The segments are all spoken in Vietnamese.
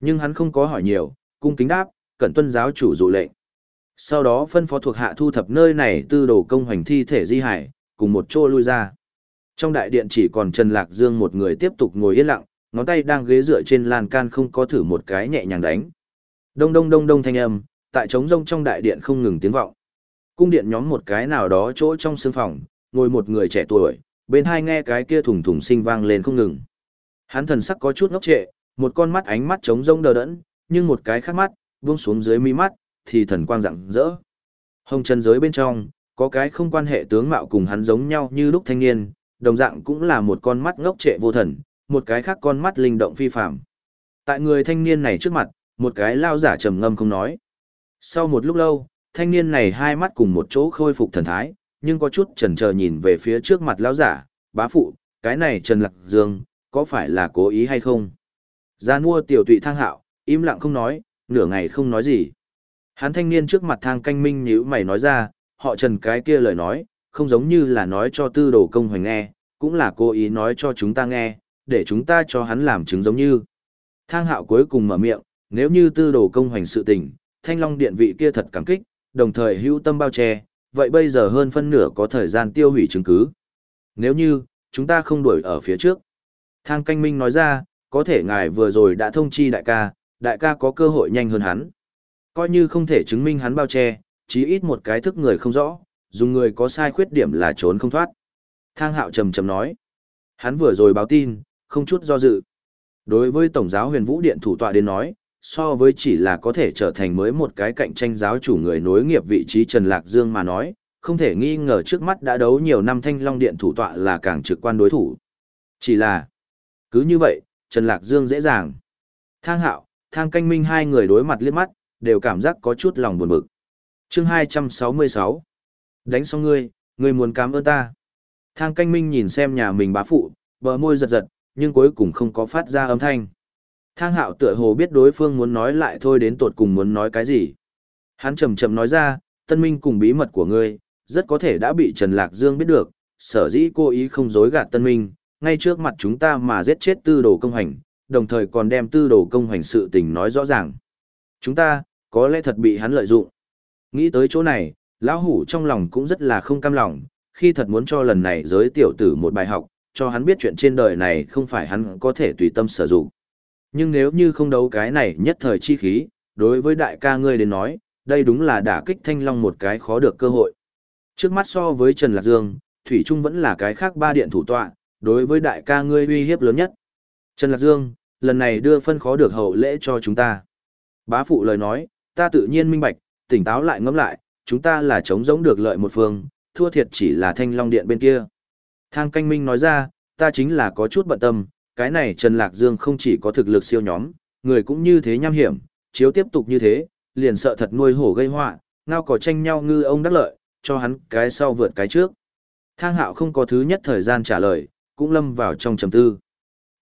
Nhưng hắn không có hỏi nhiều, cung kính đáp, cẩn tuân giáo chủ dụ lệnh. Sau đó phân phó thuộc hạ thu thập nơi này tư đồ công hoành thi thể di hải, cùng một chỗ lui ra. Trong đại điện chỉ còn Trần Lạc Dương một người tiếp tục ngồi yên lặng, ngón tay đang ghế dựa trên lan can không có thử một cái nhẹ nhàng đánh. Đông đông đông đông thanh âm, tại trống rông trong đại điện không ngừng tiếng vọng. Cung điện nhóm một cái nào đó chỗ trong sương phòng, ngồi một người trẻ tuổi, bên hai nghe cái kia thùng thùng sinh vang lên không ngừng. Hắn thần sắc có chút ngốc trệ, một con mắt ánh mắt trống rông đờ đẫn, nhưng một cái khác mắt, buông xuống dưới mi mắt, thì thần quang rạng rỡ. Hồng chân giới bên trong, có cái không quan hệ tướng mạo cùng hắn giống nhau như lúc thanh niên, đồng dạng cũng là một con mắt ngốc trệ vô thần, một cái khác con mắt linh động phi phạm. Tại người thanh niên này trước mặt, một cái lao giả trầm ngâm không nói. Sau một lúc lâu, thanh niên này hai mắt cùng một chỗ khôi phục thần thái, nhưng có chút chần chờ nhìn về phía trước mặt lao giả, bá phụ, cái này Trần Lạc Dương, có phải là cố ý hay không? Gia mua tiểu tụy thang hạo, im lặng không nói, nửa ngày không nói gì. Hắn thanh niên trước mặt thang canh minh nhíu mày nói ra, họ Trần cái kia lời nói, không giống như là nói cho tư đồ công hoành nghe, cũng là cố ý nói cho chúng ta nghe, để chúng ta cho hắn làm chứng giống như. Thang hạo cuối cùng mở miệng, nếu như tư đồ công hoành sự tình, thanh long điện vị kia thật cảm kích, đồng thời hữu tâm bao che, vậy bây giờ hơn phân nửa có thời gian tiêu hủy chứng cứ. Nếu như, chúng ta không đuổi ở phía trước. Thang canh minh nói ra, có thể ngài vừa rồi đã thông chi đại ca, đại ca có cơ hội nhanh hơn hắn. Coi như không thể chứng minh hắn bao che, chí ít một cái thức người không rõ, dùng người có sai khuyết điểm là trốn không thoát. Thang hạo trầm trầm nói. Hắn vừa rồi báo tin, không chút do dự. Đối với Tổng giáo huyền vũ điện thủ tọa đến nói, so với chỉ là có thể trở thành mới một cái cạnh tranh giáo chủ người nối nghiệp vị trí Trần Lạc Dương mà nói, không thể nghi ngờ trước mắt đã đấu nhiều năm thanh long điện thủ tọa là càng trực quan đối thủ. Chỉ là, cứ như vậy, Trần Lạc Dương dễ dàng. Thang hạo, thang canh minh hai người đối mặt liếc mắt, đều cảm giác có chút lòng buồn bực. chương 266 Đánh xong ngươi, ngươi muốn cảm ơn ta. Thang canh minh nhìn xem nhà mình bá phụ, bờ môi giật giật, nhưng cuối cùng không có phát ra âm thanh. Thang hạo tựa hồ biết đối phương muốn nói lại thôi đến tột cùng muốn nói cái gì. Hắn chậm chậm nói ra, tân minh cùng bí mật của ngươi, rất có thể đã bị Trần Lạc Dương biết được, sở dĩ cô ý không dối gạt tân minh, ngay trước mặt chúng ta mà giết chết tư đồ công hành, đồng thời còn đem tư đồ công hành sự tình nói rõ ràng. Chúng ta, có lẽ thật bị hắn lợi dụng. Nghĩ tới chỗ này, lão hủ trong lòng cũng rất là không cam lòng, khi thật muốn cho lần này giới tiểu tử một bài học, cho hắn biết chuyện trên đời này không phải hắn có thể tùy tâm sử dụng. Nhưng nếu như không đấu cái này nhất thời chi khí, đối với đại ca ngươi đến nói, đây đúng là đả kích thanh long một cái khó được cơ hội. Trước mắt so với Trần Lạc Dương, Thủy Trung vẫn là cái khác ba điện thủ tọa, đối với đại ca ngươi uy hiếp lớn nhất. Trần Lạc Dương, lần này đưa phân khó được hậu lễ cho chúng ta. Bá phụ lời nói, ta tự nhiên minh bạch, tỉnh táo lại ngẫm lại, chúng ta là chống giống được lợi một phương, thua thiệt chỉ là thanh long điện bên kia. Thang canh minh nói ra, ta chính là có chút bận tâm, cái này Trần Lạc Dương không chỉ có thực lực siêu nhóm, người cũng như thế nham hiểm, chiếu tiếp tục như thế, liền sợ thật nuôi hổ gây họa, ngao có tranh nhau ngư ông đắc lợi, cho hắn cái sau vượt cái trước. Thang hạo không có thứ nhất thời gian trả lời, cũng lâm vào trong trầm tư.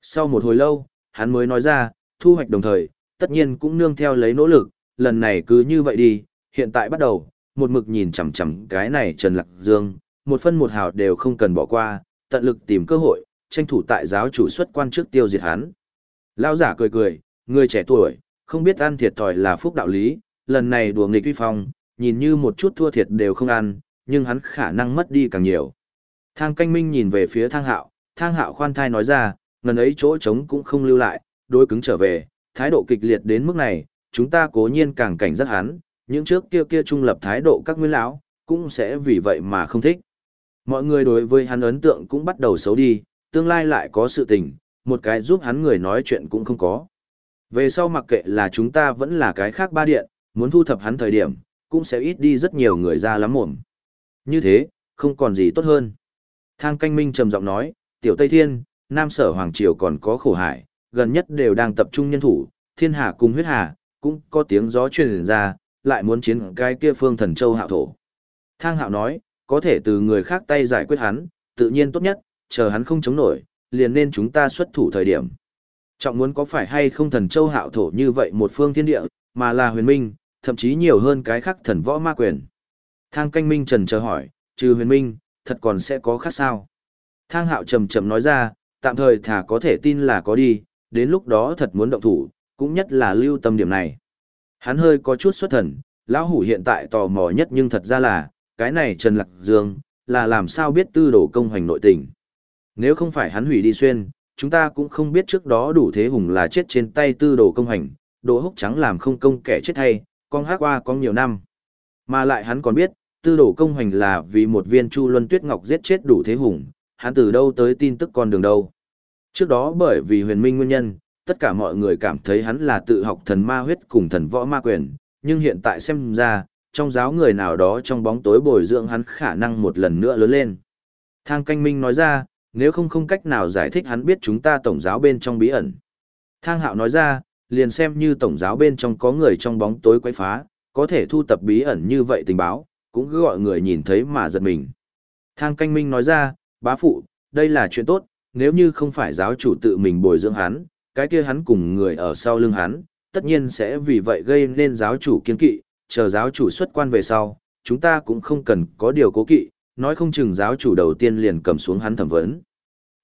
Sau một hồi lâu, hắn mới nói ra, thu hoạch đồng thời, tất nhiên cũng nương theo lấy nỗ lực, lần này cứ như vậy đi, hiện tại bắt đầu, một mực nhìn chằm chằm cái này Trần Lạc Dương, một phân một hào đều không cần bỏ qua, tận lực tìm cơ hội, tranh thủ tại giáo chủ xuất quan trước tiêu diệt hắn. Lão giả cười cười, người trẻ tuổi, không biết ăn thiệt thòi là phúc đạo lý, lần này đùa nghịch uy phong, nhìn như một chút thua thiệt đều không ăn, nhưng hắn khả năng mất đi càng nhiều. Thang canh minh nhìn về phía thang hạo, thang hạo khoan thai nói ra, ngần ấy chỗ trống cũng không lưu lại, đối cứng trở về, thái độ kịch liệt đến mức này, chúng ta cố nhiên càng cảnh giác hắn, những trước kia kia trung lập thái độ các nguyên lão cũng sẽ vì vậy mà không thích. Mọi người đối với hắn ấn tượng cũng bắt đầu xấu đi, tương lai lại có sự tình, một cái giúp hắn người nói chuyện cũng không có. Về sau mặc kệ là chúng ta vẫn là cái khác ba điện, muốn thu thập hắn thời điểm, cũng sẽ ít đi rất nhiều người ra lắm mồm. Như thế, không còn gì tốt hơn. Thang canh minh trầm giọng nói, tiểu Tây Thiên, Nam Sở Hoàng Triều còn có khổ hải, gần nhất đều đang tập trung nhân thủ, thiên hà cùng huyết hà, cũng có tiếng gió truyền ra, lại muốn chiến cái kia phương thần châu hạo thổ. Thang hạo nói, có thể từ người khác tay giải quyết hắn, tự nhiên tốt nhất, chờ hắn không chống nổi, liền nên chúng ta xuất thủ thời điểm. Trọng muốn có phải hay không thần châu hạo thổ như vậy một phương thiên địa, mà là huyền minh, thậm chí nhiều hơn cái khác thần võ ma quyền. Thang canh minh trần chờ hỏi, trừ huyền minh, thật còn sẽ có khác sao? Thang hạo trầm trầm nói ra, tạm thời thả có thể tin là có đi, đến lúc đó thật muốn động thủ, cũng nhất là lưu tâm điểm này. Hắn hơi có chút xuất thần, lão hủ hiện tại tò mò nhất nhưng thật ra là, cái này Trần Lạc Dương, là làm sao biết tư đồ công hành nội tình. Nếu không phải hắn hủy đi xuyên, chúng ta cũng không biết trước đó đủ thế hùng là chết trên tay tư đồ công hành, đồ húc trắng làm không công kẻ chết hay, con hát qua con nhiều năm. Mà lại hắn còn biết, tư đồ công hành là vì một viên chu luân tuyết ngọc giết chết đủ thế hùng, hắn từ đâu tới tin tức con đường đâu. Trước đó bởi vì huyền minh nguyên nhân, tất cả mọi người cảm thấy hắn là tự học thần ma huyết cùng thần võ ma quyền, nhưng hiện tại xem ra, trong giáo người nào đó trong bóng tối bồi dưỡng hắn khả năng một lần nữa lớn lên. Thang canh minh nói ra, nếu không không cách nào giải thích hắn biết chúng ta tổng giáo bên trong bí ẩn. Thang hạo nói ra, liền xem như tổng giáo bên trong có người trong bóng tối quấy phá, có thể thu tập bí ẩn như vậy tình báo, cũng cứ gọi người nhìn thấy mà giật mình. Thang canh minh nói ra, bá phụ, đây là chuyện tốt, nếu như không phải giáo chủ tự mình bồi dưỡng hắn, cái kia hắn cùng người ở sau lưng hắn, tất nhiên sẽ vì vậy gây nên giáo chủ kiên kỵ, chờ giáo chủ xuất quan về sau, chúng ta cũng không cần có điều cố kỵ, nói không chừng giáo chủ đầu tiên liền cầm xuống hắn thẩm vấn.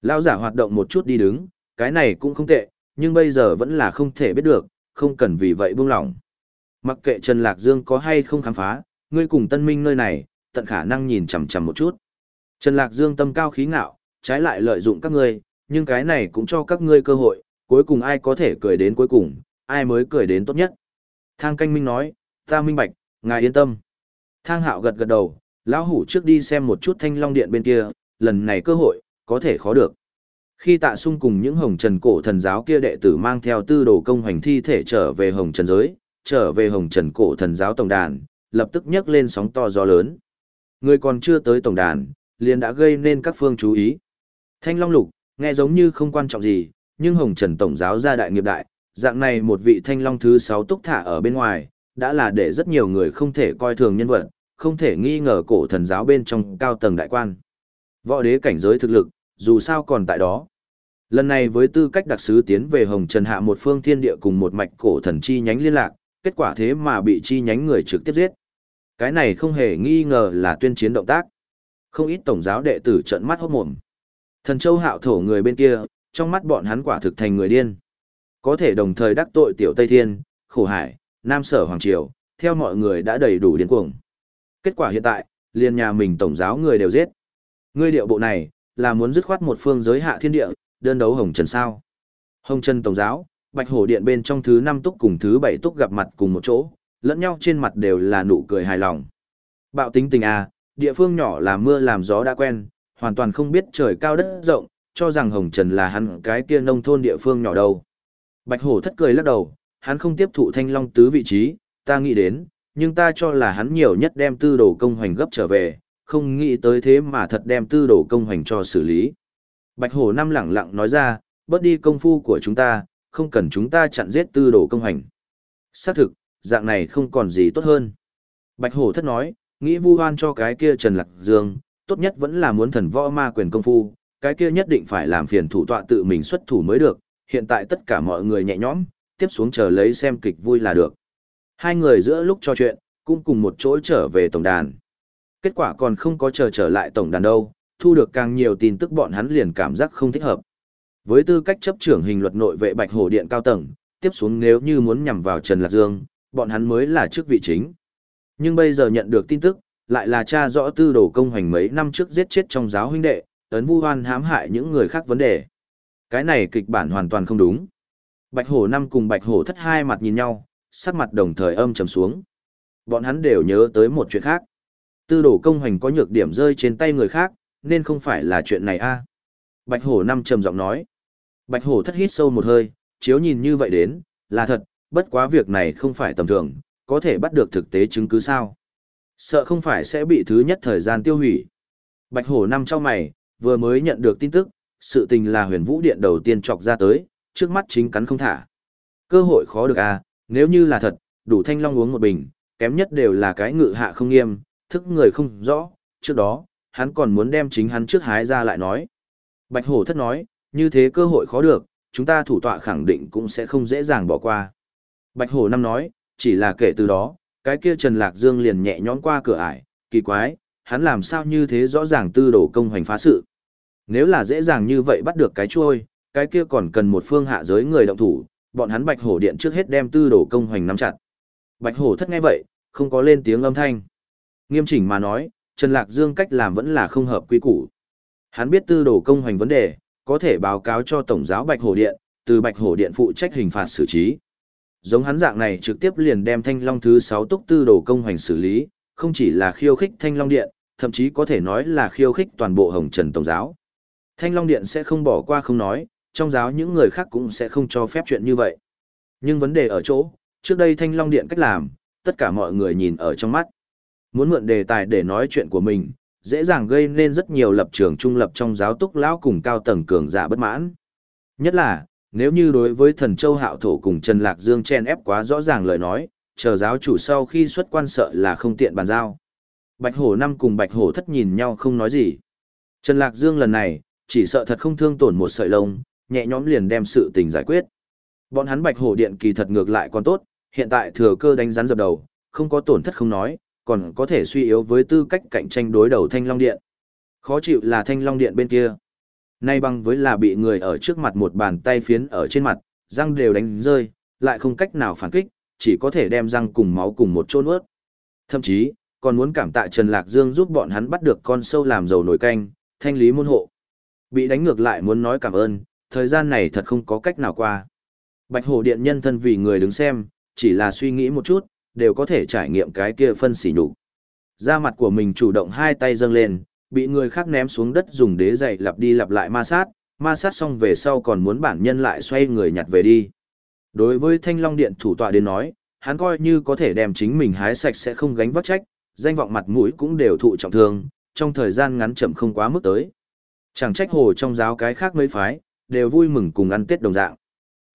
Lão giả hoạt động một chút đi đứng, cái này cũng không tệ, nhưng bây giờ vẫn là không thể biết được, không cần vì vậy buông lỏng. Mặc kệ Trần Lạc Dương có hay không khám phá, ngươi cùng tân minh nơi này, tận khả năng nhìn chằm chằm một chút. Trần Lạc Dương tâm cao khí ngạo, trái lại lợi dụng các ngươi, nhưng cái này cũng cho các ngươi cơ hội, cuối cùng ai có thể cười đến cuối cùng, ai mới cười đến tốt nhất. Thang canh minh nói, ta minh bạch, ngài yên tâm. Thang hạo gật gật đầu, lão hủ trước đi xem một chút thanh long điện bên kia, lần này cơ hội, có thể khó được. Khi tạ sung cùng những hồng trần cổ thần giáo kia đệ tử mang theo tư đồ công hoành thi thể trở về hồng trần giới, trở về hồng trần cổ thần giáo tổng đàn, lập tức nhấc lên sóng to gió lớn. Người còn chưa tới tổng đàn, liền đã gây nên các phương chú ý. Thanh Long Lục, nghe giống như không quan trọng gì, nhưng Hồng Trần Tổng giáo gia đại nghiệp đại, dạng này một vị Thanh Long thứ 6 túc thả ở bên ngoài, đã là để rất nhiều người không thể coi thường nhân vật, không thể nghi ngờ cổ thần giáo bên trong cao tầng đại quan. Võ đế cảnh giới thực lực, dù sao còn tại đó. Lần này với tư cách đặc sứ tiến về Hồng Trần hạ một phương thiên địa cùng một mạch cổ thần chi nhánh liên lạc, kết quả thế mà bị chi nhánh người trực tiếp giết. Cái này không hề nghi ngờ là tuyên chiến động tác. Không ít tổng giáo đệ tử trợn mắt hốt mồm. Thần châu hạo thổ người bên kia, trong mắt bọn hắn quả thực thành người điên. Có thể đồng thời đắc tội tiểu Tây Thiên, khổ hải, Nam Sở Hoàng Triều, theo mọi người đã đầy đủ điên cuồng. Kết quả hiện tại, liền nhà mình tổng giáo người đều giết. Ngươi điệu bộ này, là muốn dứt khoát một phương giới hạ thiên địa, đơn đấu Hồng Trần sao. Hồng Trần tổng giáo, Bạch Hổ Điện bên trong thứ năm túc cùng thứ bảy túc gặp mặt cùng một chỗ, lẫn nhau trên mặt đều là nụ cười hài lòng. Bạo tính tình à, địa phương nhỏ làm mưa làm gió đã quen, hoàn toàn không biết trời cao đất rộng, cho rằng Hồng Trần là hắn cái kia nông thôn địa phương nhỏ đâu. Bạch Hổ thất cười lắc đầu, hắn không tiếp thụ thanh long tứ vị trí, ta nghĩ đến, nhưng ta cho là hắn nhiều nhất đem tư đồ công hoành gấp trở về, không nghĩ tới thế mà thật đem tư đồ công hoành cho xử lý. Bạch Hổ năm lẳng lặng nói ra, bớt đi công phu của chúng ta, không cần chúng ta chặn giết tư đồ công hoành. Xác thực, dạng này không còn gì tốt hơn. Bạch Hổ thất nói, nghĩ vu hoan cho cái kia Trần Lạc Dương, tốt nhất vẫn là muốn thần võ ma quyền công phu, cái kia nhất định phải làm phiền thủ tọa tự mình xuất thủ mới được, hiện tại tất cả mọi người nhẹ nhõm, tiếp xuống chờ lấy xem kịch vui là được. Hai người giữa lúc trò chuyện, cũng cùng một chỗ trở về tổng đàn. Kết quả còn không có chờ trở lại tổng đàn đâu, thu được càng nhiều tin tức bọn hắn liền cảm giác không thích hợp. Với tư cách chấp trưởng hình luật nội vệ Bạch Hổ Điện cao tầng, tiếp xuống nếu như muốn nhằm vào Trần Lạc Dương, bọn hắn mới là chức vị chính. Nhưng bây giờ nhận được tin tức, lại là cha rõ tư đồ công hành mấy năm trước giết chết trong giáo huynh đệ, ấn vu hoan hãm hại những người khác vấn đề. Cái này kịch bản hoàn toàn không đúng. Bạch hổ năm cùng bạch hổ thất hai mặt nhìn nhau, sắc mặt đồng thời âm trầm xuống. Bọn hắn đều nhớ tới một chuyện khác. Tư đồ công hành có nhược điểm rơi trên tay người khác, nên không phải là chuyện này a. Bạch hổ năm trầm giọng nói. Bạch hổ thất hít sâu một hơi, chiếu nhìn như vậy đến, là thật, bất quá việc này không phải tầm thường, có thể bắt được thực tế chứng cứ sao. Sợ không phải sẽ bị thứ nhất thời gian tiêu hủy. Bạch hổ năm trong mày, vừa mới nhận được tin tức, sự tình là huyền vũ điện đầu tiên chọc ra tới, trước mắt chính cắn không thả. Cơ hội khó được à, nếu như là thật, đủ thanh long uống một bình, kém nhất đều là cái ngự hạ không nghiêm, thức người không rõ, trước đó, hắn còn muốn đem chính hắn trước hái ra lại nói. Bạch hổ thất nói, như thế cơ hội khó được, chúng ta thủ tọa khẳng định cũng sẽ không dễ dàng bỏ qua. Bạch hổ năm nói, chỉ là kể từ đó, cái kia Trần Lạc Dương liền nhẹ nhõm qua cửa ải, kỳ quái, hắn làm sao như thế rõ ràng tư Đồ công hành phá sự. Nếu là dễ dàng như vậy bắt được cái chuôi, cái kia còn cần một phương hạ giới người động thủ, bọn hắn Bạch Hổ Điện trước hết đem tư đồ công hoành nắm chặt. Bạch Hổ thất nghe vậy, không có lên tiếng âm thanh. Nghiêm chỉnh mà nói, Trần Lạc Dương cách làm vẫn là không hợp quy củ. Hắn biết tư đồ công hoành vấn đề, có thể báo cáo cho Tổng giáo Bạch Hổ Điện, từ Bạch Hổ Điện phụ trách hình phạt xử trí. Giống hắn dạng này trực tiếp liền đem Thanh Long thứ 6 túc tư đồ công hoành xử lý, không chỉ là khiêu khích Thanh Long Điện, thậm chí có thể nói là khiêu khích toàn bộ Hồng Trần Tổng giáo. Thanh Long Điện sẽ không bỏ qua không nói, trong giáo những người khác cũng sẽ không cho phép chuyện như vậy. Nhưng vấn đề ở chỗ, trước đây Thanh Long Điện cách làm, tất cả mọi người nhìn ở trong mắt. Muốn mượn đề tài để nói chuyện của mình, dễ dàng gây nên rất nhiều lập trường trung lập trong giáo túc lão cùng cao tầng cường giả bất mãn. Nhất là, nếu như đối với thần châu hạo thổ cùng Trần Lạc Dương chen ép quá rõ ràng lời nói, chờ giáo chủ sau khi xuất quan sợ là không tiện bàn giao. Bạch hổ năm cùng bạch hổ thất nhìn nhau không nói gì. Trần Lạc Dương lần này, chỉ sợ thật không thương tổn một sợi lông, nhẹ nhõm liền đem sự tình giải quyết. Bọn hắn bạch hổ điện kỳ thật ngược lại còn tốt, hiện tại thừa cơ đánh rắn dập đầu, không có tổn thất không nói, còn có thể suy yếu với tư cách cạnh tranh đối đầu Thanh Long Điện. Khó chịu là Thanh Long Điện bên kia. Nay bằng với là bị người ở trước mặt một bàn tay phiến ở trên mặt, răng đều đánh rơi, lại không cách nào phản kích, chỉ có thể đem răng cùng máu cùng một chỗ nuốt. Thậm chí, còn muốn cảm tạ Trần Lạc Dương giúp bọn hắn bắt được con sâu làm dầu nổi canh, thanh lý môn hộ. Bị đánh ngược lại muốn nói cảm ơn, thời gian này thật không có cách nào qua. Bạch Hổ Điện nhân thân vì người đứng xem, chỉ là suy nghĩ một chút, đều có thể trải nghiệm cái kia phân xỉ nhục. Da mặt của mình chủ động hai tay dâng lên, bị người khác ném xuống đất dùng đế dày lặp đi lặp lại ma sát, ma sát xong về sau còn muốn bản nhân lại xoay người nhặt về đi. Đối với Thanh Long Điện thủ tọa đến nói, hắn coi như có thể đem chính mình hái sạch sẽ không gánh vác trách, danh vọng mặt mũi cũng đều thụ trọng thương, trong thời gian ngắn chậm không quá mức tới. Chẳng trách hồ trong giáo cái khác mấy phái, đều vui mừng cùng ăn tết đồng dạng.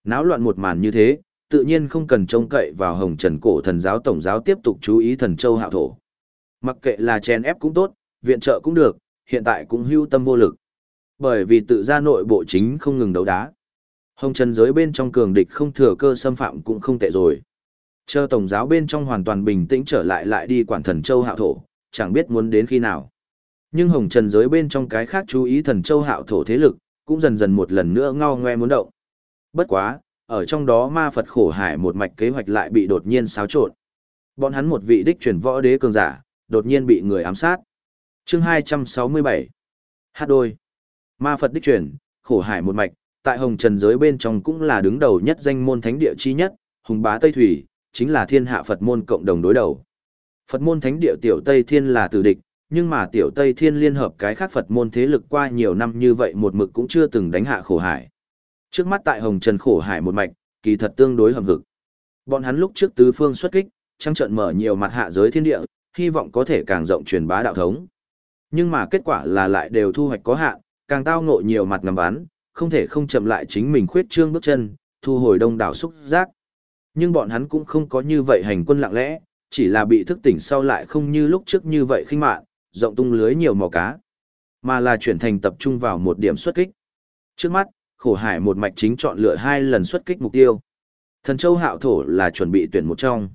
Náo loạn một màn như thế, tự nhiên không cần trông cậy vào hồng trần cổ thần giáo tổng giáo tiếp tục chú ý thần châu hạo thổ. Mặc kệ là chen ép cũng tốt, viện trợ cũng được, hiện tại cũng hưu tâm vô lực. Bởi vì tự ra nội bộ chính không ngừng đấu đá. Hồng trần giới bên trong cường địch không thừa cơ xâm phạm cũng không tệ rồi. Chờ tổng giáo bên trong hoàn toàn bình tĩnh trở lại lại đi quản thần châu hạo thổ, chẳng biết muốn đến khi nào. Nhưng hồng trần giới bên trong cái khác chú ý thần châu hạo thổ thế lực, cũng dần dần một lần nữa ngao ngoe muốn động. Bất quá, ở trong đó ma Phật khổ hải một mạch kế hoạch lại bị đột nhiên xáo trộn. Bọn hắn một vị đích truyền võ đế cường giả, đột nhiên bị người ám sát. Chương 267 Hát đôi Ma Phật đích truyền, khổ hải một mạch, tại hồng trần giới bên trong cũng là đứng đầu nhất danh môn thánh địa chi nhất, hùng bá Tây Thủy, chính là thiên hạ Phật môn cộng đồng đối đầu. Phật môn thánh địa tiểu Tây Thiên là tử địch, nhưng mà tiểu Tây Thiên liên hợp cái khác Phật môn thế lực qua nhiều năm như vậy một mực cũng chưa từng đánh hạ khổ hải. Trước mắt tại Hồng Trần khổ hải một mạch, kỳ thật tương đối hầm hực. Bọn hắn lúc trước tứ phương xuất kích, trăng trận mở nhiều mặt hạ giới thiên địa, hy vọng có thể càng rộng truyền bá đạo thống. Nhưng mà kết quả là lại đều thu hoạch có hạn, càng tao ngộ nhiều mặt ngầm bán, không thể không chậm lại chính mình khuyết trương bước chân, thu hồi đông đảo xúc giác. Nhưng bọn hắn cũng không có như vậy hành quân lặng lẽ, chỉ là bị thức tỉnh sau lại không như lúc trước như vậy khinh mạn, rộng tung lưới nhiều màu cá, mà là chuyển thành tập trung vào một điểm xuất kích. Trước mắt, khổ hải một mạch chính chọn lựa hai lần xuất kích mục tiêu. Thần châu hạo thổ là chuẩn bị tuyển một trong.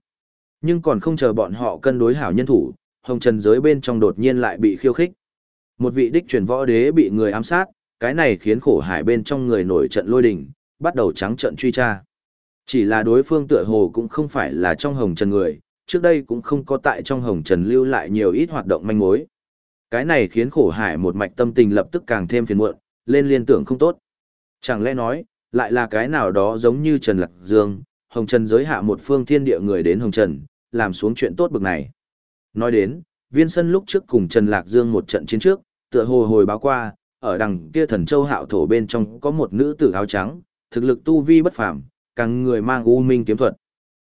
Nhưng còn không chờ bọn họ cân đối hảo nhân thủ, hồng trần giới bên trong đột nhiên lại bị khiêu khích. Một vị đích truyền võ đế bị người ám sát, cái này khiến khổ hải bên trong người nổi trận lôi đình, bắt đầu trắng trận truy tra. Chỉ là đối phương tựa hồ cũng không phải là trong hồng trần người, trước đây cũng không có tại trong hồng trần lưu lại nhiều ít hoạt động manh mối. Cái này khiến khổ hải một mạch tâm tình lập tức càng thêm phiền muộn, lên liên tưởng không tốt. Chẳng lẽ nói, lại là cái nào đó giống như Trần Lạc Dương, Hồng Trần giới hạ một phương thiên địa người đến Hồng Trần, làm xuống chuyện tốt bực này. Nói đến, viên sân lúc trước cùng Trần Lạc Dương một trận chiến trước, tựa hồ hồi báo qua, ở đằng kia thần châu hạo thổ bên trong có một nữ tử áo trắng, thực lực tu vi bất phàm, càng người mang u minh kiếm thuật.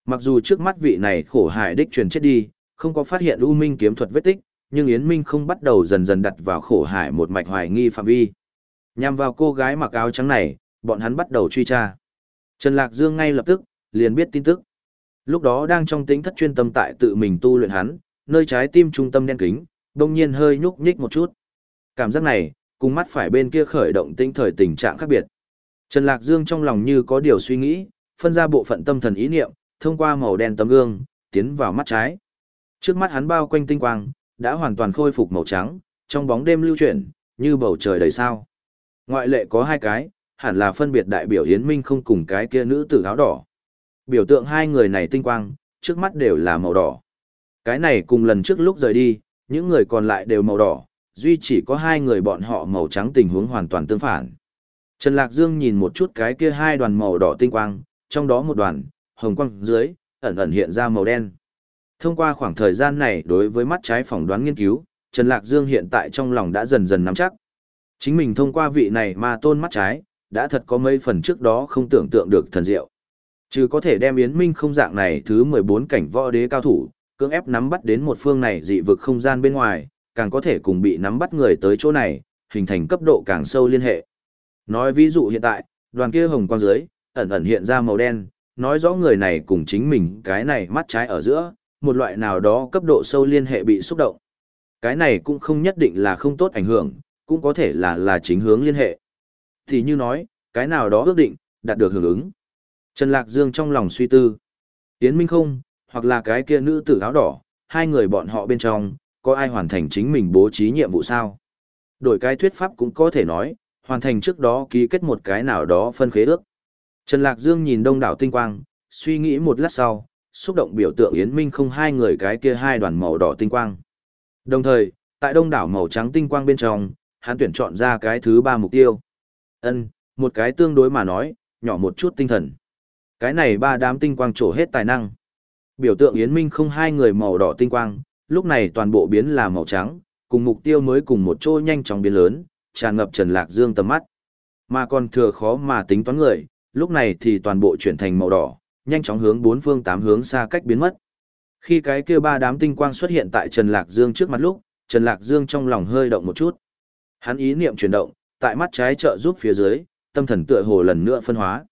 Mặc dù trước mắt vị này khổ hại đích truyền chết đi, không có phát hiện u minh kiếm thuật vết tích, nhưng Yến Minh không bắt đầu dần dần đặt vào khổ hại một mạch hoài nghi phạm vi. Nhằm vào cô gái mặc áo trắng này, bọn hắn bắt đầu truy tra. Trần Lạc Dương ngay lập tức, liền biết tin tức. Lúc đó đang trong tính thất chuyên tâm tại tự mình tu luyện hắn, nơi trái tim trung tâm đen kính, đông nhiên hơi nhúc nhích một chút. Cảm giác này, cùng mắt phải bên kia khởi động tinh thời tình trạng khác biệt. Trần Lạc Dương trong lòng như có điều suy nghĩ, phân ra bộ phận tâm thần ý niệm, thông qua màu đen tấm gương, tiến vào mắt trái. Trước mắt hắn bao quanh tinh quang, đã hoàn toàn khôi phục màu trắng, trong bóng đêm lưu chuyển, như bầu trời đầy sao. Ngoại lệ có hai cái, hẳn là phân biệt đại biểu Yến Minh không cùng cái kia nữ tử áo đỏ. Biểu tượng hai người này tinh quang, trước mắt đều là màu đỏ. Cái này cùng lần trước lúc rời đi, những người còn lại đều màu đỏ, duy chỉ có hai người bọn họ màu trắng tình huống hoàn toàn tương phản. Trần Lạc Dương nhìn một chút cái kia hai đoàn màu đỏ tinh quang, trong đó một đoàn, hồng quang dưới, ẩn ẩn hiện ra màu đen. Thông qua khoảng thời gian này đối với mắt trái phỏng đoán nghiên cứu, Trần Lạc Dương hiện tại trong lòng đã dần dần nắm chắc. Chính mình thông qua vị này mà tôn mắt trái, đã thật có mấy phần trước đó không tưởng tượng được thần diệu. Chứ có thể đem Yến Minh không dạng này thứ 14 cảnh võ đế cao thủ, cưỡng ép nắm bắt đến một phương này dị vực không gian bên ngoài, càng có thể cùng bị nắm bắt người tới chỗ này, hình thành cấp độ càng sâu liên hệ. Nói ví dụ hiện tại, đoàn kia hồng quang dưới, ẩn ẩn hiện ra màu đen, nói rõ người này cùng chính mình cái này mắt trái ở giữa, một loại nào đó cấp độ sâu liên hệ bị xúc động. Cái này cũng không nhất định là không tốt ảnh hưởng, cũng có thể là là chính hướng liên hệ. Thì như nói, cái nào đó ước định, đạt được hưởng ứng. Trần Lạc Dương trong lòng suy tư. Yến Minh không, hoặc là cái kia nữ tử áo đỏ, hai người bọn họ bên trong, có ai hoàn thành chính mình bố trí nhiệm vụ sao? Đổi cái thuyết pháp cũng có thể nói, hoàn thành trước đó ký kết một cái nào đó phân khế ước. Trần Lạc Dương nhìn đông đảo tinh quang, suy nghĩ một lát sau, xúc động biểu tượng Yến Minh không hai người cái kia hai đoàn màu đỏ tinh quang. Đồng thời, tại đông đảo màu trắng tinh quang bên trong, hắn tuyển chọn ra cái thứ ba mục tiêu. Ân, một cái tương đối mà nói, nhỏ một chút tinh thần. Cái này ba đám tinh quang trổ hết tài năng. Biểu tượng Yến Minh không hai người màu đỏ tinh quang, lúc này toàn bộ biến là màu trắng, cùng mục tiêu mới cùng một chỗ nhanh chóng biến lớn, tràn ngập Trần Lạc Dương tầm mắt. Mà còn thừa khó mà tính toán người, lúc này thì toàn bộ chuyển thành màu đỏ, nhanh chóng hướng bốn phương tám hướng xa cách biến mất. Khi cái kia ba đám tinh quang xuất hiện tại Trần Lạc Dương trước mặt lúc, Trần Lạc Dương trong lòng hơi động một chút. Hắn ý niệm chuyển động, tại mắt trái trợ giúp phía dưới, tâm thần tựa hồ lần nữa phân hóa.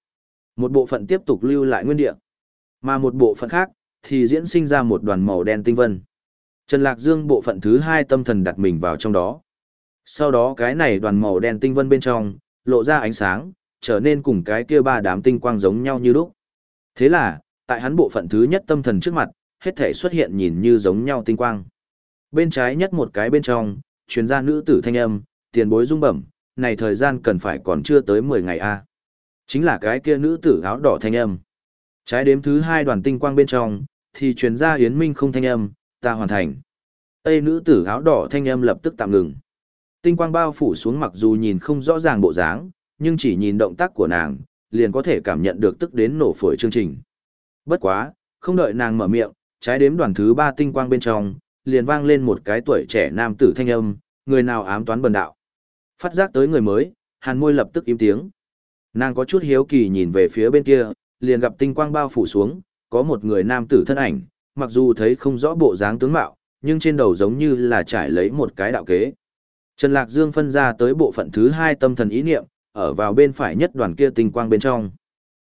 Một bộ phận tiếp tục lưu lại nguyên địa, mà một bộ phận khác thì diễn sinh ra một đoàn màu đen tinh vân. Trần Lạc Dương bộ phận thứ hai tâm thần đặt mình vào trong đó. Sau đó cái này đoàn màu đen tinh vân bên trong, lộ ra ánh sáng, trở nên cùng cái kia ba đám tinh quang giống nhau như lúc. Thế là, tại hắn bộ phận thứ nhất tâm thần trước mặt, hết thể xuất hiện nhìn như giống nhau tinh quang. Bên trái nhất một cái bên trong, chuyên gia nữ tử thanh âm, tiền bối rung bẩm, này thời gian cần phải còn chưa tới 10 ngày a. Chính là cái kia nữ tử áo đỏ thanh âm. Trái đếm thứ hai đoàn tinh quang bên trong, thì truyền ra Yến Minh không thanh âm, ta hoàn thành. Tây nữ tử áo đỏ thanh âm lập tức tạm ngừng. Tinh quang bao phủ xuống mặc dù nhìn không rõ ràng bộ dáng, nhưng chỉ nhìn động tác của nàng, liền có thể cảm nhận được tức đến nổ phổi chương trình. Bất quá, không đợi nàng mở miệng, trái đếm đoàn thứ ba tinh quang bên trong, liền vang lên một cái tuổi trẻ nam tử thanh âm, người nào ám toán bần đạo. Phát giác tới người mới, hàn môi lập tức im tiếng. Nàng có chút hiếu kỳ nhìn về phía bên kia, liền gặp tinh quang bao phủ xuống, có một người nam tử thân ảnh, mặc dù thấy không rõ bộ dáng tướng mạo, nhưng trên đầu giống như là trải lấy một cái đạo kế. Trần Lạc Dương phân ra tới bộ phận thứ hai tâm thần ý niệm, ở vào bên phải nhất đoàn kia tinh quang bên trong.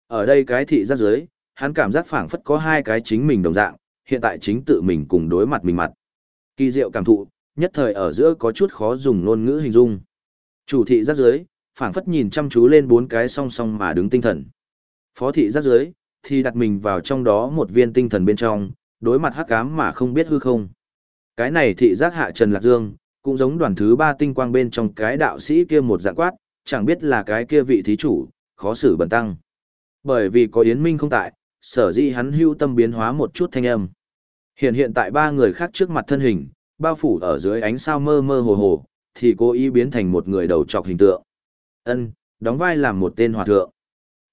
Ở đây cái thị giác dưới, hắn cảm giác phảng phất có hai cái chính mình đồng dạng, hiện tại chính tự mình cùng đối mặt mình mặt. Kỳ diệu cảm thụ, nhất thời ở giữa có chút khó dùng ngôn ngữ hình dung. Chủ thị giác dưới, phảng phất nhìn chăm chú lên bốn cái song song mà đứng tinh thần. Phó thị giác dưới, thì đặt mình vào trong đó một viên tinh thần bên trong, đối mặt hắc ám mà không biết hư không. Cái này thị giác hạ Trần Lạc Dương, cũng giống đoàn thứ ba tinh quang bên trong cái đạo sĩ kia một dạng quát, chẳng biết là cái kia vị thí chủ, khó xử bẩn tăng. Bởi vì có Yến Minh không tại, sở dĩ hắn hưu tâm biến hóa một chút thanh âm. Hiện hiện tại ba người khác trước mặt thân hình, bao phủ ở dưới ánh sao mơ mơ hồ hồ, thì cố ý biến thành một người đầu trọc hình tượng. Ân, đóng vai làm một tên hòa thượng.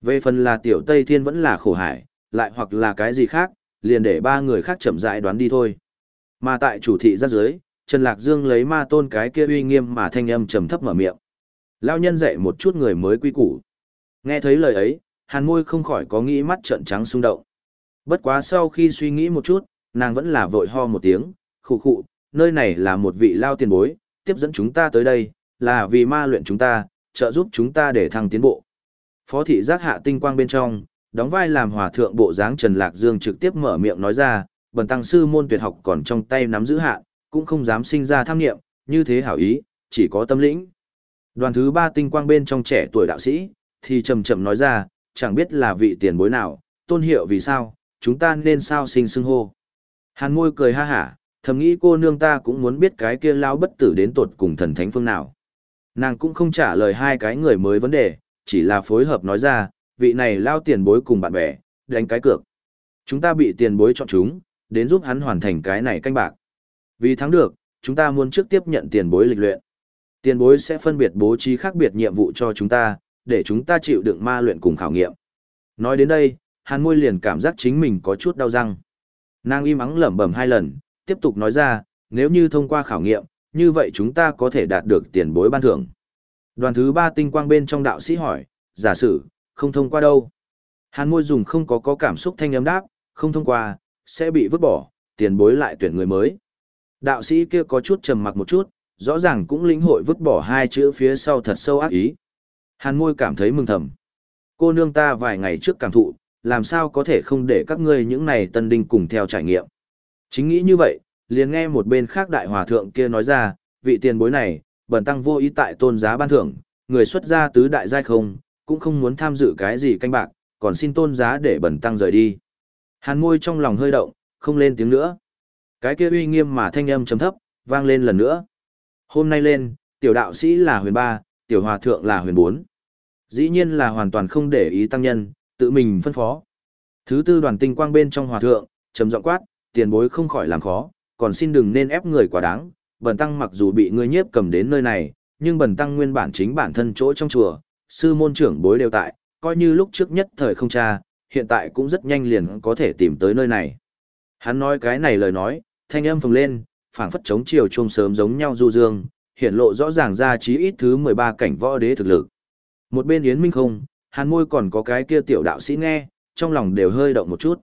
Về phần là tiểu Tây Thiên vẫn là khổ hải, lại hoặc là cái gì khác, liền để ba người khác chậm rãi đoán đi thôi. Mà tại chủ thị giác dưới, Trần Lạc Dương lấy ma tôn cái kia uy nghiêm mà thanh âm trầm thấp mở miệng. Lao nhân dạy một chút người mới quy củ. Nghe thấy lời ấy, hàn môi không khỏi có nghĩ mắt trợn trắng xung động. Bất quá sau khi suy nghĩ một chút, nàng vẫn là vội ho một tiếng, khụ khụ, nơi này là một vị lao tiền bối, tiếp dẫn chúng ta tới đây, là vì ma luyện chúng ta, trợ giúp chúng ta để thăng tiến bộ. Phó thị giác hạ tinh quang bên trong, đóng vai làm hòa thượng bộ dáng Trần Lạc Dương trực tiếp mở miệng nói ra, bần tăng sư môn tuyệt học còn trong tay nắm giữ hạ, cũng không dám sinh ra tham nghiệm, như thế hảo ý, chỉ có tâm lĩnh. Đoàn thứ ba tinh quang bên trong trẻ tuổi đạo sĩ, thì chậm chậm nói ra, chẳng biết là vị tiền bối nào, tôn hiệu vì sao, chúng ta nên sao sinh xưng hô. Hàn môi cười ha hả, thầm nghĩ cô nương ta cũng muốn biết cái kia lao bất tử đến tột cùng thần thánh phương nào. Nàng cũng không trả lời hai cái người mới vấn đề, chỉ là phối hợp nói ra, vị này lao tiền bối cùng bạn bè, đánh cái cược. Chúng ta bị tiền bối chọn chúng, đến giúp hắn hoàn thành cái này canh bạc. Vì thắng được, chúng ta muốn trước tiếp nhận tiền bối lịch luyện. Tiền bối sẽ phân biệt bố trí khác biệt nhiệm vụ cho chúng ta, để chúng ta chịu đựng ma luyện cùng khảo nghiệm. Nói đến đây, hàn môi liền cảm giác chính mình có chút đau răng. Nàng im ắng lẩm bẩm hai lần, tiếp tục nói ra, nếu như thông qua khảo nghiệm, như vậy chúng ta có thể đạt được tiền bối ban thưởng. Đoàn thứ ba tinh quang bên trong đạo sĩ hỏi, giả sử, không thông qua đâu. Hàn môi dùng không có có cảm xúc thanh âm đáp, không thông qua, sẽ bị vứt bỏ, tiền bối lại tuyển người mới. Đạo sĩ kia có chút trầm mặc một chút, rõ ràng cũng lĩnh hội vứt bỏ hai chữ phía sau thật sâu ác ý. Hàn môi cảm thấy mừng thầm. Cô nương ta vài ngày trước cảm thụ, làm sao có thể không để các ngươi những này tân đinh cùng theo trải nghiệm. Chính nghĩ như vậy, liền nghe một bên khác đại hòa thượng kia nói ra, vị tiền bối này, bần tăng vô ý tại tôn giá ban thưởng, người xuất gia tứ đại giai không, cũng không muốn tham dự cái gì canh bạc, còn xin tôn giá để bần tăng rời đi. Hàn môi trong lòng hơi động, không lên tiếng nữa. Cái kia uy nghiêm mà thanh âm chấm thấp, vang lên lần nữa. Hôm nay lên, tiểu đạo sĩ là huyền ba, tiểu hòa thượng là huyền bốn. Dĩ nhiên là hoàn toàn không để ý tăng nhân, tự mình phân phó. Thứ tư đoàn tinh quang bên trong hòa thượng, trầm giọng quát, tiền bối không khỏi làm khó, còn xin đừng nên ép người quá đáng. Bần tăng mặc dù bị ngươi nhiếp cầm đến nơi này, nhưng bần tăng nguyên bản chính bản thân chỗ trong chùa, sư môn trưởng bối đều tại, coi như lúc trước nhất thời không cha, hiện tại cũng rất nhanh liền có thể tìm tới nơi này. Hắn nói cái này lời nói, thanh âm phồng lên, phảng phất chống chiều chuông sớm giống nhau du dương, hiện lộ rõ ràng ra chí ít thứ 13 cảnh võ đế thực lực. Một bên Yến Minh không, hàn môi còn có cái kia tiểu đạo sĩ nghe, trong lòng đều hơi động một chút.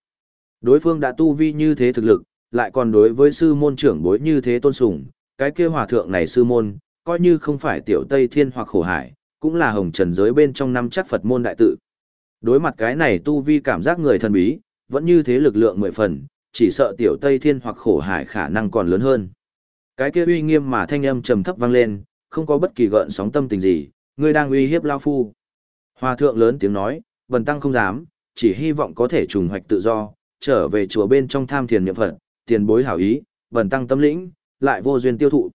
Đối phương đã tu vi như thế thực lực, lại còn đối với sư môn trưởng bối như thế tôn sùng, cái kia hòa thượng này sư môn, coi như không phải tiểu Tây Thiên hoặc khổ hải, cũng là hồng trần giới bên trong năm chắc Phật môn đại tự. Đối mặt cái này tu vi cảm giác người thần bí, vẫn như thế lực lượng mười phần, chỉ sợ tiểu Tây Thiên hoặc khổ hải khả năng còn lớn hơn. Cái kia uy nghiêm mà thanh âm trầm thấp vang lên, không có bất kỳ gợn sóng tâm tình gì, ngươi đang uy hiếp lao phu. Hòa thượng lớn tiếng nói, bần tăng không dám, chỉ hy vọng có thể trùng hoạch tự do, trở về chùa bên trong tham thiền niệm Phật, tiền bối hảo ý, bần tăng tâm lĩnh, lại vô duyên tiêu thụ.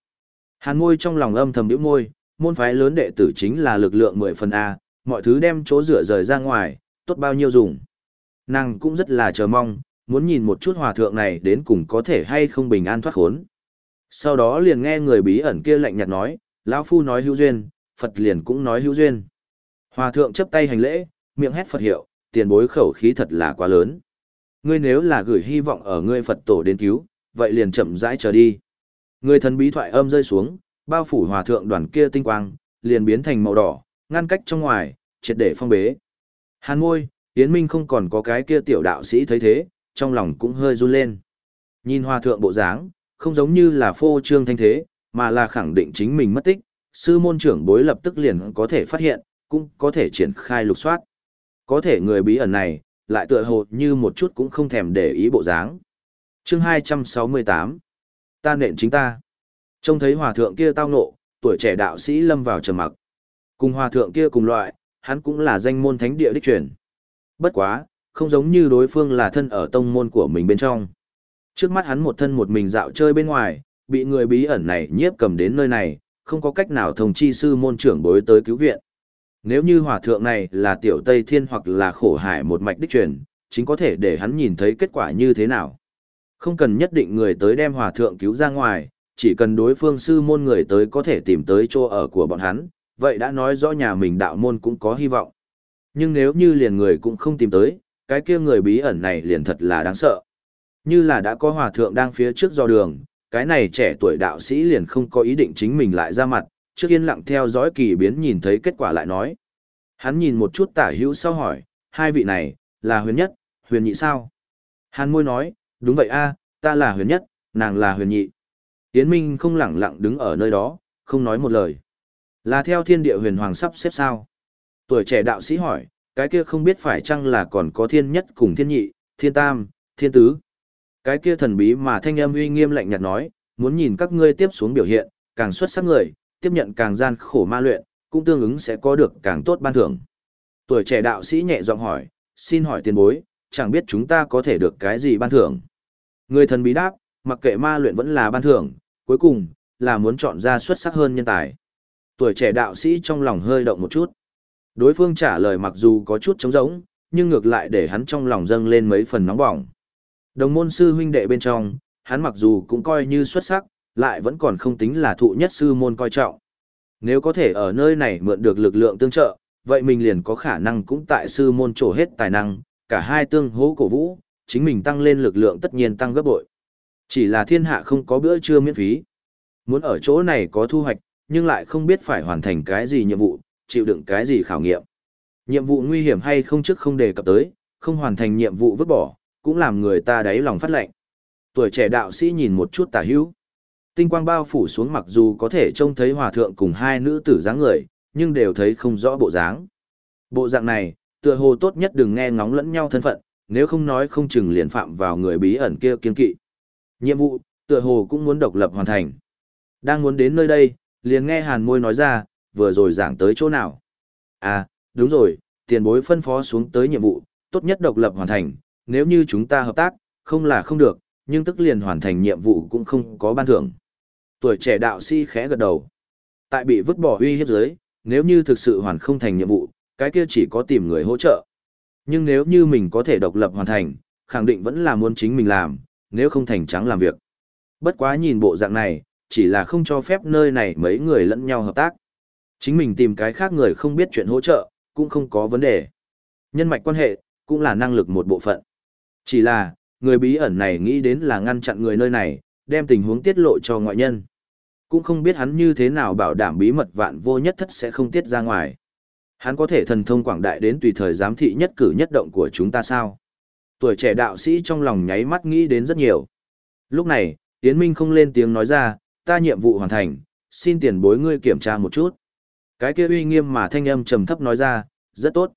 Hàn Ngôi trong lòng âm thầm nhíu môi, môn phái lớn đệ tử chính là lực lượng mười phần A, mọi thứ đem chỗ rửa rời ra ngoài, tốt bao nhiêu dùng. Nàng cũng rất là chờ mong, muốn nhìn một chút hòa thượng này đến cùng có thể hay không bình an thoát khốn. Sau đó liền nghe người bí ẩn kia lạnh nhạt nói, lão phu nói hữu duyên, Phật liền cũng nói hữu duyên. Hòa thượng chấp tay hành lễ, miệng hét Phật hiệu, tiền bối khẩu khí thật là quá lớn. Ngươi nếu là gửi hy vọng ở ngươi Phật tổ đến cứu, vậy liền chậm rãi chờ đi. Người thần bí thoại âm rơi xuống, bao phủ hòa thượng đoàn kia tinh quang, liền biến thành màu đỏ, ngăn cách trong ngoài, triệt để phong bế. Hàn ngôi, Yến Minh không còn có cái kia tiểu đạo sĩ thấy thế, trong lòng cũng hơi run lên. Nhìn hòa thượng bộ dáng, không giống như là phô trương thanh thế, mà là khẳng định chính mình mất tích, sư môn trưởng bối lập tức liền có thể phát hiện, cũng có thể triển khai lục soát. Có thể người bí ẩn này, lại tựa hồ như một chút cũng không thèm để ý bộ dáng. Chương 268 Ta nện chính ta. Trông thấy hòa thượng kia tao nộ, tuổi trẻ đạo sĩ lâm vào trầm mặc. Cùng hòa thượng kia cùng loại, hắn cũng là danh môn thánh địa đích truyền. Bất quá, không giống như đối phương là thân ở tông môn của mình bên trong. Trước mắt hắn một thân một mình dạo chơi bên ngoài, bị người bí ẩn này nhiếp cầm đến nơi này, không có cách nào thông chi sư môn trưởng bối tới cứu viện. Nếu như hòa thượng này là tiểu Tây Thiên hoặc là khổ hải một mạch đích truyền, chính có thể để hắn nhìn thấy kết quả như thế nào. Không cần nhất định người tới đem hòa thượng cứu ra ngoài, chỉ cần đối phương sư môn người tới có thể tìm tới chỗ ở của bọn hắn, vậy đã nói rõ nhà mình đạo môn cũng có hy vọng. Nhưng nếu như liền người cũng không tìm tới, cái kia người bí ẩn này liền thật là đáng sợ. Như là đã có hòa thượng đang phía trước do đường, cái này trẻ tuổi đạo sĩ liền không có ý định chính mình lại ra mặt, trước yên lặng theo dõi kỳ biến nhìn thấy kết quả lại nói. Hắn nhìn một chút tả hữu sau hỏi, hai vị này, là huyền nhất, huyền nhị sao? Hàn môi nói, đúng vậy a, ta là huyền nhất, nàng là huyền nhị. Yến Minh không lẳng lặng đứng ở nơi đó, không nói một lời. Là theo thiên địa huyền hoàng sắp xếp sao? Tuổi trẻ đạo sĩ hỏi, cái kia không biết phải chăng là còn có thiên nhất cùng thiên nhị, thiên tam, thiên tứ. Cái kia thần bí mà thanh âm uy nghiêm lạnh nhạt nói, muốn nhìn các ngươi tiếp xuống biểu hiện, càng xuất sắc người, tiếp nhận càng gian khổ ma luyện, cũng tương ứng sẽ có được càng tốt ban thưởng. Tuổi trẻ đạo sĩ nhẹ giọng hỏi, xin hỏi tiền bối, chẳng biết chúng ta có thể được cái gì ban thưởng. Người thần bí đáp, mặc kệ ma luyện vẫn là ban thưởng, cuối cùng, là muốn chọn ra xuất sắc hơn nhân tài. Tuổi trẻ đạo sĩ trong lòng hơi động một chút. Đối phương trả lời mặc dù có chút trống rỗng, nhưng ngược lại để hắn trong lòng dâng lên mấy phần nóng bỏng. Đồng môn sư huynh đệ bên trong, hắn mặc dù cũng coi như xuất sắc, lại vẫn còn không tính là thụ nhất sư môn coi trọng. Nếu có thể ở nơi này mượn được lực lượng tương trợ, vậy mình liền có khả năng cũng tại sư môn trổ hết tài năng, cả hai tương hỗ cổ vũ, chính mình tăng lên lực lượng tất nhiên tăng gấp bội. Chỉ là thiên hạ không có bữa trưa miễn phí. Muốn ở chỗ này có thu hoạch, nhưng lại không biết phải hoàn thành cái gì nhiệm vụ, chịu đựng cái gì khảo nghiệm. Nhiệm vụ nguy hiểm hay không trước không đề cập tới, không hoàn thành nhiệm vụ vứt bỏ, cũng làm người ta đáy lòng phát lệnh. Tuổi trẻ đạo sĩ nhìn một chút tả hữu. Tinh quang bao phủ xuống mặc dù có thể trông thấy hòa thượng cùng hai nữ tử dáng người, nhưng đều thấy không rõ bộ dáng. Bộ dạng này, tựa hồ tốt nhất đừng nghe ngóng lẫn nhau thân phận, nếu không nói không chừng liền phạm vào người bí ẩn kia kiên kỵ. Nhiệm vụ, tựa hồ cũng muốn độc lập hoàn thành. Đang muốn đến nơi đây, liền nghe hàn môi nói ra, vừa rồi giảng tới chỗ nào. À, đúng rồi, tiền bối phân phó xuống tới nhiệm vụ, tốt nhất độc lập hoàn thành, nếu như chúng ta hợp tác, không là không được, nhưng tức liền hoàn thành nhiệm vụ cũng không có ban thưởng. Tuổi trẻ đạo sĩ khẽ gật đầu. Tại bị vứt bỏ uy hiếp dưới, nếu như thực sự hoàn không thành nhiệm vụ, cái kia chỉ có tìm người hỗ trợ. Nhưng nếu như mình có thể độc lập hoàn thành, khẳng định vẫn là muốn chính mình làm, nếu không thành trắng làm việc. Bất quá nhìn bộ dạng này, chỉ là không cho phép nơi này mấy người lẫn nhau hợp tác. Chính mình tìm cái khác người không biết chuyện hỗ trợ, cũng không có vấn đề. Nhân mạch quan hệ, cũng là năng lực một bộ phận. Chỉ là, người bí ẩn này nghĩ đến là ngăn chặn người nơi này, đem tình huống tiết lộ cho ngoại nhân. Cũng không biết hắn như thế nào bảo đảm bí mật vạn vô nhất thất sẽ không tiết ra ngoài. Hắn có thể thần thông quảng đại đến tùy thời giám thị nhất cử nhất động của chúng ta sao? Tuổi trẻ đạo sĩ trong lòng nháy mắt nghĩ đến rất nhiều. Lúc này, Yến Minh không lên tiếng nói ra, ta nhiệm vụ hoàn thành, xin tiền bối ngươi kiểm tra một chút. Cái kia uy nghiêm mà thanh âm trầm thấp nói ra, rất tốt.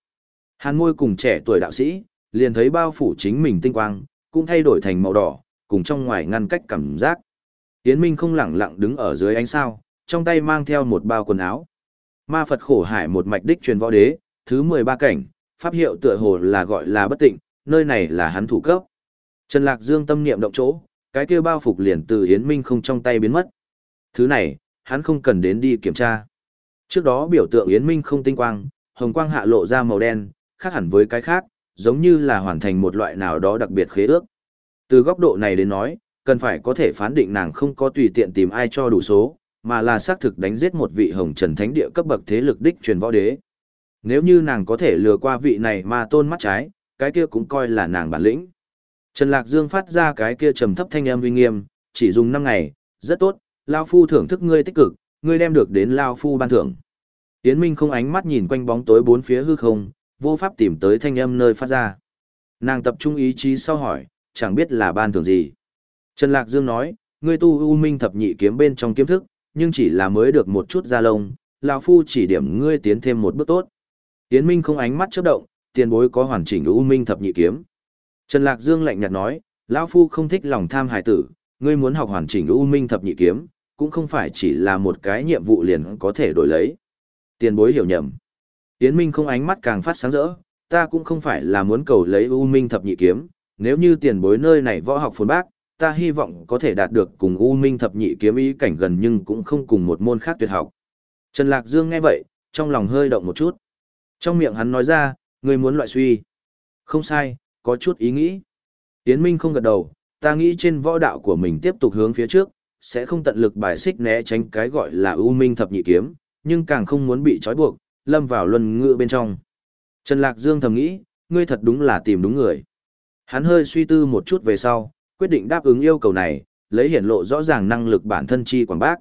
Hàn môi cùng trẻ tuổi đạo sĩ, liền thấy bao phủ chính mình tinh quang, cũng thay đổi thành màu đỏ, cùng trong ngoài ngăn cách cảm giác. Yến Minh không lẳng lặng đứng ở dưới ánh sao, trong tay mang theo một bao quần áo. Ma Phật khổ hải một mạch đích truyền võ đế, thứ 13 cảnh, pháp hiệu tựa hồ là gọi là bất tịnh, nơi này là hắn thủ cấp. Trần Lạc Dương tâm niệm động chỗ, cái kia bao phục liền từ Yến Minh không trong tay biến mất. Thứ này, hắn không cần đến đi kiểm tra. Trước đó biểu tượng Yến Minh không tinh quang, hồng quang hạ lộ ra màu đen, khác hẳn với cái khác, giống như là hoàn thành một loại nào đó đặc biệt khế ước. Từ góc độ này đến nói, cần phải có thể phán định nàng không có tùy tiện tìm ai cho đủ số, mà là xác thực đánh giết một vị hồng trần thánh địa cấp bậc thế lực đích truyền võ đế. Nếu như nàng có thể lừa qua vị này mà tôn mắt trái, cái kia cũng coi là nàng bản lĩnh. Trần Lạc Dương phát ra cái kia trầm thấp thanh âm uy nghiêm, chỉ dùng 5 ngày, rất tốt, Lao Phu thưởng thức ngươi tích cực, ngươi đem được đến Lao Phu ban thưởng. Yến Minh không ánh mắt nhìn quanh bóng tối bốn phía hư không, vô pháp tìm tới thanh âm nơi phát ra. Nàng tập trung ý chí sau hỏi, chẳng biết là ban thưởng gì. Trần Lạc Dương nói, ngươi tu U Minh thập nhị kiếm bên trong kiếm thức, nhưng chỉ là mới được một chút da lông, lão phu chỉ điểm ngươi tiến thêm một bước tốt. Yến Minh không ánh mắt chớp động, tiền bối có hoàn chỉnh U Minh thập nhị kiếm. Trần Lạc Dương lạnh nhạt nói, lão phu không thích lòng tham hài tử, ngươi muốn học hoàn chỉnh U Minh thập nhị kiếm, cũng không phải chỉ là một cái nhiệm vụ liền có thể đổi lấy. Tiền bối hiểu nhầm. Yến Minh không ánh mắt càng phát sáng rỡ, ta cũng không phải là muốn cầu lấy U Minh thập nhị kiếm, nếu như tiền bối nơi này võ học phồn bác, ta hy vọng có thể đạt được cùng U Minh thập nhị kiếm ý cảnh gần nhưng cũng không cùng một môn khác tuyệt học. Trần Lạc Dương nghe vậy, trong lòng hơi động một chút. Trong miệng hắn nói ra, ngươi muốn loại suy. Không sai, có chút ý nghĩ. Yến Minh không gật đầu, ta nghĩ trên võ đạo của mình tiếp tục hướng phía trước, sẽ không tận lực bài xích né tránh cái gọi là U Minh thập nhị kiếm, nhưng càng không muốn bị trói buộc, lâm vào luân ngựa bên trong. Trần Lạc Dương thầm nghĩ, ngươi thật đúng là tìm đúng người. Hắn hơi suy tư một chút về sau, quyết định đáp ứng yêu cầu này, lấy hiển lộ rõ ràng năng lực bản thân chi quảng bác.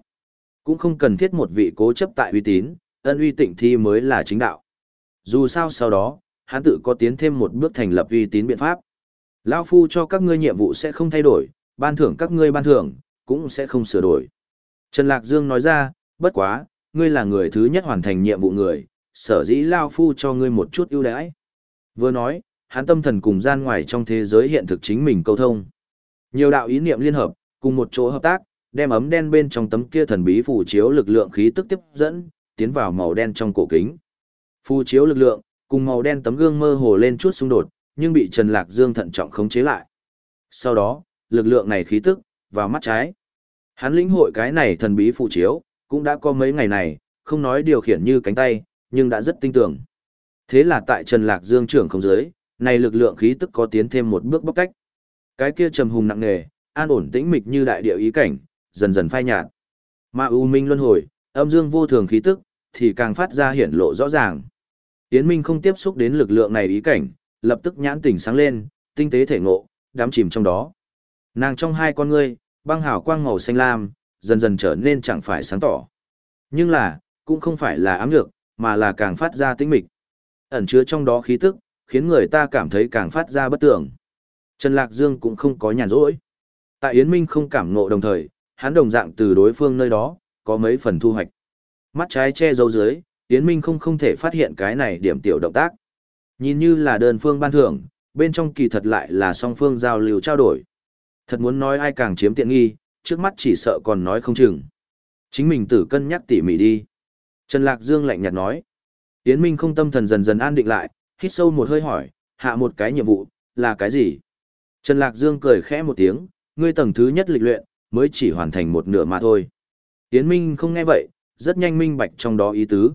Cũng không cần thiết một vị cố chấp tại uy tín, ân uy tịnh thi mới là chính đạo. Dù sao sau đó, hắn tự có tiến thêm một bước thành lập uy tín biện pháp. Lão phu cho các ngươi nhiệm vụ sẽ không thay đổi, ban thưởng các ngươi ban thưởng, cũng sẽ không sửa đổi. Trần Lạc Dương nói ra, bất quá, ngươi là người thứ nhất hoàn thành nhiệm vụ người, sở dĩ Lao phu cho ngươi một chút ưu đãi. Vừa nói, hắn tâm thần cùng gian ngoài trong thế giới hiện thực chính mình câu thông. Nhiều đạo ý niệm liên hợp, cùng một chỗ hợp tác, đem ấm đen bên trong tấm kia thần bí phù chiếu lực lượng khí tức tiếp dẫn, tiến vào màu đen trong cổ kính. Phù chiếu lực lượng, cùng màu đen tấm gương mơ hồ lên chút xung đột, nhưng bị Trần Lạc Dương thận trọng khống chế lại. Sau đó, lực lượng này khí tức, vào mắt trái. Hắn lĩnh hội cái này thần bí phù chiếu, cũng đã có mấy ngày này, không nói điều khiển như cánh tay, nhưng đã rất tinh tưởng. Thế là tại Trần Lạc Dương trưởng không giới, này lực lượng khí tức có tiến thêm một bước bóc cách. Cái kia trầm hùng nặng nề, an ổn tĩnh mịch như đại địa ý cảnh, dần dần phai nhạt. Mà u minh luân hồi, âm dương vô thường khí tức, thì càng phát ra hiển lộ rõ ràng. Yến Minh không tiếp xúc đến lực lượng này ý cảnh, lập tức nhãn tỉnh sáng lên, tinh tế thể ngộ, đắm chìm trong đó. Nàng trong hai con ngươi, băng hào quang màu xanh lam, dần dần trở nên chẳng phải sáng tỏ. Nhưng là, cũng không phải là ám nhược, mà là càng phát ra tĩnh mịch. Ẩn chứa trong đó khí tức, khiến người ta cảm thấy càng phát ra bất tưởng. Trần Lạc Dương cũng không có nhàn rỗi. Tại Yến Minh không cảm ngộ đồng thời, hắn đồng dạng từ đối phương nơi đó, có mấy phần thu hoạch. Mắt trái che dấu dưới, Yến Minh không không thể phát hiện cái này điểm tiểu động tác. Nhìn như là đơn phương ban thưởng, bên trong kỳ thật lại là song phương giao lưu trao đổi. Thật muốn nói ai càng chiếm tiện nghi, trước mắt chỉ sợ còn nói không chừng. Chính mình tử cân nhắc tỉ mỉ đi. Trần Lạc Dương lạnh nhạt nói. Yến Minh không tâm thần dần dần an định lại, hít sâu một hơi hỏi, hạ một cái nhiệm vụ, là cái gì? Trần Lạc Dương cười khẽ một tiếng, ngươi tầng thứ nhất lịch luyện, mới chỉ hoàn thành một nửa mà thôi. Yến Minh không nghe vậy, rất nhanh minh bạch trong đó ý tứ.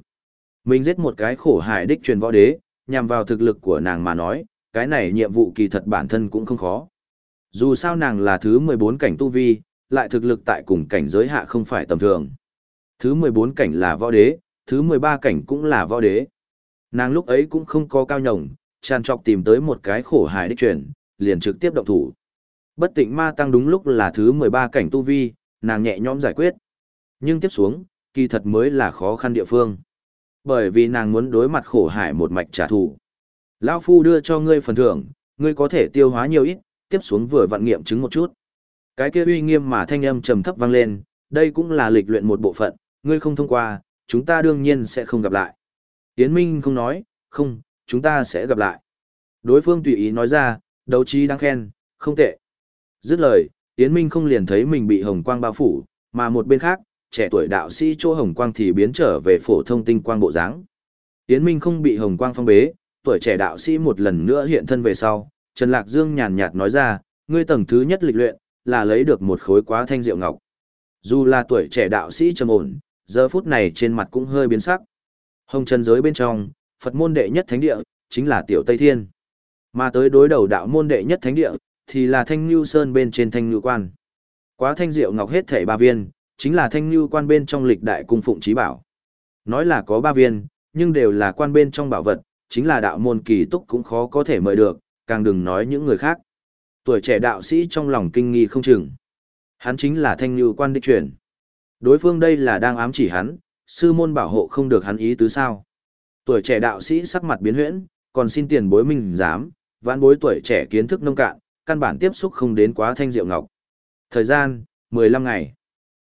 Mình giết một cái khổ hải đích truyền võ đế, nhằm vào thực lực của nàng mà nói, cái này nhiệm vụ kỳ thật bản thân cũng không khó. Dù sao nàng là thứ 14 cảnh tu vi, lại thực lực tại cùng cảnh giới hạ không phải tầm thường. Thứ 14 cảnh là võ đế, thứ 13 cảnh cũng là võ đế. Nàng lúc ấy cũng không có cao nhồng, tràn trọc tìm tới một cái khổ hải đích truyền, liền trực tiếp động thủ. Bất tịnh ma tăng đúng lúc là thứ 13 cảnh tu vi, nàng nhẹ nhõm giải quyết. Nhưng tiếp xuống, kỳ thật mới là khó khăn địa phương. Bởi vì nàng muốn đối mặt khổ hải một mạch trả thù. Lão Phu đưa cho ngươi phần thưởng, ngươi có thể tiêu hóa nhiều ít, tiếp xuống vừa vận nghiệm chứng một chút. Cái kia uy nghiêm mà thanh âm trầm thấp vang lên, đây cũng là lịch luyện một bộ phận, ngươi không thông qua, chúng ta đương nhiên sẽ không gặp lại. Yến Minh không nói, không, chúng ta sẽ gặp lại. Đối phương tùy ý nói ra, đấu trí đáng khen, không tệ. Dứt lời, Yến Minh không liền thấy mình bị hồng quang bao phủ, mà một bên khác, trẻ tuổi đạo sĩ chỗ hồng quang thì biến trở về phổ thông tinh quang bộ dáng. Yến Minh không bị hồng quang phong bế, tuổi trẻ đạo sĩ một lần nữa hiện thân về sau, Trần Lạc Dương nhàn nhạt nói ra, ngươi tầng thứ nhất lịch luyện, là lấy được một khối quá thanh diệu ngọc. Dù là tuổi trẻ đạo sĩ trầm ổn, giờ phút này trên mặt cũng hơi biến sắc. Hồng chân giới bên trong, Phật môn đệ nhất thánh địa, chính là Tiểu Tây Thiên. Mà tới đối đầu đạo môn đệ nhất thánh địa, thì là Thanh lưu Sơn bên trên Thanh Nhu Quan. Quá thanh diệu ngọc hết thảy ba viên, chính là Thanh Nhu Quan bên trong lịch đại cung phụng trí bảo. Nói là có ba viên, nhưng đều là quan bên trong bảo vật, chính là đạo môn kỳ túc cũng khó có thể mời được, càng đừng nói những người khác. Tuổi trẻ đạo sĩ trong lòng kinh nghi không chừng. Hắn chính là Thanh lưu Quan đích truyền. Đối phương đây là đang ám chỉ hắn, sư môn bảo hộ không được hắn ý tứ sao. Tuổi trẻ đạo sĩ sắc mặt biến huyễn, còn xin tiền bối minh dám, vãn bối tuổi trẻ kiến thức nông cạn, căn bản tiếp xúc không đến quá thanh diệu ngọc. Thời gian, 15 ngày.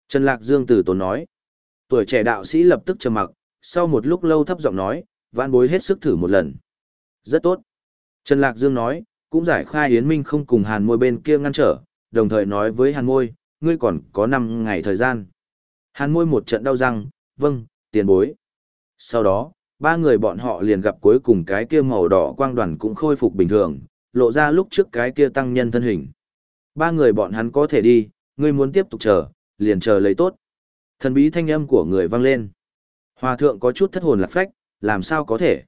Trần Lạc Dương từ tốn nói. Tuổi trẻ đạo sĩ lập tức trầm mặc, sau một lúc lâu thấp giọng nói, vãn bối hết sức thử một lần. Rất tốt. Trần Lạc Dương nói, cũng giải khai Yến Minh không cùng hàn môi bên kia ngăn trở, đồng thời nói với hàn môi, ngươi còn có 5 ngày thời gian. Hàn môi một trận đau răng, vâng, tiền bối. Sau đó, ba người bọn họ liền gặp cuối cùng cái kia màu đỏ quang đoàn cũng khôi phục bình thường, lộ ra lúc trước cái kia tăng nhân thân hình. Ba người bọn hắn có thể đi, ngươi muốn tiếp tục chờ, liền chờ lấy tốt. Thần bí thanh âm của người vang lên. Hòa thượng có chút thất hồn lạc phách, làm sao có thể.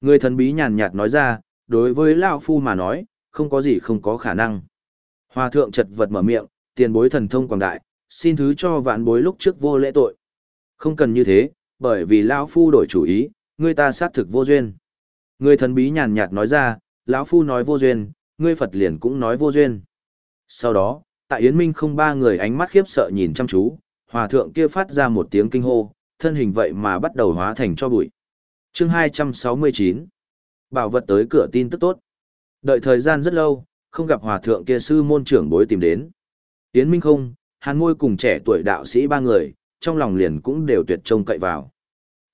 Người thần bí nhàn nhạt nói ra, đối với Lão Phu mà nói, không có gì không có khả năng. Hòa thượng chật vật mở miệng, tiền bối thần thông quảng đại, xin thứ cho vạn bối lúc trước vô lễ tội. Không cần như thế, bởi vì Lão Phu đổi chủ ý, Ngươi ta xác thực vô duyên. Người thần bí nhàn nhạt nói ra, lão Phu nói vô duyên, ngươi Phật liền cũng nói vô duyên. Sau đó, tại Yến Minh không ba người ánh mắt khiếp sợ nhìn chăm chú, hòa thượng kia phát ra một tiếng kinh hô, thân hình vậy mà bắt đầu hóa thành cho bụi. Chương 269 Bảo vật tới cửa tin tức tốt. Đợi thời gian rất lâu, không gặp hòa thượng kia sư môn trưởng bối tìm đến. Yến Minh không, hàn ngôi cùng trẻ tuổi đạo sĩ ba người, trong lòng liền cũng đều tuyệt trông cậy vào.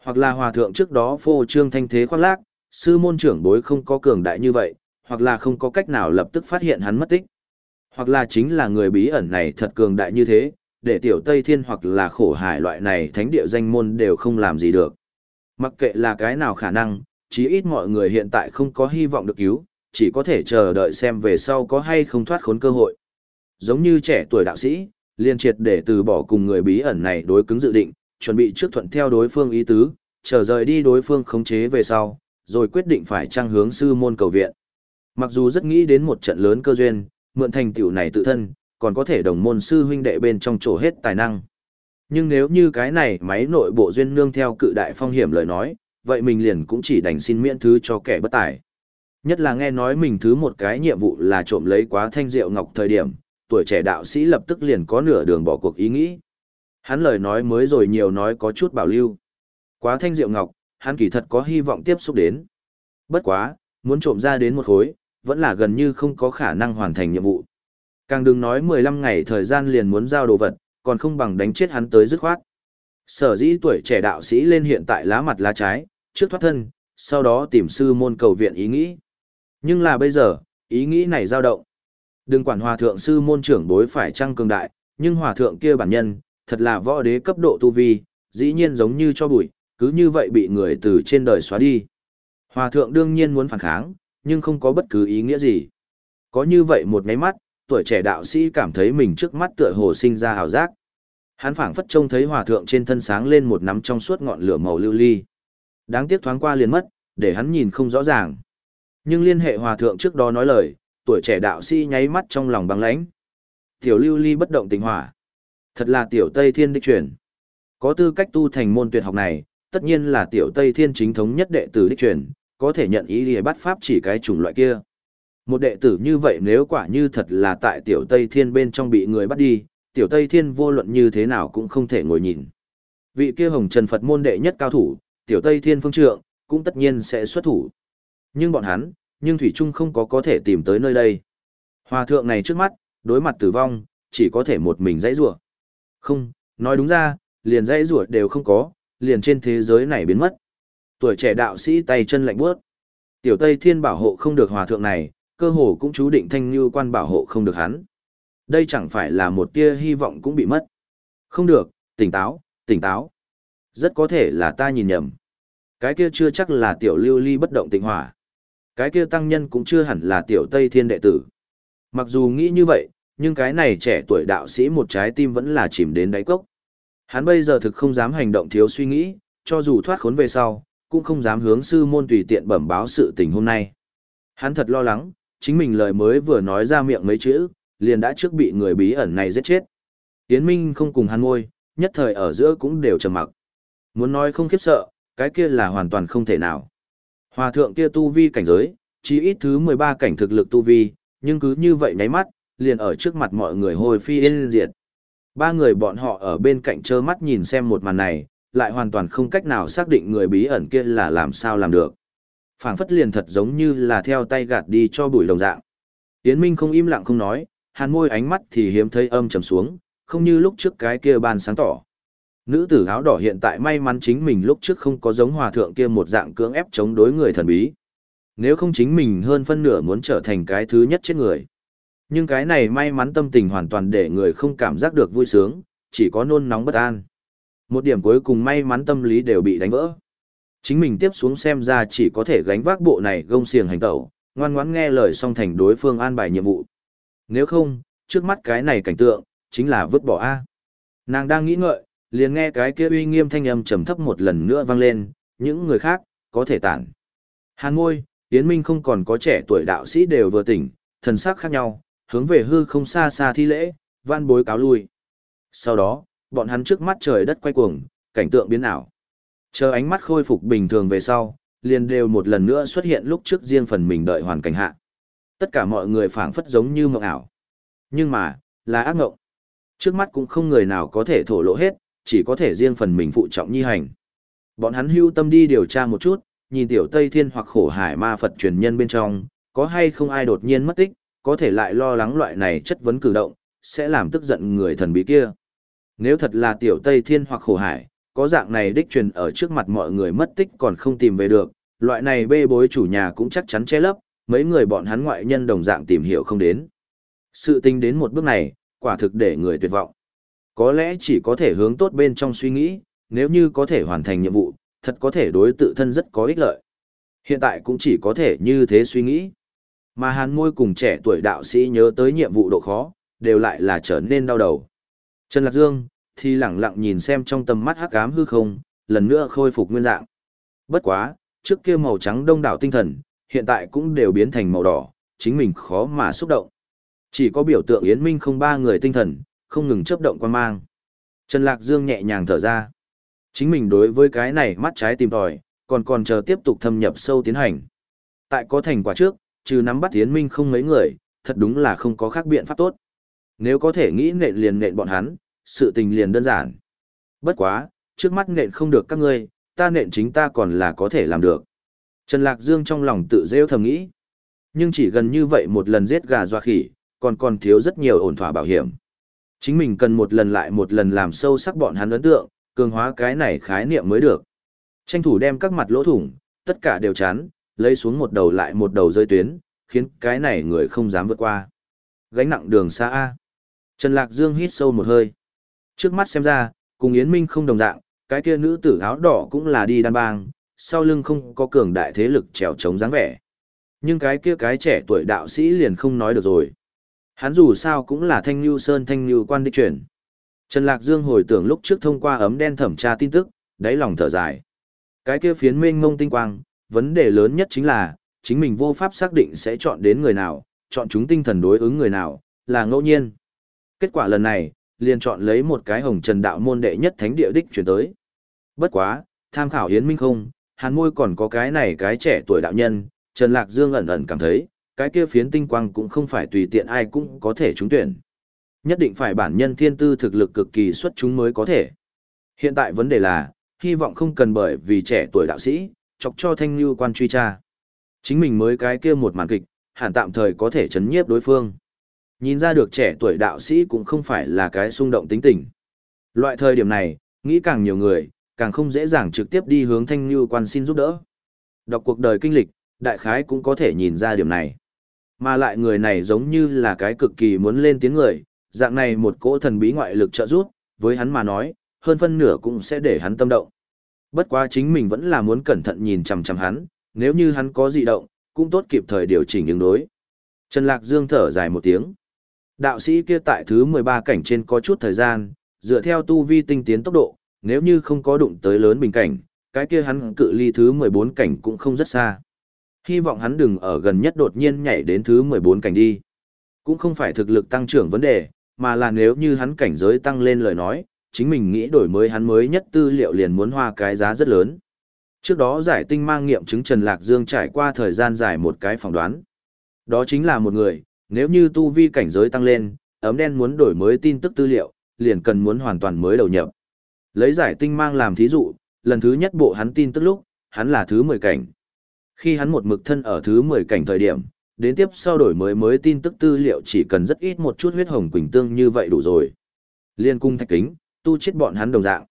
Hoặc là hòa thượng trước đó phô trương thanh thế khoác lác, sư môn trưởng bối không có cường đại như vậy, hoặc là không có cách nào lập tức phát hiện hắn mất tích. Hoặc là chính là người bí ẩn này thật cường đại như thế, để tiểu Tây Thiên hoặc là khổ hải loại này thánh địa danh môn đều không làm gì được. Mặc kệ là cái nào khả năng, chí ít mọi người hiện tại không có hy vọng được cứu, chỉ có thể chờ đợi xem về sau có hay không thoát khốn cơ hội. Giống như trẻ tuổi đạo sĩ, liên triệt để từ bỏ cùng người bí ẩn này đối cứng dự định, chuẩn bị trước thuận theo đối phương ý tứ, chờ rời đi đối phương khống chế về sau, rồi quyết định phải trang hướng sư môn cầu viện. Mặc dù rất nghĩ đến một trận lớn cơ duyên, mượn thành tựu này tự thân, còn có thể đồng môn sư huynh đệ bên trong chỗ hết tài năng. Nhưng nếu như cái này máy nội bộ duyên nương theo cự đại phong hiểm lời nói, vậy mình liền cũng chỉ đành xin miễn thứ cho kẻ bất tài. Nhất là nghe nói mình thứ một cái nhiệm vụ là trộm lấy quá thanh rượu ngọc thời điểm, tuổi trẻ đạo sĩ lập tức liền có nửa đường bỏ cuộc ý nghĩ. Hắn lời nói mới rồi nhiều nói có chút bảo lưu. Quá thanh diệu ngọc, hắn kỳ thật có hy vọng tiếp xúc đến. Bất quá, muốn trộm ra đến một khối, vẫn là gần như không có khả năng hoàn thành nhiệm vụ. Càng đừng nói 15 ngày thời gian liền muốn giao đồ vật, còn không bằng đánh chết hắn tới dứt khoát. Sở dĩ tuổi trẻ đạo sĩ lên hiện tại lá mặt lá trái, trước thoát thân, sau đó tìm sư môn cầu viện ý nghĩ. Nhưng là bây giờ, ý nghĩ này dao động. Đừng quản hòa thượng sư môn trưởng bối phải trăng cường đại, nhưng hòa thượng kia bản nhân, thật là võ đế cấp độ tu vi, dĩ nhiên giống như cho bụi, cứ như vậy bị người từ trên đời xóa đi. Hòa thượng đương nhiên muốn phản kháng, nhưng không có bất cứ ý nghĩa gì. Có như vậy một ngáy mắt, tuổi trẻ đạo sĩ cảm thấy mình trước mắt tựa hồ sinh ra hào giác. Hắn phảng phất trông thấy hòa thượng trên thân sáng lên một nắm trong suốt ngọn lửa màu lưu ly. Đáng tiếc thoáng qua liền mất, để hắn nhìn không rõ ràng. Nhưng liên hệ hòa thượng trước đó nói lời, tuổi trẻ đạo sĩ nháy mắt trong lòng băng lãnh. Tiểu lưu ly bất động tình hỏa. Thật là tiểu Tây Thiên đích truyền. Có tư cách tu thành môn tuyệt học này, tất nhiên là tiểu Tây Thiên chính thống nhất đệ tử đích truyền, có thể nhận ý lìa bắt pháp chỉ cái chủng loại kia. Một đệ tử như vậy nếu quả như thật là tại tiểu Tây Thiên bên trong bị người bắt đi, tiểu Tây Thiên vô luận như thế nào cũng không thể ngồi nhìn. Vị kia hồng trần Phật môn đệ nhất cao thủ, tiểu Tây Thiên phương trượng, cũng tất nhiên sẽ xuất thủ. Nhưng bọn hắn, nhưng Thủy Trung không có có thể tìm tới nơi đây. Hòa thượng này trước mắt, đối mặt tử vong, chỉ có thể một mình dãy rủa. Không, nói đúng ra, liền dãy rủa đều không có, liền trên thế giới này biến mất. Tuổi trẻ đạo sĩ tay chân lạnh bước. Tiểu Tây Thiên bảo hộ không được hòa thượng này, cơ hồ cũng chú định thanh như quan bảo hộ không được hắn. Đây chẳng phải là một tia hy vọng cũng bị mất. Không được, tỉnh táo, tỉnh táo. Rất có thể là ta nhìn nhầm. Cái kia chưa chắc là tiểu lưu ly bất động tịnh hỏa. Cái kia tăng nhân cũng chưa hẳn là tiểu Tây Thiên đệ tử. Mặc dù nghĩ như vậy, nhưng cái này trẻ tuổi đạo sĩ một trái tim vẫn là chìm đến đáy cốc. Hắn bây giờ thực không dám hành động thiếu suy nghĩ, cho dù thoát khốn về sau, cũng không dám hướng sư môn tùy tiện bẩm báo sự tình hôm nay. Hắn thật lo lắng, chính mình lời mới vừa nói ra miệng mấy chữ, liền đã trước bị người bí ẩn này giết chết. Yến Minh không cùng hắn ngôi, nhất thời ở giữa cũng đều trầm mặc. Muốn nói không khiếp sợ, cái kia là hoàn toàn không thể nào. Hòa thượng kia tu vi cảnh giới, chỉ ít thứ 13 cảnh thực lực tu vi, nhưng cứ như vậy nháy mắt, liền ở trước mặt mọi người hồi phi yên diệt. Ba người bọn họ ở bên cạnh trơ mắt nhìn xem một màn này, lại hoàn toàn không cách nào xác định người bí ẩn kia là làm sao làm được. phảng phất liền thật giống như là theo tay gạt đi cho bụi đồng dạng. Yến Minh không im lặng không nói, hàn môi ánh mắt thì hiếm thấy âm trầm xuống, không như lúc trước cái kia ban sáng tỏ. Nữ tử áo đỏ hiện tại may mắn chính mình lúc trước không có giống hòa thượng kia một dạng cưỡng ép chống đối người thần bí. Nếu không chính mình hơn phân nửa muốn trở thành cái thứ nhất chết người. Nhưng cái này may mắn tâm tình hoàn toàn để người không cảm giác được vui sướng, chỉ có nôn nóng bất an. Một điểm cuối cùng may mắn tâm lý đều bị đánh vỡ. Chính mình tiếp xuống xem ra chỉ có thể gánh vác bộ này gông xiềng hành tẩu, ngoan ngoãn nghe lời song thành đối phương an bài nhiệm vụ. Nếu không, trước mắt cái này cảnh tượng, chính là vứt bỏ A. Nàng đang nghĩ ngợi, liền nghe cái kia uy nghiêm thanh âm trầm thấp một lần nữa vang lên, những người khác, có thể tản. Hàn ngôi, Yến Minh không còn có trẻ tuổi đạo sĩ đều vừa tỉnh, thần sắc khác nhau, hướng về hư không xa xa thi lễ, van bối cáo lui. Sau đó, bọn hắn trước mắt trời đất quay cuồng, cảnh tượng biến ảo. Chờ ánh mắt khôi phục bình thường về sau, liền đều một lần nữa xuất hiện lúc trước riêng phần mình đợi hoàn cảnh hạ. Tất cả mọi người phảng phất giống như mộng ảo. Nhưng mà, là ác mộng. Trước mắt cũng không người nào có thể thổ lộ hết, chỉ có thể riêng phần mình phụ trọng nhi hành. Bọn hắn hưu tâm đi điều tra một chút, nhìn tiểu Tây Thiên hoặc khổ hải ma Phật truyền nhân bên trong, có hay không ai đột nhiên mất tích, có thể lại lo lắng loại này chất vấn cử động, sẽ làm tức giận người thần bí kia. Nếu thật là tiểu Tây Thiên hoặc khổ hải, có dạng này đích truyền ở trước mặt mọi người mất tích còn không tìm về được, loại này bê bối chủ nhà cũng chắc chắn che lấp, mấy người bọn hắn ngoại nhân đồng dạng tìm hiểu không đến. Sự tình đến một bước này, quả thực để người tuyệt vọng. Có lẽ chỉ có thể hướng tốt bên trong suy nghĩ, nếu như có thể hoàn thành nhiệm vụ, thật có thể đối tự thân rất có ích lợi. Hiện tại cũng chỉ có thể như thế suy nghĩ. Mà hàn môi cùng trẻ tuổi đạo sĩ nhớ tới nhiệm vụ độ khó, đều lại là trở nên đau đầu. Trần Lạc Dương, thì lẳng lặng nhìn xem trong tầm mắt hắc ám hư không, lần nữa khôi phục nguyên dạng. Bất quá, trước kia màu trắng đông đảo tinh thần, hiện tại cũng đều biến thành màu đỏ, chính mình khó mà xúc động. Chỉ có biểu tượng Yến Minh không ba người tinh thần, không ngừng chấp động quan mang. Trần Lạc Dương nhẹ nhàng thở ra. Chính mình đối với cái này mắt trái tìm tòi, còn còn chờ tiếp tục thâm nhập sâu tiến hành. Tại có thành quả trước, trừ nắm bắt Yến Minh không mấy người, thật đúng là không có khác biện pháp tốt. Nếu có thể nghĩ nện liền nện bọn hắn, sự tình liền đơn giản. Bất quá, trước mắt nện không được các ngươi, ta nện chính ta còn là có thể làm được. Trần Lạc Dương trong lòng tự rêu thầm nghĩ. Nhưng chỉ gần như vậy một lần giết gà doa khỉ, còn còn thiếu rất nhiều ổn thỏa bảo hiểm. Chính mình cần một lần lại một lần làm sâu sắc bọn hắn ấn tượng, cường hóa cái này khái niệm mới được. Tranh thủ đem các mặt lỗ thủng, tất cả đều chán, lấy xuống một đầu lại một đầu rơi tuyến, khiến cái này người không dám vượt qua. Gánh nặng đường xa A. Trần Lạc Dương hít sâu một hơi. Trước mắt xem ra, cùng Yến Minh không đồng dạng, cái kia nữ tử áo đỏ cũng là đi đan bang, sau lưng không có cường đại thế lực trèo chống dáng vẻ. Nhưng cái kia cái trẻ tuổi đạo sĩ liền không nói được rồi. Hắn dù sao cũng là thanh lưu sơn thanh lưu quan đích truyền. Trần Lạc Dương hồi tưởng lúc trước thông qua ấm đen thẩm tra tin tức, đáy lòng thở dài. Cái kia phiến mênh mông tinh quang, vấn đề lớn nhất chính là, chính mình vô pháp xác định sẽ chọn đến người nào, chọn chúng tinh thần đối ứng người nào, là ngẫu nhiên. Kết quả lần này, liền chọn lấy một cái hồng trần đạo môn đệ nhất thánh địa đích chuyển tới. Bất quá, tham khảo hiến minh không, hàn môi còn có cái này cái trẻ tuổi đạo nhân, Trần Lạc Dương ẩn ẩn cảm thấy, cái kia phiến tinh quang cũng không phải tùy tiện ai cũng có thể trúng tuyển. Nhất định phải bản nhân thiên tư thực lực cực kỳ xuất chúng mới có thể. Hiện tại vấn đề là, hy vọng không cần bởi vì trẻ tuổi đạo sĩ, chọc cho thanh lưu quan truy tra. Chính mình mới cái kia một màn kịch, hẳn tạm thời có thể chấn nhiếp đối phương. Nhìn ra được trẻ tuổi đạo sĩ cũng không phải là cái xung động tính tình. Loại thời điểm này, nghĩ càng nhiều người, càng không dễ dàng trực tiếp đi hướng thanh lưu quan xin giúp đỡ. Đọc cuộc đời kinh lịch, đại khái cũng có thể nhìn ra điểm này. Mà lại người này giống như là cái cực kỳ muốn lên tiếng người, dạng này một cỗ thần bí ngoại lực trợ giúp, với hắn mà nói, hơn phân nửa cũng sẽ để hắn tâm động. Bất quá chính mình vẫn là muốn cẩn thận nhìn chằm chằm hắn, nếu như hắn có dị động, cũng tốt kịp thời điều chỉnh ứng đối. Trần Lạc Dương thở dài một tiếng. Đạo sĩ kia tại thứ 13 cảnh trên có chút thời gian, dựa theo tu vi tinh tiến tốc độ, nếu như không có đụng tới lớn bình cảnh, cái kia hắn cự ly thứ 14 cảnh cũng không rất xa. Hy vọng hắn đừng ở gần nhất đột nhiên nhảy đến thứ 14 cảnh đi. Cũng không phải thực lực tăng trưởng vấn đề, mà là nếu như hắn cảnh giới tăng lên lời nói, chính mình nghĩ đổi mới hắn mới nhất tư liệu liền muốn hoa cái giá rất lớn. Trước đó giải tinh mang nghiệm chứng Trần Lạc Dương trải qua thời gian dài một cái phỏng đoán. Đó chính là một người, nếu như tu vi cảnh giới tăng lên, ấm đen muốn đổi mới tin tức tư liệu, liền cần muốn hoàn toàn mới đầu nhập. Lấy giải tinh mang làm thí dụ, lần thứ nhất bộ hắn tin tức lúc, hắn là thứ 10 cảnh. Khi hắn một mực thân ở thứ 10 cảnh thời điểm, đến tiếp sau đổi mới mới tin tức tư liệu chỉ cần rất ít một chút huyết hồng quỳnh tương như vậy đủ rồi. Liên cung thạch kính, tu chết bọn hắn đồng dạng.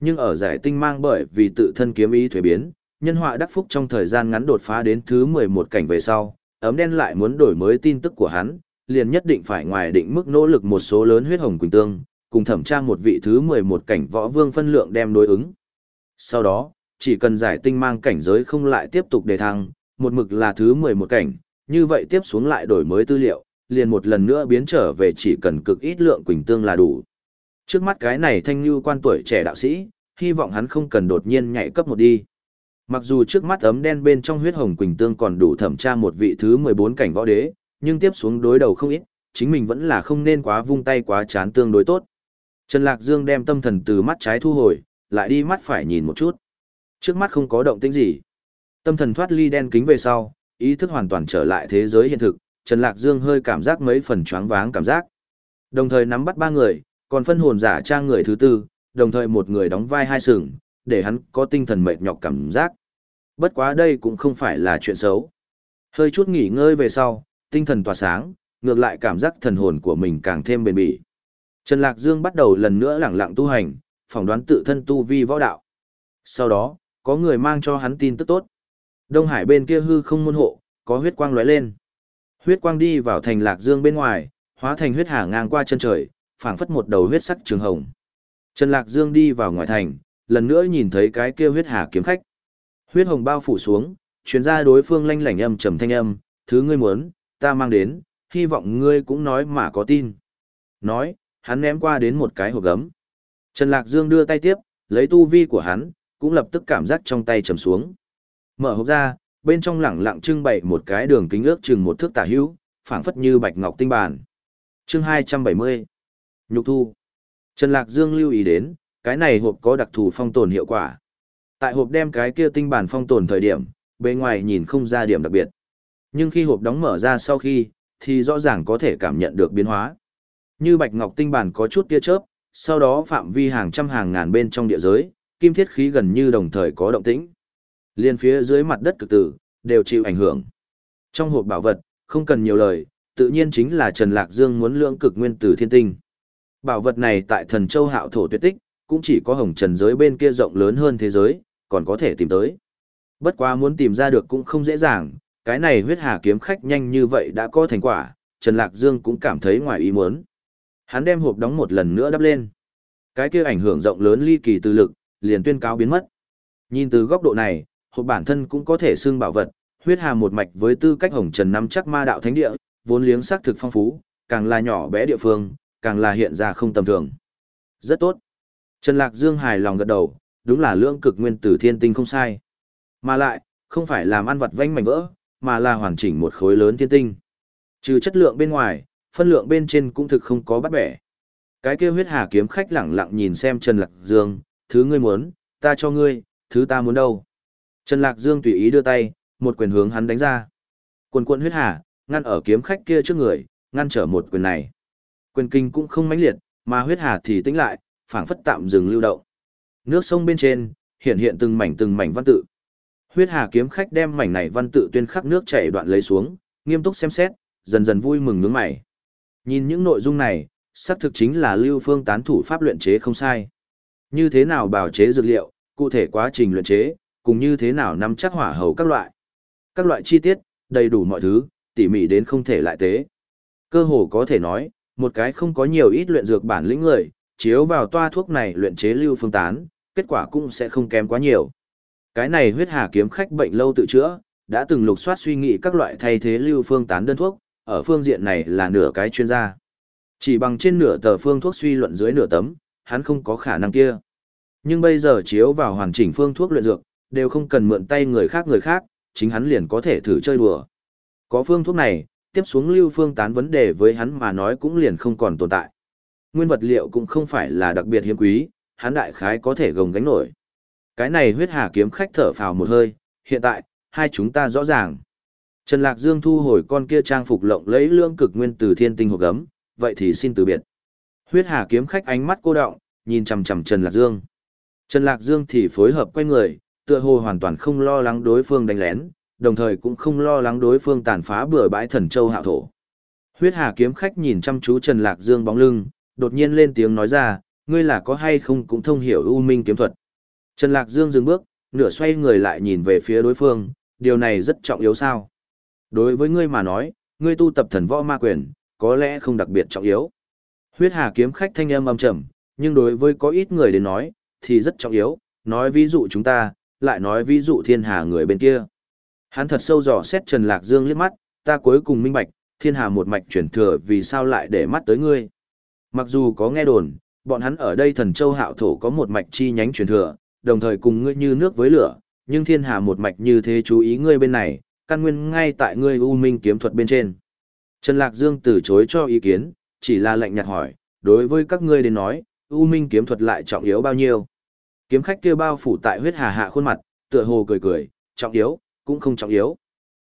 Nhưng ở giải tinh mang bởi vì tự thân kiếm ý thuế biến, nhân họa đắc phúc trong thời gian ngắn đột phá đến thứ 11 cảnh về sau, ấm đen lại muốn đổi mới tin tức của hắn, liền nhất định phải ngoài định mức nỗ lực một số lớn huyết hồng quỳnh tương, cùng thẩm tra một vị thứ 11 cảnh võ vương phân lượng đem đối ứng. Sau đó, chỉ cần giải tinh mang cảnh giới không lại tiếp tục đề thăng, một mực là thứ 11 cảnh, như vậy tiếp xuống lại đổi mới tư liệu, liền một lần nữa biến trở về chỉ cần cực ít lượng quỳnh tương là đủ. Trước mắt cái này thanh lưu quan tuổi trẻ đạo sĩ, hy vọng hắn không cần đột nhiên nhảy cấp một đi. Mặc dù trước mắt ấm đen bên trong huyết hồng quỳnh tương còn đủ thẩm tra một vị thứ 14 cảnh võ đế, nhưng tiếp xuống đối đầu không ít, chính mình vẫn là không nên quá vung tay quá chán tương đối tốt. Trần Lạc Dương đem tâm thần từ mắt trái thu hồi, lại đi mắt phải nhìn một chút. Trước mắt không có động tĩnh gì. Tâm thần thoát ly đen kính về sau, ý thức hoàn toàn trở lại thế giới hiện thực, Trần Lạc Dương hơi cảm giác mấy phần choáng váng cảm giác. Đồng thời nắm bắt ba người, còn phân hồn giả trang người thứ tư, đồng thời một người đóng vai hai sừng, để hắn có tinh thần mệt nhọc cảm giác. Bất quá đây cũng không phải là chuyện xấu. Hơi chút nghỉ ngơi về sau, tinh thần tỏa sáng, ngược lại cảm giác thần hồn của mình càng thêm bền bỉ. Trần Lạc Dương bắt đầu lần nữa lẳng lặng tu hành, phỏng đoán tự thân tu vi võ đạo. Sau đó, có người mang cho hắn tin tức tốt. Đông Hải bên kia hư không môn hộ, có huyết quang lóe lên. Huyết quang đi vào thành Lạc Dương bên ngoài, hóa thành huyết hà ngang qua chân trời, phảng phất một đầu huyết sắc trường hồng. Trần Lạc Dương đi vào ngoài thành, lần nữa nhìn thấy cái kia huyết hà kiếm khách. Huyết hồng bao phủ xuống, truyền ra đối phương lanh lảnh âm trầm thanh âm, thứ ngươi muốn, ta mang đến, hy vọng ngươi cũng nói mà có tin. Nói, hắn ném qua đến một cái hộp gấm. Trần Lạc Dương đưa tay tiếp, lấy tu vi của hắn, cũng lập tức cảm giác trong tay trầm xuống. Mở hộp ra, bên trong lẳng lặng trưng bày một cái đường kính ước chừng một thước tả hữu, phảng phất như bạch ngọc tinh bản. Chương 270. Nhục thu. Trần Lạc Dương lưu ý đến, cái này hộp có đặc thù phong tồn hiệu quả. Tại hộp đem cái kia tinh bản phong tồn thời điểm, bên ngoài nhìn không ra điểm đặc biệt. Nhưng khi hộp đóng mở ra sau khi, thì rõ ràng có thể cảm nhận được biến hóa. Như bạch ngọc tinh bản có chút tia chớp, sau đó phạm vi hàng trăm hàng ngàn bên trong địa giới, kim thiết khí gần như đồng thời có động tĩnh. Liên phía dưới mặt đất cực tử, đều chịu ảnh hưởng. Trong hộp bảo vật, không cần nhiều lời, tự nhiên chính là Trần Lạc Dương muốn lượng cực nguyên tử thiên tinh. Bảo vật này tại thần châu hạo thổ tuyệt tích, cũng chỉ có hồng trần giới bên kia rộng lớn hơn thế giới, còn có thể tìm tới. Bất quá muốn tìm ra được cũng không dễ dàng, cái này huyết hà kiếm khách nhanh như vậy đã có thành quả, Trần Lạc Dương cũng cảm thấy ngoài ý muốn. Hắn đem hộp đóng một lần nữa đắp lên. Cái kia ảnh hưởng rộng lớn ly kỳ từ lực, liền tuyên cáo biến mất. Nhìn từ góc độ này, hộp bản thân cũng có thể xưng bảo vật, huyết hà một mạch với tư cách hồng trần năm chắc ma đạo thánh địa, vốn liếng xác thực phong phú, càng là nhỏ bé địa phương, càng là hiện ra không tầm thường. Rất tốt. Trần Lạc Dương hài lòng gật đầu, đúng là lưỡng cực nguyên tử thiên tinh không sai. Mà lại, không phải làm ăn vật vanh mảnh vỡ, mà là hoàn chỉnh một khối lớn thiên tinh. Trừ chất lượng bên ngoài, phân lượng bên trên cũng thực không có bắt bẻ. Cái kia huyết hà kiếm khách lẳng lặng nhìn xem Trần Lạc Dương, thứ ngươi muốn, ta cho ngươi, thứ ta muốn đâu. Trần Lạc Dương tùy ý đưa tay, một quyền hướng hắn đánh ra. Quần quần huyết hà, ngăn ở kiếm khách kia trước người, ngăn trở một quyền này. Quyền kinh cũng không mãnh liệt, mà huyết hà thì tĩnh lại, phảng phất tạm dừng lưu động. Nước sông bên trên, hiện hiện từng mảnh từng mảnh văn tự. Huyết hà kiếm khách đem mảnh này văn tự tuyên khắc nước chảy đoạn lấy xuống, nghiêm túc xem xét, dần dần vui mừng nhướng mày. Nhìn những nội dung này, xác thực chính là Lưu Phương tán thủ pháp luyện chế không sai. Như thế nào bảo chế dược liệu, cụ thể quá trình luyện chế, cùng như thế nào nắm chắc hỏa hầu các loại. Các loại chi tiết, đầy đủ mọi thứ, tỉ mỉ đến không thể lại tế. Cơ hồ có thể nói, một cái không có nhiều ít luyện dược bản lĩnh người, chiếu vào toa thuốc này luyện chế lưu phương tán, kết quả cũng sẽ không kém quá nhiều. Cái này huyết hà kiếm khách bệnh lâu tự chữa, đã từng lục soát suy nghĩ các loại thay thế lưu phương tán đơn thuốc, ở phương diện này là nửa cái chuyên gia. Chỉ bằng trên nửa tờ phương thuốc suy luận dưới nửa tấm, hắn không có khả năng kia. Nhưng bây giờ chiếu vào hoàn chỉnh phương thuốc luyện dược, đều không cần mượn tay người khác người khác, chính hắn liền có thể thử chơi đùa. Có phương thuốc này, tiếp xuống lưu phương tán vấn đề với hắn mà nói cũng liền không còn tồn tại. Nguyên vật liệu cũng không phải là đặc biệt hiếm quý, hắn đại khái có thể gồng gánh nổi. Cái này huyết hà kiếm khách thở phào một hơi, hiện tại, hai chúng ta rõ ràng. Trần Lạc Dương thu hồi con kia trang phục lộng lấy lương cực nguyên từ thiên tinh hộp gấm, vậy thì xin từ biệt. Huyết hà kiếm khách ánh mắt cô động, nhìn chầm chầm Trần Lạc Dương. Trần Lạc Dương thì phối hợp quay người, tựa hồ hoàn toàn không lo lắng đối phương đánh lén, đồng thời cũng không lo lắng đối phương tàn phá bừa bãi thần châu hạ thổ. Huyết Hà kiếm khách nhìn chăm chú Trần Lạc Dương bóng lưng, đột nhiên lên tiếng nói ra, ngươi là có hay không cũng thông hiểu U Minh kiếm thuật. Trần Lạc Dương dừng bước, nửa xoay người lại nhìn về phía đối phương, điều này rất trọng yếu sao? Đối với ngươi mà nói, ngươi tu tập thần võ ma quyền, có lẽ không đặc biệt trọng yếu. Huyết Hà kiếm khách thanh âm âm trầm, nhưng đối với có ít người đến nói, thì rất trọng yếu, nói ví dụ chúng ta, lại nói ví dụ thiên hà người bên kia. Hắn thật sâu dò xét Trần Lạc Dương liếc mắt, ta cuối cùng minh bạch, thiên hà một mạch chuyển thừa vì sao lại để mắt tới ngươi. Mặc dù có nghe đồn, bọn hắn ở đây thần châu hạo thổ có một mạch chi nhánh truyền thừa, đồng thời cùng ngươi như nước với lửa, nhưng thiên hà một mạch như thế chú ý ngươi bên này, căn nguyên ngay tại ngươi u minh kiếm thuật bên trên. Trần Lạc Dương từ chối cho ý kiến, chỉ là lệnh nhạt hỏi, đối với các ngươi đến nói, u minh kiếm thuật lại trọng yếu bao nhiêu. Kiếm khách kia bao phủ tại huyết hà hạ khuôn mặt, tựa hồ cười cười, trọng yếu, cũng không trọng yếu.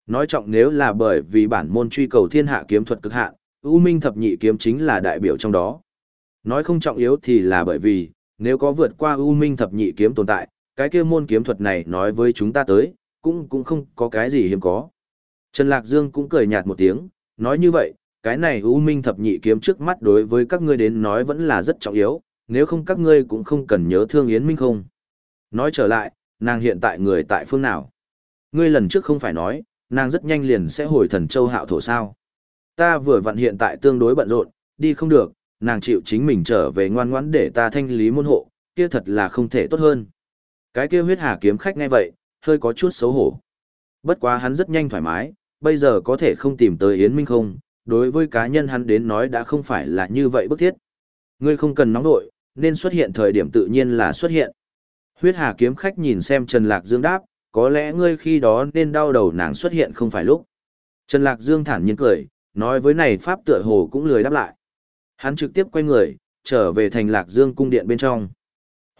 Nói trọng nếu là bởi vì bản môn truy cầu thiên hạ kiếm thuật cực hạn, U Minh thập nhị kiếm chính là đại biểu trong đó. Nói không trọng yếu thì là bởi vì, nếu có vượt qua U Minh thập nhị kiếm tồn tại, cái kia môn kiếm thuật này nói với chúng ta tới, cũng cũng không có cái gì hiếm có. Trần Lạc Dương cũng cười nhạt một tiếng, nói như vậy, cái này U Minh thập nhị kiếm trước mắt đối với các ngươi đến nói vẫn là rất trọng yếu, nếu không các ngươi cũng không cần nhớ thương Yến Minh không. Nói trở lại, nàng hiện tại người tại phương nào? Ngươi lần trước không phải nói, nàng rất nhanh liền sẽ hồi thần châu hạo thổ sao. Ta vừa vặn hiện tại tương đối bận rộn, đi không được, nàng chịu chính mình trở về ngoan ngoãn để ta thanh lý môn hộ, kia thật là không thể tốt hơn. Cái kia huyết hà kiếm khách nghe vậy, hơi có chút xấu hổ. Bất quá hắn rất nhanh thoải mái, bây giờ có thể không tìm tới Yến Minh không, đối với cá nhân hắn đến nói đã không phải là như vậy bức thiết. Ngươi không cần nóng nội, nên xuất hiện thời điểm tự nhiên là xuất hiện. Huyết hà kiếm khách nhìn xem Trần Lạc Dương đáp, có lẽ ngươi khi đó nên đau đầu nàng xuất hiện không phải lúc. Trần Lạc Dương thản nhiên cười, nói với này Pháp tựa hồ cũng lười đáp lại. Hắn trực tiếp quay người, trở về thành Lạc Dương cung điện bên trong.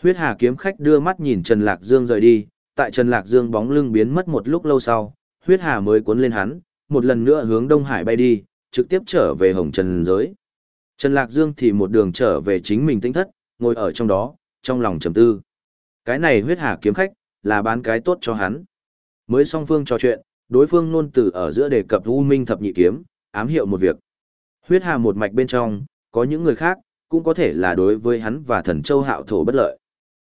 Huyết Hà kiếm khách đưa mắt nhìn Trần Lạc Dương rời đi, tại Trần Lạc Dương bóng lưng biến mất một lúc lâu sau, Huyết Hà mới cuốn lên hắn, một lần nữa hướng Đông Hải bay đi, trực tiếp trở về Hồng Trần giới. Trần Lạc Dương thì một đường trở về chính mình tinh thất, ngồi ở trong đó, trong lòng trầm tư. Cái này Huyết Hà kiếm khách, là bán cái tốt cho hắn. Mới song phương trò chuyện, đối phương nôn từ ở giữa đề cập U Minh thập nhị kiếm, ám hiệu một việc. Huyết Hà một mạch bên trong, có những người khác, cũng có thể là đối với hắn và thần châu hạo thổ bất lợi.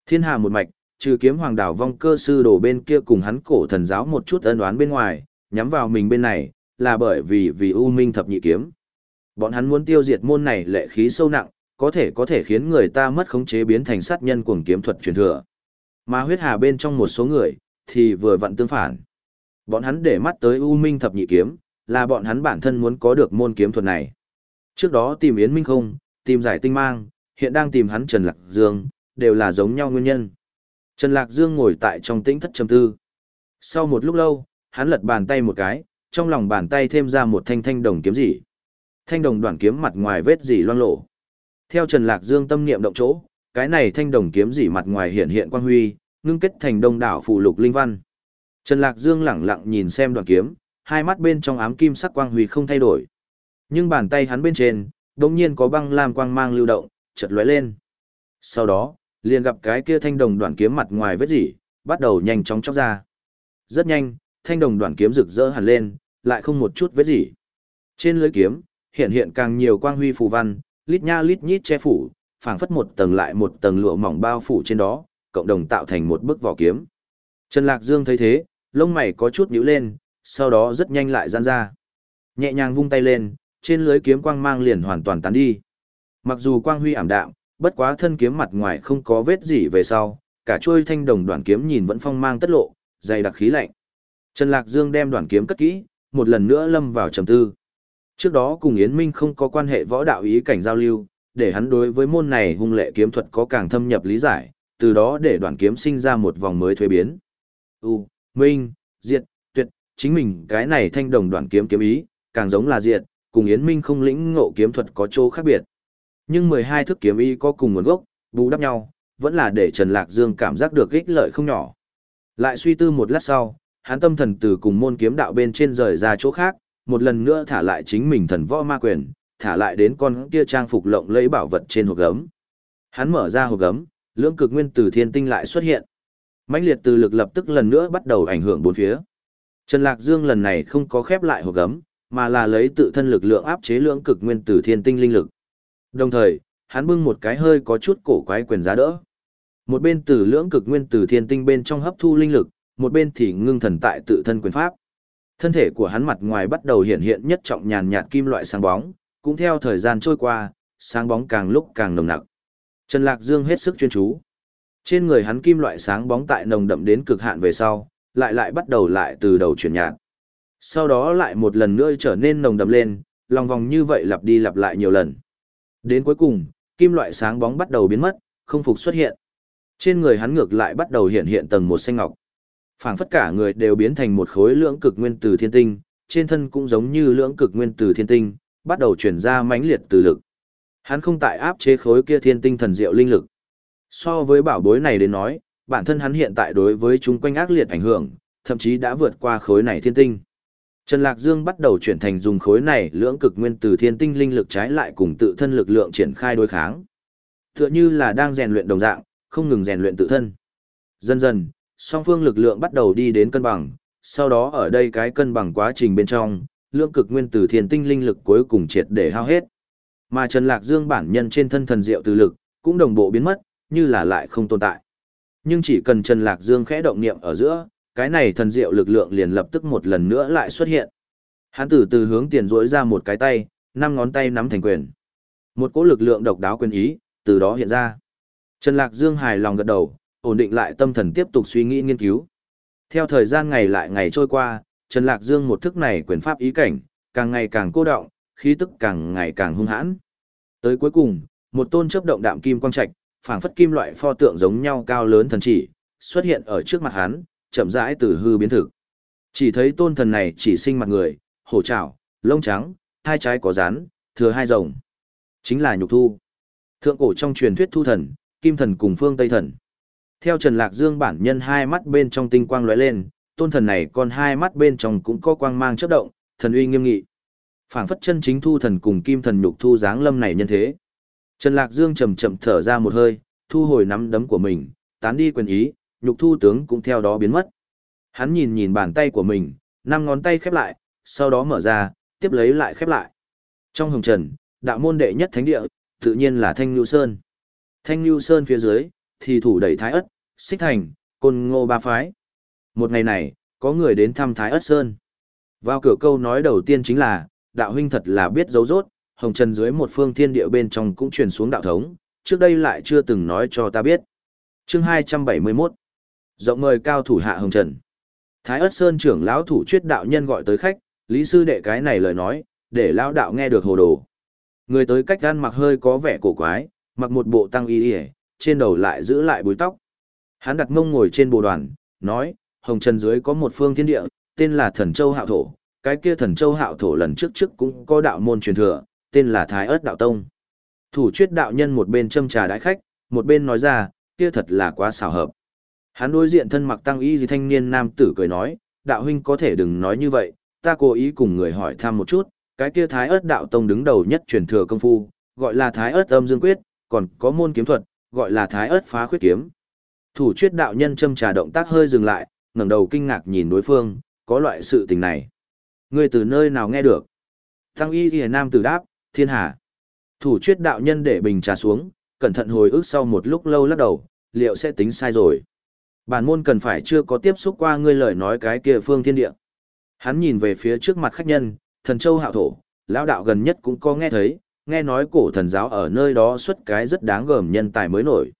Thiên hà một mạch, trừ kiếm hoàng đảo vong cơ sư đổ bên kia cùng hắn cổ thần giáo một chút ân đoán bên ngoài, nhắm vào mình bên này, là bởi vì vì U Minh thập nhị kiếm. Bọn hắn muốn tiêu diệt môn này lệ khí sâu nặng, có thể có thể khiến người ta mất khống chế biến thành sát nhân cuồng kiếm thuật truyền thừa. Mà huyết hà bên trong một số người, thì vừa vặn tương phản. Bọn hắn để mắt tới U Minh thập nhị kiếm, là bọn hắn bản thân muốn có được môn kiếm thuật này. Trước đó tìm Yến Minh không, tìm giải tinh mang, hiện đang tìm hắn Trần Lạc Dương, đều là giống nhau nguyên nhân. Trần Lạc Dương ngồi tại trong tĩnh thất trầm tư. Sau một lúc lâu, hắn lật bàn tay một cái, trong lòng bàn tay thêm ra một thanh thanh đồng kiếm dị. Thanh đồng đoạn kiếm mặt ngoài vết gì loang lổ. Theo Trần Lạc Dương tâm niệm động chỗ, cái này thanh đồng kiếm gì mặt ngoài hiện hiện quang huy, ngưng kết thành đông đảo phụ lục linh văn. Trần Lạc Dương lẳng lặng nhìn xem đoạn kiếm, hai mắt bên trong ám kim sắc quang huy không thay đổi. Nhưng bàn tay hắn bên trên, đột nhiên có băng lam quang mang lưu động, chợt lóe lên. Sau đó, liền gặp cái kia thanh đồng đoạn kiếm mặt ngoài vết rỉ, bắt đầu nhanh chóng chóc ra. Rất nhanh, thanh đồng đoạn kiếm rực rỡ hẳn lên, lại không một chút vết rỉ. Trên lưới kiếm, hiện hiện càng nhiều quang huy phù văn, lít nha lít nhít che phủ, phảng phất một tầng lại một tầng lụa mỏng bao phủ trên đó, cộng đồng tạo thành một bức vỏ kiếm. Trần Lạc Dương thấy thế, lông mày có chút nhíu lên, sau đó rất nhanh lại giãn ra. Nhẹ nhàng vung tay lên, trên lưới kiếm quang mang liền hoàn toàn tán đi. Mặc dù quang huy ảm đạm, bất quá thân kiếm mặt ngoài không có vết gì về sau, cả chuôi thanh đồng đoạn kiếm nhìn vẫn phong mang tất lộ, dày đặc khí lạnh. Trần Lạc Dương đem đoạn kiếm cất kỹ, một lần nữa lâm vào trầm tư. Trước đó cùng Yến Minh không có quan hệ võ đạo ý cảnh giao lưu, để hắn đối với môn này hung lệ kiếm thuật có càng thâm nhập lý giải, từ đó để đoạn kiếm sinh ra một vòng mới thuế biến. U, Minh, Diệt, Tuyệt, chính mình cái này thanh đồng đoạn kiếm kiếm ý, càng giống là Diệt, cùng Yến Minh không lĩnh ngộ kiếm thuật có chỗ khác biệt. Nhưng 12 thức kiếm ý có cùng nguồn gốc, bù đắp nhau, vẫn là để Trần Lạc Dương cảm giác được ích lợi không nhỏ. Lại suy tư một lát sau, hắn tâm thần từ cùng môn kiếm đạo bên trên rời ra chỗ khác, một lần nữa thả lại chính mình thần võ ma quyền, thả lại đến con kia trang phục lộng lẫy bảo vật trên hộp gấm. Hắn mở ra hộp gấm, lưỡng cực nguyên tử thiên tinh lại xuất hiện. mãnh liệt từ lực lập tức lần nữa bắt đầu ảnh hưởng bốn phía. Trần Lạc Dương lần này không có khép lại hộp gấm, mà là lấy tự thân lực lượng áp chế lưỡng cực nguyên tử thiên tinh linh lực. Đồng thời, hắn bưng một cái hơi có chút cổ quái quyền giá đỡ. Một bên từ lưỡng cực nguyên tử thiên tinh bên trong hấp thu linh lực, một bên thì ngưng thần tại tự thân quyền pháp. Thân thể của hắn mặt ngoài bắt đầu hiện hiện nhất trọng nhàn nhạt kim loại sáng bóng, cũng theo thời gian trôi qua, sáng bóng càng lúc càng nồng nặc. Trần Lạc Dương hết sức chuyên chú. Trên người hắn kim loại sáng bóng tại nồng đậm đến cực hạn về sau, lại lại bắt đầu lại từ đầu chuyển nhạt. Sau đó lại một lần nữa trở nên nồng đậm lên, lòng vòng như vậy lặp đi lặp lại nhiều lần. Đến cuối cùng, kim loại sáng bóng bắt đầu biến mất, không phục xuất hiện. Trên người hắn ngược lại bắt đầu hiện hiện tầng một xanh ngọc. Phảng phất cả người đều biến thành một khối lưỡng cực nguyên tử thiên tinh, trên thân cũng giống như lưỡng cực nguyên tử thiên tinh, bắt đầu chuyển ra mãnh liệt từ lực. Hắn không tại áp chế khối kia thiên tinh thần diệu linh lực. So với bảo bối này đến nói, bản thân hắn hiện tại đối với chúng quanh ác liệt ảnh hưởng, thậm chí đã vượt qua khối này thiên tinh. Trần Lạc Dương bắt đầu chuyển thành dùng khối này lưỡng cực nguyên từ thiên tinh linh lực trái lại cùng tự thân lực lượng triển khai đối kháng. Tựa như là đang rèn luyện đồng dạng, không ngừng rèn luyện tự thân. Dần dần, song phương lực lượng bắt đầu đi đến cân bằng, sau đó ở đây cái cân bằng quá trình bên trong, lượng cực nguyên từ thiên tinh linh lực cuối cùng triệt để hao hết. Mà Trần Lạc Dương bản nhân trên thân thần diệu từ lực, cũng đồng bộ biến mất, như là lại không tồn tại. Nhưng chỉ cần Trần Lạc Dương khẽ động niệm ở giữa, cái này thần diệu lực lượng liền lập tức một lần nữa lại xuất hiện. Hắn từ từ hướng tiền rỗi ra một cái tay, năm ngón tay nắm thành quyền. Một cỗ lực lượng độc đáo quyền ý, từ đó hiện ra. Trần Lạc Dương hài lòng gật đầu, ổn định lại tâm thần tiếp tục suy nghĩ nghiên cứu. Theo thời gian ngày lại ngày trôi qua, Trần Lạc Dương một thức này quyền pháp ý cảnh, càng ngày càng cô động, khí tức càng ngày càng hung hãn. Tới cuối cùng, một tôn chớp động đạm kim quang trạch, phảng phất kim loại pho tượng giống nhau cao lớn thần chỉ, xuất hiện ở trước mặt hắn, chậm rãi từ hư biến thực. Chỉ thấy tôn thần này chỉ sinh mặt người, hổ trảo, lông trắng, hai trái có rán, thừa hai rồng. Chính là nhục thu. Thượng cổ trong truyền thuyết thu thần, kim thần cùng phương Tây thần. Theo Trần Lạc Dương bản nhân hai mắt bên trong tinh quang lóe lên, tôn thần này còn hai mắt bên trong cũng có quang mang chớp động, thần uy nghiêm nghị. Phảng phất chân chính thu thần cùng kim thần nhục thu dáng lâm này nhân thế. Trần Lạc Dương chậm chậm thở ra một hơi, thu hồi nắm đấm của mình, tán đi quyền ý, nhục thu tướng cũng theo đó biến mất. Hắn nhìn nhìn bàn tay của mình, năm ngón tay khép lại, sau đó mở ra, tiếp lấy lại khép lại. Trong hồng trần, đạo môn đệ nhất thánh địa, tự nhiên là Thanh Nhu Sơn. Thanh Nhu Sơn phía dưới, thì thủ đẩy Thái Ất, Xích Thành, Côn Ngô Ba Phái. Một ngày này, có người đến thăm Thái Ất Sơn. Vào cửa câu nói đầu tiên chính là, đạo huynh thật là biết dấu rốt, hồng trần dưới một phương thiên địa bên trong cũng truyền xuống đạo thống, trước đây lại chưa từng nói cho ta biết. Chương 271 Rộng mời cao thủ hạ hồng trần. Thái ất sơn trưởng lão thủ chuyết đạo nhân gọi tới khách, lý sư đệ cái này lời nói, để lão đạo nghe được hồ đồ. Người tới cách gan mặc hơi có vẻ cổ quái, mặc một bộ tăng y y, trên đầu lại giữ lại búi tóc. Hắn đặt mông ngồi trên bồ đoàn, nói, hồng trần dưới có một phương thiên địa, tên là thần châu hạo thổ, cái kia thần châu hạo thổ lần trước trước cũng có đạo môn truyền thừa, tên là Thái ớt đạo tông. Thủ chuyết đạo nhân một bên châm trà đãi khách, một bên nói ra, kia thật là quá xảo hợp. Hắn đối diện thân mặc tăng y gì thanh niên nam tử cười nói, đạo huynh có thể đừng nói như vậy, ta cố ý cùng người hỏi thăm một chút, cái kia thái ớt đạo tông đứng đầu nhất truyền thừa công phu, gọi là thái ớt âm dương quyết, còn có môn kiếm thuật, gọi là thái ớt phá khuyết kiếm. Thủ chuyết đạo nhân châm trà động tác hơi dừng lại, ngẩng đầu kinh ngạc nhìn đối phương, có loại sự tình này. Người từ nơi nào nghe được? Tăng y thì nam tử đáp, thiên hà. Thủ chuyết đạo nhân để bình trà xuống, cẩn thận hồi ức sau một lúc lâu lắc đầu, liệu sẽ tính sai rồi. Bản môn cần phải chưa có tiếp xúc qua ngươi lời nói cái kia phương thiên địa. Hắn nhìn về phía trước mặt khách nhân, thần châu hạo thổ, lão đạo gần nhất cũng có nghe thấy, nghe nói cổ thần giáo ở nơi đó xuất cái rất đáng gờm nhân tài mới nổi.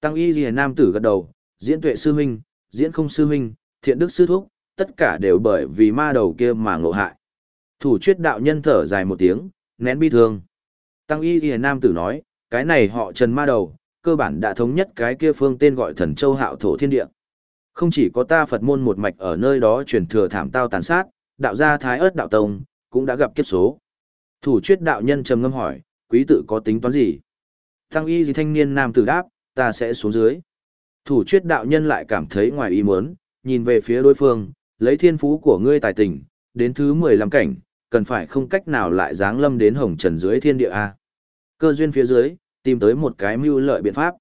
Tăng y ghi nam tử gật đầu, diễn tuệ sư huynh, diễn không sư huynh, thiện đức sư thúc, tất cả đều bởi vì ma đầu kia mà ngộ hại. Thủ chuyết đạo nhân thở dài một tiếng, nén bi thương. Tăng y ghi nam tử nói, cái này họ trần ma đầu, cơ bản đã thống nhất cái kia phương tên gọi thần châu hạo thổ thiên địa. Không chỉ có ta Phật môn một mạch ở nơi đó truyền thừa thảm tao tàn sát, đạo gia Thái ớt đạo tông, cũng đã gặp kiếp số. Thủ chuyết đạo nhân trầm ngâm hỏi, quý tự có tính toán gì? Tăng y gì thanh niên nam tử đáp, ta sẽ xuống dưới. Thủ chuyết đạo nhân lại cảm thấy ngoài ý muốn, nhìn về phía đối phương, lấy thiên phú của ngươi tài tình, đến thứ 15 cảnh, cần phải không cách nào lại dáng lâm đến hồng trần dưới thiên địa A. Cơ duyên phía dưới, tìm tới một cái mưu lợi biện pháp.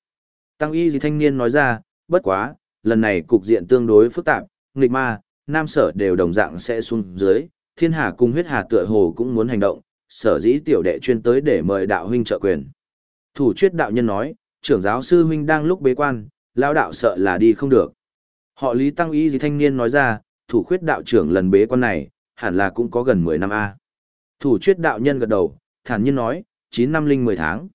Tăng y gì thanh niên nói ra, bất quá, lần này cục diện tương đối phức tạp, nghịch ma, nam sở đều đồng dạng sẽ xuống dưới, thiên hà cùng huyết hà tựa hồ cũng muốn hành động, sở dĩ tiểu đệ chuyên tới để mời đạo huynh trợ quyền. Thủ chuyết đạo nhân nói, trưởng giáo sư huynh đang lúc bế quan, lao đạo sợ là đi không được. Họ lý tăng y gì thanh niên nói ra, thủ khuyết đạo trưởng lần bế quan này, hẳn là cũng có gần 10 năm A. Thủ Khuyết đạo nhân gật đầu, thản nhiên nói, 9 năm linh 10 tháng.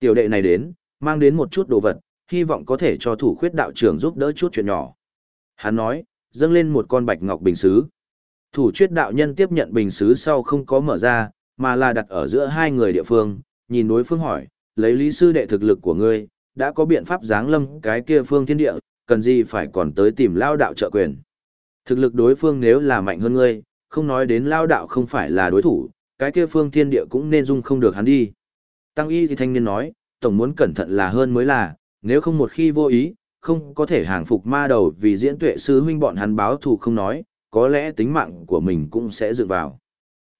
Tiểu đệ này đến, mang đến một chút đồ vật, hy vọng có thể cho thủ khuyết đạo trưởng giúp đỡ chút chuyện nhỏ. Hắn nói, dâng lên một con bạch ngọc bình xứ. Thủ Khuyết đạo nhân tiếp nhận bình xứ sau không có mở ra, mà là đặt ở giữa hai người địa phương, nhìn đối phương hỏi, lấy lý sư đệ thực lực của ngươi, đã có biện pháp giáng lâm cái kia phương thiên địa, cần gì phải còn tới tìm lao đạo trợ quyền. Thực lực đối phương nếu là mạnh hơn ngươi, không nói đến lao đạo không phải là đối thủ, cái kia phương thiên địa cũng nên dung không được hắn đi. Tăng y thì thanh niên nói, tổng muốn cẩn thận là hơn mới là, nếu không một khi vô ý, không có thể hàng phục ma đầu vì diễn tuệ sư huynh bọn hắn báo thù không nói, có lẽ tính mạng của mình cũng sẽ dựa vào.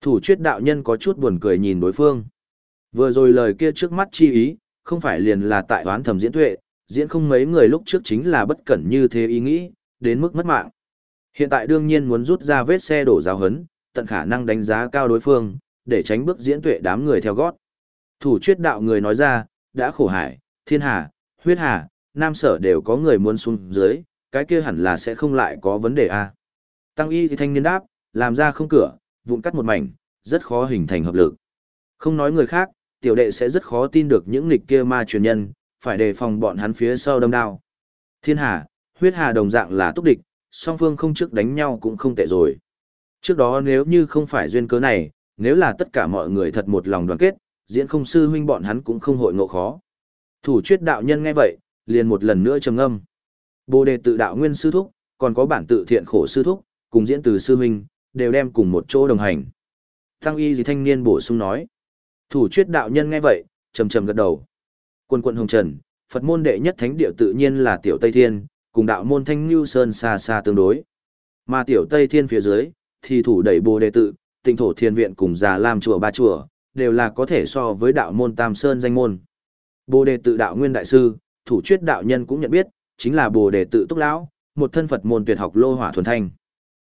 Thủ chuyết đạo nhân có chút buồn cười nhìn đối phương. Vừa rồi lời kia trước mắt chi ý, không phải liền là tại oán thầm diễn tuệ, diễn không mấy người lúc trước chính là bất cẩn như thế ý nghĩ, đến mức mất mạng. Hiện tại đương nhiên muốn rút ra vết xe đổ giáo hấn, tận khả năng đánh giá cao đối phương, để tránh bước diễn tuệ đám người theo gót. Thủ chuyết đạo người nói ra, đã khổ hải, thiên hà, huyết hà, nam sở đều có người muốn xuống dưới, cái kia hẳn là sẽ không lại có vấn đề a. Tăng y thì thanh niên đáp, làm ra không cửa, vụn cắt một mảnh, rất khó hình thành hợp lực. Không nói người khác, tiểu đệ sẽ rất khó tin được những nghịch kia ma truyền nhân, phải đề phòng bọn hắn phía sau đâm đao. Thiên hà, huyết hà đồng dạng là túc địch, song phương không trước đánh nhau cũng không tệ rồi. Trước đó nếu như không phải duyên cớ này, nếu là tất cả mọi người thật một lòng đoàn kết, diễn không sư huynh bọn hắn cũng không hội ngộ khó. Thủ chuyết đạo nhân nghe vậy, liền một lần nữa trầm âm. Bồ đề tự đạo nguyên sư thúc, còn có bản tự thiện khổ sư thúc, cùng diễn từ sư huynh, đều đem cùng một chỗ đồng hành. Tăng y gì thanh niên bổ sung nói. Thủ chuyết đạo nhân nghe vậy, trầm trầm gật đầu. Quân quận Hồng Trần, Phật môn đệ nhất thánh địa tự nhiên là Tiểu Tây Thiên, cùng đạo môn Thanh Nưu Sơn xa xa tương đối. Mà Tiểu Tây Thiên phía dưới, thì thủ đẩy bồ đề tự, tịnh thổ thiên viện cùng già Lam chùa ba chùa, đều là có thể so với đạo môn Tam Sơn danh môn. Bồ đề tự đạo nguyên đại sư, thủ chuyết đạo nhân cũng nhận biết, chính là bồ đề tự túc lão, một thân Phật môn tuyệt học lô hỏa thuần thanh.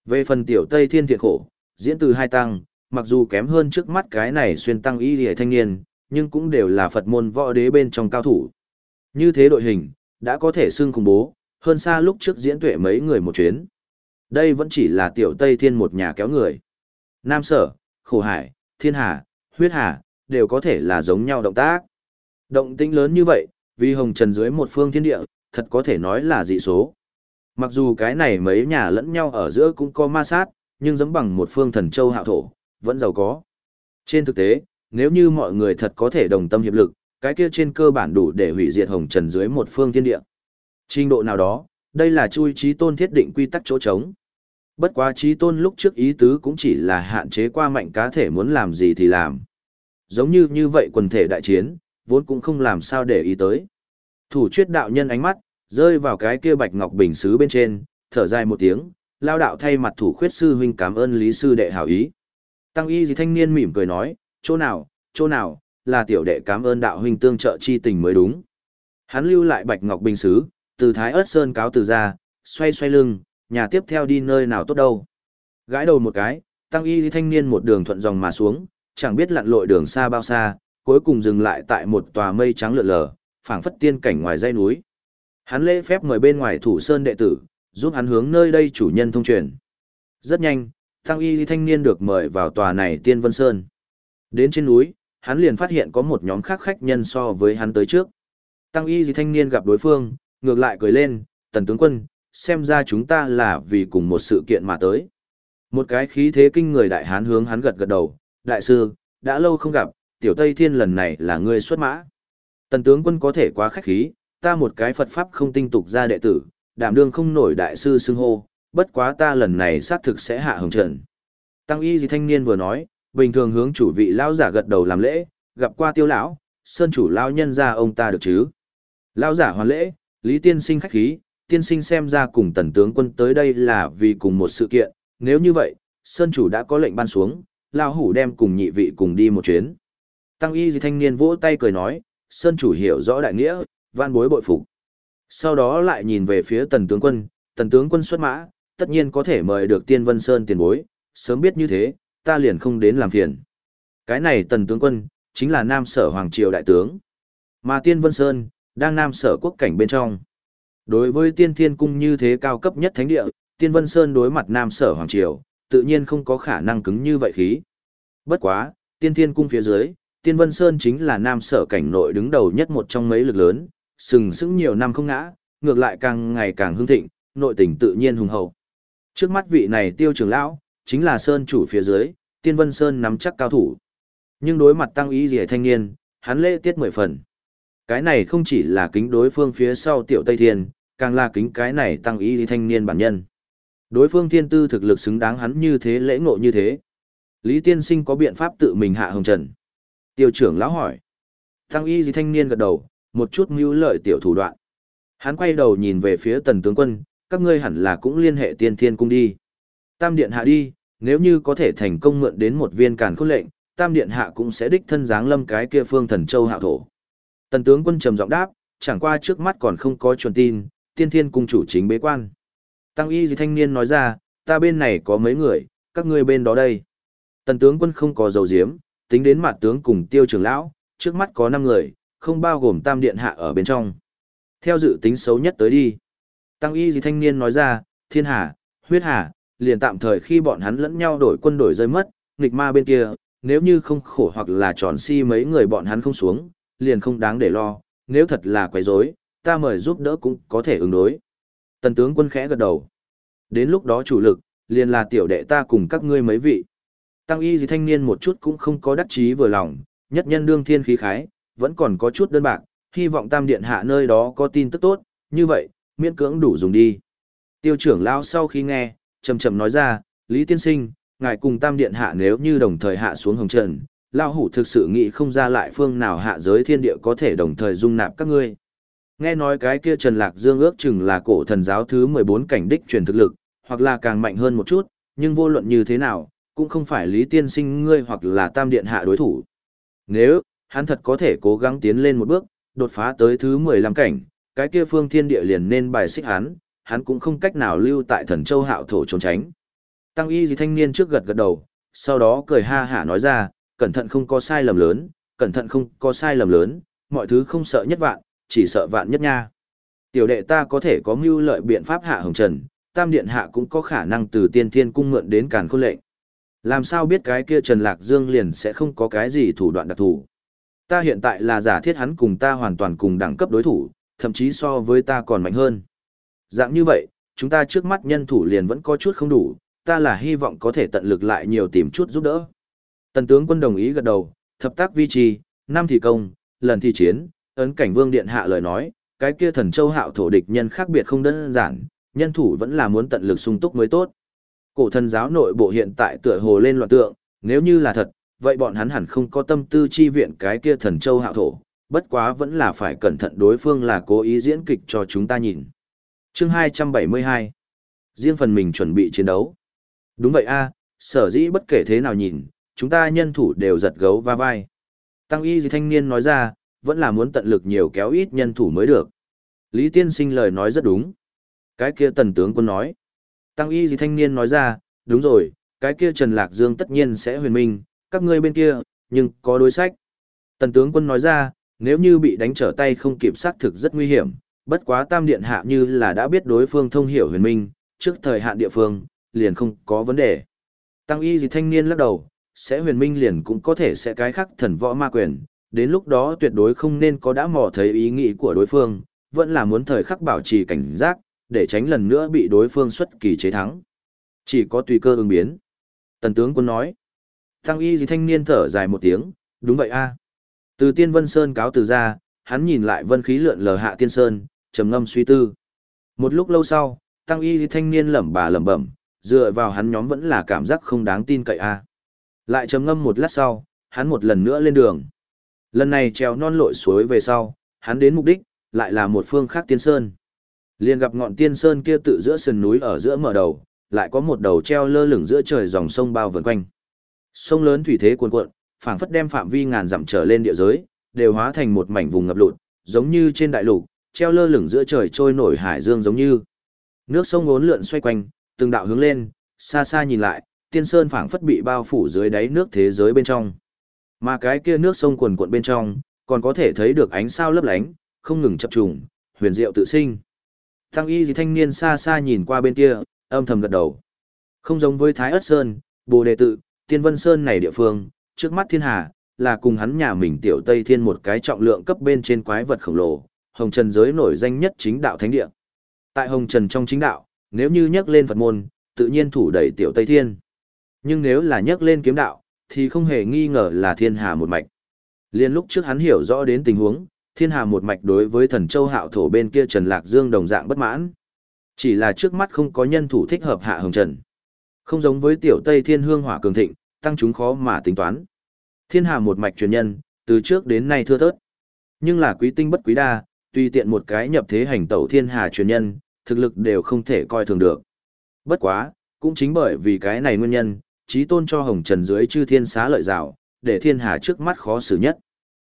Về phần Tiểu Tây Thiên thiện khổ, diễn từ hai tăng, mặc dù kém hơn trước mắt cái này xuyên tăng y lìa thanh niên, nhưng cũng đều là Phật môn võ đế bên trong cao thủ. Như thế đội hình, đã có thể xưng khủng bố, hơn xa lúc trước diễn tuệ mấy người một chuyến. Đây vẫn chỉ là tiểu Tây Thiên một nhà kéo người. Nam Sở, Khổ Hải, Thiên Hà, Huyết Hà, đều có thể là giống nhau động tác. Động tĩnh lớn như vậy, vì hồng trần dưới một phương thiên địa, thật có thể nói là dị số. Mặc dù cái này mấy nhà lẫn nhau ở giữa cũng có ma sát, nhưng giống bằng một phương thần châu hạo thổ, vẫn giàu có. Trên thực tế, nếu như mọi người thật có thể đồng tâm hiệp lực, cái kia trên cơ bản đủ để hủy diệt hồng trần dưới một phương thiên địa. Trình độ nào đó, đây là chui trí tôn thiết định quy tắc chỗ trống. Bất quá trí tôn lúc trước ý tứ cũng chỉ là hạn chế qua mạnh cá thể muốn làm gì thì làm. Giống như như vậy quần thể đại chiến, vốn cũng không làm sao để ý tới. Thủ chuyết đạo nhân ánh mắt, rơi vào cái kia bạch ngọc bình xứ bên trên, thở dài một tiếng, lao đạo thay mặt thủ khuyết sư huynh cảm ơn lý sư đệ hảo ý. Tăng y gì thanh niên mỉm cười nói, chỗ nào, chỗ nào, là tiểu đệ cảm ơn đạo huynh tương trợ chi tình mới đúng. Hắn lưu lại bạch ngọc bình xứ, từ thái ớt sơn cáo từ ra, xoay xoay lưng, nhà tiếp theo đi nơi nào tốt đâu. Gãi đầu một cái, tăng y thanh niên một đường thuận dòng mà xuống, chẳng biết lặn lội đường xa bao xa, cuối cùng dừng lại tại một tòa mây trắng lượn lờ, phảng phất tiên cảnh ngoài dãy núi. Hắn lễ phép mời bên ngoài thủ sơn đệ tử, giúp hắn hướng nơi đây chủ nhân thông truyền. Rất nhanh, tăng y thanh niên được mời vào tòa này tiên vân sơn. Đến trên núi, hắn liền phát hiện có một nhóm khác khách nhân so với hắn tới trước. Tăng y thanh niên gặp đối phương, ngược lại cười lên, tần tướng quân, xem ra chúng ta là vì cùng một sự kiện mà tới. Một cái khí thế kinh người đại hán hướng hắn gật gật đầu, đại sư, đã lâu không gặp, tiểu Tây Thiên lần này là ngươi xuất mã. Tần tướng quân có thể quá khách khí, ta một cái Phật Pháp không tinh tục ra đệ tử, đảm đương không nổi đại sư xưng hô, bất quá ta lần này xác thực sẽ hạ hồng trần Tăng y gì thanh niên vừa nói, bình thường hướng chủ vị lão giả gật đầu làm lễ, gặp qua tiêu lão, sơn chủ lão nhân ra ông ta được chứ. Lão giả hoàn lễ, Lý tiên sinh khách khí, tiên sinh xem ra cùng tần tướng quân tới đây là vì cùng một sự kiện, nếu như vậy, sơn chủ đã có lệnh ban xuống, lão hủ đem cùng nhị vị cùng đi một chuyến. Tăng y gì thanh niên vỗ tay cười nói, sơn chủ hiểu rõ đại nghĩa, van bối bội phục. Sau đó lại nhìn về phía tần tướng quân, tần tướng quân xuất mã, tất nhiên có thể mời được tiên vân sơn tiền bối, sớm biết như thế, ta liền không đến làm phiền. Cái này tần tướng quân, chính là nam sở hoàng triều đại tướng. Mà tiên vân sơn, đang nam sở quốc cảnh bên trong. Đối với tiên thiên cung như thế cao cấp nhất thánh địa, tiên vân sơn đối mặt nam sở hoàng triều, tự nhiên không có khả năng cứng như vậy khí. Bất quá, tiên thiên cung phía dưới, tiên vân sơn chính là nam sở cảnh nội đứng đầu nhất một trong mấy lực lớn, sừng sững nhiều năm không ngã, ngược lại càng ngày càng hưng thịnh, nội tình tự nhiên hùng hậu. Trước mắt vị này tiêu trưởng lão, chính là sơn chủ phía dưới, tiên vân sơn nắm chắc cao thủ. Nhưng đối mặt tăng ý rỉa thanh niên, hắn lễ tiết mười phần. Cái này không chỉ là kính đối phương phía sau tiểu Tây Thiên, càng là kính cái này tăng ý thanh niên bản nhân. Đối phương thiên tư thực lực xứng đáng hắn như thế lễ ngộ như thế. Lý tiên sinh có biện pháp tự mình hạ hồng trần. Tiêu trưởng lão hỏi. Tăng y gì thanh niên gật đầu, một chút mưu lợi tiểu thủ đoạn. Hắn quay đầu nhìn về phía tần tướng quân, các ngươi hẳn là cũng liên hệ tiên thiên cung đi. Tam điện hạ đi, nếu như có thể thành công mượn đến một viên càn khôn lệnh, tam điện hạ cũng sẽ đích thân giáng lâm cái kia phương thần châu hạo thổ. Tần tướng quân trầm giọng đáp, chẳng qua trước mắt còn không có chuẩn tin, tiên thiên cung chủ chính bế quan. Tăng y gì thanh niên nói ra, ta bên này có mấy người, các ngươi bên đó đây. Tần tướng quân không có dầu diếm, tính đến mặt tướng cùng tiêu trưởng lão, trước mắt có 5 người, không bao gồm tam điện hạ ở bên trong. Theo dự tính xấu nhất tới đi. Tăng y gì thanh niên nói ra, thiên hà, huyết hà, liền tạm thời khi bọn hắn lẫn nhau đổi quân đổi rơi mất, nghịch ma bên kia, nếu như không khổ hoặc là tròn si mấy người bọn hắn không xuống, liền không đáng để lo, nếu thật là quấy rối, ta mời giúp đỡ cũng có thể ứng đối. Tần tướng quân khẽ gật đầu. Đến lúc đó chủ lực, liền là tiểu đệ ta cùng các ngươi mấy vị. Tăng y gì thanh niên một chút cũng không có đắc chí vừa lòng, nhất nhân đương thiên khí khái, vẫn còn có chút đơn bạc, hy vọng tam điện hạ nơi đó có tin tức tốt, như vậy, miễn cưỡng đủ dùng đi. Tiêu trưởng lão sau khi nghe, chậm chậm nói ra, Lý Tiên Sinh, ngài cùng Tam Điện hạ nếu như đồng thời hạ xuống hồng trần, Lão Hủ thực sự nghĩ không ra lại phương nào hạ giới thiên địa có thể đồng thời dung nạp các ngươi. Nghe nói cái kia Trần Lạc Dương ước chừng là cổ thần giáo thứ 14 cảnh đích truyền thực lực, hoặc là càng mạnh hơn một chút, nhưng vô luận như thế nào, cũng không phải Lý Tiên Sinh ngươi hoặc là Tam Điện hạ đối thủ. Nếu, hắn thật có thể cố gắng tiến lên một bước, đột phá tới thứ 15 cảnh, cái kia phương thiên địa liền nên bài xích hắn, hắn cũng không cách nào lưu tại thần châu hạo thổ trốn tránh. Tăng y gì thanh niên trước gật gật đầu, sau đó cười ha hả nói ra, cẩn thận không có sai lầm lớn, cẩn thận không có sai lầm lớn, mọi thứ không sợ nhất vạn, chỉ sợ vạn nhất nha. Tiểu đệ ta có thể có mưu lợi biện pháp hạ hồng trần, tam điện hạ cũng có khả năng từ tiên thiên cung mượn đến càn khôn lệnh. Làm sao biết cái kia Trần Lạc Dương liền sẽ không có cái gì thủ đoạn đặc thù. Ta hiện tại là giả thiết hắn cùng ta hoàn toàn cùng đẳng cấp đối thủ, thậm chí so với ta còn mạnh hơn. Dạng như vậy, chúng ta trước mắt nhân thủ liền vẫn có chút không đủ, ta là hy vọng có thể tận lực lại nhiều tìm chút giúp đỡ. Tần tướng quân đồng ý gật đầu, thập tác vi trì, năm thì công, lần thì chiến, ấn cảnh vương điện hạ lời nói, cái kia thần châu hạo thổ địch nhân khác biệt không đơn giản, nhân thủ vẫn là muốn tận lực sung túc mới tốt. Cổ thần giáo nội bộ hiện tại tựa hồ lên loạn tượng, nếu như là thật, vậy bọn hắn hẳn không có tâm tư chi viện cái kia thần châu hạo thổ, bất quá vẫn là phải cẩn thận đối phương là cố ý diễn kịch cho chúng ta nhìn. Chương 272 Riêng phần mình chuẩn bị chiến đấu. Đúng vậy a, sở dĩ bất kể thế nào nhìn, chúng ta nhân thủ đều giật gấu va vai. Tăng y gì thanh niên nói ra, vẫn là muốn tận lực nhiều kéo ít nhân thủ mới được. Lý tiên sinh lời nói rất đúng. Cái kia tần tướng quân nói. Tăng y gì thanh niên nói ra, đúng rồi, cái kia Trần Lạc Dương tất nhiên sẽ huyền minh, các ngươi bên kia, nhưng có đối sách. Tần tướng quân nói ra, nếu như bị đánh trở tay không kịp xác thực rất nguy hiểm, bất quá tam điện hạ như là đã biết đối phương thông hiểu huyền minh, trước thời hạn địa phương, liền không có vấn đề. Tăng y gì thanh niên lắc đầu, sẽ huyền minh liền cũng có thể sẽ cái khắc thần võ ma quyền, đến lúc đó tuyệt đối không nên có đã mò thấy ý nghĩ của đối phương, vẫn là muốn thời khắc bảo trì cảnh giác, để tránh lần nữa bị đối phương xuất kỳ chế thắng. Chỉ có tùy cơ ứng biến. Tần tướng quân nói. Tăng y gì thanh niên thở dài một tiếng, đúng vậy a. Từ tiên vân sơn cáo từ ra, hắn nhìn lại vân khí lượn lờ hạ tiên sơn, trầm ngâm suy tư. Một lúc lâu sau, tăng y thanh niên lẩm bà lẩm bẩm, dựa vào hắn nhóm vẫn là cảm giác không đáng tin cậy a. À. Lại trầm ngâm một lát sau, hắn một lần nữa lên đường. Lần này trèo non lội suối về sau, hắn đến mục đích, lại là một phương khác tiên sơn. Liền gặp ngọn tiên sơn kia tự giữa sườn núi ở giữa mở đầu, lại có một đầu treo lơ lửng giữa trời dòng sông bao vần quanh. Sông lớn thủy thế cuồn cuộn, phảng phất đem phạm vi ngàn dặm trở lên địa giới, đều hóa thành một mảnh vùng ngập lụt, giống như trên đại lục, treo lơ lửng giữa trời trôi nổi hải dương giống như. Nước sông uốn lượn xoay quanh, từng đạo hướng lên, xa xa nhìn lại, tiên sơn phảng phất bị bao phủ dưới đáy nước thế giới bên trong. Mà cái kia nước sông cuồn cuộn bên trong, còn có thể thấy được ánh sao lấp lánh, không ngừng chập trùng, huyền diệu tự sinh. Tăng y gì thanh niên xa xa nhìn qua bên kia, âm thầm gật đầu. Không giống với Thái Ất Sơn, Bồ Đề Tự, Tiên Vân Sơn này địa phương, trước mắt thiên hà, là cùng hắn nhà mình tiểu Tây Thiên một cái trọng lượng cấp bên trên quái vật khổng lồ, Hồng Trần giới nổi danh nhất chính đạo thánh địa. Tại Hồng Trần trong chính đạo, nếu như nhắc lên Phật môn, tự nhiên thủ đẩy tiểu Tây Thiên. Nhưng nếu là nhắc lên kiếm đạo, thì không hề nghi ngờ là thiên hà một mạch. Liên lúc trước hắn hiểu rõ đến tình huống, thiên hà một mạch đối với thần châu hạo thổ bên kia Trần Lạc Dương đồng dạng bất mãn. Chỉ là trước mắt không có nhân thủ thích hợp hạ hồng trần. Không giống với tiểu Tây Thiên Hương hỏa cường thịnh, tăng chúng khó mà tính toán. Thiên hà một mạch truyền nhân, từ trước đến nay thưa thớt. Nhưng là quý tinh bất quý đa, tùy tiện một cái nhập thế hành tẩu thiên hà truyền nhân, thực lực đều không thể coi thường được. Bất quá, cũng chính bởi vì cái này nguyên nhân, trí tôn cho hồng trần dưới chư thiên xá lợi rào, để thiên hà trước mắt khó xử nhất.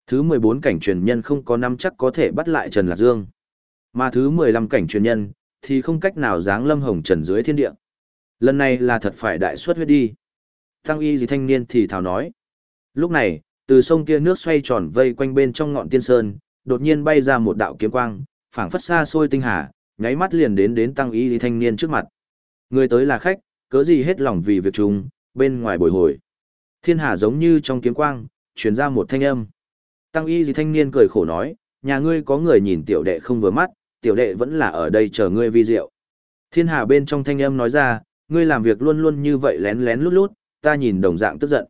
Thứ 14 cảnh truyền nhân không có năm chắc có thể bắt lại Trần Lạc Dương. Mà thứ 15 cảnh truyền nhân, thì không cách nào dáng lâm hồng trần dưới thiên địa. Lần này là thật phải đại suất huyết đi. Tăng y gì thanh niên thì thảo nói. Lúc này, từ sông kia nước xoay tròn vây quanh bên trong ngọn tiên sơn, đột nhiên bay ra một đạo kiếm quang, phảng phất xa xôi tinh hà, nháy mắt liền đến đến tăng y lý thanh niên trước mặt. Người tới là khách, cớ gì hết lòng vì việc chung, bên ngoài bồi hồi. Thiên hà giống như trong kiếm quang, truyền ra một thanh âm. Tăng y gì thanh niên cười khổ nói, nhà ngươi có người nhìn tiểu đệ không vừa mắt, tiểu đệ vẫn là ở đây chờ ngươi vi diệu. Thiên hà bên trong thanh âm nói ra, ngươi làm việc luôn luôn như vậy lén lén lút lút, ta nhìn đồng dạng tức giận.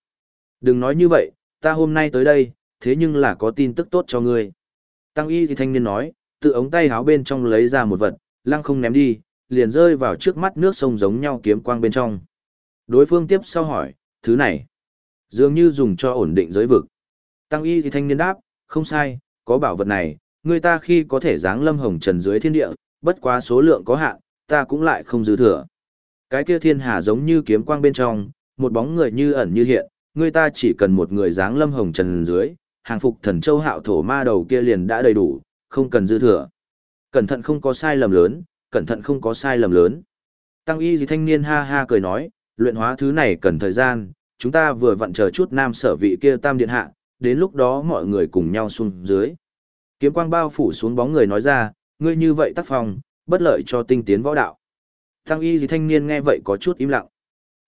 Đừng nói như vậy, ta hôm nay tới đây, thế nhưng là có tin tức tốt cho ngươi. Tăng y thì thanh niên nói, tự ống tay háo bên trong lấy ra một vật, lăng không ném đi, liền rơi vào trước mắt nước sông giống nhau kiếm quang bên trong. Đối phương tiếp sau hỏi, thứ này, dường như dùng cho ổn định giới vực. Tăng y thì thanh niên đáp, không sai, có bảo vật này, người ta khi có thể giáng lâm hồng trần dưới thiên địa, bất quá số lượng có hạn, ta cũng lại không dư thừa. Cái kia thiên hà giống như kiếm quang bên trong, một bóng người như ẩn như hiện, người ta chỉ cần một người dáng lâm hồng trần dưới, hàng phục thần châu hạo thổ ma đầu kia liền đã đầy đủ, không cần dư thừa. Cẩn thận không có sai lầm lớn, cẩn thận không có sai lầm lớn. Tăng y gì thanh niên ha ha cười nói, luyện hóa thứ này cần thời gian, chúng ta vừa vặn chờ chút nam sở vị kia tam điện hạ, đến lúc đó mọi người cùng nhau xuống dưới. Kiếm quang bao phủ xuống bóng người nói ra, ngươi như vậy tác phong, bất lợi cho tinh tiến võ đạo. Tăng y gì thanh niên nghe vậy có chút im lặng.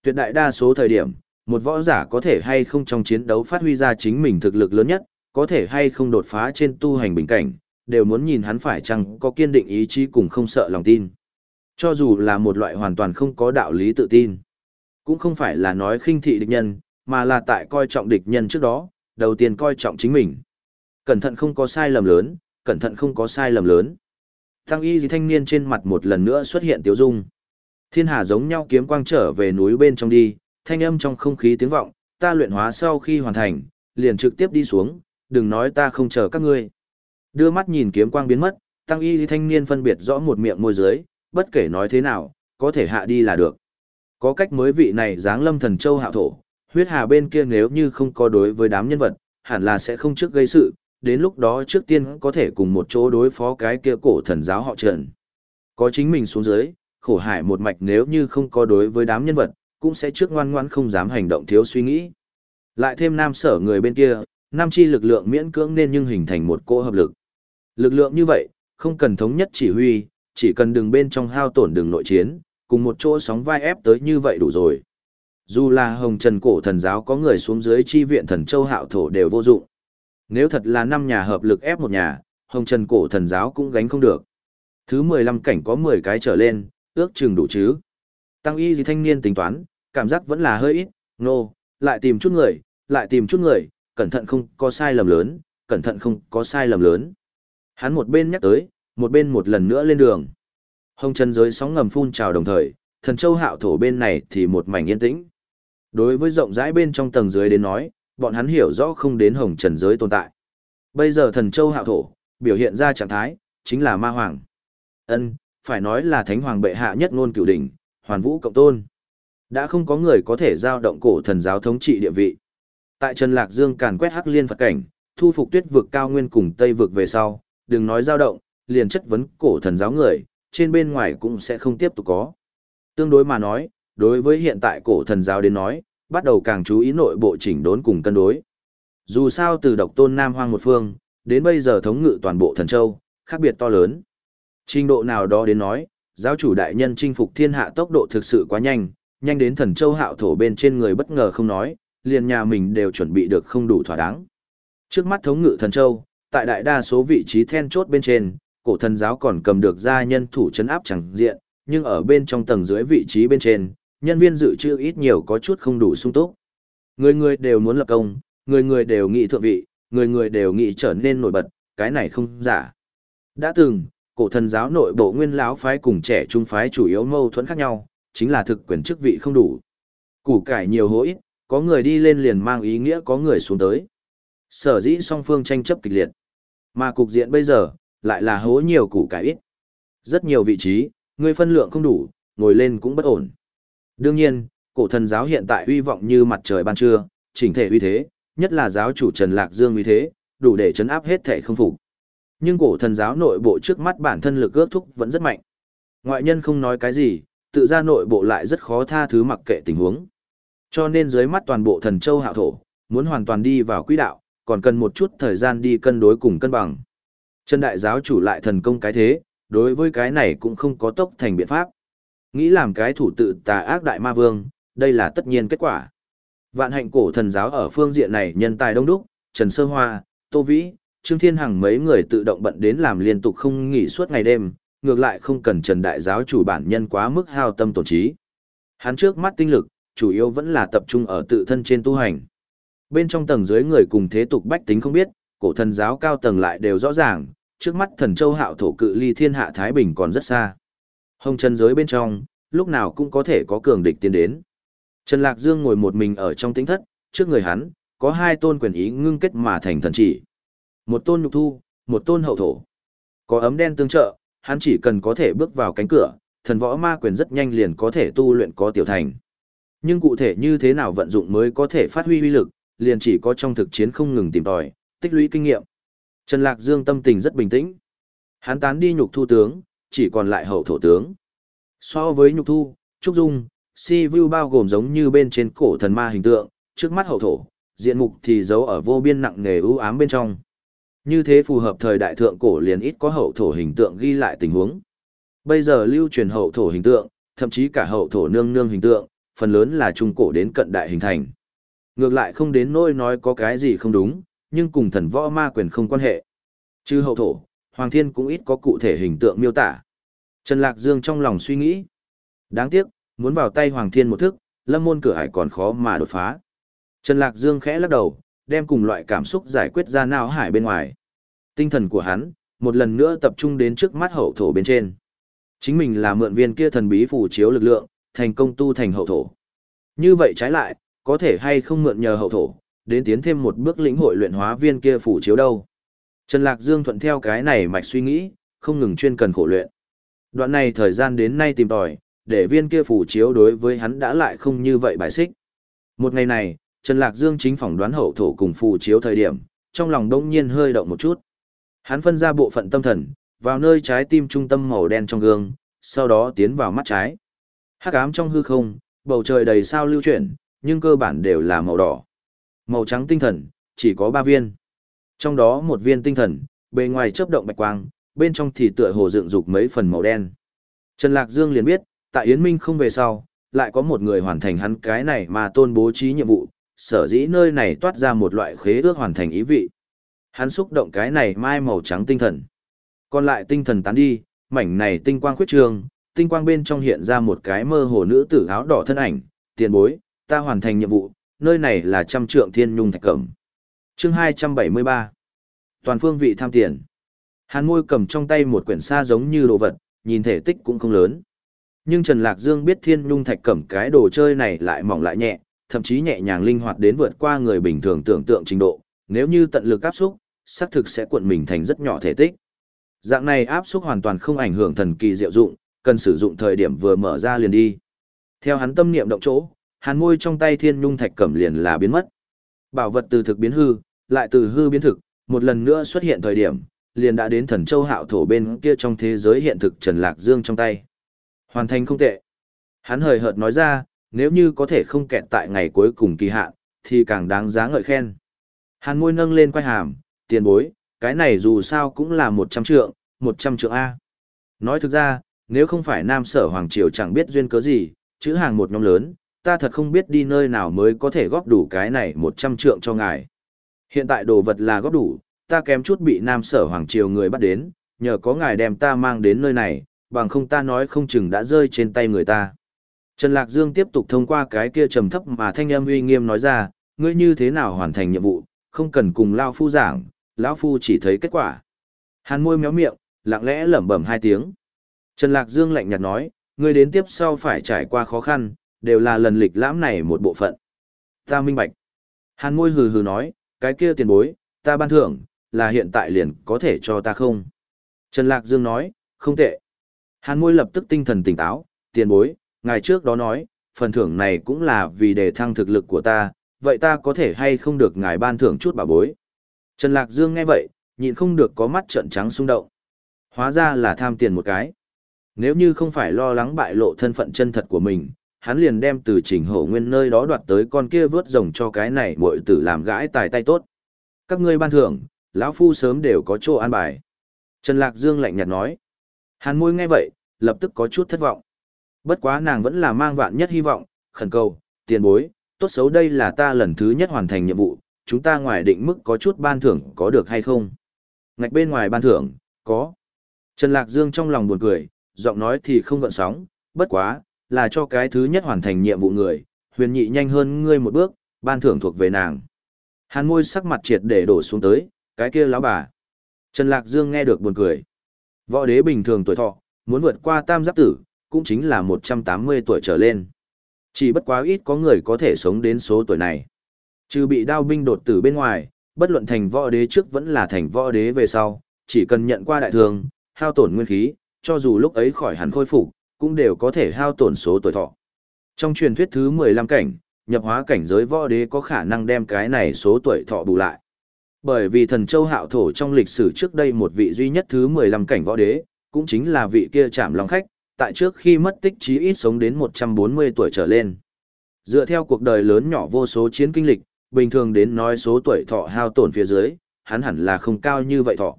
Tuyệt đại đa số thời điểm, một võ giả có thể hay không trong chiến đấu phát huy ra chính mình thực lực lớn nhất, có thể hay không đột phá trên tu hành bình cảnh, đều muốn nhìn hắn phải chăng có kiên định ý chí cùng không sợ lòng tin. Cho dù là một loại hoàn toàn không có đạo lý tự tin, cũng không phải là nói khinh thị địch nhân, mà là tại coi trọng địch nhân trước đó, đầu tiên coi trọng chính mình. Cẩn thận không có sai lầm lớn, cẩn thận không có sai lầm lớn. Tăng y gì thanh niên trên mặt một lần nữa xuất hiện tiếu dung. Thiên hà giống nhau kiếm quang trở về núi bên trong đi, thanh âm trong không khí tiếng vọng, ta luyện hóa sau khi hoàn thành, liền trực tiếp đi xuống, đừng nói ta không chờ các ngươi. Đưa mắt nhìn kiếm quang biến mất, tăng y thanh niên phân biệt rõ một miệng môi dưới, bất kể nói thế nào, có thể hạ đi là được. Có cách mới vị này dáng lâm thần châu hạ thổ, huyết hà bên kia nếu như không có đối với đám nhân vật, hẳn là sẽ không trước gây sự, đến lúc đó trước tiên có thể cùng một chỗ đối phó cái kia cổ thần giáo họ trần. Có chính mình xuống dưới, khổ hải một mạch nếu như không có đối với đám nhân vật, cũng sẽ trước ngoan ngoãn không dám hành động thiếu suy nghĩ. Lại thêm nam sở người bên kia, nam chi lực lượng miễn cưỡng nên nhưng hình thành một cỗ hợp lực. Lực lượng như vậy, không cần thống nhất chỉ huy, chỉ cần đường bên trong hao tổn đường nội chiến, cùng một chỗ sóng vai ép tới như vậy đủ rồi. Dù là hồng trần cổ thần giáo có người xuống dưới chi viện thần châu hạo thổ đều vô dụng. Nếu thật là năm nhà hợp lực ép một nhà, hồng trần cổ thần giáo cũng gánh không được. Thứ 15 cảnh có 10 cái trở lên, ước chừng đủ chứ. Tăng y gì thanh niên tính toán, cảm giác vẫn là hơi ít, nô, no, lại tìm chút người, lại tìm chút người, cẩn thận không có sai lầm lớn, cẩn thận không có sai lầm lớn. Hắn một bên nhắc tới, một bên một lần nữa lên đường. Hồng chân giới sóng ngầm phun trào đồng thời, thần châu hạo thổ bên này thì một mảnh yên tĩnh. Đối với rộng rãi bên trong tầng dưới đến nói, bọn hắn hiểu rõ không đến hồng trần giới tồn tại. Bây giờ thần châu hạo thổ, biểu hiện ra trạng thái, chính là ma hoàng. ân phải nói là thánh hoàng bệ hạ nhất ngôn cửu đỉnh, hoàn vũ cộng tôn. Đã không có người có thể giao động cổ thần giáo thống trị địa vị. Tại Trần Lạc Dương càn quét hắc liên Phật cảnh, thu phục tuyết vực cao nguyên cùng Tây vực về sau, đừng nói giao động, liền chất vấn cổ thần giáo người, trên bên ngoài cũng sẽ không tiếp tục có. Tương đối mà nói, đối với hiện tại cổ thần giáo đến nói, bắt đầu càng chú ý nội bộ chỉnh đốn cùng cân đối. Dù sao từ độc tôn Nam Hoang một phương, đến bây giờ thống ngự toàn bộ thần châu, khác biệt to lớn. Trình độ nào đó đến nói, giáo chủ đại nhân chinh phục thiên hạ tốc độ thực sự quá nhanh, nhanh đến thần châu hạo thổ bên trên người bất ngờ không nói, liền nhà mình đều chuẩn bị được không đủ thỏa đáng. Trước mắt thống ngự thần châu, tại đại đa số vị trí then chốt bên trên, cổ thần giáo còn cầm được gia nhân thủ chấn áp chẳng diện, nhưng ở bên trong tầng dưới vị trí bên trên, nhân viên dự trữ ít nhiều có chút không đủ sung túc. Người người đều muốn lập công, người người đều nghĩ thượng vị, người người đều nghĩ trở nên nổi bật, cái này không giả. Đã từng, cổ thần giáo nội bộ nguyên lão phái cùng trẻ trung phái chủ yếu mâu thuẫn khác nhau, chính là thực quyền chức vị không đủ. Củ cải nhiều hối, có người đi lên liền mang ý nghĩa có người xuống tới. Sở dĩ song phương tranh chấp kịch liệt. Mà cục diện bây giờ, lại là hố nhiều củ cải ít. Rất nhiều vị trí, người phân lượng không đủ, ngồi lên cũng bất ổn. Đương nhiên, cổ thần giáo hiện tại uy vọng như mặt trời ban trưa, chỉnh thể uy thế, nhất là giáo chủ Trần Lạc Dương uy thế, đủ để chấn áp hết thể không phục. Nhưng cổ thần giáo nội bộ trước mắt bản thân lực ước thúc vẫn rất mạnh. Ngoại nhân không nói cái gì, tự ra nội bộ lại rất khó tha thứ mặc kệ tình huống. Cho nên dưới mắt toàn bộ thần châu hạo thổ, muốn hoàn toàn đi vào quỹ đạo, còn cần một chút thời gian đi cân đối cùng cân bằng. chân đại giáo chủ lại thần công cái thế, đối với cái này cũng không có tốc thành biện pháp. Nghĩ làm cái thủ tự tà ác đại ma vương, đây là tất nhiên kết quả. Vạn hạnh cổ thần giáo ở phương diện này nhân tài đông đúc, Trần Sơ Hoa, Tô Vĩ, Trương Thiên Hằng mấy người tự động bận đến làm liên tục không nghỉ suốt ngày đêm, ngược lại không cần Trần Đại giáo chủ bản nhân quá mức hao tâm tổn trí. Hắn trước mắt tinh lực, chủ yếu vẫn là tập trung ở tự thân trên tu hành. Bên trong tầng dưới người cùng thế tục bách tính không biết, cổ thần giáo cao tầng lại đều rõ ràng, trước mắt thần châu hạo thổ cự ly thiên hạ Thái Bình còn rất xa. Hồng chân giới bên trong, lúc nào cũng có thể có cường địch tiến đến. Trần Lạc Dương ngồi một mình ở trong tĩnh thất, trước người hắn, có hai tôn quyền ý ngưng kết mà thành thần chỉ. Một tôn nhục thu, một tôn hậu thổ. Có ấm đen tương trợ, hắn chỉ cần có thể bước vào cánh cửa, thần võ ma quyền rất nhanh liền có thể tu luyện có tiểu thành. Nhưng cụ thể như thế nào vận dụng mới có thể phát huy uy lực, liền chỉ có trong thực chiến không ngừng tìm tòi, tích lũy kinh nghiệm. Trần Lạc Dương tâm tình rất bình tĩnh. Hắn tán đi nhục thu tướng, chỉ còn lại hậu thổ tướng. So với nhục thu, trúc dung, si vu bao gồm giống như bên trên cổ thần ma hình tượng, trước mắt hậu thổ, diện mục thì giấu ở vô biên nặng nghề ưu ám bên trong. Như thế phù hợp thời đại thượng cổ liền ít có hậu thổ hình tượng ghi lại tình huống. Bây giờ lưu truyền hậu thổ hình tượng, thậm chí cả hậu thổ nương nương hình tượng, phần lớn là trung cổ đến cận đại hình thành. Ngược lại không đến nỗi nói có cái gì không đúng, nhưng cùng thần võ ma quyền không quan hệ. Chứ hậu thổ, Hoàng Thiên cũng ít có cụ thể hình tượng miêu tả. Trần Lạc Dương trong lòng suy nghĩ. Đáng tiếc, muốn vào tay Hoàng Thiên một thức, lâm môn cửa hải còn khó mà đột phá. Trần Lạc Dương khẽ lắc đầu, đem cùng loại cảm xúc giải quyết ra não hải bên ngoài. Tinh thần của hắn, một lần nữa tập trung đến trước mắt hậu thổ bên trên. Chính mình là mượn viên kia thần bí phù chiếu lực lượng, thành công tu thành hậu thổ. Như vậy trái lại, có thể hay không mượn nhờ hậu thổ, đến tiến thêm một bước lĩnh hội luyện hóa viên kia phù chiếu đâu. Trần Lạc Dương thuận theo cái này mạch suy nghĩ, không ngừng chuyên cần khổ luyện. Đoạn này thời gian đến nay tìm tòi, để viên kia phù chiếu đối với hắn đã lại không như vậy bài xích. Một ngày này, Trần Lạc Dương chính phỏng đoán hậu thổ cùng phù chiếu thời điểm, trong lòng đông nhiên hơi động một chút. Hắn phân ra bộ phận tâm thần, vào nơi trái tim trung tâm màu đen trong gương, sau đó tiến vào mắt trái. Hắc ám trong hư không, bầu trời đầy sao lưu chuyển, nhưng cơ bản đều là màu đỏ. Màu trắng tinh thần, chỉ có 3 viên. Trong đó một viên tinh thần, bề ngoài chớp động bạch quang, bên trong thì tựa hồ dựng dục mấy phần màu đen. Trần Lạc Dương liền biết, tại Yến Minh không về sau, lại có một người hoàn thành hắn cái này mà tôn bố trí nhiệm vụ, sở dĩ nơi này toát ra một loại khế ước hoàn thành ý vị. Hắn xúc động cái này mai màu trắng tinh thần. Còn lại tinh thần tán đi, mảnh này tinh quang khuyết trường, tinh quang bên trong hiện ra một cái mơ hồ nữ tử áo đỏ thân ảnh, tiền bối, ta hoàn thành nhiệm vụ, nơi này là trăm trượng thiên nhung thạch cẩm. Chương 273 Toàn phương vị tham tiền. Hàn môi cầm trong tay một quyển sa giống như đồ vật, nhìn thể tích cũng không lớn. Nhưng Trần Lạc Dương biết thiên nhung thạch cẩm cái đồ chơi này lại mỏng lại nhẹ, thậm chí nhẹ nhàng linh hoạt đến vượt qua người bình thường tưởng tượng trình độ, nếu như tận lực áp xúc, xác thực sẽ cuộn mình thành rất nhỏ thể tích. Dạng này áp xúc hoàn toàn không ảnh hưởng thần kỳ diệu dụng, cần sử dụng thời điểm vừa mở ra liền đi. Theo hắn tâm niệm động chỗ, hàn môi trong tay thiên nhung thạch cẩm liền là biến mất. Bảo vật từ thực biến hư, lại từ hư biến thực, một lần nữa xuất hiện thời điểm, liền đã đến thần châu hạo thổ bên kia trong thế giới hiện thực Trần Lạc Dương trong tay. Hoàn thành không tệ. Hắn hời hợt nói ra, nếu như có thể không kẹt tại ngày cuối cùng kỳ hạn, thì càng đáng giá ngợi khen. Hàn môi nâng lên quay hàm, tiền bối, cái này dù sao cũng là một trăm trượng, một trăm trượng A. Nói thực ra, nếu không phải Nam Sở Hoàng Triều chẳng biết duyên cớ gì, chữ hàng một nhóm lớn, ta thật không biết đi nơi nào mới có thể góp đủ cái này một trăm trượng cho ngài. Hiện tại đồ vật là góp đủ, ta kém chút bị Nam Sở Hoàng Triều người bắt đến, nhờ có ngài đem ta mang đến nơi này, bằng không ta nói không chừng đã rơi trên tay người ta. Trần Lạc Dương tiếp tục thông qua cái kia trầm thấp mà thanh âm uy nghiêm nói ra, ngươi như thế nào hoàn thành nhiệm vụ, không cần cùng Lao Phu giảng, lão Phu chỉ thấy kết quả. Hàn môi méo miệng, lặng lẽ lẩm bẩm hai tiếng. Trần Lạc Dương lạnh nhạt nói, ngươi đến tiếp sau phải trải qua khó khăn, đều là lần lịch lãm này một bộ phận. Ta minh bạch. Hàn môi hừ hừ nói, cái kia tiền bối, ta ban thưởng, là hiện tại liền có thể cho ta không? Trần Lạc Dương nói, không tệ. Hàn môi lập tức tinh thần tỉnh táo, tiền bối, ngài trước đó nói, phần thưởng này cũng là vì để thăng thực lực của ta, vậy ta có thể hay không được ngài ban thưởng chút bảo bối. Trần Lạc Dương nghe vậy, nhịn không được có mắt trợn trắng xung động. Hóa ra là tham tiền một cái. Nếu như không phải lo lắng bại lộ thân phận chân thật của mình, hắn liền đem từ trình hổ nguyên nơi đó đoạt tới con kia vớt rồng cho cái này muội tử làm gãi tài tay tốt. Các ngươi ban thưởng, lão phu sớm đều có chỗ an bài. Trần Lạc Dương lạnh nhạt nói. Hàn môi nghe vậy, lập tức có chút thất vọng. Bất quá nàng vẫn là mang vạn nhất hy vọng, khẩn cầu, tiền bối, tốt xấu đây là ta lần thứ nhất hoàn thành nhiệm vụ, chúng ta ngoài định mức có chút ban thưởng có được hay không? Ngạch bên ngoài ban thưởng, có. Trần Lạc Dương trong lòng buồn cười, giọng nói thì không gợn sóng, bất quá, là cho cái thứ nhất hoàn thành nhiệm vụ người, huyền nhị nhanh hơn ngươi một bước, ban thưởng thuộc về nàng. Hàn môi sắc mặt triệt để đổ xuống tới, cái kia lão bà. Trần Lạc Dương nghe được buồn cười. Võ đế bình thường tuổi thọ, muốn vượt qua tam giáp tử, cũng chính là 180 tuổi trở lên. Chỉ bất quá ít có người có thể sống đến số tuổi này. Trừ bị đao binh đột tử bên ngoài, bất luận thành võ đế trước vẫn là thành võ đế về sau, chỉ cần nhận qua đại thương, hao tổn nguyên khí, cho dù lúc ấy khỏi hẳn khôi phục, cũng đều có thể hao tổn số tuổi thọ. Trong truyền thuyết thứ 15 cảnh, nhập hóa cảnh giới võ đế có khả năng đem cái này số tuổi thọ bù lại. Bởi vì thần châu hạo thổ trong lịch sử trước đây một vị duy nhất thứ 15 cảnh võ đế, cũng chính là vị kia chạm lòng khách, tại trước khi mất tích chí ít sống đến 140 tuổi trở lên. Dựa theo cuộc đời lớn nhỏ vô số chiến kinh lịch, bình thường đến nói số tuổi thọ hao tổn phía dưới, hắn hẳn là không cao như vậy thọ.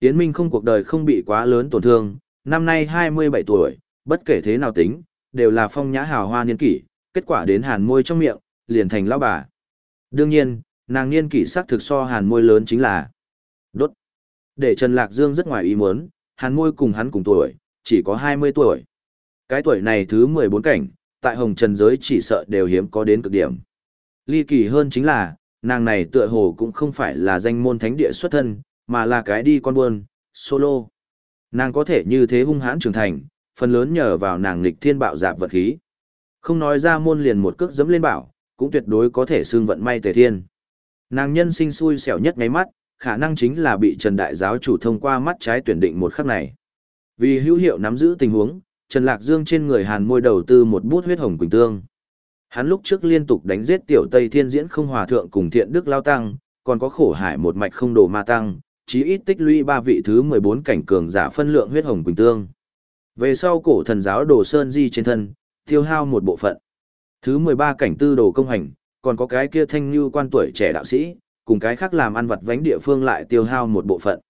Yến Minh không cuộc đời không bị quá lớn tổn thương, năm nay 27 tuổi, bất kể thế nào tính, đều là phong nhã hào hoa niên kỷ, kết quả đến hàn môi trong miệng, liền thành lão bà. Đương nhiên, nàng niên kỷ sắc thực so hàn môi lớn chính là đốt. Để Trần Lạc Dương rất ngoài ý muốn, hàn môi cùng hắn cùng tuổi, chỉ có 20 tuổi. Cái tuổi này thứ 14 cảnh, tại hồng trần giới chỉ sợ đều hiếm có đến cực điểm. Ly kỳ hơn chính là, nàng này tựa hồ cũng không phải là danh môn thánh địa xuất thân, mà là cái đi con buôn, solo. Nàng có thể như thế hung hãn trưởng thành, phần lớn nhờ vào nàng nghịch thiên bạo dạp vật khí. Không nói ra môn liền một cước dẫm lên bảo, cũng tuyệt đối có thể xương vận may tề thiên. Nàng nhân sinh xui xẻo nhất ngay mắt, khả năng chính là bị Trần Đại Giáo chủ thông qua mắt trái tuyển định một khắc này. Vì hữu hiệu nắm giữ tình huống, Trần Lạc Dương trên người Hàn Môi đầu tư một bút huyết hồng quỳnh tương. Hắn lúc trước liên tục đánh giết tiểu Tây Thiên Diễn không hòa thượng cùng Thiện Đức Lao Tăng, còn có khổ hải một mạch không đồ ma tăng, chí ít tích lũy ba vị thứ 14 cảnh cường giả phân lượng huyết hồng quỳnh tương. Về sau cổ thần giáo đồ sơn di trên thân, tiêu hao một bộ phận. Thứ 13 cảnh tư đồ công hành, còn có cái kia thanh như quan tuổi trẻ đạo sĩ, cùng cái khác làm ăn vật vánh địa phương lại tiêu hao một bộ phận.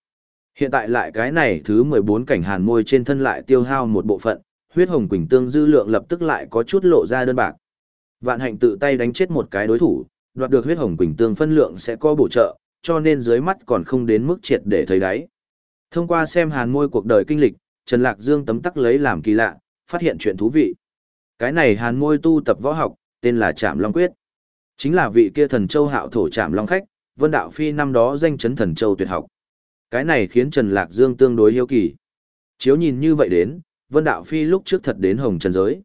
Hiện tại lại cái này thứ 14 cảnh hàn môi trên thân lại tiêu hao một bộ phận, huyết hồng quỳnh tương dư lượng lập tức lại có chút lộ ra đơn bạc. Vạn hạnh tự tay đánh chết một cái đối thủ, đoạt được huyết hồng quỳnh tương phân lượng sẽ có bổ trợ, cho nên dưới mắt còn không đến mức triệt để thấy đáy. Thông qua xem hàn môi cuộc đời kinh lịch, Trần Lạc Dương tấm tắc lấy làm kỳ lạ, phát hiện chuyện thú vị. Cái này hàn môi tu tập võ học, tên là Trạm Long Quyết. Chính là vị kia thần châu hạo thổ Trạm Long khách, Vân Đạo Phi năm đó danh chấn thần châu tuyệt học. Cái này khiến Trần Lạc Dương tương đối hiếu kỳ. Chiếu nhìn như vậy đến, Vân Đạo Phi lúc trước thật đến Hồng Trần Giới.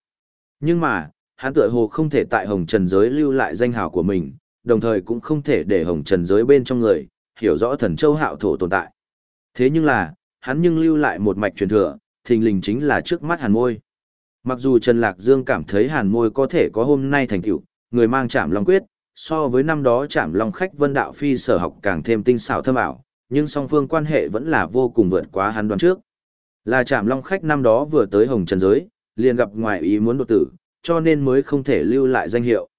Nhưng mà, hắn tựa hồ không thể tại Hồng Trần Giới lưu lại danh hào của mình, đồng thời cũng không thể để Hồng Trần Giới bên trong người, hiểu rõ thần châu hạo thổ tồn tại. Thế nhưng là, hắn nhưng lưu lại một mạch truyền thừa, thình lình chính là trước mắt hàn môi. Mặc dù Trần Lạc Dương cảm thấy hàn môi có thể có hôm nay thành tựu, người mang chạm long quyết, so với năm đó chạm long khách vân đạo phi sở học càng thêm tinh xảo thâm ảo, nhưng song phương quan hệ vẫn là vô cùng vượt quá hắn đoán trước. Là chạm long khách năm đó vừa tới hồng trần giới, liền gặp ngoài ý muốn đột tử, cho nên mới không thể lưu lại danh hiệu.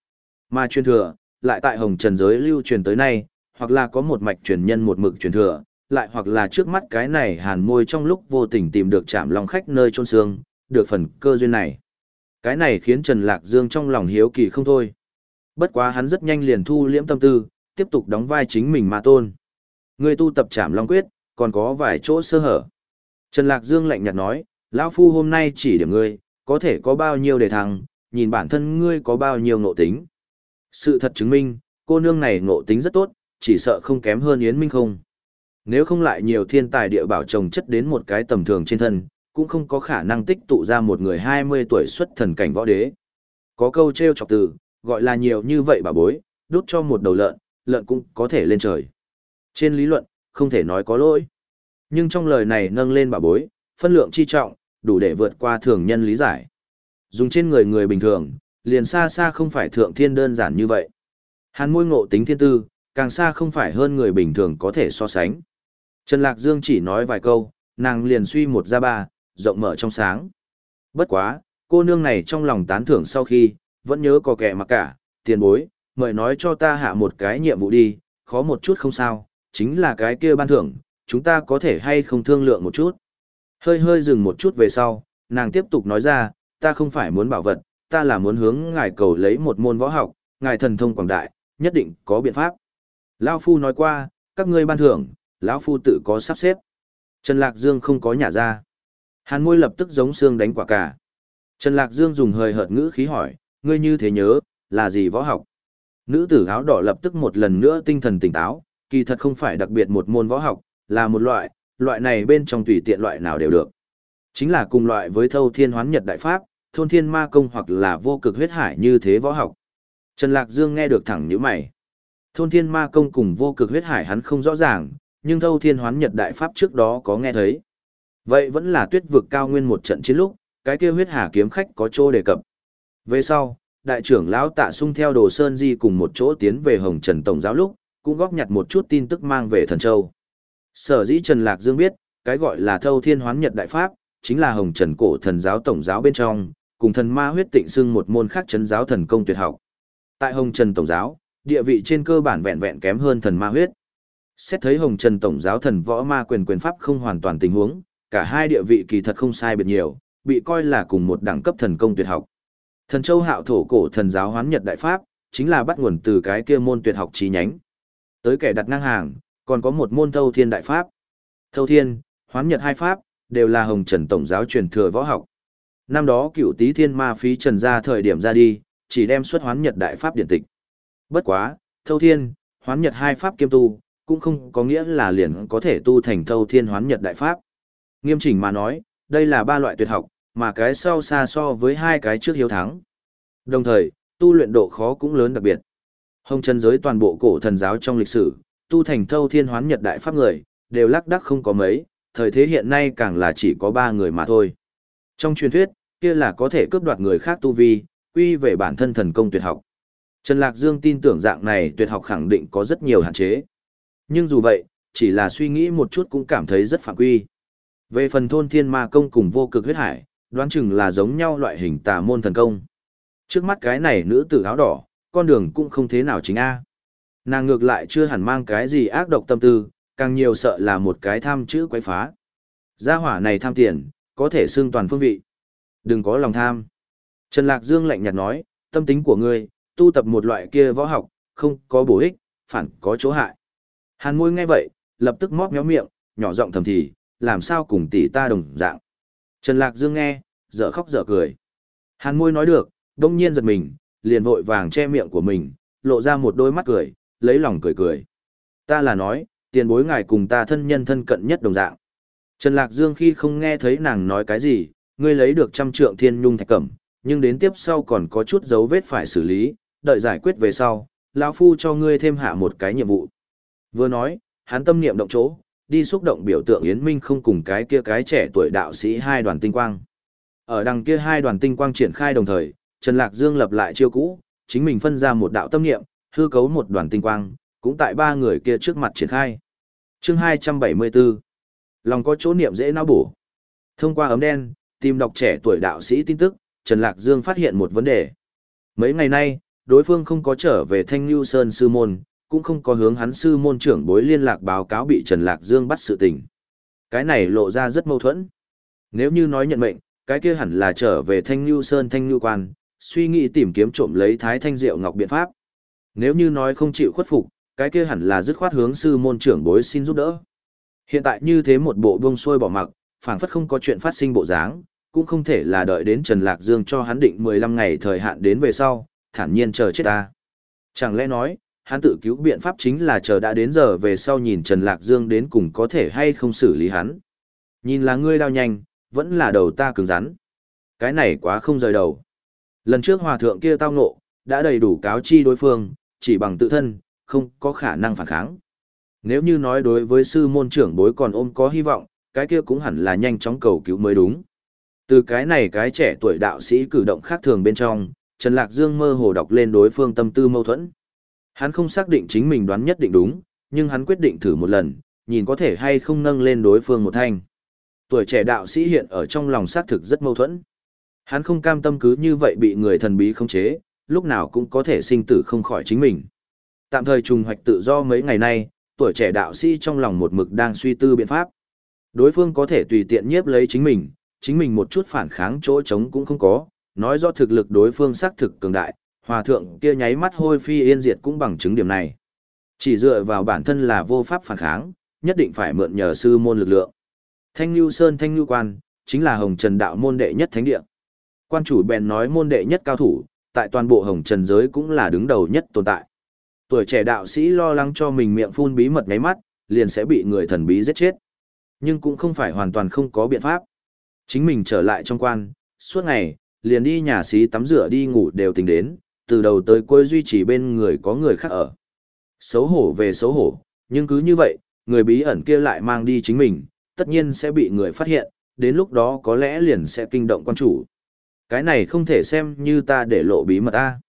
Mà truyền thừa, lại tại hồng trần giới lưu truyền tới nay, hoặc là có một mạch truyền nhân một mực truyền thừa, lại hoặc là trước mắt cái này hàn môi trong lúc vô tình tìm được chạm long khách nơi trôn xương, được phần cơ duyên này. Cái này khiến Trần Lạc Dương trong lòng hiếu kỳ không thôi. Bất quá hắn rất nhanh liền thu liễm tâm tư, tiếp tục đóng vai chính mình ma tôn. Người tu tập trảm long quyết, còn có vài chỗ sơ hở. Trần Lạc Dương lạnh nhạt nói, lão Phu hôm nay chỉ điểm ngươi, có thể có bao nhiêu để thăng, nhìn bản thân ngươi có bao nhiêu ngộ tính. Sự thật chứng minh, cô nương này ngộ tính rất tốt, chỉ sợ không kém hơn Yến Minh không. Nếu không lại nhiều thiên tài địa bảo trồng chất đến một cái tầm thường trên thân, cũng không có khả năng tích tụ ra một người 20 tuổi xuất thần cảnh võ đế. Có câu treo chọc từ, gọi là nhiều như vậy bà bối, đút cho một đầu lợn, lợn cũng có thể lên trời. Trên lý luận, không thể nói có lỗi. Nhưng trong lời này nâng lên bà bối, phân lượng chi trọng, đủ để vượt qua thường nhân lý giải. Dùng trên người người bình thường, liền xa xa không phải thượng thiên đơn giản như vậy. Hàn môi ngộ tính thiên tư, càng xa không phải hơn người bình thường có thể so sánh. Trần Lạc Dương chỉ nói vài câu, nàng liền suy một ra ba, rộng mở trong sáng. Bất quá, cô nương này trong lòng tán thưởng sau khi, vẫn nhớ có kẻ mặc cả, tiền bối, mời nói cho ta hạ một cái nhiệm vụ đi, khó một chút không sao, chính là cái kia ban thưởng, chúng ta có thể hay không thương lượng một chút. Hơi hơi dừng một chút về sau, nàng tiếp tục nói ra, ta không phải muốn bảo vật, ta là muốn hướng ngài cầu lấy một môn võ học, ngài thần thông quảng đại, nhất định có biện pháp. Lao Phu nói qua, các ngươi ban thưởng, lão Phu tự có sắp xếp. Trần Lạc Dương không có nhả ra. Hàn môi lập tức giống xương đánh quả cả. Trần Lạc Dương dùng hơi hợt ngữ khí hỏi, ngươi như thế nhớ, là gì võ học? Nữ tử áo đỏ lập tức một lần nữa tinh thần tỉnh táo, kỳ thật không phải đặc biệt một môn võ học, là một loại, loại này bên trong tùy tiện loại nào đều được. Chính là cùng loại với thâu thiên hoán nhật đại pháp, thôn thiên ma công hoặc là vô cực huyết hải như thế võ học. Trần Lạc Dương nghe được thẳng như mày. Thôn thiên ma công cùng vô cực huyết hải hắn không rõ ràng, nhưng thâu thiên hoán nhật đại pháp trước đó có nghe thấy. Vậy vẫn là tuyết vực cao nguyên một trận chiến lúc, cái kia huyết hà kiếm khách có chỗ đề cập. Về sau, đại trưởng lão tạ sung theo đồ sơn di cùng một chỗ tiến về hồng trần tổng giáo lúc, cũng góp nhặt một chút tin tức mang về thần châu. Sở dĩ Trần Lạc Dương biết, cái gọi là thâu thiên hoán nhật đại pháp, chính là hồng trần cổ thần giáo tổng giáo bên trong, cùng thần ma huyết tịnh xưng một môn khác chấn giáo thần công tuyệt học. Tại hồng trần tổng giáo, địa vị trên cơ bản vẹn vẹn kém hơn thần ma huyết. Xét thấy hồng trần tổng giáo thần võ ma quyền quyền pháp không hoàn toàn tình huống, cả hai địa vị kỳ thật không sai biệt nhiều, bị coi là cùng một đẳng cấp thần công tuyệt học. Thần châu hạo thổ cổ thần giáo hoán nhật đại pháp, chính là bắt nguồn từ cái kia môn tuyệt học chi nhánh. Tới kẻ đặt ngang hàng, còn có một môn thâu thiên đại pháp. Thâu thiên, hoán nhật hai pháp, đều là hồng trần tổng giáo truyền thừa võ học. Năm đó cựu tý thiên ma phí trần ra thời điểm ra đi, chỉ đem xuất hoán nhật đại pháp điển tịch. Bất quá, thâu thiên, hoán nhật hai pháp kiêm tu, cũng không có nghĩa là liền có thể tu thành thâu thiên hoán nhật đại pháp. Nghiêm chỉnh mà nói, đây là ba loại tuyệt học, mà cái sau xa so với hai cái trước hiếu thắng. Đồng thời, tu luyện độ khó cũng lớn đặc biệt. Hồng chân giới toàn bộ cổ thần giáo trong lịch sử, tu thành thâu thiên hoán nhật đại pháp người, đều lắc đắc không có mấy, thời thế hiện nay càng là chỉ có ba người mà thôi. Trong truyền thuyết, kia là có thể cướp đoạt người khác tu vi, quy về bản thân thần công tuyệt học. Trần Lạc Dương tin tưởng dạng này tuyệt học khẳng định có rất nhiều hạn chế. Nhưng dù vậy, chỉ là suy nghĩ một chút cũng cảm thấy rất phạm quy. Về phần thôn thiên ma công cùng vô cực huyết hải, đoán chừng là giống nhau loại hình tà môn thần công. Trước mắt cái này nữ tử áo đỏ, con đường cũng không thế nào chính A. Nàng ngược lại chưa hẳn mang cái gì ác độc tâm tư, càng nhiều sợ là một cái tham chữ quấy phá. Gia hỏa này tham tiền, có thể xưng toàn phương vị. Đừng có lòng tham. Trần Lạc Dương lạnh nhạt nói, tâm tính của ngươi, tu tập một loại kia võ học, không có bổ ích, phản có chỗ hại. Hàn môi nghe vậy, lập tức móc méo miệng, nhỏ giọng thầm thì, làm sao cùng tỷ ta đồng dạng. Trần Lạc Dương nghe, dở khóc dở cười. Hàn môi nói được, đông nhiên giật mình, liền vội vàng che miệng của mình, lộ ra một đôi mắt cười, lấy lòng cười cười. Ta là nói, tiền bối ngài cùng ta thân nhân thân cận nhất đồng dạng. Trần Lạc Dương khi không nghe thấy nàng nói cái gì, ngươi lấy được trăm trượng thiên nhung thạch cẩm, nhưng đến tiếp sau còn có chút dấu vết phải xử lý, đợi giải quyết về sau, lão phu cho ngươi thêm hạ một cái nhiệm vụ. Vừa nói, hắn tâm niệm động chỗ, đi xúc động biểu tượng Yến Minh không cùng cái kia cái trẻ tuổi đạo sĩ hai đoàn tinh quang. Ở đằng kia hai đoàn tinh quang triển khai đồng thời, Trần Lạc Dương lập lại chiêu cũ, chính mình phân ra một đạo tâm niệm, hư cấu một đoàn tinh quang, cũng tại ba người kia trước mặt triển khai. Chương 274 Lòng có chỗ niệm dễ não bổ. Thông qua ấm đen, tìm đọc trẻ tuổi đạo sĩ tin tức, Trần Lạc Dương phát hiện một vấn đề. Mấy ngày nay, đối phương không có trở về Thanh Nhu Sơn Sư Môn, cũng không có hướng hắn Sư Môn trưởng bối liên lạc báo cáo bị Trần Lạc Dương bắt sự tình. Cái này lộ ra rất mâu thuẫn. Nếu như nói nhận mệnh, cái kia hẳn là trở về Thanh Nhu Sơn Thanh Nhu Quan, suy nghĩ tìm kiếm trộm lấy Thái Thanh Diệu Ngọc biện pháp. Nếu như nói không chịu khuất phục, cái kia hẳn là dứt khoát hướng sư môn trưởng bối xin giúp đỡ. Hiện tại như thế một bộ buông xuôi bỏ mặc, phảng phất không có chuyện phát sinh bộ dáng, cũng không thể là đợi đến Trần Lạc Dương cho hắn định 15 ngày thời hạn đến về sau, thản nhiên chờ chết ta. Chẳng lẽ nói, hắn tự cứu biện pháp chính là chờ đã đến giờ về sau nhìn Trần Lạc Dương đến cùng có thể hay không xử lý hắn. Nhìn là ngươi đau nhanh, vẫn là đầu ta cứng rắn. Cái này quá không rời đầu. Lần trước hòa thượng kia tao ngộ, đã đầy đủ cáo chi đối phương, chỉ bằng tự thân, không có khả năng phản kháng. Nếu như nói đối với sư môn trưởng bối còn ôm có hy vọng, cái kia cũng hẳn là nhanh chóng cầu cứu mới đúng. Từ cái này cái trẻ tuổi đạo sĩ cử động khác thường bên trong, Trần Lạc Dương mơ hồ đọc lên đối phương tâm tư mâu thuẫn. Hắn không xác định chính mình đoán nhất định đúng, nhưng hắn quyết định thử một lần, nhìn có thể hay không nâng lên đối phương một thanh. Tuổi trẻ đạo sĩ hiện ở trong lòng xác thực rất mâu thuẫn. Hắn không cam tâm cứ như vậy bị người thần bí khống chế, lúc nào cũng có thể sinh tử không khỏi chính mình. Tạm thời trùng hoạch tự do mấy ngày nay, tuổi trẻ đạo sĩ trong lòng một mực đang suy tư biện pháp. Đối phương có thể tùy tiện nhiếp lấy chính mình, chính mình một chút phản kháng chỗ trống cũng không có, nói do thực lực đối phương xác thực cường đại, hòa thượng kia nháy mắt hôi phi yên diệt cũng bằng chứng điểm này. Chỉ dựa vào bản thân là vô pháp phản kháng, nhất định phải mượn nhờ sư môn lực lượng. Thanh Nhu Sơn Thanh Nhu Quan, chính là Hồng Trần Đạo môn đệ nhất thánh địa. Quan chủ bèn nói môn đệ nhất cao thủ, tại toàn bộ Hồng Trần giới cũng là đứng đầu nhất tồn tại. Tuổi trẻ đạo sĩ lo lắng cho mình miệng phun bí mật ngáy mắt, liền sẽ bị người thần bí giết chết. Nhưng cũng không phải hoàn toàn không có biện pháp. Chính mình trở lại trong quan, suốt ngày, liền đi nhà xí tắm rửa đi ngủ đều tính đến, từ đầu tới cuối duy trì bên người có người khác ở. Xấu hổ về xấu hổ, nhưng cứ như vậy, người bí ẩn kia lại mang đi chính mình, tất nhiên sẽ bị người phát hiện, đến lúc đó có lẽ liền sẽ kinh động quan chủ. Cái này không thể xem như ta để lộ bí mật ta.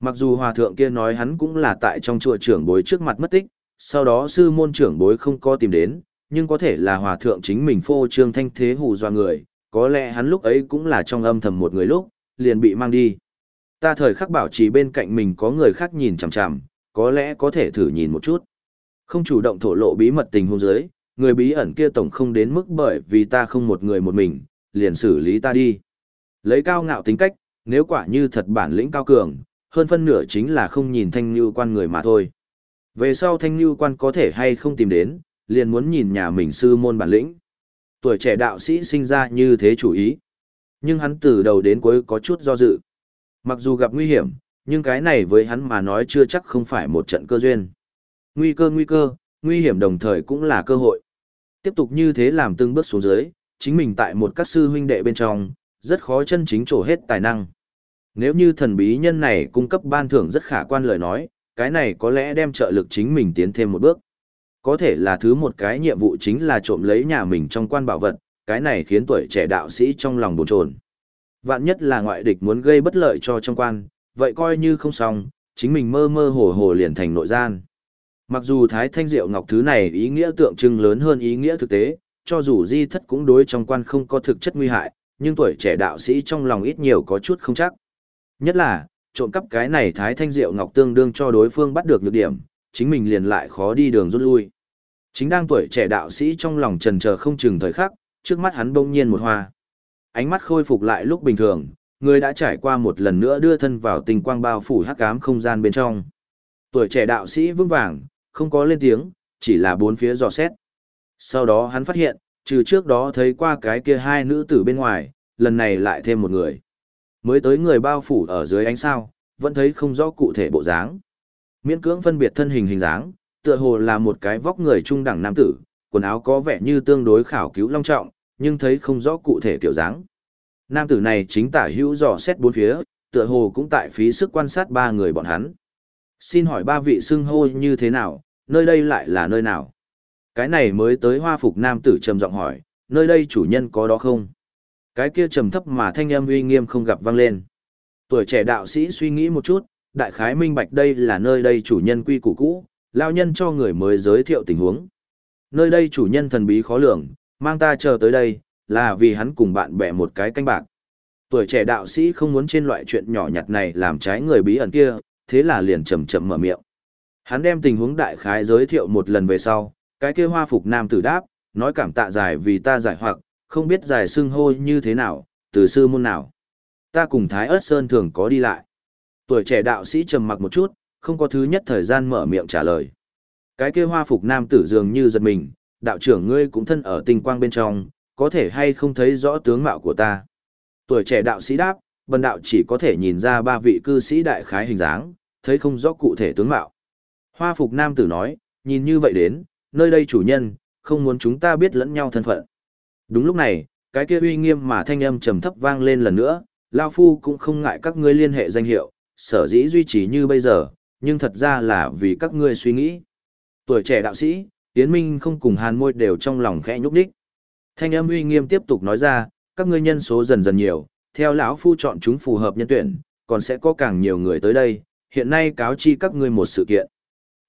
Mặc dù hòa thượng kia nói hắn cũng là tại trong chùa trưởng bối trước mặt mất tích, sau đó sư môn trưởng bối không có tìm đến, nhưng có thể là hòa thượng chính mình phô trương thanh thế hù dọa người, có lẽ hắn lúc ấy cũng là trong âm thầm một người lúc, liền bị mang đi. Ta thời khắc bảo trì bên cạnh mình có người khác nhìn chằm chằm, có lẽ có thể thử nhìn một chút. Không chủ động thổ lộ bí mật tình hôn giới, người bí ẩn kia tổng không đến mức bởi vì ta không một người một mình, liền xử lý ta đi. Lấy cao ngạo tính cách, nếu quả như thật bản lĩnh cao cường, hơn phân nửa chính là không nhìn thanh như quan người mà thôi. Về sau thanh như quan có thể hay không tìm đến, liền muốn nhìn nhà mình sư môn bản lĩnh. Tuổi trẻ đạo sĩ sinh ra như thế chủ ý. Nhưng hắn từ đầu đến cuối có chút do dự. Mặc dù gặp nguy hiểm, nhưng cái này với hắn mà nói chưa chắc không phải một trận cơ duyên. Nguy cơ nguy cơ, nguy hiểm đồng thời cũng là cơ hội. Tiếp tục như thế làm từng bước xuống dưới, chính mình tại một các sư huynh đệ bên trong, rất khó chân chính trổ hết tài năng. Nếu như thần bí nhân này cung cấp ban thưởng rất khả quan lời nói, cái này có lẽ đem trợ lực chính mình tiến thêm một bước. Có thể là thứ một cái nhiệm vụ chính là trộm lấy nhà mình trong quan bảo vật, cái này khiến tuổi trẻ đạo sĩ trong lòng bồn chồn. Vạn nhất là ngoại địch muốn gây bất lợi cho trong quan, vậy coi như không xong, chính mình mơ mơ hồ hồ liền thành nội gian. Mặc dù Thái Thanh Diệu Ngọc thứ này ý nghĩa tượng trưng lớn hơn ý nghĩa thực tế, cho dù di thất cũng đối trong quan không có thực chất nguy hại, nhưng tuổi trẻ đạo sĩ trong lòng ít nhiều có chút không chắc. Nhất là, trộm cắp cái này Thái Thanh Diệu Ngọc tương đương cho đối phương bắt được nhược điểm, chính mình liền lại khó đi đường rút lui. Chính đang tuổi trẻ đạo sĩ trong lòng trần chờ không chừng thời khắc, trước mắt hắn bỗng nhiên một hoa. Ánh mắt khôi phục lại lúc bình thường, người đã trải qua một lần nữa đưa thân vào tình quang bao phủ hắc ám không gian bên trong. Tuổi trẻ đạo sĩ vững vàng, không có lên tiếng, chỉ là bốn phía dò xét. Sau đó hắn phát hiện, trừ trước đó thấy qua cái kia hai nữ tử bên ngoài, lần này lại thêm một người. Mới tới người bao phủ ở dưới ánh sao, vẫn thấy không rõ cụ thể bộ dáng. Miễn cưỡng phân biệt thân hình hình dáng, tựa hồ là một cái vóc người trung đẳng nam tử, quần áo có vẻ như tương đối khảo cứu long trọng, nhưng thấy không rõ cụ thể kiểu dáng. Nam tử này chính tả hữu dò xét bốn phía, tựa hồ cũng tại phí sức quan sát ba người bọn hắn. Xin hỏi ba vị xưng hô như thế nào, nơi đây lại là nơi nào? Cái này mới tới hoa phục nam tử trầm giọng hỏi, nơi đây chủ nhân có đó không? Cái kia trầm thấp mà thanh âm uy nghiêm không gặp vang lên. Tuổi trẻ đạo sĩ suy nghĩ một chút, đại khái minh bạch đây là nơi đây chủ nhân quy củ cũ, lao nhân cho người mới giới thiệu tình huống. Nơi đây chủ nhân thần bí khó lường, mang ta chờ tới đây, là vì hắn cùng bạn bè một cái canh bạc. Tuổi trẻ đạo sĩ không muốn trên loại chuyện nhỏ nhặt này làm trái người bí ẩn kia, thế là liền chậm chậm mở miệng. Hắn đem tình huống đại khái giới thiệu một lần về sau, cái kia hoa phục nam tử đáp, nói cảm tạ giải vì ta giải hoặc, không biết giải xưng hô như thế nào, từ sư môn nào. Ta cùng Thái ớt Sơn thường có đi lại. Tuổi trẻ đạo sĩ trầm mặc một chút, không có thứ nhất thời gian mở miệng trả lời. Cái kia hoa phục nam tử dường như giật mình, đạo trưởng ngươi cũng thân ở tinh quang bên trong, có thể hay không thấy rõ tướng mạo của ta. Tuổi trẻ đạo sĩ đáp, bần đạo chỉ có thể nhìn ra ba vị cư sĩ đại khái hình dáng, thấy không rõ cụ thể tướng mạo. Hoa phục nam tử nói, nhìn như vậy đến, nơi đây chủ nhân, không muốn chúng ta biết lẫn nhau thân phận. Đúng lúc này, cái kia uy nghiêm mà thanh âm trầm thấp vang lên lần nữa, Lao Phu cũng không ngại các ngươi liên hệ danh hiệu, sở dĩ duy trì như bây giờ, nhưng thật ra là vì các ngươi suy nghĩ. Tuổi trẻ đạo sĩ, tiến Minh không cùng hàn môi đều trong lòng khẽ nhúc đích. Thanh âm uy nghiêm tiếp tục nói ra, các ngươi nhân số dần dần nhiều, theo lão phu chọn chúng phù hợp nhân tuyển, còn sẽ có càng nhiều người tới đây, hiện nay cáo chi các ngươi một sự kiện.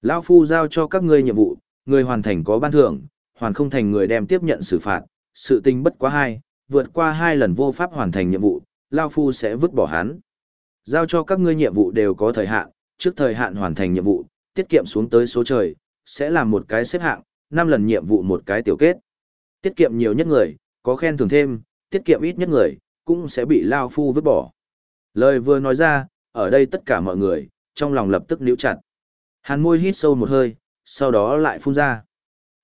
Lão phu giao cho các ngươi nhiệm vụ, người hoàn thành có ban thưởng, hoàn không thành người đem tiếp nhận xử phạt, sự tình bất quá hai, vượt qua hai lần vô pháp hoàn thành nhiệm vụ, lão phu sẽ vứt bỏ hắn. Giao cho các ngươi nhiệm vụ đều có thời hạn, trước thời hạn hoàn thành nhiệm vụ, tiết kiệm xuống tới số trời, sẽ làm một cái xếp hạng, năm lần nhiệm vụ một cái tiểu kết. Tiết kiệm nhiều nhất người, có khen thưởng thêm, tiết kiệm ít nhất người, cũng sẽ bị lao phu vứt bỏ. Lời vừa nói ra, ở đây tất cả mọi người, trong lòng lập tức níu chặt. Hàn môi hít sâu một hơi, sau đó lại phun ra.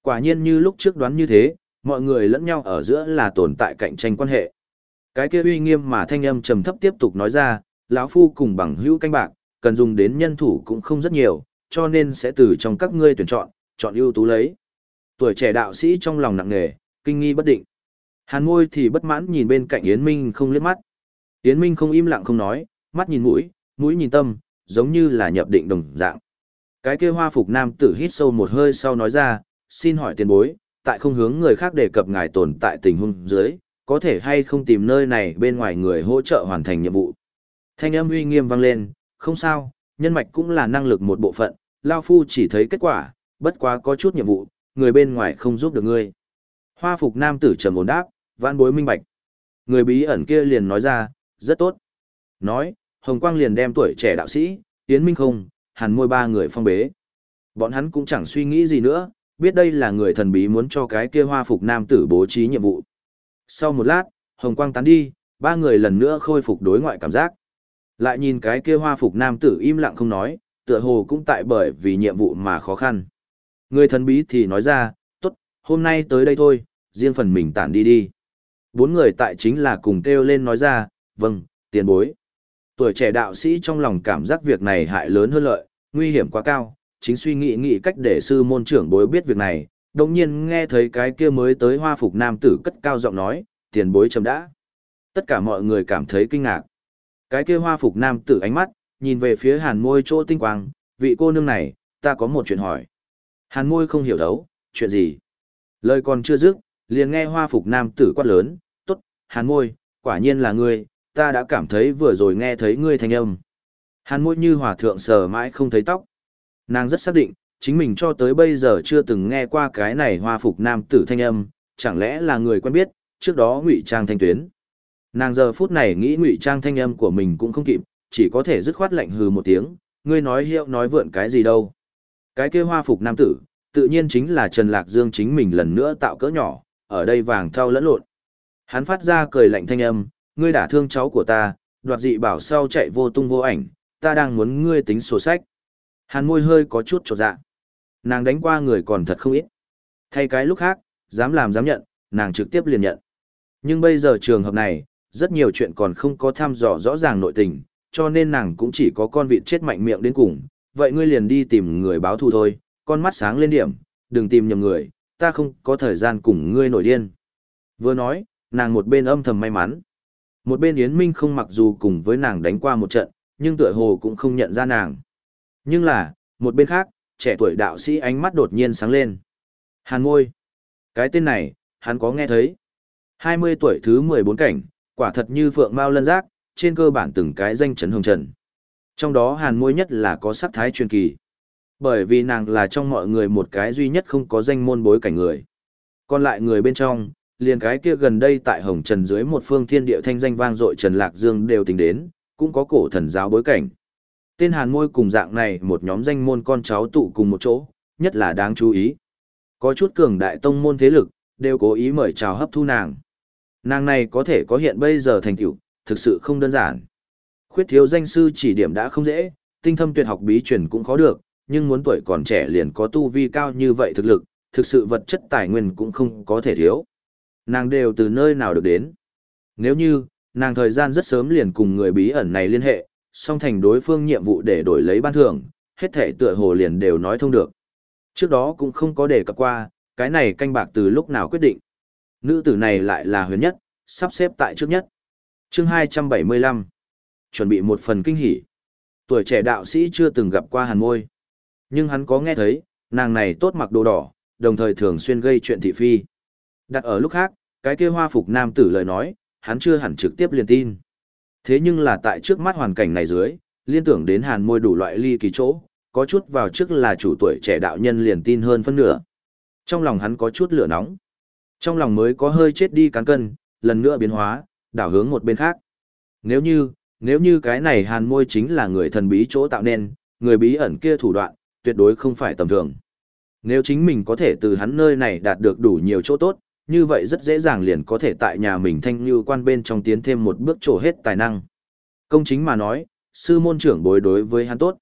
Quả nhiên như lúc trước đoán như thế, mọi người lẫn nhau ở giữa là tồn tại cạnh tranh quan hệ. Cái kia uy nghiêm mà thanh âm trầm thấp tiếp tục nói ra, lão phu cùng bằng hữu canh bạc, cần dùng đến nhân thủ cũng không rất nhiều, cho nên sẽ từ trong các ngươi tuyển chọn, chọn ưu tú lấy. Tuổi trẻ đạo sĩ trong lòng nặng nề, kinh nghi bất định. Hàn Ngôi thì bất mãn nhìn bên cạnh Yến Minh không liếc mắt. Yến Minh không im lặng không nói, mắt nhìn mũi, mũi nhìn tâm, giống như là nhập định đồng dạng. Cái kia hoa phục nam tử hít sâu một hơi sau nói ra, xin hỏi tiền bối, tại không hướng người khác đề cập ngài tồn tại tình huống dưới, có thể hay không tìm nơi này bên ngoài người hỗ trợ hoàn thành nhiệm vụ. Thanh âm uy nghiêm vang lên, không sao, nhân mạch cũng là năng lực một bộ phận, Lao Phu chỉ thấy kết quả, bất quá có chút nhiệm vụ, người bên ngoài không giúp được ngươi. Hoa phục nam tử trầm ổn đáp, vãn bối minh bạch. Người bí ẩn kia liền nói ra, rất tốt. Nói, Hồng Quang liền đem tuổi trẻ đạo sĩ, Yến Minh không, hàn môi ba người phong bế. Bọn hắn cũng chẳng suy nghĩ gì nữa, biết đây là người thần bí muốn cho cái kia hoa phục nam tử bố trí nhiệm vụ. Sau một lát, Hồng Quang tán đi, ba người lần nữa khôi phục đối ngoại cảm giác. Lại nhìn cái kia hoa phục nam tử im lặng không nói, tựa hồ cũng tại bởi vì nhiệm vụ mà khó khăn. Người thần bí thì nói ra, tốt, hôm nay tới đây thôi, riêng phần mình tản đi đi. Bốn người tại chính là cùng kêu lên nói ra, vâng, tiền bối. Tuổi trẻ đạo sĩ trong lòng cảm giác việc này hại lớn hơn lợi, nguy hiểm quá cao, chính suy nghĩ nghĩ cách để sư môn trưởng bối biết việc này, đồng nhiên nghe thấy cái kia mới tới hoa phục nam tử cất cao giọng nói, tiền bối chấm đã. Tất cả mọi người cảm thấy kinh ngạc. Cái kia hoa phục nam tử ánh mắt, nhìn về phía hàn môi chỗ tinh quang, vị cô nương này, ta có một chuyện hỏi. Hàn môi không hiểu đấu, chuyện gì? Lời còn chưa dứt, liền nghe hoa phục nam tử quát lớn, tốt, hàn môi, quả nhiên là ngươi, ta đã cảm thấy vừa rồi nghe thấy ngươi thanh âm. Hàn môi như hòa thượng sờ mãi không thấy tóc. Nàng rất xác định, chính mình cho tới bây giờ chưa từng nghe qua cái này hoa phục nam tử thanh âm, chẳng lẽ là người quen biết, trước đó ngụy trang thanh tuyến. Nàng giờ phút này nghĩ ngụy trang thanh âm của mình cũng không kịp, chỉ có thể dứt khoát lạnh hừ một tiếng, ngươi nói hiệu nói vượn cái gì đâu. Cái kia hoa phục nam tử, tự nhiên chính là Trần Lạc Dương chính mình lần nữa tạo cỡ nhỏ, ở đây vàng thau lẫn lộn. Hắn phát ra cười lạnh thanh âm, ngươi đả thương cháu của ta, đoạt dị bảo sau chạy vô tung vô ảnh, ta đang muốn ngươi tính sổ sách. Hàn môi hơi có chút trột dạ. Nàng đánh qua người còn thật không ít. Thay cái lúc khác, dám làm dám nhận, nàng trực tiếp liền nhận. Nhưng bây giờ trường hợp này, rất nhiều chuyện còn không có thăm dò rõ ràng nội tình, cho nên nàng cũng chỉ có con vịt chết mạnh miệng đến cùng. Vậy ngươi liền đi tìm người báo thù thôi, con mắt sáng lên điểm, đừng tìm nhầm người, ta không có thời gian cùng ngươi nổi điên. Vừa nói, nàng một bên âm thầm may mắn. Một bên Yến Minh không mặc dù cùng với nàng đánh qua một trận, nhưng tựa hồ cũng không nhận ra nàng. Nhưng là, một bên khác, trẻ tuổi đạo sĩ ánh mắt đột nhiên sáng lên. Hàn Ngôi. Cái tên này, hắn có nghe thấy. 20 tuổi thứ 14 cảnh, quả thật như phượng mao lân giác, trên cơ bản từng cái danh chấn hồng trần. Trong đó hàn ngôi nhất là có sắc thái truyền kỳ. Bởi vì nàng là trong mọi người một cái duy nhất không có danh môn bối cảnh người. Còn lại người bên trong, liền cái kia gần đây tại Hồng Trần dưới một phương thiên địa thanh danh vang dội Trần Lạc Dương đều tính đến, cũng có cổ thần giáo bối cảnh. Tên Hàn Môi cùng dạng này một nhóm danh môn con cháu tụ cùng một chỗ, nhất là đáng chú ý. Có chút cường đại tông môn thế lực, đều cố ý mời chào hấp thu nàng. Nàng này có thể có hiện bây giờ thành tựu, thực sự không đơn giản. Khuyết thiếu danh sư chỉ điểm đã không dễ, tinh thâm tuyệt học bí truyền cũng khó được, nhưng muốn tuổi còn trẻ liền có tu vi cao như vậy thực lực, thực sự vật chất tài nguyên cũng không có thể thiếu. Nàng đều từ nơi nào được đến. Nếu như, nàng thời gian rất sớm liền cùng người bí ẩn này liên hệ, song thành đối phương nhiệm vụ để đổi lấy ban thưởng, hết thể tựa hồ liền đều nói thông được. Trước đó cũng không có đề cập qua, cái này canh bạc từ lúc nào quyết định. Nữ tử này lại là huyền nhất, sắp xếp tại trước nhất. chương 275. Chuẩn bị một phần kinh hỉ. Tuổi trẻ đạo sĩ chưa từng gặp qua hàn môi. Nhưng hắn có nghe thấy, nàng này tốt mặc đồ đỏ, đồng thời thường xuyên gây chuyện thị phi. Đặt ở lúc khác, cái kia hoa phục nam tử lời nói, hắn chưa hẳn trực tiếp liền tin. Thế nhưng là tại trước mắt hoàn cảnh này dưới, liên tưởng đến hàn môi đủ loại ly kỳ chỗ, có chút vào trước là chủ tuổi trẻ đạo nhân liền tin hơn phân nửa. Trong lòng hắn có chút lửa nóng. Trong lòng mới có hơi chết đi cán cân, lần nữa biến hóa, đảo hướng một bên khác. Nếu như, nếu như cái này hàn môi chính là người thần bí chỗ tạo nên, người bí ẩn kia thủ đoạn, tuyệt đối không phải tầm thường. Nếu chính mình có thể từ hắn nơi này đạt được đủ nhiều chỗ tốt, như vậy rất dễ dàng liền có thể tại nhà mình thanh như quan bên trong tiến thêm một bước trổ hết tài năng. Công chính mà nói, sư môn trưởng bối đối với hắn tốt.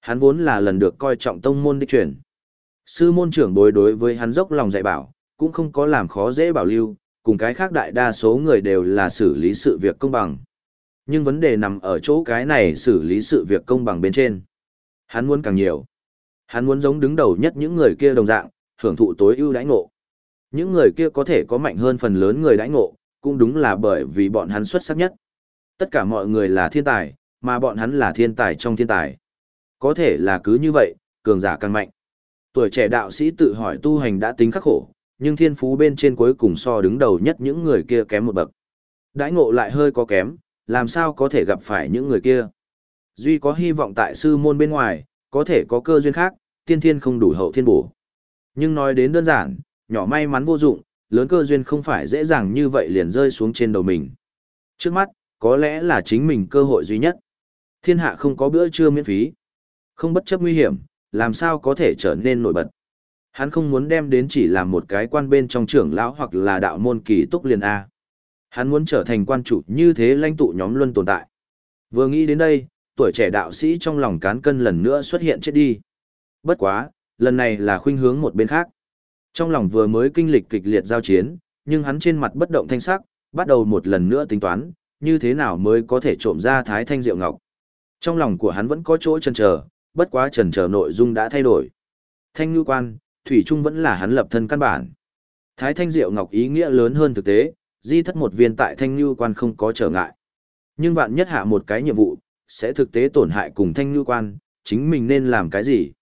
Hắn vốn là lần được coi trọng tông môn đích truyền. Sư môn trưởng bối đối với hắn dốc lòng dạy bảo, cũng không có làm khó dễ bảo lưu, cùng cái khác đại đa số người đều là xử lý sự việc công bằng. Nhưng vấn đề nằm ở chỗ cái này xử lý sự việc công bằng bên trên. Hắn muốn càng nhiều. Hắn muốn giống đứng đầu nhất những người kia đồng dạng, hưởng thụ tối ưu đãi ngộ. Những người kia có thể có mạnh hơn phần lớn người đãi ngộ, cũng đúng là bởi vì bọn hắn xuất sắc nhất. Tất cả mọi người là thiên tài, mà bọn hắn là thiên tài trong thiên tài. Có thể là cứ như vậy, cường giả càng mạnh. Tuổi trẻ đạo sĩ tự hỏi tu hành đã tính khắc khổ, nhưng thiên phú bên trên cuối cùng so đứng đầu nhất những người kia kém một bậc. Đãi ngộ lại hơi có kém, làm sao có thể gặp phải những người kia. Duy có hy vọng tại sư môn bên ngoài, có thể có cơ duyên khác, tiên thiên không đủ hậu thiên bổ. Nhưng nói đến đơn giản, nhỏ may mắn vô dụng, lớn cơ duyên không phải dễ dàng như vậy liền rơi xuống trên đầu mình. Trước mắt, có lẽ là chính mình cơ hội duy nhất. Thiên hạ không có bữa trưa miễn phí. Không bất chấp nguy hiểm, làm sao có thể trở nên nổi bật. Hắn không muốn đem đến chỉ làm một cái quan bên trong trưởng lão hoặc là đạo môn kỳ túc liền A. Hắn muốn trở thành quan chủ như thế lãnh tụ nhóm luân tồn tại. Vừa nghĩ đến đây, tuổi trẻ đạo sĩ trong lòng cán cân lần nữa xuất hiện chết đi. Bất quá, lần này là khuynh hướng một bên khác. Trong lòng vừa mới kinh lịch kịch liệt giao chiến, nhưng hắn trên mặt bất động thanh sắc, bắt đầu một lần nữa tính toán, như thế nào mới có thể trộm ra thái thanh diệu ngọc. Trong lòng của hắn vẫn có chỗ chần chờ, bất quá chần chờ nội dung đã thay đổi. Thanh ngư quan, thủy trung vẫn là hắn lập thân căn bản. Thái thanh diệu ngọc ý nghĩa lớn hơn thực tế, di thất một viên tại thanh ngư quan không có trở ngại. Nhưng bạn nhất hạ một cái nhiệm vụ, sẽ thực tế tổn hại cùng thanh ngư quan, chính mình nên làm cái gì?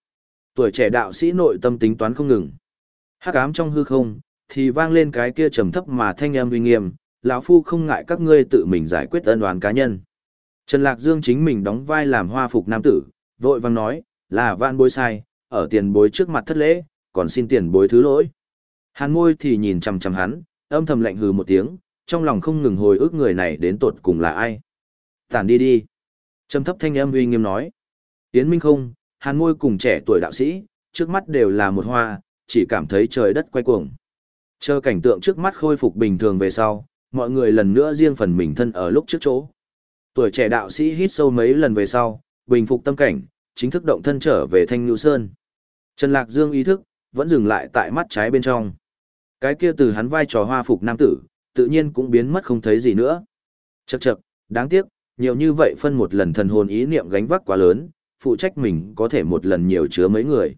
Tuổi trẻ đạo sĩ nội tâm tính toán không ngừng. Hắc ám trong hư không, thì vang lên cái kia trầm thấp mà thanh âm uy nghiêm, lão phu không ngại các ngươi tự mình giải quyết ân oán cá nhân. Trần Lạc Dương chính mình đóng vai làm hoa phục nam tử, vội vang nói, là vạn bối sai, ở tiền bối trước mặt thất lễ, còn xin tiền bối thứ lỗi. Hàn ngôi thì nhìn chằm chằm hắn, âm thầm lạnh hừ một tiếng, trong lòng không ngừng hồi ức người này đến tột cùng là ai. Tản đi đi. Trầm thấp thanh âm uy nghiêm nói. Tiến minh không, hàn ngôi cùng trẻ tuổi đạo sĩ, trước mắt đều là một hoa, chỉ cảm thấy trời đất quay cuồng. Chờ cảnh tượng trước mắt khôi phục bình thường về sau, mọi người lần nữa riêng phần mình thân ở lúc trước chỗ. Tuổi trẻ đạo sĩ hít sâu mấy lần về sau, bình phục tâm cảnh, chính thức động thân trở về Thanh Nhu Sơn. Trần Lạc Dương ý thức, vẫn dừng lại tại mắt trái bên trong. Cái kia từ hắn vai trò hoa phục nam tử, tự nhiên cũng biến mất không thấy gì nữa. Chậc chậc, đáng tiếc, nhiều như vậy phân một lần thần hồn ý niệm gánh vác quá lớn, phụ trách mình có thể một lần nhiều chứa mấy người.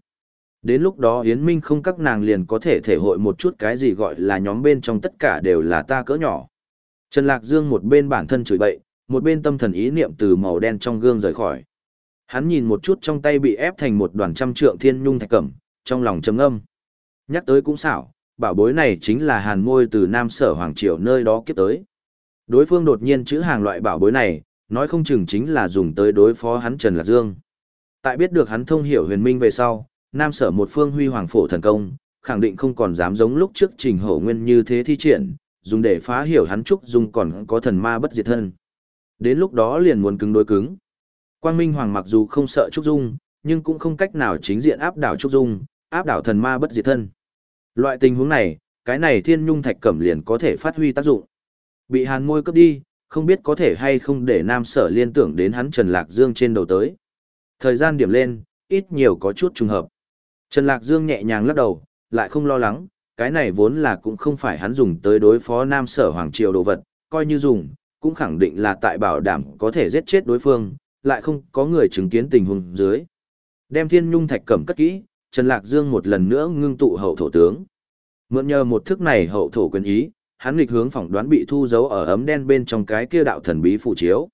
Đến lúc đó Yến Minh không các nàng liền có thể thể hội một chút cái gì gọi là nhóm bên trong tất cả đều là ta cỡ nhỏ. Trần Lạc Dương một bên bản thân chửi bậy, một bên tâm thần ý niệm từ màu đen trong gương rời khỏi. Hắn nhìn một chút trong tay bị ép thành một đoàn trăm trượng thiên nhung thạch cẩm, trong lòng trầm âm. Nhắc tới cũng xảo, bảo bối này chính là hàn môi từ Nam Sở Hoàng Triều nơi đó kiếp tới. Đối phương đột nhiên chữ hàng loại bảo bối này, nói không chừng chính là dùng tới đối phó hắn Trần Lạc Dương. Tại biết được hắn thông hiểu huyền minh về sau, Nam Sở một phương huy hoàng phổ thần công, khẳng định không còn dám giống lúc trước trình hổ nguyên như thế thi triển, dùng để phá hiểu hắn trúc dung còn có thần ma bất diệt thân. Đến lúc đó liền muốn cứng đối cứng. Quang Minh Hoàng mặc dù không sợ trúc dung, nhưng cũng không cách nào chính diện áp đảo trúc dung, áp đảo thần ma bất diệt thân. Loại tình huống này, cái này thiên nhung thạch cẩm liền có thể phát huy tác dụng. Bị hàn môi cướp đi, không biết có thể hay không để nam sở liên tưởng đến hắn Trần Lạc Dương trên đầu tới. Thời gian điểm lên, ít nhiều có chút trùng hợp. Trần Lạc Dương nhẹ nhàng lắc đầu, lại không lo lắng, cái này vốn là cũng không phải hắn dùng tới đối phó nam sở hoàng triều đồ vật, coi như dùng, cũng khẳng định là tại bảo đảm có thể giết chết đối phương, lại không có người chứng kiến tình huống dưới. Đem thiên nhung thạch cẩm cất kỹ, Trần Lạc Dương một lần nữa ngưng tụ hậu thổ tướng. Mượn nhờ một thức này hậu thổ quyền ý, hắn nghịch hướng phỏng đoán bị thu giấu ở ấm đen bên trong cái kia đạo thần bí phụ chiếu.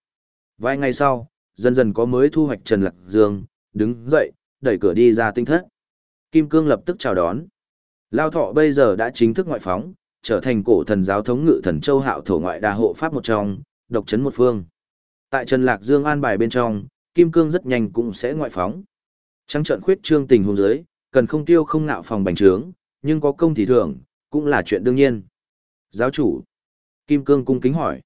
Vài ngày sau, dần dần có mới thu hoạch Trần Lạc Dương, đứng dậy, đẩy cửa đi ra tinh thất. Kim Cương lập tức chào đón. Lao thọ bây giờ đã chính thức ngoại phóng, trở thành cổ thần giáo thống ngự thần châu hạo thổ ngoại đà hộ pháp một trong, độc chấn một phương. Tại Trần Lạc Dương an bài bên trong, Kim Cương rất nhanh cũng sẽ ngoại phóng. Trăng trận khuyết trương tình huống dưới, cần không tiêu không ngạo phòng bành trướng, nhưng có công thì thưởng, cũng là chuyện đương nhiên. Giáo chủ. Kim Cương cung kính hỏi.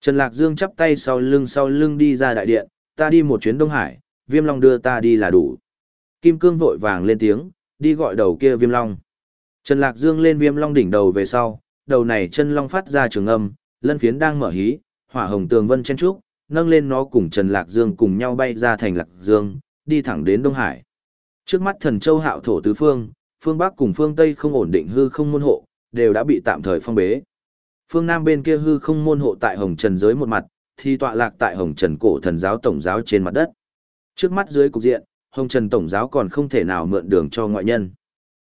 Trần Lạc Dương chắp tay sau lưng sau lưng đi ra đại điện, ta đi một chuyến Đông Hải, Viêm Long đưa ta đi là đủ. Kim Cương vội vàng lên tiếng, đi gọi đầu kia Viêm Long. Trần Lạc Dương lên Viêm Long đỉnh đầu về sau, đầu này chân long phát ra trường âm, lân phiến đang mở hí, hỏa hồng tường vân chen trúc, nâng lên nó cùng Trần Lạc Dương cùng nhau bay ra thành Lạc Dương, đi thẳng đến Đông Hải. Trước mắt thần châu hạo thổ tứ phương, phương Bắc cùng phương Tây không ổn định hư không môn hộ, đều đã bị tạm thời phong bế. Phương Nam bên kia hư không môn hộ tại Hồng Trần giới một mặt, thì tọa lạc tại Hồng Trần cổ thần giáo tổng giáo trên mặt đất. Trước mắt dưới cục diện, Hồng Trần tổng giáo còn không thể nào mượn đường cho ngoại nhân.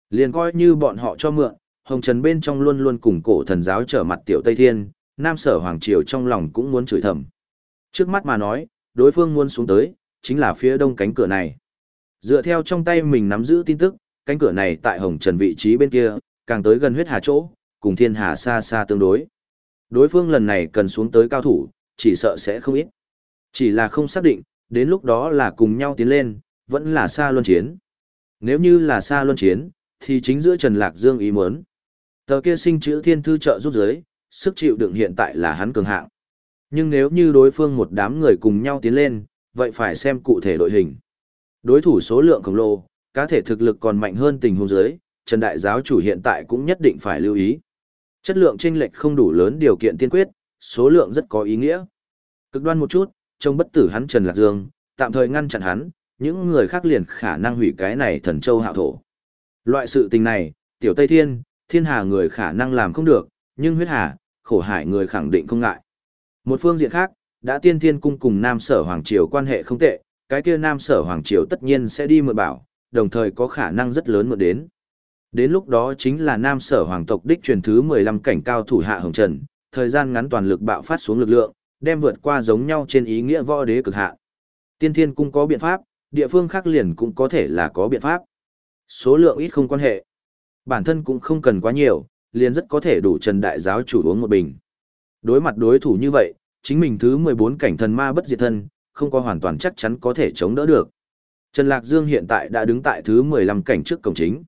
Liền coi như bọn họ cho mượn, hồng trần bên trong luôn luôn cùng cổ thần giáo trở mặt tiểu Tây Thiên, Nam Sở Hoàng Triều trong lòng cũng muốn chửi thầm. Trước mắt mà nói, đối phương muốn xuống tới, chính là phía đông cánh cửa này. Dựa theo trong tay mình nắm giữ tin tức, cánh cửa này tại hồng trần vị trí bên kia, càng tới gần huyết hà chỗ, cùng thiên hà xa xa tương đối. Đối phương lần này cần xuống tới cao thủ, chỉ sợ sẽ không ít. Chỉ là không xác định, đến lúc đó là cùng nhau tiến lên, vẫn là xa luân chiến. Nếu như là xa luân chiến, thì chính giữa Trần Lạc Dương ý muốn. Tờ kia sinh chữ thiên thư trợ rút giới, sức chịu đựng hiện tại là hắn cường hạng. Nhưng nếu như đối phương một đám người cùng nhau tiến lên, vậy phải xem cụ thể đội hình. Đối thủ số lượng khổng lồ, cá thể thực lực còn mạnh hơn tình huống giới, Trần Đại Giáo chủ hiện tại cũng nhất định phải lưu ý. Chất lượng chênh lệch không đủ lớn điều kiện tiên quyết, số lượng rất có ý nghĩa. Cực đoan một chút, trông bất tử hắn Trần Lạc Dương, tạm thời ngăn chặn hắn, những người khác liền khả năng hủy cái này thần châu hạo thổ. Loại sự tình này, tiểu Tây Thiên, thiên hà người khả năng làm không được, nhưng huyết hà, khổ hải người khẳng định không ngại. Một phương diện khác, đã tiên thiên cung cùng Nam Sở Hoàng Triều quan hệ không tệ, cái kia Nam Sở Hoàng Triều tất nhiên sẽ đi mượn bảo, đồng thời có khả năng rất lớn mượn đến. Đến lúc đó chính là Nam Sở Hoàng tộc đích truyền thứ 15 cảnh cao thủ hạ Hồng Trần, thời gian ngắn toàn lực bạo phát xuống lực lượng, đem vượt qua giống nhau trên ý nghĩa võ đế cực hạ. Tiên thiên cung có biện pháp, địa phương khác liền cũng có thể là có biện pháp. Số lượng ít không quan hệ. Bản thân cũng không cần quá nhiều, liền rất có thể đủ Trần Đại Giáo chủ uống một bình. Đối mặt đối thủ như vậy, chính mình thứ 14 cảnh thần ma bất diệt thân, không có hoàn toàn chắc chắn có thể chống đỡ được. Trần Lạc Dương hiện tại đã đứng tại thứ 15 cảnh trước cổng chính.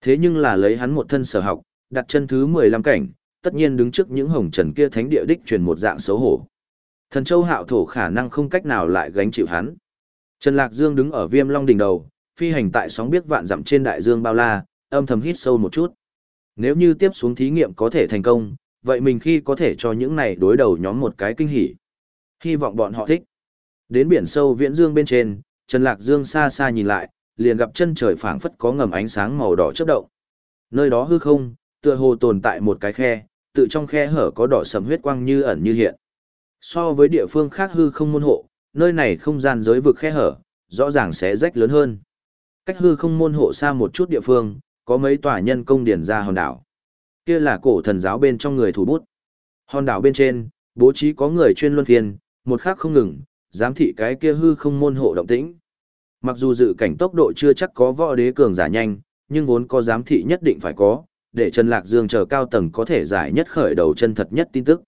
Thế nhưng là lấy hắn một thân sở học, đặt chân thứ 15 cảnh, tất nhiên đứng trước những hồng trần kia thánh địa đích truyền một dạng xấu hổ. Thần châu hạo thổ khả năng không cách nào lại gánh chịu hắn. Trần Lạc Dương đứng ở viêm long đỉnh đầu, phi hành tại sóng biết vạn dặm trên đại dương bao la, âm thầm hít sâu một chút. Nếu như tiếp xuống thí nghiệm có thể thành công, vậy mình khi có thể cho những này đối đầu nhóm một cái kinh hỉ. Hy vọng bọn họ thích. Đến biển sâu viễn dương bên trên, Trần Lạc Dương xa xa nhìn lại, liền gặp chân trời phảng phất có ngầm ánh sáng màu đỏ chớp động. Nơi đó hư không, tựa hồ tồn tại một cái khe, tự trong khe hở có đỏ sầm huyết quang như ẩn như hiện. So với địa phương khác hư không môn hộ, nơi này không gian giới vực khe hở, rõ ràng sẽ rách lớn hơn. Cách hư không môn hộ xa một chút địa phương, có mấy tòa nhân công điển ra hòn đảo. Kia là cổ thần giáo bên trong người thủ bút. Hòn đảo bên trên, bố trí có người chuyên luân phiên, một khắc không ngừng, giám thị cái kia hư không môn hộ động tĩnh. Mặc dù dự cảnh tốc độ chưa chắc có võ đế cường giả nhanh, nhưng vốn có giám thị nhất định phải có, để Trần Lạc Dương chờ cao tầng có thể giải nhất khởi đầu chân thật nhất tin tức.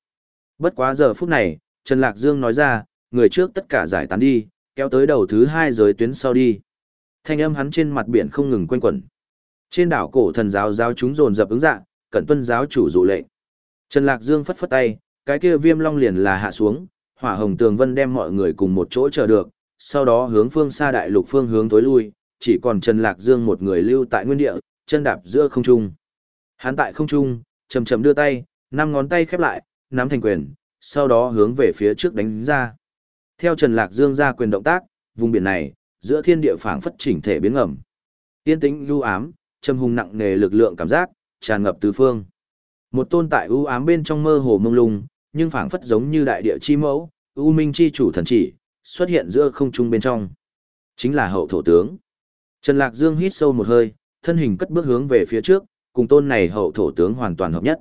Bất quá giờ phút này, Trần Lạc Dương nói ra, người trước tất cả giải tán đi, kéo tới đầu thứ hai giới tuyến sau đi. Thanh âm hắn trên mặt biển không ngừng quanh quẩn. Trên đảo cổ thần giáo giáo chúng dồn dập ứng dạ, cẩn tuân giáo chủ dụ lệnh. Trần Lạc Dương phất phất tay, cái kia viêm long liền là hạ xuống, hỏa hồng tường vân đem mọi người cùng một chỗ chờ được, sau đó hướng phương xa đại lục phương hướng tối lui, chỉ còn Trần Lạc Dương một người lưu tại nguyên địa, chân đạp giữa không trung. Hắn tại không trung, chầm chậm đưa tay, năm ngón tay khép lại, nắm thành quyền, sau đó hướng về phía trước đánh ra. Theo Trần Lạc Dương ra quyền động tác, vùng biển này, giữa thiên địa phảng phất chỉnh thể biến ngầm. Tiên tĩnh lưu ám, trầm hùng nặng nề lực lượng cảm giác, tràn ngập tứ phương. Một tôn tại u ám bên trong mơ hồ mông lung, nhưng phảng phất giống như đại địa chi mẫu, u minh chi chủ thần chỉ, xuất hiện giữa không trung bên trong. Chính là hậu thổ tướng. Trần Lạc Dương hít sâu một hơi, thân hình cất bước hướng về phía trước, cùng tôn này hậu thổ tướng hoàn toàn hợp nhất.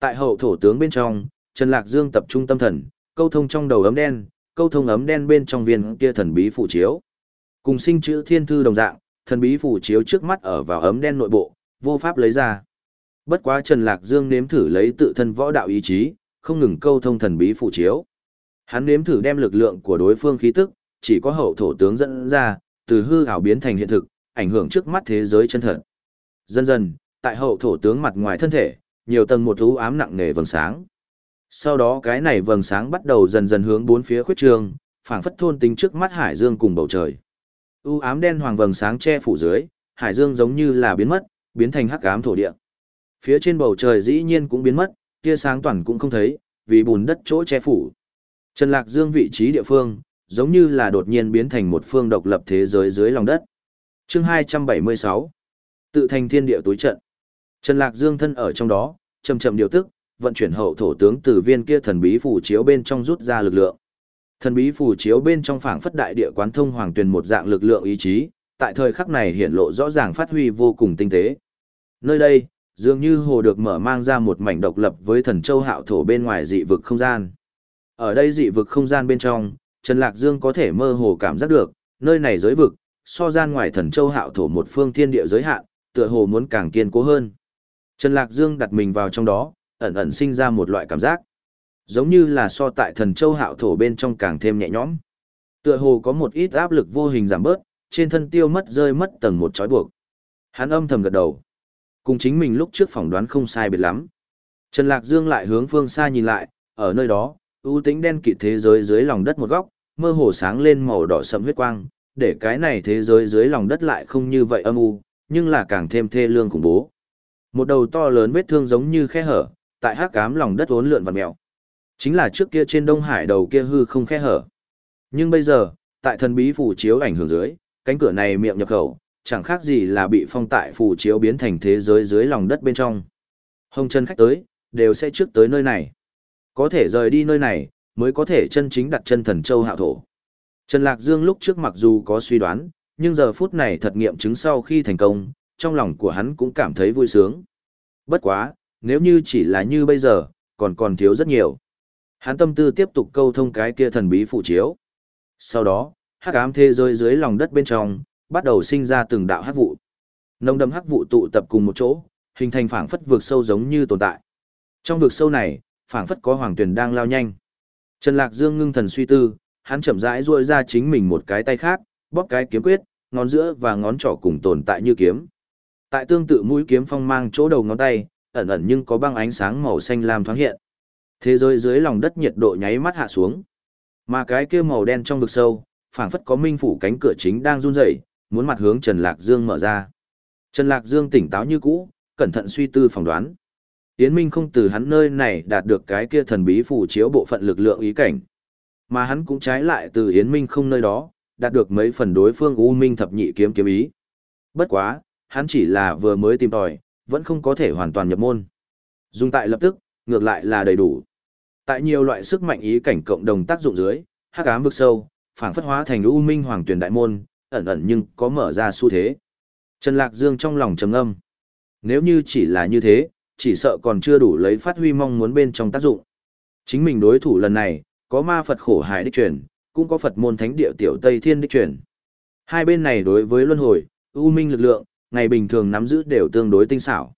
Tại hậu thổ tướng bên trong, Trần Lạc Dương tập trung tâm thần, câu thông trong đầu ấm đen, câu thông ấm đen bên trong viên kia thần bí phủ chiếu. Cùng sinh chữ thiên thư đồng dạng, thần bí phủ chiếu trước mắt ở vào ấm đen nội bộ, vô pháp lấy ra. Bất quá Trần Lạc Dương nếm thử lấy tự thân võ đạo ý chí, không ngừng câu thông thần bí phủ chiếu. Hắn nếm thử đem lực lượng của đối phương khí tức, chỉ có hậu thổ tướng dẫn ra, từ hư ảo biến thành hiện thực, ảnh hưởng trước mắt thế giới chân thật. Dần dần, tại hậu thổ tướng mặt ngoài thân thể, nhiều tầng một u ám nặng nề vầng sáng. Sau đó cái này vầng sáng bắt đầu dần dần hướng bốn phía khuyết trường, phảng phất thôn tính trước mắt hải dương cùng bầu trời u ám đen hoàng vầng sáng che phủ dưới, hải dương giống như là biến mất, biến thành hắc ám thổ địa. Phía trên bầu trời dĩ nhiên cũng biến mất, tia sáng toàn cũng không thấy, vì bùn đất chỗ che phủ. Trần Lạc Dương vị trí địa phương, giống như là đột nhiên biến thành một phương độc lập thế giới dưới lòng đất. Chương 276 Tự thành thiên địa tối trận. Trần Lạc Dương thân ở trong đó, chậm chậm điều tức, vận chuyển hậu thổ tướng từ viên kia thần bí phủ chiếu bên trong rút ra lực lượng. Thần bí phù chiếu bên trong phảng phất đại địa quán thông hoàng tuyền một dạng lực lượng ý chí, tại thời khắc này hiện lộ rõ ràng phát huy vô cùng tinh tế. Nơi đây, dường như hồ được mở mang ra một mảnh độc lập với thần châu hạo thổ bên ngoài dị vực không gian. Ở đây dị vực không gian bên trong, Trần Lạc Dương có thể mơ hồ cảm giác được, nơi này giới vực, so gian ngoài thần châu hạo thổ một phương thiên địa giới hạn, tựa hồ muốn càng kiên cố hơn. Trần Lạc Dương đặt mình vào trong đó, ẩn ẩn sinh ra một loại cảm giác. Giống như là so tại thần châu hạo thổ bên trong càng thêm nhẹ nhõm. Tựa hồ có một ít áp lực vô hình giảm bớt, trên thân tiêu mất rơi mất tầng một chói buộc. Hắn âm thầm gật đầu. Cùng chính mình lúc trước phỏng đoán không sai biệt lắm. Trần Lạc Dương lại hướng phương xa nhìn lại, ở nơi đó, ưu tính đen kịt thế giới dưới lòng đất một góc, mơ hồ sáng lên màu đỏ sẫm huyết quang, để cái này thế giới dưới lòng đất lại không như vậy âm u, nhưng là càng thêm thê lương khủng bố. Một đầu to lớn vết thương giống như khe hở, tại hắc ám lòng đất uốn lượn vặn mèo. Chính là trước kia trên Đông Hải đầu kia hư không khe hở. Nhưng bây giờ, tại thần bí phù chiếu ảnh hưởng dưới, cánh cửa này miệng nhập khẩu, chẳng khác gì là bị phong tại phù chiếu biến thành thế giới dưới lòng đất bên trong. Hồng chân khách tới, đều sẽ trước tới nơi này. Có thể rời đi nơi này, mới có thể chân chính đặt chân thần châu hạo thổ. Trần Lạc Dương lúc trước mặc dù có suy đoán, nhưng giờ phút này thật nghiệm chứng sau khi thành công, trong lòng của hắn cũng cảm thấy vui sướng. Bất quá, nếu như chỉ là như bây giờ, còn còn thiếu rất nhiều. Hắn tâm tư tiếp tục câu thông cái kia thần bí phụ chiếu. Sau đó, hắc ám thế giới dưới lòng đất bên trong, bắt đầu sinh ra từng đạo hắc vụ. Nông đậm hắc vụ tụ tập cùng một chỗ, hình thành phảng phất vực sâu giống như tồn tại. Trong vực sâu này, phảng phất có hoàng tuyển đang lao nhanh. Trần Lạc Dương ngưng thần suy tư, hắn chậm rãi duỗi ra chính mình một cái tay khác, bóp cái kiếm quyết, ngón giữa và ngón trỏ cùng tồn tại như kiếm. Tại tương tự mũi kiếm phong mang chỗ đầu ngón tay, ẩn ẩn nhưng có băng ánh sáng màu xanh lam thoáng hiện. Thế giới dưới lòng đất nhiệt độ nháy mắt hạ xuống. Mà cái kia màu đen trong vực sâu, phảng phất có minh phủ cánh cửa chính đang run rẩy, muốn mặt hướng Trần Lạc Dương mở ra. Trần Lạc Dương tỉnh táo như cũ, cẩn thận suy tư phỏng đoán. Yến Minh không từ hắn nơi này đạt được cái kia thần bí phủ chiếu bộ phận lực lượng ý cảnh. Mà hắn cũng trái lại từ Yến Minh không nơi đó, đạt được mấy phần đối phương U Minh thập nhị kiếm kiếm ý. Bất quá, hắn chỉ là vừa mới tìm tòi, vẫn không có thể hoàn toàn nhập môn. Dùng tại lập tức, ngược lại là đầy đủ. Tại nhiều loại sức mạnh ý cảnh cộng đồng tác dụng dưới, hắc ám vực sâu, phảng phất hóa thành U Minh hoàng tuyển đại môn, ẩn ẩn nhưng có mở ra xu thế. Trần Lạc Dương trong lòng trầm ngâm. Nếu như chỉ là như thế, chỉ sợ còn chưa đủ lấy phát huy mong muốn bên trong tác dụng. Chính mình đối thủ lần này, có ma Phật khổ hải đích truyền, cũng có Phật môn thánh địa tiểu Tây Thiên đích truyền. Hai bên này đối với luân hồi, u minh lực lượng, ngày bình thường nắm giữ đều tương đối tinh xảo.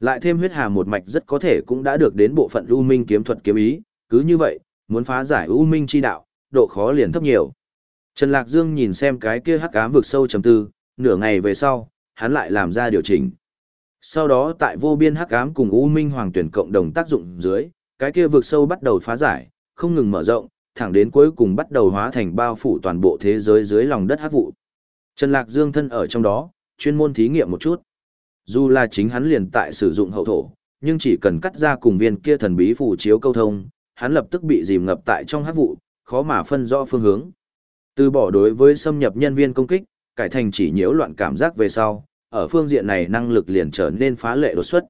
Lại thêm huyết hà một mạch rất có thể cũng đã được đến bộ phận u minh kiếm thuật kiếm ý, cứ như vậy, muốn phá giải u minh chi đạo, độ khó liền thấp nhiều. Trần Lạc Dương nhìn xem cái kia hắc ám vực sâu chấm tư, nửa ngày về sau, hắn lại làm ra điều chỉnh. Sau đó tại vô biên hắc ám cùng u minh hoàng tuyển cộng đồng tác dụng dưới, cái kia vực sâu bắt đầu phá giải, không ngừng mở rộng, thẳng đến cuối cùng bắt đầu hóa thành bao phủ toàn bộ thế giới dưới lòng đất hắc vụ. Trần Lạc Dương thân ở trong đó, chuyên môn thí nghiệm một chút. Dù là chính hắn liền tại sử dụng hậu thổ, nhưng chỉ cần cắt ra cùng viên kia thần bí phủ chiếu câu thông, hắn lập tức bị dìm ngập tại trong hắc vụ, khó mà phân rõ phương hướng. Từ bỏ đối với xâm nhập nhân viên công kích, cải thành chỉ nhiễu loạn cảm giác về sau, ở phương diện này năng lực liền trở nên phá lệ đột xuất.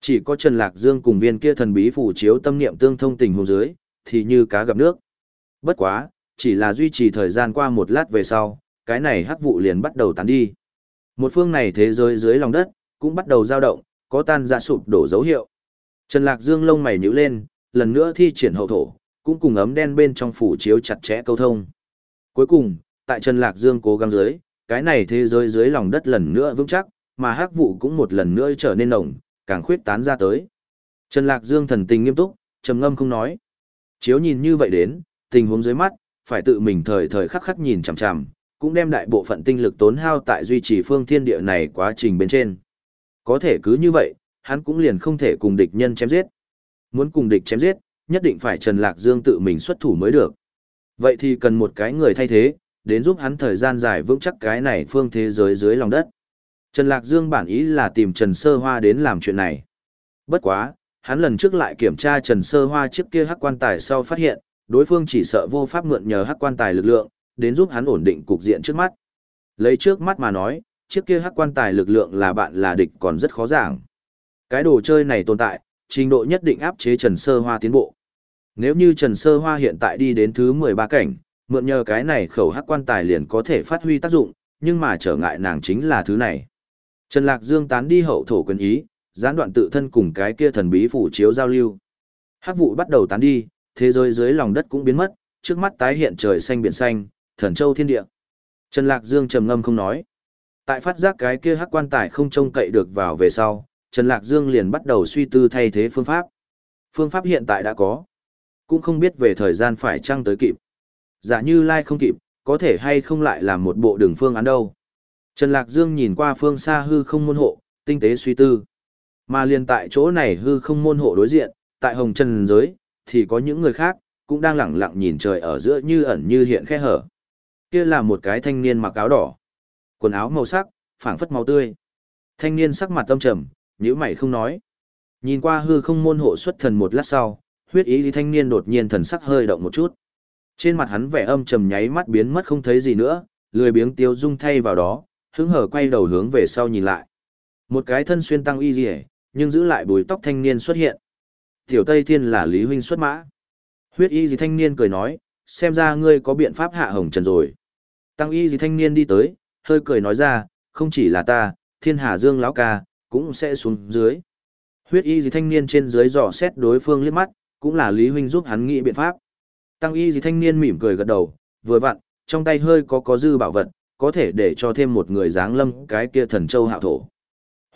Chỉ có Trần Lạc Dương cùng viên kia thần bí phủ chiếu tâm niệm tương thông tình huống dưới, thì như cá gặp nước. Bất quá, chỉ là duy trì thời gian qua một lát về sau, cái này hắc vụ liền bắt đầu tán đi. Một phương này thế giới dưới lòng đất, cũng bắt đầu dao động, có tan ra sụp đổ dấu hiệu. Trần Lạc Dương lông mày nhíu lên, lần nữa thi triển hậu thổ, cũng cùng ấm đen bên trong phủ chiếu chặt chẽ câu thông. Cuối cùng, tại Trần Lạc Dương cố gắng dưới, cái này thế giới dưới lòng đất lần nữa vững chắc, mà hắc vụ cũng một lần nữa trở nên nồng, càng khuyết tán ra tới. Trần Lạc Dương thần tình nghiêm túc, trầm ngâm không nói. Chiếu nhìn như vậy đến, tình huống dưới mắt, phải tự mình thời thời khắc khắc nhìn chằm chằm, cũng đem đại bộ phận tinh lực tốn hao tại duy trì phương thiên địa này quá trình bên trên. Có thể cứ như vậy, hắn cũng liền không thể cùng địch nhân chém giết. Muốn cùng địch chém giết, nhất định phải Trần Lạc Dương tự mình xuất thủ mới được. Vậy thì cần một cái người thay thế, đến giúp hắn thời gian dài vững chắc cái này phương thế giới dưới lòng đất. Trần Lạc Dương bản ý là tìm Trần Sơ Hoa đến làm chuyện này. Bất quá, hắn lần trước lại kiểm tra Trần Sơ Hoa trước kia hắc quan tài sau phát hiện, đối phương chỉ sợ vô pháp mượn nhờ hắc quan tài lực lượng, đến giúp hắn ổn định cục diện trước mắt. Lấy trước mắt mà nói, chiếc kia hắc quan tài lực lượng là bạn là địch còn rất khó giảng. Cái đồ chơi này tồn tại, trình độ nhất định áp chế Trần Sơ Hoa tiến bộ. Nếu như Trần Sơ Hoa hiện tại đi đến thứ 13 cảnh, mượn nhờ cái này khẩu hắc quan tài liền có thể phát huy tác dụng, nhưng mà trở ngại nàng chính là thứ này. Trần Lạc Dương tán đi hậu thổ quyền ý, gián đoạn tự thân cùng cái kia thần bí phủ chiếu giao lưu. Hắc vụ bắt đầu tán đi, thế giới dưới lòng đất cũng biến mất, trước mắt tái hiện trời xanh biển xanh, thần châu thiên địa. Trần Lạc Dương trầm ngâm không nói. Tại phát giác cái kia hắc quan tài không trông cậy được vào về sau, Trần Lạc Dương liền bắt đầu suy tư thay thế phương pháp. Phương pháp hiện tại đã có, cũng không biết về thời gian phải chăng tới kịp. Giả như lai không kịp, có thể hay không lại làm một bộ đường phương án đâu. Trần Lạc Dương nhìn qua phương xa hư không môn hộ, tinh tế suy tư. Mà liền tại chỗ này hư không môn hộ đối diện, tại hồng trần giới, thì có những người khác, cũng đang lặng lặng nhìn trời ở giữa như ẩn như hiện khe hở. Kia là một cái thanh niên mặc áo đỏ, quần áo màu sắc, phảng phất màu tươi. Thanh niên sắc mặt tâm trầm, nhíu mày không nói. Nhìn qua hư không môn hộ xuất thần một lát sau, huyết ý thì thanh niên đột nhiên thần sắc hơi động một chút. Trên mặt hắn vẻ âm trầm nháy mắt biến mất không thấy gì nữa, lười biếng tiêu dung thay vào đó, hứng hở quay đầu hướng về sau nhìn lại. Một cái thân xuyên tăng y rỉa, nhưng giữ lại bùi tóc thanh niên xuất hiện. Tiểu Tây Thiên là Lý Huynh xuất mã. Huyết y gì thanh niên cười nói, xem ra ngươi có biện pháp hạ hồng trần rồi. Tăng y gì thanh niên đi tới, hơi cười nói ra, không chỉ là ta, thiên hà dương lão ca, cũng sẽ xuống dưới. Huyết y gì thanh niên trên dưới dò xét đối phương liếc mắt, cũng là Lý Huynh giúp hắn nghĩ biện pháp. Tăng y gì thanh niên mỉm cười gật đầu, vừa vặn, trong tay hơi có có dư bảo vật, có thể để cho thêm một người dáng lâm cái kia thần châu hạo thổ.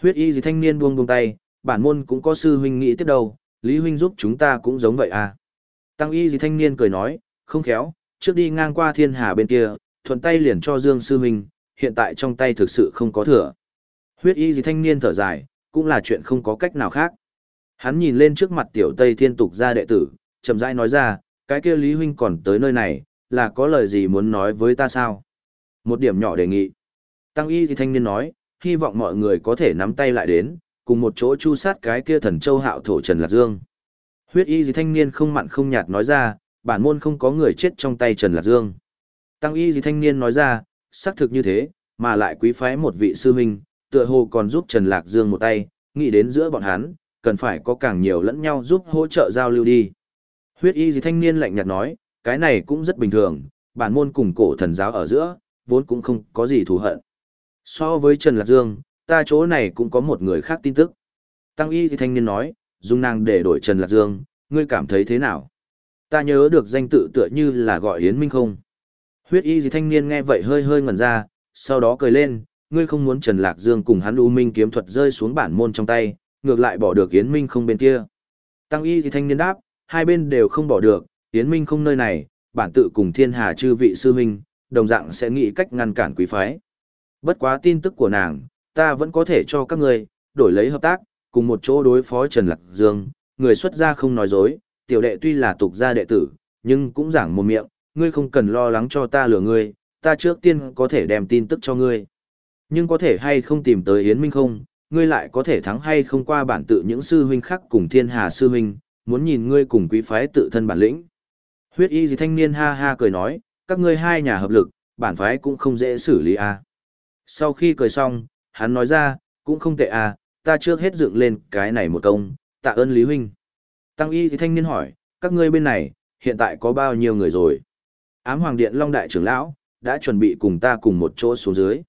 Huyết y gì thanh niên buông buông tay, bản môn cũng có sư huynh nghĩ tiếp đâu, Lý huynh giúp chúng ta cũng giống vậy à. Tăng y gì thanh niên cười nói, không khéo, trước đi ngang qua thiên hà bên kia, thuận tay liền cho Dương sư Minh, hiện tại trong tay thực sự không có thừa. Huyết y gì thanh niên thở dài, cũng là chuyện không có cách nào khác. Hắn nhìn lên trước mặt tiểu Tây Thiên tục gia đệ tử, chậm rãi nói ra, cái kia Lý huynh còn tới nơi này, là có lời gì muốn nói với ta sao? Một điểm nhỏ đề nghị. Tăng y thì thanh niên nói, hy vọng mọi người có thể nắm tay lại đến, cùng một chỗ chu sát cái kia thần châu hạo thổ Trần Lạc Dương. Huyết y gì thanh niên không mặn không nhạt nói ra, bản môn không có người chết trong tay Trần Lạc Dương. Tăng y gì thanh niên nói ra, xác thực như thế, mà lại quý phái một vị sư huynh, tựa hồ còn giúp Trần Lạc Dương một tay, nghĩ đến giữa bọn hắn, cần phải có càng nhiều lẫn nhau giúp hỗ trợ giao lưu đi. Huyết y gì thanh niên lạnh nhạt nói, cái này cũng rất bình thường, bản môn cùng cổ thần giáo ở giữa, vốn cũng không có gì thù hận. So với Trần Lạc Dương, ta chỗ này cũng có một người khác tin tức. Tăng y thì thanh niên nói, dùng nàng để đổi Trần Lạc Dương, ngươi cảm thấy thế nào? Ta nhớ được danh tự tựa như là gọi Yến Minh không? Huyết y gì thanh niên nghe vậy hơi hơi ngẩn ra, sau đó cười lên, ngươi không muốn Trần Lạc Dương cùng hắn U Minh kiếm thuật rơi xuống bản môn trong tay, ngược lại bỏ được Yến Minh không bên kia. Tăng y thì thanh niên đáp, hai bên đều không bỏ được, Yến Minh không nơi này, bản tự cùng thiên hà chư vị sư huynh, đồng dạng sẽ nghĩ cách ngăn cản quý phái. Bất quá tin tức của nàng, ta vẫn có thể cho các ngươi đổi lấy hợp tác, cùng một chỗ đối phó Trần Lạc Dương, người xuất gia không nói dối, tiểu đệ tuy là tục gia đệ tử, nhưng cũng giảng một miệng, ngươi không cần lo lắng cho ta lừa ngươi, ta trước tiên có thể đem tin tức cho ngươi. Nhưng có thể hay không tìm tới Yến Minh không, ngươi lại có thể thắng hay không qua bản tự những sư huynh khác cùng thiên hà sư huynh, muốn nhìn ngươi cùng quý phái tự thân bản lĩnh. Huyết y gì thanh niên ha ha cười nói, các ngươi hai nhà hợp lực, bản phái cũng không dễ xử lý à. Sau khi cười xong, hắn nói ra, cũng không tệ à, ta trước hết dựng lên cái này một công, tạ ơn Lý Huynh. Tăng y thì thanh niên hỏi, các ngươi bên này, hiện tại có bao nhiêu người rồi? Ám Hoàng Điện Long Đại trưởng lão, đã chuẩn bị cùng ta cùng một chỗ xuống dưới.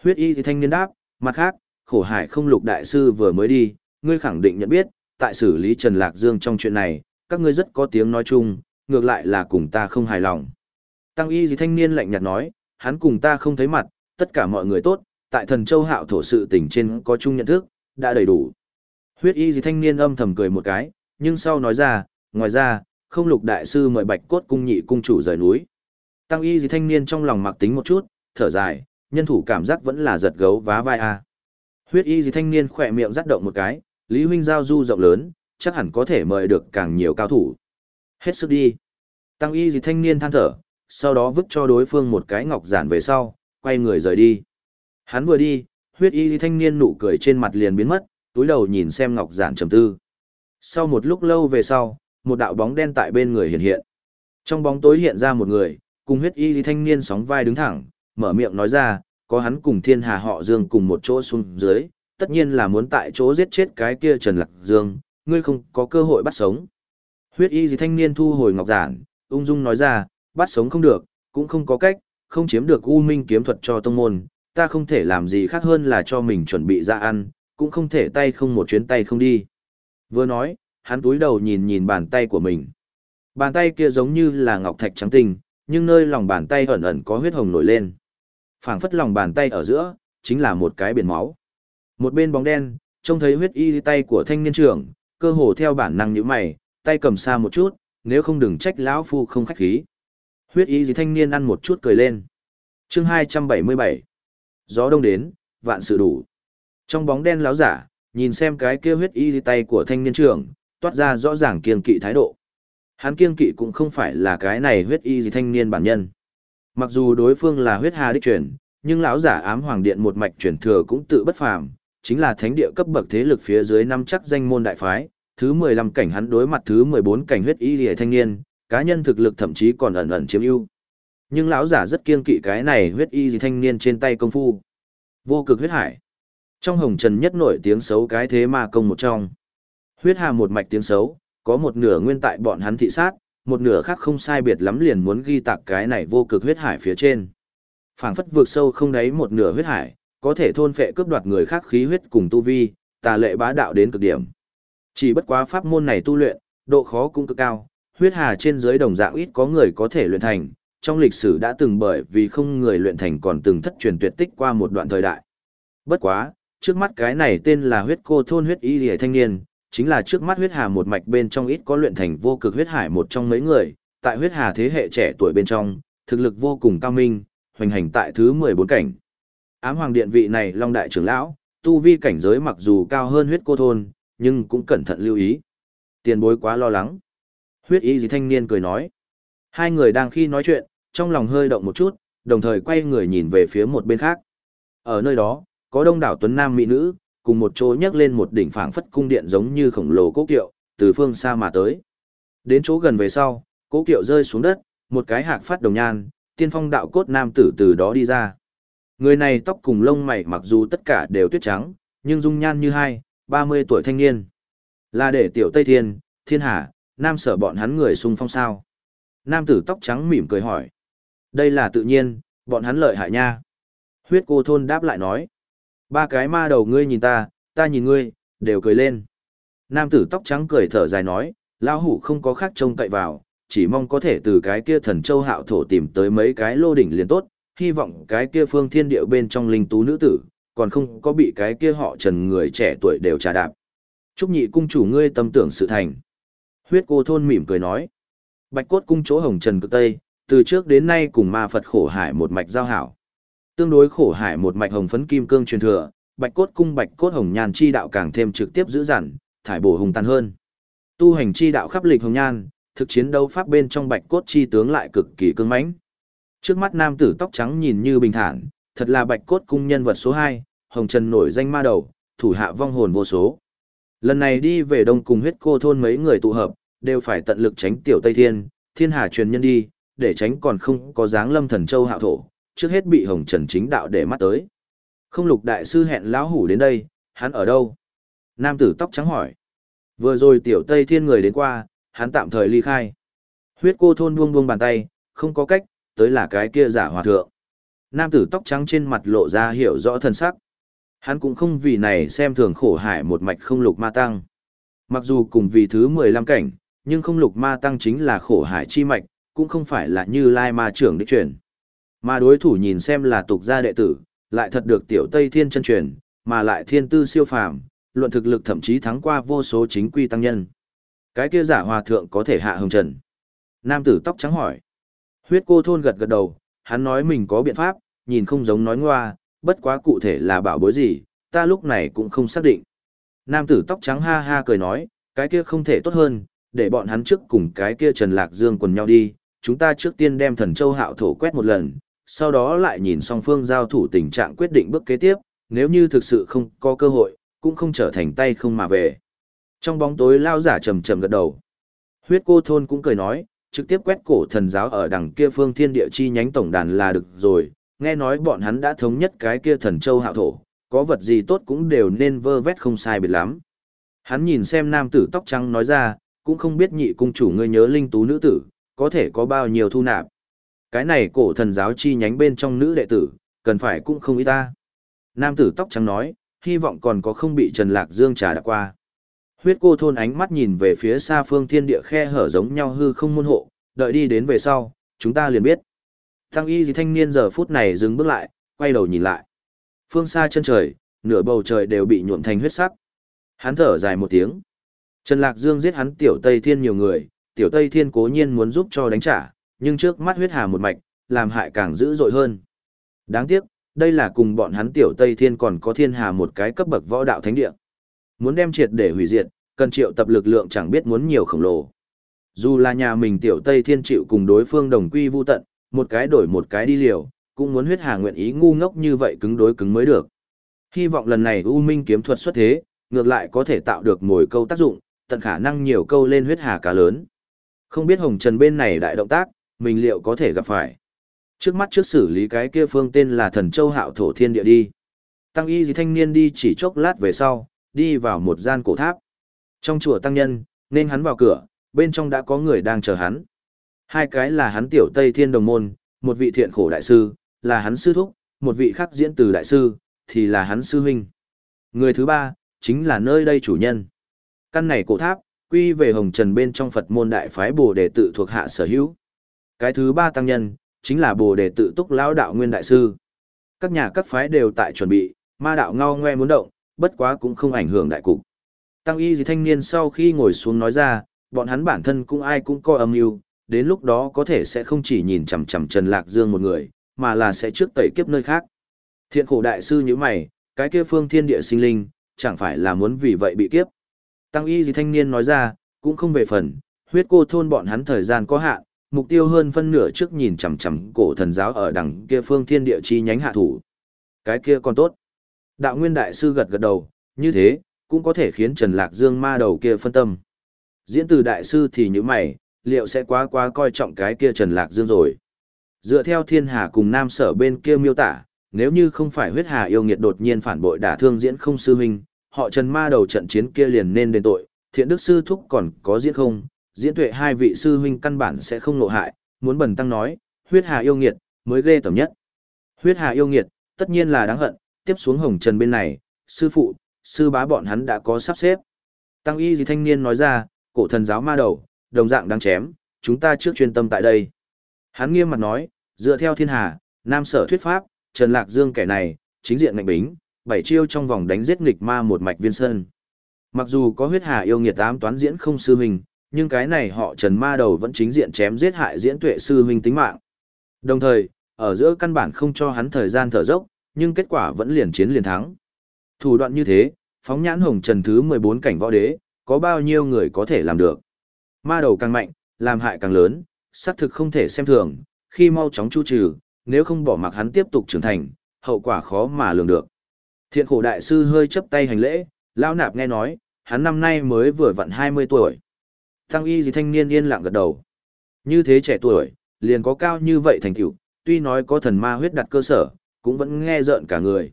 Huyết y thì thanh niên đáp, mặt khác, khổ hải không lục đại sư vừa mới đi, ngươi khẳng định nhận biết, tại xử lý Trần Lạc Dương trong chuyện này, các ngươi rất có tiếng nói chung, ngược lại là cùng ta không hài lòng. Tăng y thì thanh niên lạnh nhạt nói, hắn cùng ta không thấy mặt, tất cả mọi người tốt, tại thần châu hạo thổ sự tình trên có chung nhận thức, đã đầy đủ. Huyết y gì thanh niên âm thầm cười một cái, nhưng sau nói ra, ngoài ra, không lục đại sư mời bạch cốt cung nhị cung chủ rời núi. Tăng y gì thanh niên trong lòng mặc tính một chút, thở dài, nhân thủ cảm giác vẫn là giật gấu vá vai a. Huyết y gì thanh niên khỏe miệng rắt động một cái, Lý huynh giao du rộng lớn, chắc hẳn có thể mời được càng nhiều cao thủ. Hết sức đi. Tăng y gì thanh niên than thở, sau đó vứt cho đối phương một cái ngọc giản về sau, quay người rời đi. Hắn vừa đi, huyết y thanh niên nụ cười trên mặt liền biến mất, túi đầu nhìn xem ngọc giản trầm tư. Sau một lúc lâu về sau, một đạo bóng đen tại bên người hiện hiện. Trong bóng tối hiện ra một người, cùng huyết y thanh niên sóng vai đứng thẳng, mở miệng nói ra, có hắn cùng thiên hà họ dương cùng một chỗ xuống dưới, tất nhiên là muốn tại chỗ giết chết cái kia Trần Lạc Dương, ngươi không có cơ hội bắt sống. Huyết y thanh niên thu hồi ngọc giản, ung dung nói ra, bắt sống không được, cũng không có cách, không chiếm được U Minh kiếm thuật cho tông môn, ta không thể làm gì khác hơn là cho mình chuẩn bị ra ăn, cũng không thể tay không một chuyến tay không đi. Vừa nói, hắn túi đầu nhìn nhìn bàn tay của mình. Bàn tay kia giống như là ngọc thạch trắng tinh, nhưng nơi lòng bàn tay ẩn ẩn có huyết hồng nổi lên. phảng phất lòng bàn tay ở giữa, chính là một cái biển máu. Một bên bóng đen, trông thấy huyết y tay của thanh niên trưởng, cơ hồ theo bản năng nhíu mày, tay cầm xa một chút, nếu không đừng trách lão phu không khách khí. Huyết y thanh niên ăn một chút cười lên. chương 277. Gió đông đến, vạn sự đủ. Trong bóng đen lão giả, nhìn xem cái kia huyết y tay của thanh niên trưởng, toát ra rõ ràng kiên kỵ thái độ. Hắn kiên kỵ cũng không phải là cái này huyết y gì thanh niên bản nhân. Mặc dù đối phương là huyết hà đích truyền, nhưng lão giả ám hoàng điện một mạch truyền thừa cũng tự bất phàm, chính là thánh địa cấp bậc thế lực phía dưới năm chắc danh môn đại phái, thứ 15 cảnh hắn đối mặt thứ 14 cảnh huyết y liễu thanh niên, cá nhân thực lực thậm chí còn ẩn ẩn chiếm ưu. Nhưng lão giả rất kiên kỵ cái này huyết y gì thanh niên trên tay công phu. Vô cực huyết hải. Trong hồng trần nhất nổi tiếng xấu cái thế ma công một trong. Huyết hà một mạch tiếng xấu, có một nửa nguyên tại bọn hắn thị sát, một nửa khác không sai biệt lắm liền muốn ghi tạc cái này vô cực huyết hải phía trên. Phảng phất vượt sâu không đáy một nửa huyết hải, có thể thôn phệ cướp đoạt người khác khí huyết cùng tu vi, tà lệ bá đạo đến cực điểm. Chỉ bất quá pháp môn này tu luyện, độ khó cũng cực cao, huyết hà trên dưới đồng dạng ít có người có thể luyện thành, trong lịch sử đã từng bởi vì không người luyện thành còn từng thất truyền tuyệt tích qua một đoạn thời đại. Bất quá, trước mắt cái này tên là huyết cô thôn huyết y lìa thanh niên, chính là trước mắt huyết hà một mạch bên trong ít có luyện thành vô cực huyết hải một trong mấy người, tại huyết hà thế hệ trẻ tuổi bên trong, thực lực vô cùng cao minh, hoành hành tại thứ 14 cảnh. Ám hoàng điện vị này long đại trưởng lão, tu vi cảnh giới mặc dù cao hơn huyết cô thôn, nhưng cũng cẩn thận lưu ý. Tiền bối quá lo lắng. Huyết y gì thanh niên cười nói. Hai người đang khi nói chuyện, trong lòng hơi động một chút, đồng thời quay người nhìn về phía một bên khác. Ở nơi đó, có đông đảo tuấn nam mỹ nữ, cùng một chỗ nhấc lên một đỉnh phảng phất cung điện giống như khổng lồ cố kiệu, từ phương xa mà tới. Đến chỗ gần về sau, cố kiệu rơi xuống đất, một cái hạc phát đồng nhan, tiên phong đạo cốt nam tử từ đó đi ra. Người này tóc cùng lông mày mặc dù tất cả đều tuyết trắng, nhưng dung nhan như hai, 30 tuổi thanh niên. Là để tiểu Tây Thiên, Thiên Hà, nam sở bọn hắn người xung phong sao. Nam tử tóc trắng mỉm cười hỏi. Đây là tự nhiên, bọn hắn lợi hại nha. Huyết cô thôn đáp lại nói. Ba cái ma đầu ngươi nhìn ta, ta nhìn ngươi, đều cười lên. Nam tử tóc trắng cười thở dài nói, lão hủ không có khác trông cậy vào, chỉ mong có thể từ cái kia thần châu hạo thổ tìm tới mấy cái lô đỉnh liền tốt, hy vọng cái kia phương thiên điệu bên trong linh tú nữ tử, còn không có bị cái kia họ trần người trẻ tuổi đều trà đạp. Chúc nhị cung chủ ngươi tâm tưởng sự thành. Huyết cô thôn mỉm cười nói. Bạch cốt cung chỗ hồng trần cực tây, từ trước đến nay cùng ma Phật khổ hải một mạch giao hảo. Tương đối khổ hải một mạch hồng phấn kim cương truyền thừa, bạch cốt cung bạch cốt hồng nhan chi đạo càng thêm trực tiếp giữ dằn, thải bổ hùng tàn hơn. Tu hành chi đạo khắp lịch hồng nhan, thực chiến đấu pháp bên trong bạch cốt chi tướng lại cực kỳ cứng mãnh. Trước mắt nam tử tóc trắng nhìn như bình thản, thật là bạch cốt cung nhân vật số 2, hồng trần nổi danh ma đầu, thủ hạ vong hồn vô số. Lần này đi về đông cùng huyết cô thôn mấy người tụ hợp, đều phải tận lực tránh tiểu Tây Thiên, thiên hà truyền nhân đi, để tránh còn không có dáng lâm thần châu hạ thổ, trước hết bị hồng trần chính đạo để mắt tới. Không lục đại sư hẹn lão hủ đến đây, hắn ở đâu? Nam tử tóc trắng hỏi. Vừa rồi tiểu Tây Thiên người đến qua, hắn tạm thời ly khai. Huyết cô thôn buông buông bàn tay, không có cách, tới là cái kia giả hòa thượng. Nam tử tóc trắng trên mặt lộ ra hiểu rõ thân sắc. Hắn cũng không vì này xem thường khổ hải một mạch không lục ma tăng. Mặc dù cùng vì thứ 15 cảnh, nhưng không lục ma tăng chính là khổ hải chi mạch, cũng không phải là như lai ma trưởng đích truyền. Mà đối thủ nhìn xem là tục gia đệ tử, lại thật được tiểu Tây Thiên chân truyền, mà lại thiên tư siêu phàm, luận thực lực thậm chí thắng qua vô số chính quy tăng nhân. Cái kia giả hòa thượng có thể hạ hồng trần. Nam tử tóc trắng hỏi. Huyết cô thôn gật gật đầu, hắn nói mình có biện pháp, nhìn không giống nói ngoa, bất quá cụ thể là bảo bối gì, ta lúc này cũng không xác định. Nam tử tóc trắng ha ha cười nói, cái kia không thể tốt hơn, để bọn hắn trước cùng cái kia Trần Lạc Dương quần nhau đi, chúng ta trước tiên đem thần châu hạo thổ quét một lần, sau đó lại nhìn song phương giao thủ tình trạng quyết định bước kế tiếp, nếu như thực sự không có cơ hội, cũng không trở thành tay không mà về. Trong bóng tối lao giả trầm trầm gật đầu. Huyết cô thôn cũng cười nói, trực tiếp quét cổ thần giáo ở đằng kia phương thiên địa chi nhánh tổng đàn là được rồi, nghe nói bọn hắn đã thống nhất cái kia thần châu hạo thổ, có vật gì tốt cũng đều nên vơ vét không sai biệt lắm. Hắn nhìn xem nam tử tóc trắng nói ra, cũng không biết nhị cung chủ ngươi nhớ linh tú nữ tử, có thể có bao nhiêu thu nạp. Cái này cổ thần giáo chi nhánh bên trong nữ đệ tử, cần phải cũng không ít ta. Nam tử tóc trắng nói, hy vọng còn có không bị Trần Lạc Dương trả đã qua. Huyết cô thôn ánh mắt nhìn về phía xa phương thiên địa khe hở giống nhau hư không môn hộ, đợi đi đến về sau, chúng ta liền biết. Tăng y gì thanh niên giờ phút này dừng bước lại, quay đầu nhìn lại. Phương xa chân trời, nửa bầu trời đều bị nhuộm thành huyết sắc. Hắn thở dài một tiếng. Trần Lạc Dương giết hắn tiểu Tây Thiên nhiều người, tiểu Tây Thiên cố nhiên muốn giúp cho đánh trả, nhưng trước mắt huyết hà một mạch, làm hại càng dữ dội hơn. Đáng tiếc, đây là cùng bọn hắn tiểu Tây Thiên còn có thiên hà một cái cấp bậc võ đạo thánh địa. Muốn đem triệt để hủy diệt, cần triệu tập lực lượng chẳng biết muốn nhiều khổng lồ. Dù là nhà mình tiểu Tây Thiên chịu cùng đối phương đồng quy vu tận, một cái đổi một cái đi liều, cũng muốn huyết hà nguyện ý ngu ngốc như vậy cứng đối cứng mới được. Hy vọng lần này U Minh kiếm thuật xuất thế, ngược lại có thể tạo được mồi câu tác dụng, tận khả năng nhiều câu lên huyết hà cá lớn. Không biết Hồng Trần bên này đại động tác, mình liệu có thể gặp phải. Trước mắt trước xử lý cái kia phương tên là thần châu hạo thổ thiên địa đi. Tăng y gì thanh niên đi chỉ chốc lát về sau, đi vào một gian cổ tháp. Trong chùa tăng nhân, nên hắn vào cửa, bên trong đã có người đang chờ hắn. Hai cái là hắn tiểu Tây Thiên Đồng Môn, một vị thiện khổ đại sư, là hắn sư thúc, một vị khác diễn từ đại sư, thì là hắn sư huynh. Người thứ ba, chính là nơi đây chủ nhân. Căn này cổ tháp, quy về hồng trần bên trong Phật môn đại phái Bồ Đề tự thuộc hạ sở hữu. Cái thứ ba tăng nhân, chính là Bồ Đề tự túc lão đạo nguyên đại sư. Các nhà các phái đều tại chuẩn bị, ma đạo ngao ngoe muốn động, bất quá cũng không ảnh hưởng đại cục. Tăng y gì thanh niên sau khi ngồi xuống nói ra, bọn hắn bản thân cũng ai cũng coi âm mưu đến lúc đó có thể sẽ không chỉ nhìn chằm chằm Trần Lạc Dương một người, mà là sẽ trước tẩy kiếp nơi khác. Thiện khổ đại sư như mày, cái kia phương thiên địa sinh linh, chẳng phải là muốn vì vậy bị kiếp. Tăng y gì thanh niên nói ra, cũng không về phần, huyết cô thôn bọn hắn thời gian có hạn, mục tiêu hơn phân nửa trước nhìn chằm chằm cổ thần giáo ở đằng kia phương thiên địa chi nhánh hạ thủ. Cái kia còn tốt. Đạo nguyên đại sư gật gật đầu, như thế, cũng có thể khiến Trần Lạc Dương ma đầu kia phân tâm. Diễn từ đại sư thì như mày, liệu sẽ quá quá coi trọng cái kia Trần Lạc Dương rồi. Dựa theo thiên hà cùng nam sở bên kia miêu tả, nếu như không phải huyết hà yêu nghiệt đột nhiên phản bội đả thương diễn không sư huynh, họ Trần ma đầu trận chiến kia liền nên đền tội, thiện đức sư thúc còn có diễn không, diễn tuệ hai vị sư huynh căn bản sẽ không nộ hại, muốn bần tăng nói, huyết hà yêu nghiệt, mới ghê tởm nhất. Huyết hà yêu nghiệt, tất nhiên là đáng hận, tiếp xuống hồng trần bên này, sư phụ, sư bá bọn hắn đã có sắp xếp. Tăng y gì thanh niên nói ra, cổ thần giáo ma đầu, đồng dạng đang chém, chúng ta trước chuyên tâm tại đây. Hắn nghiêm mặt nói, dựa theo thiên hà, nam sở thuyết pháp, Trần Lạc Dương kẻ này, chính diện ngạch bính, bảy chiêu trong vòng đánh giết nghịch ma một mạch viên sơn. Mặc dù có huyết hà yêu nghiệt ám toán diễn không sư huynh, nhưng cái này họ Trần ma đầu vẫn chính diện chém giết hại diễn tuệ sư huynh tính mạng. Đồng thời, ở giữa căn bản không cho hắn thời gian thở dốc, nhưng kết quả vẫn liền chiến liền thắng. Thủ đoạn như thế, phóng nhãn hồng trần thứ 14 cảnh võ đế, có bao nhiêu người có thể làm được. Ma đầu càng mạnh, làm hại càng lớn, xác thực không thể xem thường, khi mau chóng chu trừ, nếu không bỏ mặc hắn tiếp tục trưởng thành, hậu quả khó mà lường được. Thiện khổ đại sư hơi chấp tay hành lễ, lão nạp nghe nói, hắn năm nay mới vừa vặn 20 tuổi. Tăng y gì thanh niên yên lặng gật đầu. Như thế trẻ tuổi, liền có cao như vậy thành tựu, tuy nói có thần ma huyết đặt cơ sở, cũng vẫn nghe rợn cả người.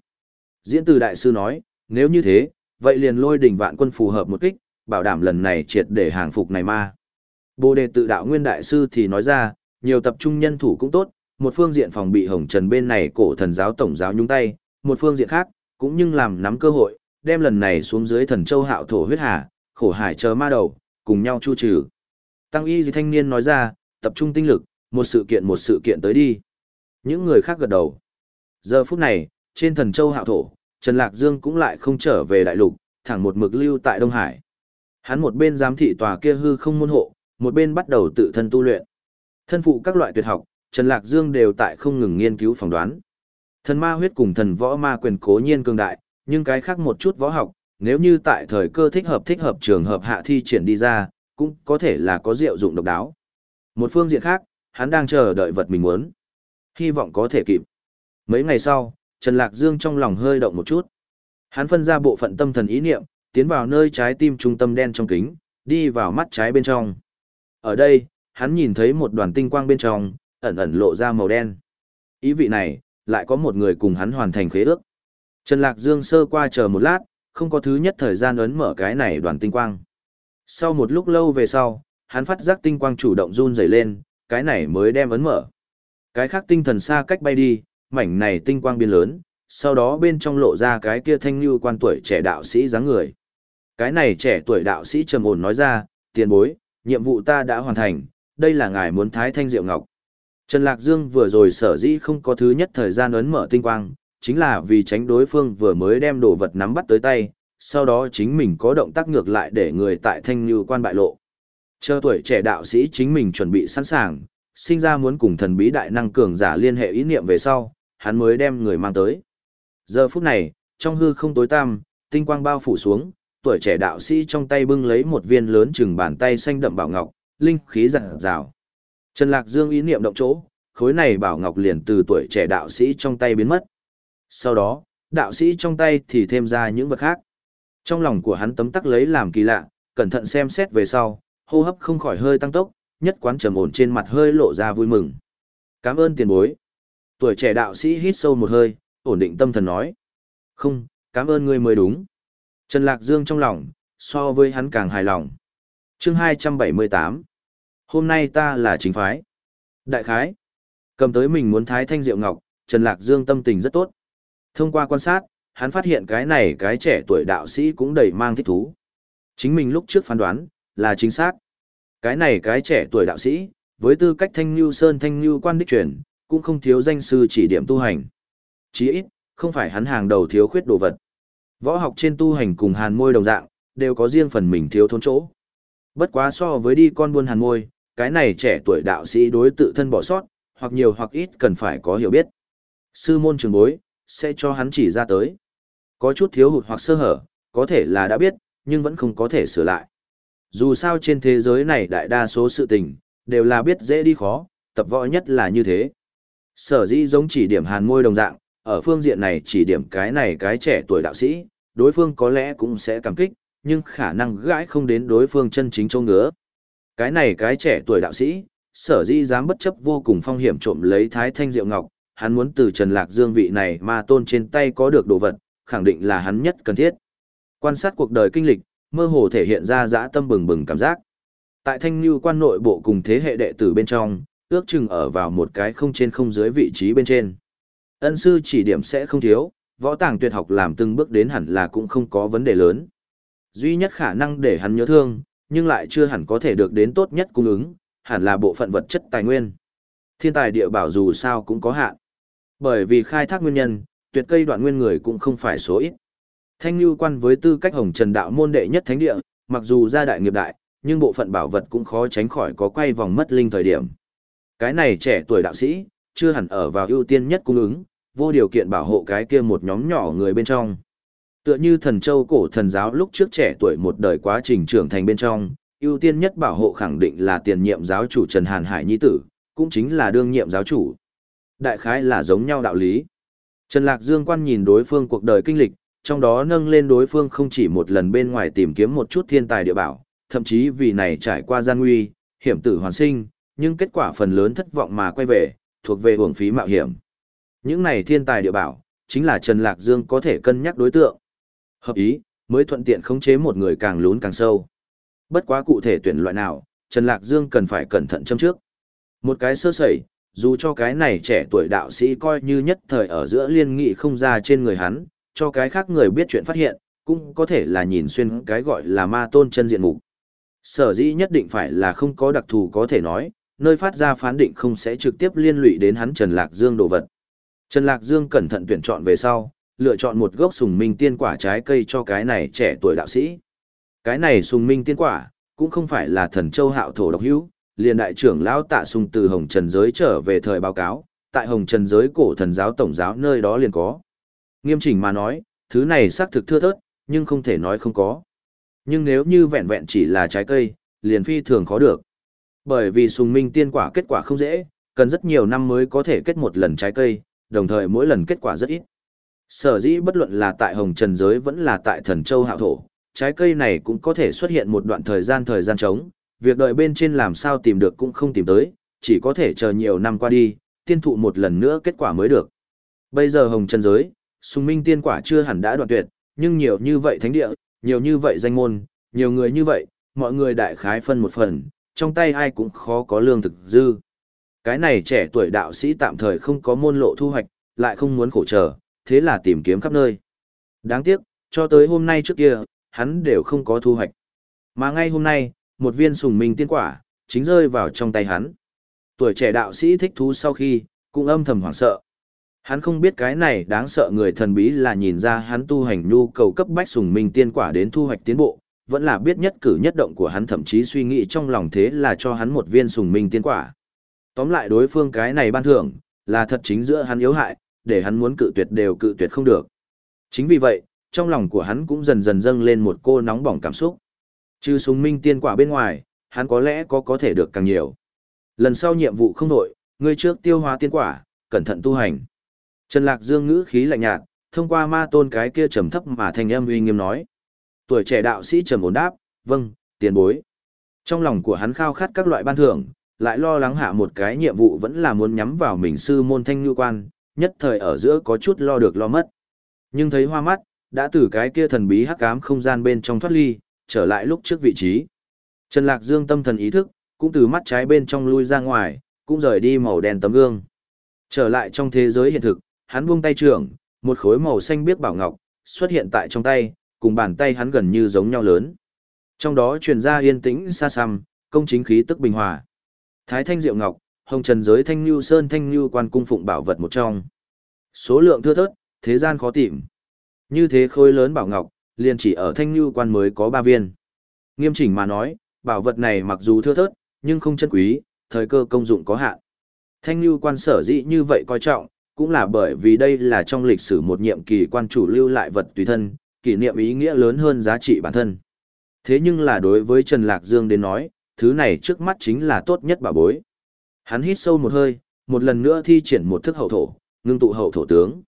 Diễn từ đại sư nói, nếu như thế, vậy liền lôi đỉnh vạn quân phù hợp một kích, bảo đảm lần này triệt để hàng phục này ma. Bồ đề tự đạo nguyên đại sư thì nói ra, nhiều tập trung nhân thủ cũng tốt, một phương diện phòng bị hồng trần bên này cổ thần giáo tổng giáo nhúng tay, một phương diện khác, cũng nhưng làm nắm cơ hội, đem lần này xuống dưới thần châu hạo thổ huyết hà, khổ hải chờ ma đầu, cùng nhau chu trừ. Tăng y gì thanh niên nói ra, tập trung tinh lực, một sự kiện một sự kiện tới đi. Những người khác gật đầu. Giờ phút này, trên thần châu hạo thổ, Trần Lạc Dương cũng lại không trở về đại lục, thẳng một mực lưu tại Đông Hải. Hắn một bên giám thị tòa kia hư không môn hộ, một bên bắt đầu tự thân tu luyện. Thân phụ các loại tuyệt học, Trần Lạc Dương đều tại không ngừng nghiên cứu phỏng đoán. Thần ma huyết cùng thần võ ma quyền cố nhiên cường đại, nhưng cái khác một chút võ học, nếu như tại thời cơ thích hợp thích hợp trường hợp hạ thi triển đi ra, cũng có thể là có diệu dụng độc đáo. Một phương diện khác, hắn đang chờ đợi vật mình muốn. Hy vọng có thể kịp. Mấy ngày sau, Trần Lạc Dương trong lòng hơi động một chút. Hắn phân ra bộ phận tâm thần ý niệm, tiến vào nơi trái tim trung tâm đen trong kính, đi vào mắt trái bên trong. Ở đây, hắn nhìn thấy một đoàn tinh quang bên trong, ẩn ẩn lộ ra màu đen. Ý vị này, lại có một người cùng hắn hoàn thành khế ước. Trần Lạc Dương sơ qua chờ một lát, không có thứ nhất thời gian ấn mở cái này đoàn tinh quang. Sau một lúc lâu về sau, hắn phát giác tinh quang chủ động run rẩy lên, cái này mới đem ấn mở. Cái khác tinh thần xa cách bay đi, mảnh này tinh quang biến lớn, sau đó bên trong lộ ra cái kia thanh như quan tuổi trẻ đạo sĩ dáng người. Cái này trẻ tuổi đạo sĩ trầm ổn nói ra, tiền bối, nhiệm vụ ta đã hoàn thành, đây là ngài muốn thái thanh diệu ngọc. Trần Lạc Dương vừa rồi sở dĩ không có thứ nhất thời gian ấn mở tinh quang, chính là vì tránh đối phương vừa mới đem đồ vật nắm bắt tới tay, sau đó chính mình có động tác ngược lại để người tại thanh như quan bại lộ. Chờ tuổi trẻ đạo sĩ chính mình chuẩn bị sẵn sàng, sinh ra muốn cùng thần bí đại năng cường giả liên hệ ý niệm về sau, hắn mới đem người mang tới. Giờ phút này, trong hư không tối tăm, tinh quang bao phủ xuống, tuổi trẻ đạo sĩ trong tay bưng lấy một viên lớn chừng bàn tay xanh đậm bảo ngọc, linh khí rạng rào. Trần Lạc Dương ý niệm động chỗ, khối này bảo ngọc liền từ tuổi trẻ đạo sĩ trong tay biến mất. Sau đó, đạo sĩ trong tay thì thêm ra những vật khác. Trong lòng của hắn tấm tắc lấy làm kỳ lạ, cẩn thận xem xét về sau, hô hấp không khỏi hơi tăng tốc, nhất quán trầm ổn trên mặt hơi lộ ra vui mừng. Cảm ơn tiền bối. Tuổi trẻ đạo sĩ hít sâu một hơi, ổn định tâm thần nói. Không, cảm ơn ngươi mới đúng. Trần Lạc Dương trong lòng, so với hắn càng hài lòng. chương 278. Hôm nay ta là chính phái. Đại khái. Cầm tới mình muốn thái thanh diệu ngọc, Trần Lạc Dương tâm tình rất tốt. Thông qua quan sát, hắn phát hiện cái này cái trẻ tuổi đạo sĩ cũng đầy mang thích thú. Chính mình lúc trước phán đoán, là chính xác. Cái này cái trẻ tuổi đạo sĩ, với tư cách thanh lưu sơn thanh lưu quan đích truyền, cũng không thiếu danh sư chỉ điểm tu hành. Chí ít, không phải hắn hàng đầu thiếu khuyết đồ vật. Võ học trên tu hành cùng hàn môi đồng dạng, đều có riêng phần mình thiếu thốn chỗ. Bất quá so với đi con buôn hàn môi, cái này trẻ tuổi đạo sĩ đối tự thân bỏ sót, hoặc nhiều hoặc ít cần phải có hiểu biết. Sư môn trường bối, sẽ cho hắn chỉ ra tới. Có chút thiếu hụt hoặc sơ hở, có thể là đã biết, nhưng vẫn không có thể sửa lại. Dù sao trên thế giới này đại đa số sự tình, đều là biết dễ đi khó, tập võ nhất là như thế. Sở dĩ giống chỉ điểm hàn môi đồng dạng, ở phương diện này chỉ điểm cái này cái trẻ tuổi đạo sĩ, đối phương có lẽ cũng sẽ cảm kích, nhưng khả năng gãi không đến đối phương chân chính châu ngứa. Cái này cái trẻ tuổi đạo sĩ, sở dĩ dám bất chấp vô cùng phong hiểm trộm lấy thái thanh diệu ngọc, hắn muốn từ Trần Lạc Dương vị này mà tôn trên tay có được đồ vật, khẳng định là hắn nhất cần thiết. Quan sát cuộc đời kinh lịch, mơ hồ thể hiện ra dã tâm bừng bừng cảm giác. Tại thanh như quan nội bộ cùng thế hệ đệ tử bên trong, ước chừng ở vào một cái không trên không dưới vị trí bên trên. Ân sư chỉ điểm sẽ không thiếu, võ tàng tuyệt học làm từng bước đến hẳn là cũng không có vấn đề lớn. Duy nhất khả năng để hắn nhớ thương, nhưng lại chưa hẳn có thể được đến tốt nhất cung ứng, hẳn là bộ phận vật chất tài nguyên. Thiên tài địa bảo dù sao cũng có hạn. Bởi vì khai thác nguyên nhân, tuyệt cây đoạn nguyên người cũng không phải số ít. Thanh Nhu quan với tư cách hồng trần đạo môn đệ nhất thánh địa, mặc dù gia đại nghiệp đại, nhưng bộ phận bảo vật cũng khó tránh khỏi có quay vòng mất linh thời điểm. Cái này trẻ tuổi đạo sĩ, chưa hẳn ở vào ưu tiên nhất cung ứng, vô điều kiện bảo hộ cái kia một nhóm nhỏ người bên trong. Tựa như thần châu cổ thần giáo lúc trước trẻ tuổi một đời quá trình trưởng thành bên trong, ưu tiên nhất bảo hộ khẳng định là tiền nhiệm giáo chủ Trần Hàn Hải Nhi Tử, cũng chính là đương nhiệm giáo chủ. Đại khái là giống nhau đạo lý. Trần Lạc Dương quan nhìn đối phương cuộc đời kinh lịch, trong đó nâng lên đối phương không chỉ một lần bên ngoài tìm kiếm một chút thiên tài địa bảo, thậm chí vì này trải qua gian nguy, hiểm tử hoàn sinh, nhưng kết quả phần lớn thất vọng mà quay về, thuộc về hưởng phí mạo hiểm. Những này thiên tài địa bảo, chính là Trần Lạc Dương có thể cân nhắc đối tượng. Hợp ý, mới thuận tiện khống chế một người càng lún càng sâu. Bất quá cụ thể tuyển loại nào, Trần Lạc Dương cần phải cẩn thận châm trước. Một cái sơ sẩy, dù cho cái này trẻ tuổi đạo sĩ coi như nhất thời ở giữa liên nghị không ra trên người hắn, cho cái khác người biết chuyện phát hiện, cũng có thể là nhìn xuyên cái gọi là ma tôn chân diện mục. Sở dĩ nhất định phải là không có đặc thù có thể nói, nơi phát ra phán định không sẽ trực tiếp liên lụy đến hắn Trần Lạc Dương đồ vật. Trần Lạc Dương cẩn thận tuyển chọn về sau, lựa chọn một gốc sùng minh tiên quả trái cây cho cái này trẻ tuổi đạo sĩ. Cái này sùng minh tiên quả, cũng không phải là thần châu hạo thổ độc hữu, liền đại trưởng lão tạ sung từ Hồng Trần Giới trở về thời báo cáo, tại Hồng Trần Giới cổ thần giáo tổng giáo nơi đó liền có. Nghiêm chỉnh mà nói, thứ này xác thực thưa thớt, nhưng không thể nói không có. Nhưng nếu như vẹn vẹn chỉ là trái cây, liền phi thường khó được. Bởi vì sùng minh tiên quả kết quả không dễ, cần rất nhiều năm mới có thể kết một lần trái cây, đồng thời mỗi lần kết quả rất ít. Sở dĩ bất luận là tại Hồng Trần Giới vẫn là tại Thần Châu Hạo Thổ, trái cây này cũng có thể xuất hiện một đoạn thời gian thời gian trống, việc đợi bên trên làm sao tìm được cũng không tìm tới, chỉ có thể chờ nhiều năm qua đi, tiên thụ một lần nữa kết quả mới được. Bây giờ Hồng Trần Giới, sùng minh tiên quả chưa hẳn đã đoạn tuyệt, nhưng nhiều như vậy thánh địa, nhiều như vậy danh môn, nhiều người như vậy, mọi người đại khái phân một phần, trong tay ai cũng khó có lương thực dư. Cái này trẻ tuổi đạo sĩ tạm thời không có môn lộ thu hoạch, lại không muốn khổ chờ, thế là tìm kiếm khắp nơi. Đáng tiếc, cho tới hôm nay trước kia, hắn đều không có thu hoạch. Mà ngay hôm nay, một viên sùng minh tiên quả, chính rơi vào trong tay hắn. Tuổi trẻ đạo sĩ thích thú sau khi, cũng âm thầm hoảng sợ. Hắn không biết cái này đáng sợ người thần bí là nhìn ra hắn tu hành nhu cầu cấp bách sùng minh tiên quả đến thu hoạch tiến bộ, vẫn là biết nhất cử nhất động của hắn thậm chí suy nghĩ trong lòng thế là cho hắn một viên sùng minh tiên quả. Tóm lại đối phương cái này ban thưởng, là thật chính giữa hắn yếu hại, để hắn muốn cự tuyệt đều cự tuyệt không được. Chính vì vậy, trong lòng của hắn cũng dần dần dâng lên một cô nóng bỏng cảm xúc. Trừ súng minh tiên quả bên ngoài, hắn có lẽ có có thể được càng nhiều. Lần sau nhiệm vụ không đổi, ngươi trước tiêu hóa tiên quả, cẩn thận tu hành. Trần Lạc Dương ngữ khí lạnh nhạt, thông qua ma tôn cái kia trầm thấp mà thành âm uy nghiêm nói. Tuổi trẻ đạo sĩ trầm ổn đáp, vâng, tiền bối. Trong lòng của hắn khao khát các loại ban thưởng, lại lo lắng hạ một cái nhiệm vụ vẫn là muốn nhắm vào mình sư môn thanh ngư quan, nhất thời ở giữa có chút lo được lo mất. Nhưng thấy hoa mắt, đã từ cái kia thần bí hắc ám không gian bên trong thoát ly, trở lại lúc trước vị trí. Trần Lạc Dương tâm thần ý thức, cũng từ mắt trái bên trong lui ra ngoài, cũng rời đi màu đen tấm gương. Trở lại trong thế giới hiện thực, hắn buông tay trưởng, một khối màu xanh biếc bảo ngọc, xuất hiện tại trong tay, cùng bàn tay hắn gần như giống nhau lớn. Trong đó truyền ra yên tĩnh xa xăm, công chính khí tức bình hòa. Thái thanh diệu ngọc, hồng trần giới thanh lưu sơn thanh lưu quan cung phụng bảo vật một trong. Số lượng thưa thớt, thế gian khó tìm. Như thế khối lớn bảo ngọc, liền chỉ ở thanh lưu quan mới có ba viên. Nghiêm chỉnh mà nói, bảo vật này mặc dù thưa thớt, nhưng không chân quý, thời cơ công dụng có hạn. Thanh lưu quan sở dĩ như vậy coi trọng, cũng là bởi vì đây là trong lịch sử một nhiệm kỳ quan chủ lưu lại vật tùy thân, kỷ niệm ý nghĩa lớn hơn giá trị bản thân. Thế nhưng là đối với Trần Lạc Dương đến nói, thứ này trước mắt chính là tốt nhất bà bối. Hắn hít sâu một hơi, một lần nữa thi triển một thức hậu thổ, ngưng tụ hậu thổ tướng.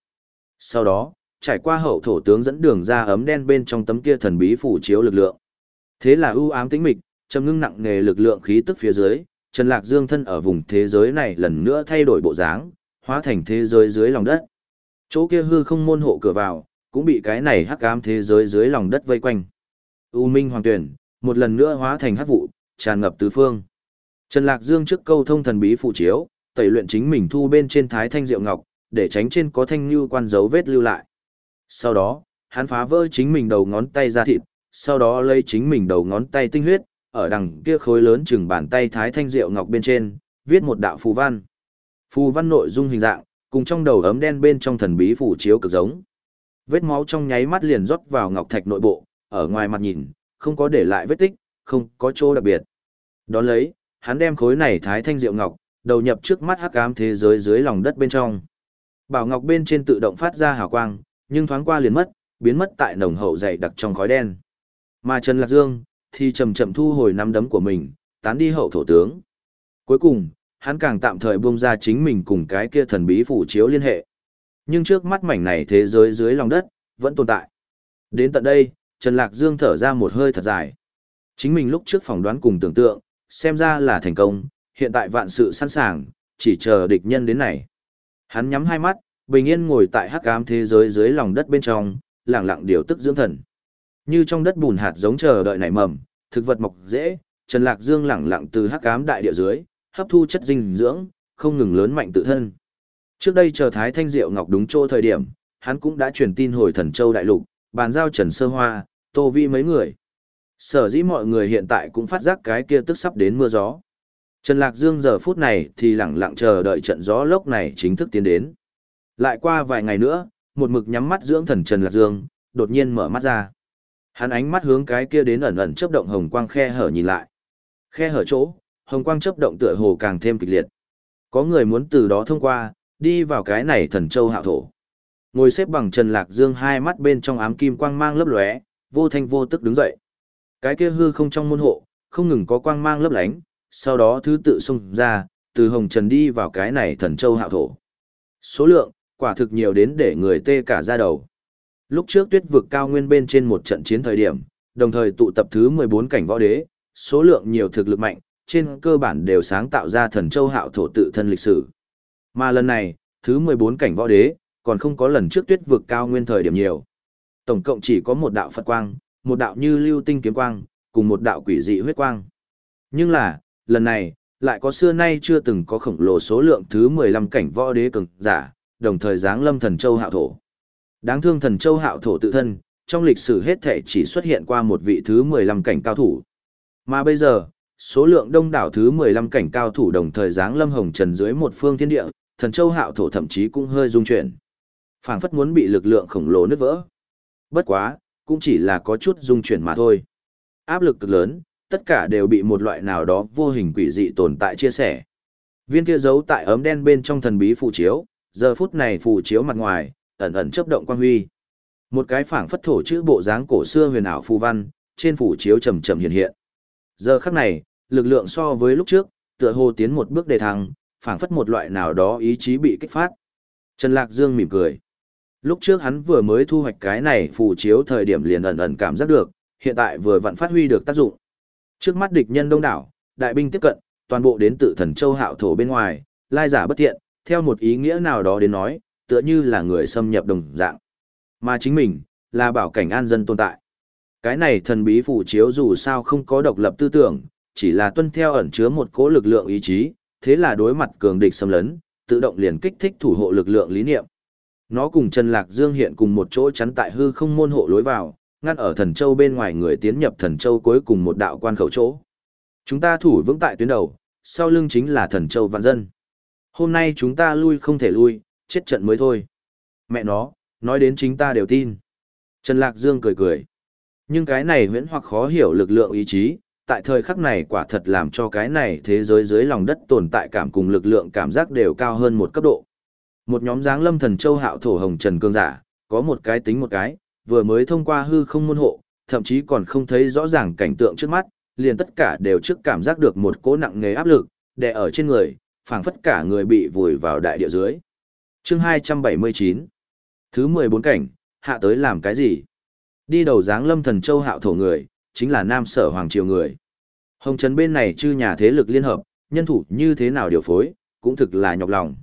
Sau đó, trải qua hậu thổ tướng dẫn đường ra ấm đen bên trong tấm kia thần bí phủ chiếu lực lượng. Thế là ưu ám tĩnh mịch, trầm ngưng nặng nề lực lượng khí tức phía dưới, Trần Lạc Dương thân ở vùng thế giới này lần nữa thay đổi bộ dáng, hóa thành thế giới dưới lòng đất. Chỗ kia hư không môn hộ cửa vào, cũng bị cái này hắc ám thế giới dưới lòng đất vây quanh. U Minh Hoàng Tuyển, một lần nữa hóa thành hắc vụ, tràn ngập tứ phương. Trần Lạc Dương trước câu thông thần bí phụ chiếu, tẩy luyện chính mình thu bên trên thái thanh diệu ngọc, để tránh trên có thanh như quan dấu vết lưu lại. Sau đó, hắn phá vỡ chính mình đầu ngón tay ra thịt, sau đó lấy chính mình đầu ngón tay tinh huyết, ở đằng kia khối lớn chừng bàn tay thái thanh diệu ngọc bên trên, viết một đạo phù văn. Phù văn nội dung hình dạng, cùng trong đầu ấm đen bên trong thần bí phủ chiếu cực giống. Vết máu trong nháy mắt liền rót vào ngọc thạch nội bộ, ở ngoài mặt nhìn, không có để lại vết tích, không có chỗ đặc biệt. Đón lấy, hắn đem khối này thái thanh diệu ngọc, đầu nhập trước mắt hắc ám thế giới dưới lòng đất bên trong. Bảo ngọc bên trên tự động phát ra hào quang, nhưng thoáng qua liền mất, biến mất tại nồng hậu dày đặc trong khói đen. Mà Trần Lạc Dương thì chậm chậm thu hồi nắm đấm của mình, tán đi hậu thổ tướng. Cuối cùng, hắn càng tạm thời buông ra chính mình cùng cái kia thần bí phủ chiếu liên hệ. Nhưng trước mắt mảnh này thế giới dưới lòng đất, vẫn tồn tại. Đến tận đây, Trần Lạc Dương thở ra một hơi thật dài. Chính mình lúc trước phỏng đoán cùng tưởng tượng, xem ra là thành công, hiện tại vạn sự sẵn sàng, chỉ chờ địch nhân đến này. Hắn nhắm hai mắt, bình yên ngồi tại hắc ám thế giới dưới lòng đất bên trong, lẳng lặng điều tức dưỡng thần. Như trong đất bùn hạt giống chờ đợi nảy mầm, thực vật mọc dễ, Trần Lạc Dương lẳng lặng từ hắc ám đại địa dưới, hấp thu chất dinh dưỡng, không ngừng lớn mạnh tự thân. Trước đây chờ Thái Thanh Diệu Ngọc đúng chỗ thời điểm, hắn cũng đã truyền tin hồi Thần Châu Đại Lục, bàn giao Trần Sơ Hoa, Tô Vi mấy người. Sở dĩ mọi người hiện tại cũng phát giác cái kia tức sắp đến mưa gió. Trần Lạc Dương giờ phút này thì lẳng lặng chờ đợi trận gió lốc này chính thức tiến đến. Lại qua vài ngày nữa, một mực nhắm mắt dưỡng thần Trần Lạc Dương, đột nhiên mở mắt ra. Hắn ánh mắt hướng cái kia đến ẩn ẩn chớp động hồng quang khe hở nhìn lại. Khe hở chỗ, hồng quang chớp động tựa hồ càng thêm kịch liệt. Có người muốn từ đó thông qua, đi vào cái này thần châu hạo thổ. Ngồi xếp bằng Trần Lạc Dương hai mắt bên trong ám kim quang mang lấp lóe, vô thanh vô tức đứng dậy. Cái kia hư không trong môn hộ, không ngừng có quang mang lấp lánh, sau đó thứ tự xung ra, từ hồng trần đi vào cái này thần châu hạo thổ. Số lượng, quả thực nhiều đến để người tê cả da đầu. Lúc trước tuyết vực cao nguyên bên trên một trận chiến thời điểm, đồng thời tụ tập thứ 14 cảnh võ đế, số lượng nhiều thực lực mạnh, trên cơ bản đều sáng tạo ra thần châu hạo thổ tự thân lịch sử. Mà lần này, thứ 14 cảnh võ đế, còn không có lần trước tuyết vực cao nguyên thời điểm nhiều. Tổng cộng chỉ có một đạo Phật quang, một đạo như lưu tinh kiếm quang, cùng một đạo quỷ dị huyết quang. Nhưng là, lần này, lại có xưa nay chưa từng có khổng lồ số lượng thứ 15 cảnh võ đế cường giả, đồng thời giáng lâm thần châu hạo thổ. Đáng thương thần châu hạo thổ tự thân, trong lịch sử hết thể chỉ xuất hiện qua một vị thứ 15 cảnh cao thủ. Mà bây giờ, số lượng đông đảo thứ 15 cảnh cao thủ đồng thời giáng lâm hồng trần dưới một phương thiên địa, thần châu hạo thổ thậm chí cũng hơi rung chuyển. phảng phất muốn bị lực lượng khổng lồ nứt vỡ. Bất quá, cũng chỉ là có chút rung chuyển mà thôi. Áp lực cực lớn, tất cả đều bị một loại nào đó vô hình quỷ dị tồn tại chia sẻ. Viên kia giấu tại ấm đen bên trong thần bí phụ chiếu, giờ phút này phù chiếu mặt ngoài, ẩn ẩn chớp động quang huy. Một cái phảng phất thổ chữ bộ dáng cổ xưa huyền ảo phù văn, trên phù chiếu chậm chậm hiện hiện. Giờ khắc này, lực lượng so với lúc trước, tựa hồ tiến một bước đề thăng, phảng phất một loại nào đó ý chí bị kích phát. Trần Lạc Dương mỉm cười. Lúc trước hắn vừa mới thu hoạch cái này phù chiếu thời điểm liền ẩn ẩn cảm giác được, hiện tại vừa vặn phát huy được tác dụng. Trước mắt địch nhân đông đảo, đại binh tiếp cận, toàn bộ đến tự thần châu hạo thổ bên ngoài, lai giả bất thiện, theo một ý nghĩa nào đó đến nói, tựa như là người xâm nhập đồng dạng. Mà chính mình, là bảo cảnh an dân tồn tại. Cái này thần bí phủ chiếu dù sao không có độc lập tư tưởng, chỉ là tuân theo ẩn chứa một cỗ lực lượng ý chí, thế là đối mặt cường địch xâm lấn, tự động liền kích thích thủ hộ lực lượng lý niệm. Nó cùng Trần Lạc Dương hiện cùng một chỗ chắn tại hư không môn hộ lối vào, ngăn ở thần châu bên ngoài người tiến nhập thần châu cuối cùng một đạo quan khẩu chỗ. Chúng ta thủ vững tại tuyến đầu, sau lưng chính là thần châu vạn dân. Hôm nay chúng ta lui không thể lui, chết trận mới thôi. Mẹ nó, nói đến chính ta đều tin. Trần Lạc Dương cười cười. Nhưng cái này huyễn hoặc khó hiểu lực lượng ý chí, tại thời khắc này quả thật làm cho cái này thế giới dưới lòng đất tồn tại cảm cùng lực lượng cảm giác đều cao hơn một cấp độ. Một nhóm dáng lâm thần châu hạo thổ hồng trần cương giả, có một cái tính một cái, vừa mới thông qua hư không môn hộ, thậm chí còn không thấy rõ ràng cảnh tượng trước mắt, liền tất cả đều trước cảm giác được một cỗ nặng nề áp lực, đè ở trên người, phảng phất cả người bị vùi vào đại địa dưới. Chương 279 Thứ 14 cảnh, hạ tới làm cái gì? Đi đầu dáng lâm thần châu hạo thổ người, chính là nam sở hoàng triều người. Hồng Trấn bên này chư nhà thế lực liên hợp, nhân thủ như thế nào điều phối, cũng thực là nhọc lòng.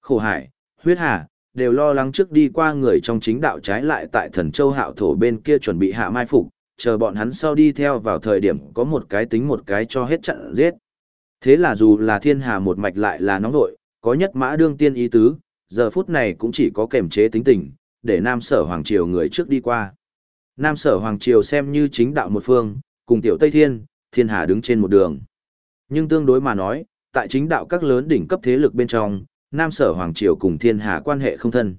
Khổ hải, huyết hà, đều lo lắng trước đi qua người trong chính đạo trái lại tại thần châu hạo thổ bên kia chuẩn bị hạ mai phục, chờ bọn hắn sau đi theo vào thời điểm có một cái tính một cái cho hết trận giết. Thế là dù là thiên hà một mạch lại là nóng nội, có nhất mã đương tiên ý tứ, giờ phút này cũng chỉ có kềm chế tính tình, để nam sở hoàng triều người trước đi qua. Nam sở hoàng triều xem như chính đạo một phương, cùng tiểu Tây Thiên, thiên hà đứng trên một đường. Nhưng tương đối mà nói, tại chính đạo các lớn đỉnh cấp thế lực bên trong, Nam Sở Hoàng Triều cùng Thiên Hà quan hệ không thân.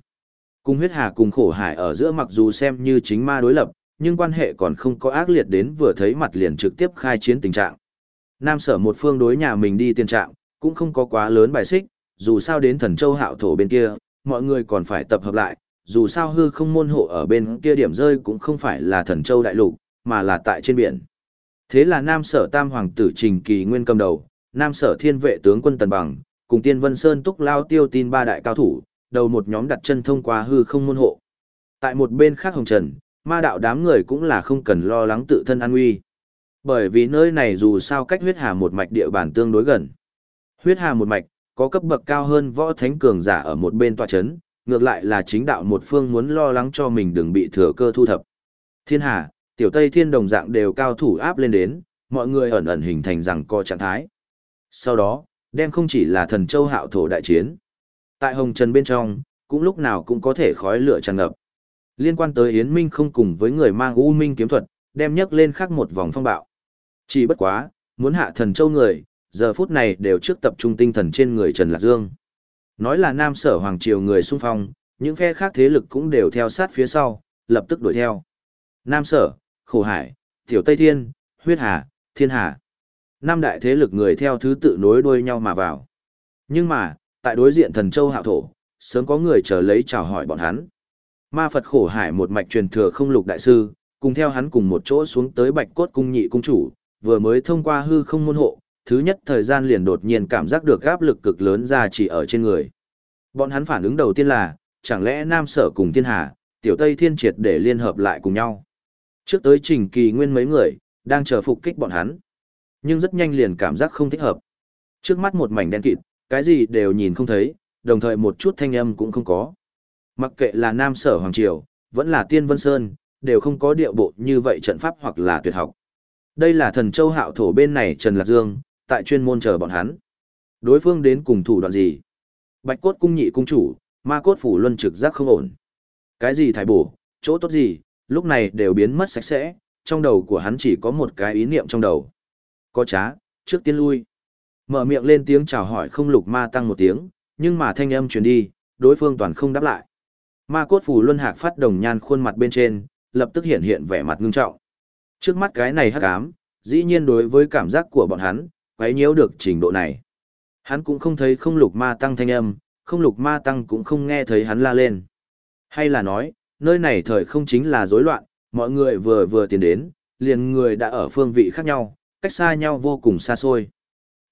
Cùng huyết hà cùng khổ hải ở giữa mặc dù xem như chính ma đối lập, nhưng quan hệ còn không có ác liệt đến vừa thấy mặt liền trực tiếp khai chiến tình trạng. Nam Sở một phương đối nhà mình đi tiền trạng, cũng không có quá lớn bài xích, dù sao đến thần châu hạo thổ bên kia, mọi người còn phải tập hợp lại, dù sao hư không môn hộ ở bên kia điểm rơi cũng không phải là thần châu đại lục, mà là tại trên biển. Thế là Nam Sở Tam Hoàng tử Trình Kỳ Nguyên cầm đầu, Nam Sở Thiên vệ tướng quân Tần Bằng, cùng Tiên Vân Sơn Túc Lao Tiêu tin ba đại cao thủ, đầu một nhóm đặt chân thông qua hư không môn hộ. Tại một bên khác Hồng Trần, ma đạo đám người cũng là không cần lo lắng tự thân an nguy. Bởi vì nơi này dù sao cách huyết hà một mạch địa bàn tương đối gần. Huyết hà một mạch, có cấp bậc cao hơn võ thánh cường giả ở một bên tòa chấn, ngược lại là chính đạo một phương muốn lo lắng cho mình đừng bị thừa cơ thu thập. Thiên hà, tiểu tây thiên đồng dạng đều cao thủ áp lên đến, mọi người ẩn ẩn hình thành rằng co trạng thái. Sau đó, đem không chỉ là thần châu hạo thổ đại chiến. Tại Hồng Trần bên trong, cũng lúc nào cũng có thể khói lửa tràn ngập. Liên quan tới Yến Minh không cùng với người mang U Minh kiếm thuật, đem nhấc lên khắc một vòng phong bạo. Chỉ bất quá, muốn hạ thần châu người, giờ phút này đều trước tập trung tinh thần trên người Trần Lạc Dương. Nói là Nam Sở Hoàng Triều người xung phong, những phe khác thế lực cũng đều theo sát phía sau, lập tức đuổi theo. Nam Sở, Khổ Hải, Tiểu Tây Thiên, Huyết Hà, Thiên Hà năm đại thế lực người theo thứ tự nối đuôi nhau mà vào. Nhưng mà, tại đối diện thần châu hạo thổ, sớm có người chờ lấy chào hỏi bọn hắn. Ma Phật khổ hải một mạch truyền thừa không lục đại sư, cùng theo hắn cùng một chỗ xuống tới bạch cốt cung nhị cung chủ, vừa mới thông qua hư không môn hộ, thứ nhất thời gian liền đột nhiên cảm giác được áp lực cực lớn ra chỉ ở trên người. Bọn hắn phản ứng đầu tiên là, chẳng lẽ Nam Sở cùng Thiên Hà, Tiểu Tây Thiên Triệt để liên hợp lại cùng nhau. Trước tới trình kỳ nguyên mấy người, đang chờ phục kích bọn hắn nhưng rất nhanh liền cảm giác không thích hợp. Trước mắt một mảnh đen kịt, cái gì đều nhìn không thấy, đồng thời một chút thanh âm cũng không có. Mặc kệ là Nam Sở Hoàng Triều, vẫn là Tiên Vân Sơn, đều không có địa bộ như vậy trận pháp hoặc là tuyệt học. Đây là thần châu hạo thổ bên này Trần Lạc Dương, tại chuyên môn chờ bọn hắn. Đối phương đến cùng thủ đoạn gì? Bạch cốt cung nhị cung chủ, ma cốt phủ luân trực giác không ổn. Cái gì thải bổ, chỗ tốt gì, lúc này đều biến mất sạch sẽ, trong đầu của hắn chỉ có một cái ý niệm trong đầu. Có trá, trước tiên lui. Mở miệng lên tiếng chào hỏi không lục ma tăng một tiếng, nhưng mà thanh âm truyền đi, đối phương toàn không đáp lại. Ma cốt phù luân hạc phát đồng nhan khuôn mặt bên trên, lập tức hiện hiện vẻ mặt ngưng trọng. Trước mắt cái này hắc ám, dĩ nhiên đối với cảm giác của bọn hắn, quấy nhiễu được trình độ này. Hắn cũng không thấy không lục ma tăng thanh âm, không lục ma tăng cũng không nghe thấy hắn la lên. Hay là nói, nơi này thời không chính là rối loạn, mọi người vừa vừa tiến đến, liền người đã ở phương vị khác nhau, cách xa nhau vô cùng xa xôi.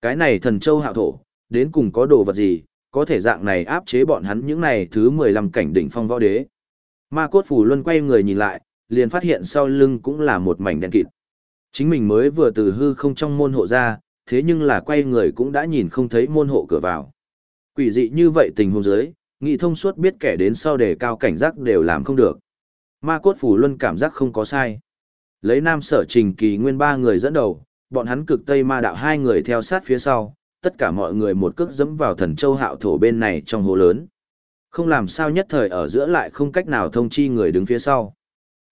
Cái này thần châu hạo thổ, đến cùng có đồ vật gì, có thể dạng này áp chế bọn hắn những này thứ 15 cảnh đỉnh phong võ đế. Ma cốt phủ luân quay người nhìn lại, liền phát hiện sau lưng cũng là một mảnh đen kịt. Chính mình mới vừa từ hư không trong môn hộ ra, thế nhưng là quay người cũng đã nhìn không thấy môn hộ cửa vào. Quỷ dị như vậy tình huống dưới, nghị thông suốt biết kẻ đến sau để cao cảnh giác đều làm không được. Ma cốt phủ luân cảm giác không có sai. Lấy nam sở trình kỳ nguyên ba người dẫn đầu, bọn hắn cực tây ma đạo hai người theo sát phía sau, tất cả mọi người một cước dẫm vào thần châu hạo thổ bên này trong hồ lớn. Không làm sao nhất thời ở giữa lại không cách nào thông chi người đứng phía sau.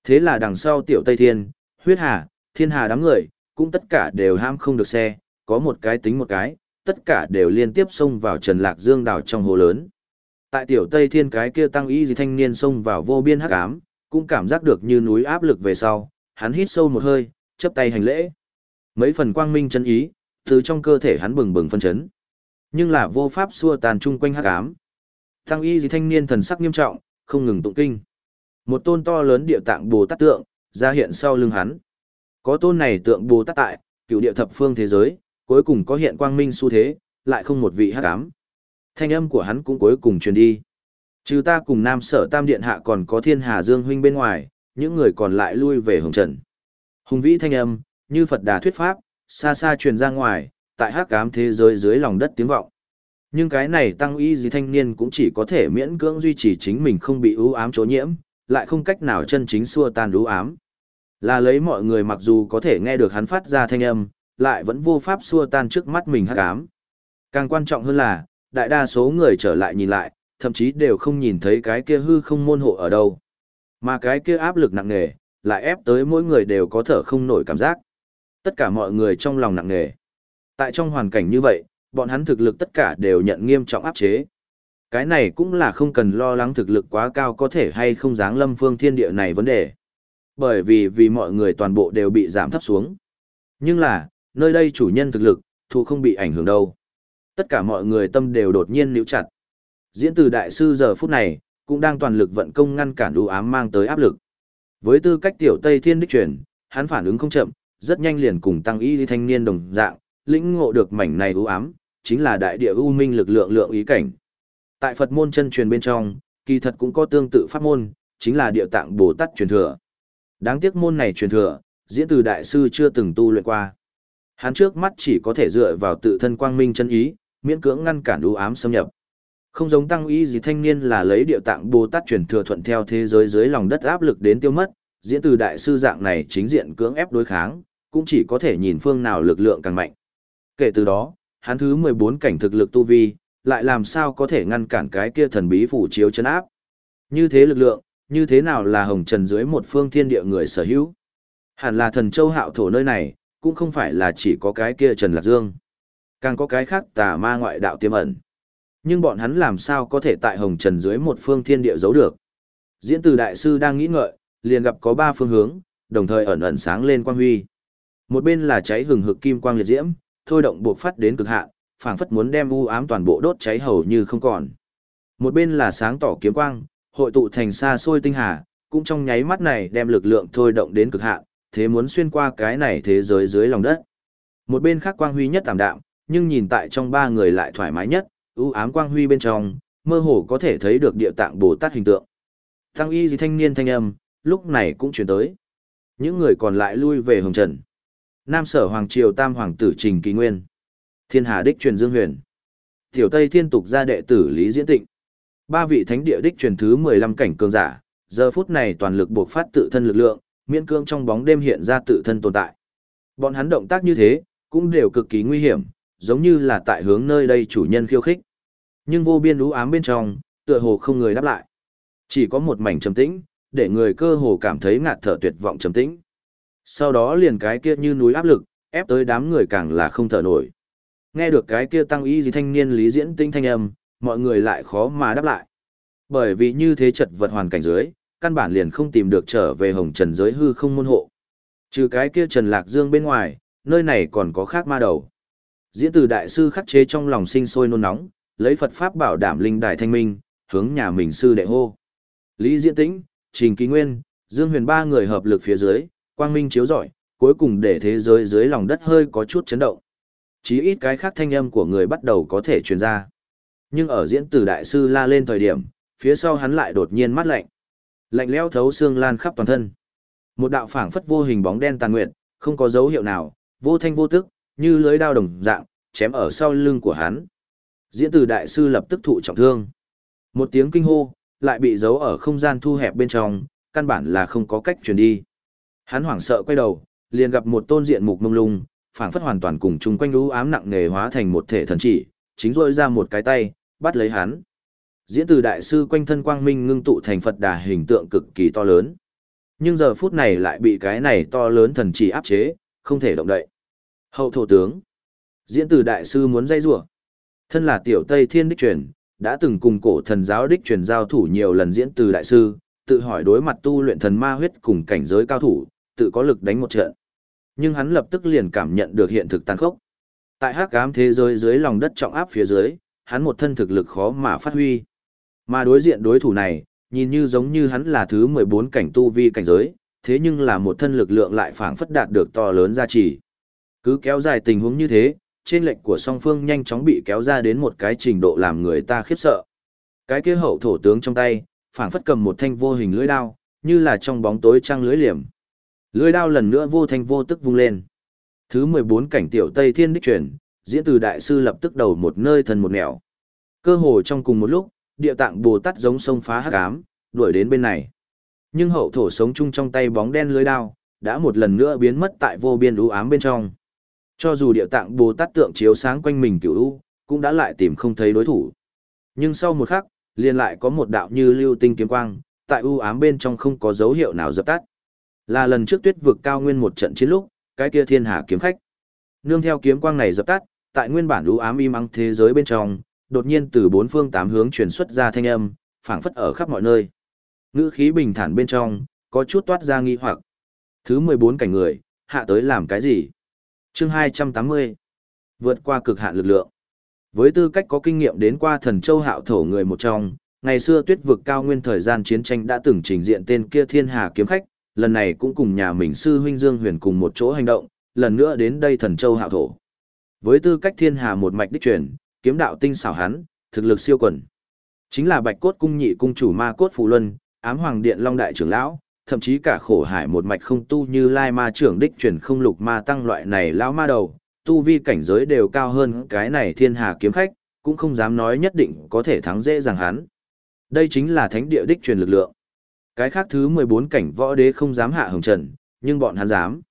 Thế là đằng sau tiểu Tây Thiên, huyết hà, thiên hà đám người, cũng tất cả đều ham không được xe, có một cái tính một cái, tất cả đều liên tiếp xông vào Trần Lạc Dương đảo trong hồ lớn. Tại tiểu Tây Thiên cái kia tăng y gì thanh niên xông vào vô biên hắc ám, cũng cảm giác được như núi áp lực về sau, hắn hít sâu một hơi, chấp tay hành lễ. Mấy phần quang minh chân ý, từ trong cơ thể hắn bừng bừng phân chấn. Nhưng là vô pháp xua tàn chung quanh hắc ám. Tăng y gì thanh niên thần sắc nghiêm trọng, không ngừng tụng kinh. Một tôn to lớn địa tạng Bồ Tát tượng, ra hiện sau lưng hắn. Có tôn này tượng Bồ Tát tại, cựu địa thập phương thế giới, cuối cùng có hiện quang minh xu thế, lại không một vị hắc ám. Thanh âm của hắn cũng cuối cùng truyền đi. Trừ ta cùng Nam Sở Tam Điện hạ còn có Thiên Hà Dương huynh bên ngoài, những người còn lại lui về hồng trần. Hùng vĩ thanh âm, như Phật Đà thuyết pháp, xa xa truyền ra ngoài, tại hắc ám thế giới dưới lòng đất tiếng vọng. Nhưng cái này tăng y gì thanh niên cũng chỉ có thể miễn cưỡng duy trì chính mình không bị ưu ám chỗ nhiễm, lại không cách nào chân chính xua tan đú ám. Là lấy mọi người mặc dù có thể nghe được hắn phát ra thanh âm, lại vẫn vô pháp xua tan trước mắt mình hắc ám. Càng quan trọng hơn là, đại đa số người trở lại nhìn lại, thậm chí đều không nhìn thấy cái kia hư không môn hộ ở đâu. Mà cái kia áp lực nặng nề, lại ép tới mỗi người đều có thở không nổi cảm giác. Tất cả mọi người trong lòng nặng nề. Tại trong hoàn cảnh như vậy, bọn hắn thực lực tất cả đều nhận nghiêm trọng áp chế. Cái này cũng là không cần lo lắng thực lực quá cao có thể hay không dáng lâm phương thiên địa này vấn đề. Bởi vì vì mọi người toàn bộ đều bị giảm thấp xuống. Nhưng là, nơi đây chủ nhân thực lực, thu không bị ảnh hưởng đâu. Tất cả mọi người tâm đều đột nhiên níu chặt. Diễn từ đại sư giờ phút này, cũng đang toàn lực vận công ngăn cản đủ ám mang tới áp lực. Với tư cách tiểu Tây Thiên đích truyền, hắn phản ứng không chậm, rất nhanh liền cùng tăng y thanh niên đồng dạng, lĩnh ngộ được mảnh này u ám, chính là đại địa u minh lực lượng lượng ý cảnh. Tại Phật môn chân truyền bên trong, kỳ thật cũng có tương tự pháp môn, chính là địa tạng Bồ Tát truyền thừa. Đáng tiếc môn này truyền thừa, diễn từ đại sư chưa từng tu luyện qua. Hắn trước mắt chỉ có thể dựa vào tự thân quang minh chân ý, miễn cưỡng ngăn cản u ám xâm nhập. Không giống tăng ý gì thanh niên là lấy địa tạng Bồ Tát truyền thừa thuận theo thế giới dưới lòng đất áp lực đến tiêu mất, diễn từ đại sư dạng này chính diện cưỡng ép đối kháng, cũng chỉ có thể nhìn phương nào lực lượng càng mạnh. Kể từ đó, hắn thứ 14 cảnh thực lực tu vi, lại làm sao có thể ngăn cản cái kia thần bí phủ chiếu chân áp. Như thế lực lượng, như thế nào là hồng trần dưới một phương thiên địa người sở hữu. Hẳn là thần châu hạo thổ nơi này, cũng không phải là chỉ có cái kia Trần Lạc Dương. Càng có cái khác tà ma ngoại đạo tiềm ẩn. Nhưng bọn hắn làm sao có thể tại hồng trần dưới một phương thiên địa giấu được. Diễn từ đại sư đang nghĩ ngợi, liền gặp có ba phương hướng, đồng thời ẩn ẩn sáng lên quang huy. Một bên là cháy hừng hực kim quang liệt diễm, thôi động buộc phát đến cực hạn, phảng phất muốn đem u ám toàn bộ đốt cháy hầu như không còn. Một bên là sáng tỏ kiếm quang, hội tụ thành xa xôi tinh hà, cũng trong nháy mắt này đem lực lượng thôi động đến cực hạn, thế muốn xuyên qua cái này thế giới dưới lòng đất. Một bên khác quang huy nhất tạm đạm, nhưng nhìn tại trong ba người lại thoải mái nhất, u ám quang huy bên trong, mơ hồ có thể thấy được địa tạng Bồ Tát hình tượng. Tăng y gì thanh niên thanh âm, lúc này cũng chuyển tới. Những người còn lại lui về hồng trần. Nam sở Hoàng Triều Tam Hoàng tử Trình Kỳ Nguyên. Thiên Hà Đích truyền Dương Huyền. Tiểu Tây Thiên Tục gia đệ tử Lý Diễn Tịnh. Ba vị thánh địa đích truyền thứ 15 cảnh cường giả, giờ phút này toàn lực buộc phát tự thân lực lượng, miễn cương trong bóng đêm hiện ra tự thân tồn tại. Bọn hắn động tác như thế, cũng đều cực kỳ nguy hiểm, giống như là tại hướng nơi đây chủ nhân khiêu khích. Nhưng vô biên lũ ám bên trong, tựa hồ không người đáp lại. Chỉ có một mảnh trầm tĩnh, để người cơ hồ cảm thấy ngạt thở tuyệt vọng trầm tĩnh. Sau đó liền cái kia như núi áp lực, ép tới đám người càng là không thở nổi. Nghe được cái kia tăng y gì thanh niên lý diễn tinh thanh âm, mọi người lại khó mà đáp lại. Bởi vì như thế chật vật hoàn cảnh dưới, căn bản liền không tìm được trở về hồng trần giới hư không môn hộ. Trừ cái kia Trần Lạc Dương bên ngoài, nơi này còn có khác ma đầu. Diễn từ đại sư khắc chế trong lòng sinh sôi nôn nóng, lấy Phật Pháp bảo đảm linh đài thanh minh, hướng nhà mình sư đệ hô. Lý Diễn Tĩnh, Trình Ký Nguyên, Dương Huyền ba người hợp lực phía dưới, quang minh chiếu rọi, cuối cùng để thế giới dưới lòng đất hơi có chút chấn động. Chí ít cái khác thanh âm của người bắt đầu có thể truyền ra. Nhưng ở diễn từ đại sư la lên thời điểm, phía sau hắn lại đột nhiên mắt lạnh. Lạnh lẽo thấu xương lan khắp toàn thân. Một đạo phảng phất vô hình bóng đen tàn nguyệt, không có dấu hiệu nào, vô thanh vô tức, như lưới đao đồng dạng, chém ở sau lưng của hắn. Diễn từ đại sư lập tức thụ trọng thương. Một tiếng kinh hô, lại bị giấu ở không gian thu hẹp bên trong, căn bản là không có cách truyền đi. Hắn hoảng sợ quay đầu, liền gặp một tôn diện mục mông lung, phảng phất hoàn toàn cùng chung quanh lũ ám nặng nề hóa thành một thể thần chỉ, chính rôi ra một cái tay, bắt lấy hắn. Diễn từ đại sư quanh thân quang minh ngưng tụ thành Phật đà hình tượng cực kỳ to lớn. Nhưng giờ phút này lại bị cái này to lớn thần chỉ áp chế, không thể động đậy. Hậu thổ tướng. Diễn từ đại sư muốn dây rủa Thân là tiểu Tây Thiên đích truyền, đã từng cùng cổ thần giáo đích truyền giao thủ nhiều lần diễn từ đại sư, tự hỏi đối mặt tu luyện thần ma huyết cùng cảnh giới cao thủ, tự có lực đánh một trận. Nhưng hắn lập tức liền cảm nhận được hiện thực tàn khốc. Tại hắc ám thế giới dưới lòng đất trọng áp phía dưới, hắn một thân thực lực khó mà phát huy. Mà đối diện đối thủ này, nhìn như giống như hắn là thứ 14 cảnh tu vi cảnh giới, thế nhưng là một thân lực lượng lại phảng phất đạt được to lớn gia trì. Cứ kéo dài tình huống như thế, trên lệnh của song phương nhanh chóng bị kéo ra đến một cái trình độ làm người ta khiếp sợ. Cái kia hậu thổ tướng trong tay, phảng phất cầm một thanh vô hình lưỡi đao, như là trong bóng tối trăng lưới liềm. Lưỡi đao lần nữa vô thanh vô tức vung lên. Thứ 14 cảnh tiểu Tây Thiên đích truyền, diễn từ đại sư lập tức đầu một nơi thần một nẻo. Cơ hồ trong cùng một lúc, địa tạng Bồ Tát giống sông phá hắc ám, đuổi đến bên này. Nhưng hậu thổ sống chung trong tay bóng đen lưới đao, đã một lần nữa biến mất tại vô biên u ám bên trong. Cho dù địa tạng Bồ Tát tượng chiếu sáng quanh mình cửu u, cũng đã lại tìm không thấy đối thủ. Nhưng sau một khắc, liền lại có một đạo như lưu tinh kiếm quang, tại u ám bên trong không có dấu hiệu nào dập tắt. Là lần trước tuyết vực cao nguyên một trận chiến lúc, cái kia thiên hà kiếm khách. Nương theo kiếm quang này dập tắt, tại nguyên bản u ám im ắng thế giới bên trong, đột nhiên từ bốn phương tám hướng truyền xuất ra thanh âm, phảng phất ở khắp mọi nơi. Ngữ khí bình thản bên trong, có chút toát ra nghi hoặc. Thứ 14 cảnh người, hạ tới làm cái gì? Chương 280. Vượt qua cực hạn lực lượng. Với tư cách có kinh nghiệm đến qua thần châu hạo thổ người một trong, ngày xưa tuyết vực cao nguyên thời gian chiến tranh đã từng trình diện tên kia thiên hà kiếm khách, lần này cũng cùng nhà mình sư huynh Dương Huyền cùng một chỗ hành động, lần nữa đến đây thần châu hạo thổ. Với tư cách thiên hà một mạch đích truyền, kiếm đạo tinh xảo hắn, thực lực siêu quần. Chính là Bạch Cốt cung nhị cung chủ Ma Cốt Phù Luân, Ám Hoàng Điện Long đại trưởng lão, thậm chí cả khổ hải một mạch không tu như Lai Ma trưởng đích truyền không lục ma tăng loại này lão ma đầu, tu vi cảnh giới đều cao hơn cái này thiên hà kiếm khách, cũng không dám nói nhất định có thể thắng dễ dàng hắn. Đây chính là thánh địa đích truyền lực lượng. Cái khác thứ 14 cảnh võ đế không dám hạ hồng trần, nhưng bọn hắn dám.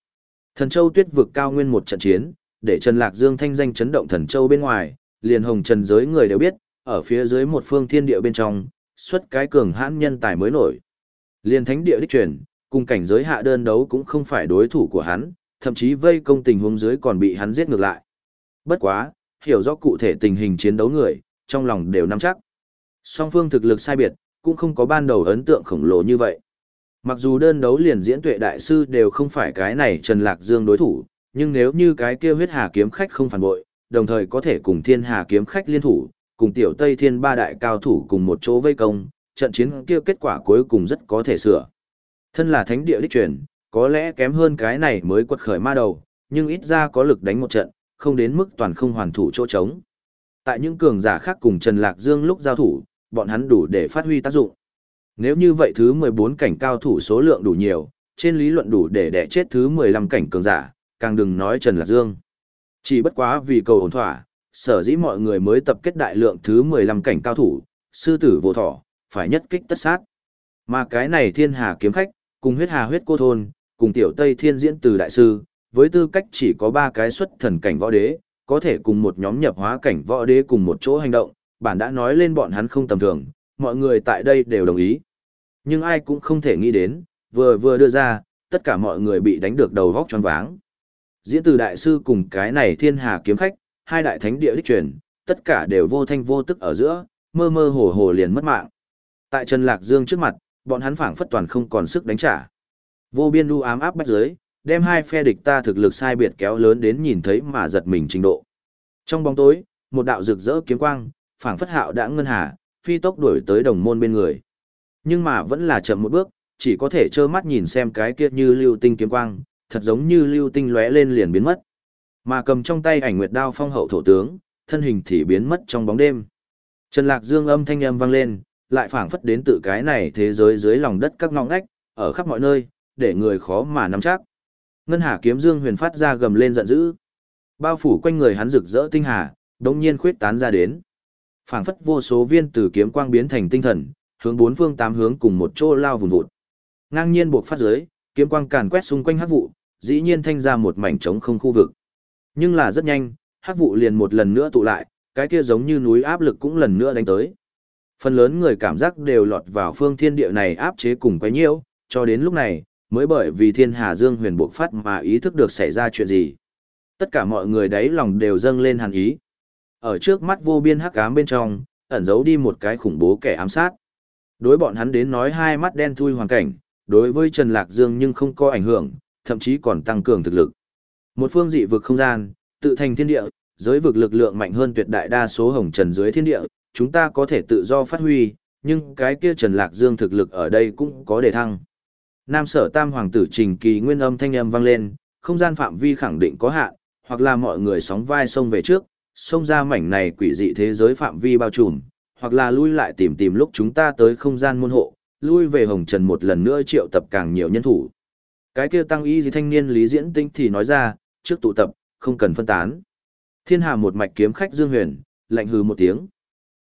Thần Châu tuyết vực cao nguyên một trận chiến, để Trần Lạc Dương thanh danh chấn động Thần Châu bên ngoài, liền hồng trần giới người đều biết, ở phía dưới một phương thiên địa bên trong, xuất cái cường hãn nhân tài mới nổi. Liền thánh địa đích truyền, cùng cảnh giới hạ đơn đấu cũng không phải đối thủ của hắn, thậm chí vây công tình huống dưới còn bị hắn giết ngược lại. Bất quá, hiểu rõ cụ thể tình hình chiến đấu người, trong lòng đều nắm chắc. Song phương thực lực sai biệt, cũng không có ban đầu ấn tượng khổng lồ như vậy. Mặc dù đơn đấu liền diễn tuệ đại sư đều không phải cái này Trần Lạc Dương đối thủ, nhưng nếu như cái kia huyết hà kiếm khách không phản bội, đồng thời có thể cùng thiên hà kiếm khách liên thủ, cùng tiểu Tây Thiên ba đại cao thủ cùng một chỗ vây công, trận chiến kia kết quả cuối cùng rất có thể sửa. Thân là thánh địa đích truyền, có lẽ kém hơn cái này mới quật khởi ma đầu, nhưng ít ra có lực đánh một trận, không đến mức toàn không hoàn thủ chỗ trống. Tại những cường giả khác cùng Trần Lạc Dương lúc giao thủ, bọn hắn đủ để phát huy tác dụng. Nếu như vậy thứ 14 cảnh cao thủ số lượng đủ nhiều, trên lý luận đủ để đẻ chết thứ 15 cảnh cường giả, càng đừng nói Trần Lạc Dương. Chỉ bất quá vì cầu ổn thỏa, sở dĩ mọi người mới tập kết đại lượng thứ 15 cảnh cao thủ, sư tử vô thỏ, phải nhất kích tất sát. Mà cái này thiên hà kiếm khách, cùng huyết hà huyết cô thôn, cùng tiểu Tây Thiên diễn từ đại sư, với tư cách chỉ có ba cái xuất thần cảnh võ đế, có thể cùng một nhóm nhập hóa cảnh võ đế cùng một chỗ hành động, bản đã nói lên bọn hắn không tầm thường, mọi người tại đây đều đồng ý. Nhưng ai cũng không thể nghĩ đến, vừa vừa đưa ra, tất cả mọi người bị đánh được đầu vóc tròn váng. Diễn từ đại sư cùng cái này thiên hà kiếm khách, hai đại thánh địa đích truyền, tất cả đều vô thanh vô tức ở giữa, mơ mơ hồ hồ liền mất mạng. Tại Trần Lạc Dương trước mặt, bọn hắn phảng phất toàn không còn sức đánh trả. Vô biên lưu ám áp bách dưới, đem hai phe địch ta thực lực sai biệt kéo lớn đến nhìn thấy mà giật mình trình độ. Trong bóng tối, một đạo rực rỡ kiếm quang, phảng phất hạo đã ngân hà, phi tốc đuổi tới đồng môn bên người. Nhưng mà vẫn là chậm một bước, chỉ có thể trơ mắt nhìn xem cái kia như lưu tinh kiếm quang, thật giống như lưu tinh lóe lên liền biến mất. Mà cầm trong tay ảnh nguyệt đao phong hậu thổ tướng, thân hình thì biến mất trong bóng đêm. Trần Lạc Dương âm thanh âm vang lên, lại phảng phất đến tự cái này thế giới dưới lòng đất các ngõ ngách, ở khắp mọi nơi, để người khó mà nắm chắc. Ngân Hà kiếm dương huyền phát ra gầm lên giận dữ. Bao phủ quanh người hắn rực rỡ tinh hà, đống nhiên khuyết tán ra đến. Phảng phất vô số viên từ kiếm quang biến thành tinh thần, hướng bốn phương tám hướng cùng một chỗ lao vùn vụt. Ngang nhiên buộc phát dưới, kiếm quang càn quét xung quanh hắc vụ, dĩ nhiên thanh ra một mảnh trống không khu vực. Nhưng là rất nhanh, hắc vụ liền một lần nữa tụ lại, cái kia giống như núi áp lực cũng lần nữa đánh tới. Phần lớn người cảm giác đều lọt vào phương thiên địa này áp chế cùng quấy nhiễu, cho đến lúc này, mới bởi vì thiên hà dương huyền buộc phát mà ý thức được xảy ra chuyện gì. Tất cả mọi người đấy lòng đều dâng lên hàn ý. Ở trước mắt vô biên hắc ám bên trong, ẩn giấu đi một cái khủng bố kẻ ám sát. Đối bọn hắn đến nói hai mắt đen thui hoàn cảnh, đối với Trần Lạc Dương nhưng không có ảnh hưởng, thậm chí còn tăng cường thực lực. Một phương dị vực không gian, tự thành thiên địa, giới vực lực lượng mạnh hơn tuyệt đại đa số hồng trần dưới thiên địa, chúng ta có thể tự do phát huy, nhưng cái kia Trần Lạc Dương thực lực ở đây cũng có đề thăng. Nam sở tam hoàng tử trình kỳ nguyên âm thanh âm vang lên, không gian phạm vi khẳng định có hạn, hoặc là mọi người sóng vai sông về trước, xông ra mảnh này quỷ dị thế giới phạm vi bao trùm, hoặc là lui lại tìm tìm lúc chúng ta tới không gian môn hộ, lui về hồng trần một lần nữa triệu tập càng nhiều nhân thủ. Cái kia tăng y gì thanh niên lý diễn tinh thì nói ra, trước tụ tập, không cần phân tán. Thiên hà một mạch kiếm khách Dương Huyền, lạnh hừ một tiếng.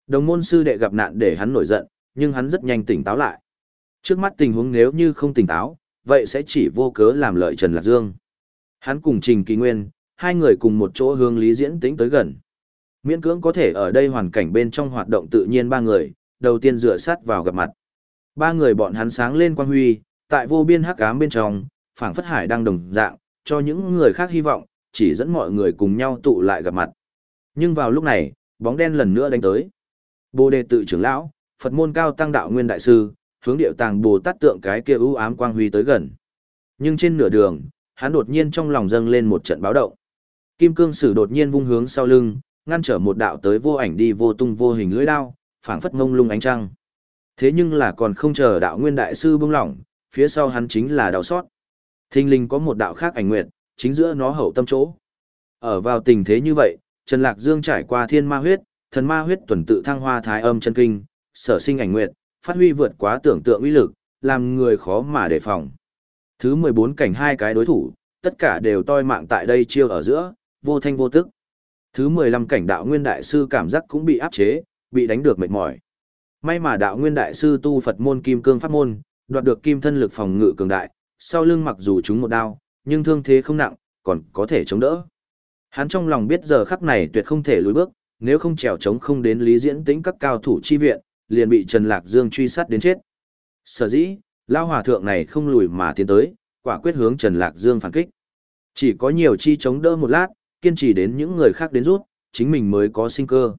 Đồng môn sư đệ gặp nạn để hắn nổi giận, nhưng hắn rất nhanh tỉnh táo lại. Trước mắt tình huống nếu như không tỉnh táo, vậy sẽ chỉ vô cớ làm lợi Trần Lạc Dương. Hắn cùng Trình Kỳ Nguyên, hai người cùng một chỗ hướng Lý Diễn tính tới gần. Miễn cưỡng có thể ở đây hoàn cảnh bên trong hoạt động tự nhiên ba người, đầu tiên dựa sát vào gặp mặt. Ba người bọn hắn sáng lên quang huy, tại vô biên hắc ám bên trong, phảng phất hải đang đồng dạng, cho những người khác hy vọng, chỉ dẫn mọi người cùng nhau tụ lại gặp mặt. Nhưng vào lúc này, bóng đen lần nữa đánh tới. Bồ đề tự trưởng lão, Phật môn cao tăng đạo nguyên đại sư, hướng điệu tàng Bồ Tát tượng cái kia ưu ám quang huy tới gần. Nhưng trên nửa đường, hắn đột nhiên trong lòng dâng lên một trận báo động. Kim cương sử đột nhiên vung hướng sau lưng, ngăn trở một đạo tới vô ảnh đi vô tung vô hình lưỡi đao, phảng phất ngông lung ánh trăng. Thế nhưng là còn không chờ đạo nguyên đại sư bưng lỏng, phía sau hắn chính là đạo sót. Thinh linh có một đạo khác ảnh nguyệt, chính giữa nó hậu tâm chỗ. Ở vào tình thế như vậy, Trần Lạc Dương trải qua thiên ma huyết, thần ma huyết tuần tự thăng hoa thái âm chân kinh, sở sinh ảnh nguyệt, phát huy vượt quá tưởng tượng uy lực, làm người khó mà đề phòng. Thứ 14 cảnh hai cái đối thủ, tất cả đều toi mạng tại đây chiêu ở giữa, vô thanh vô tức. Thứ 15 cảnh đạo nguyên đại sư cảm giác cũng bị áp chế, bị đánh được mệt mỏi. May mà đạo nguyên đại sư tu Phật môn kim cương pháp môn, đoạt được kim thân lực phòng ngự cường đại, sau lưng mặc dù chúng một đao, nhưng thương thế không nặng, còn có thể chống đỡ. Hắn trong lòng biết giờ khắc này tuyệt không thể lùi bước, nếu không trèo chống không đến lý diễn tính các cao thủ chi viện, liền bị Trần Lạc Dương truy sát đến chết. Sở dĩ, lao hòa thượng này không lùi mà tiến tới, quả quyết hướng Trần Lạc Dương phản kích. Chỉ có nhiều chi chống đỡ một lát, kiên trì đến những người khác đến rút, chính mình mới có sinh cơ.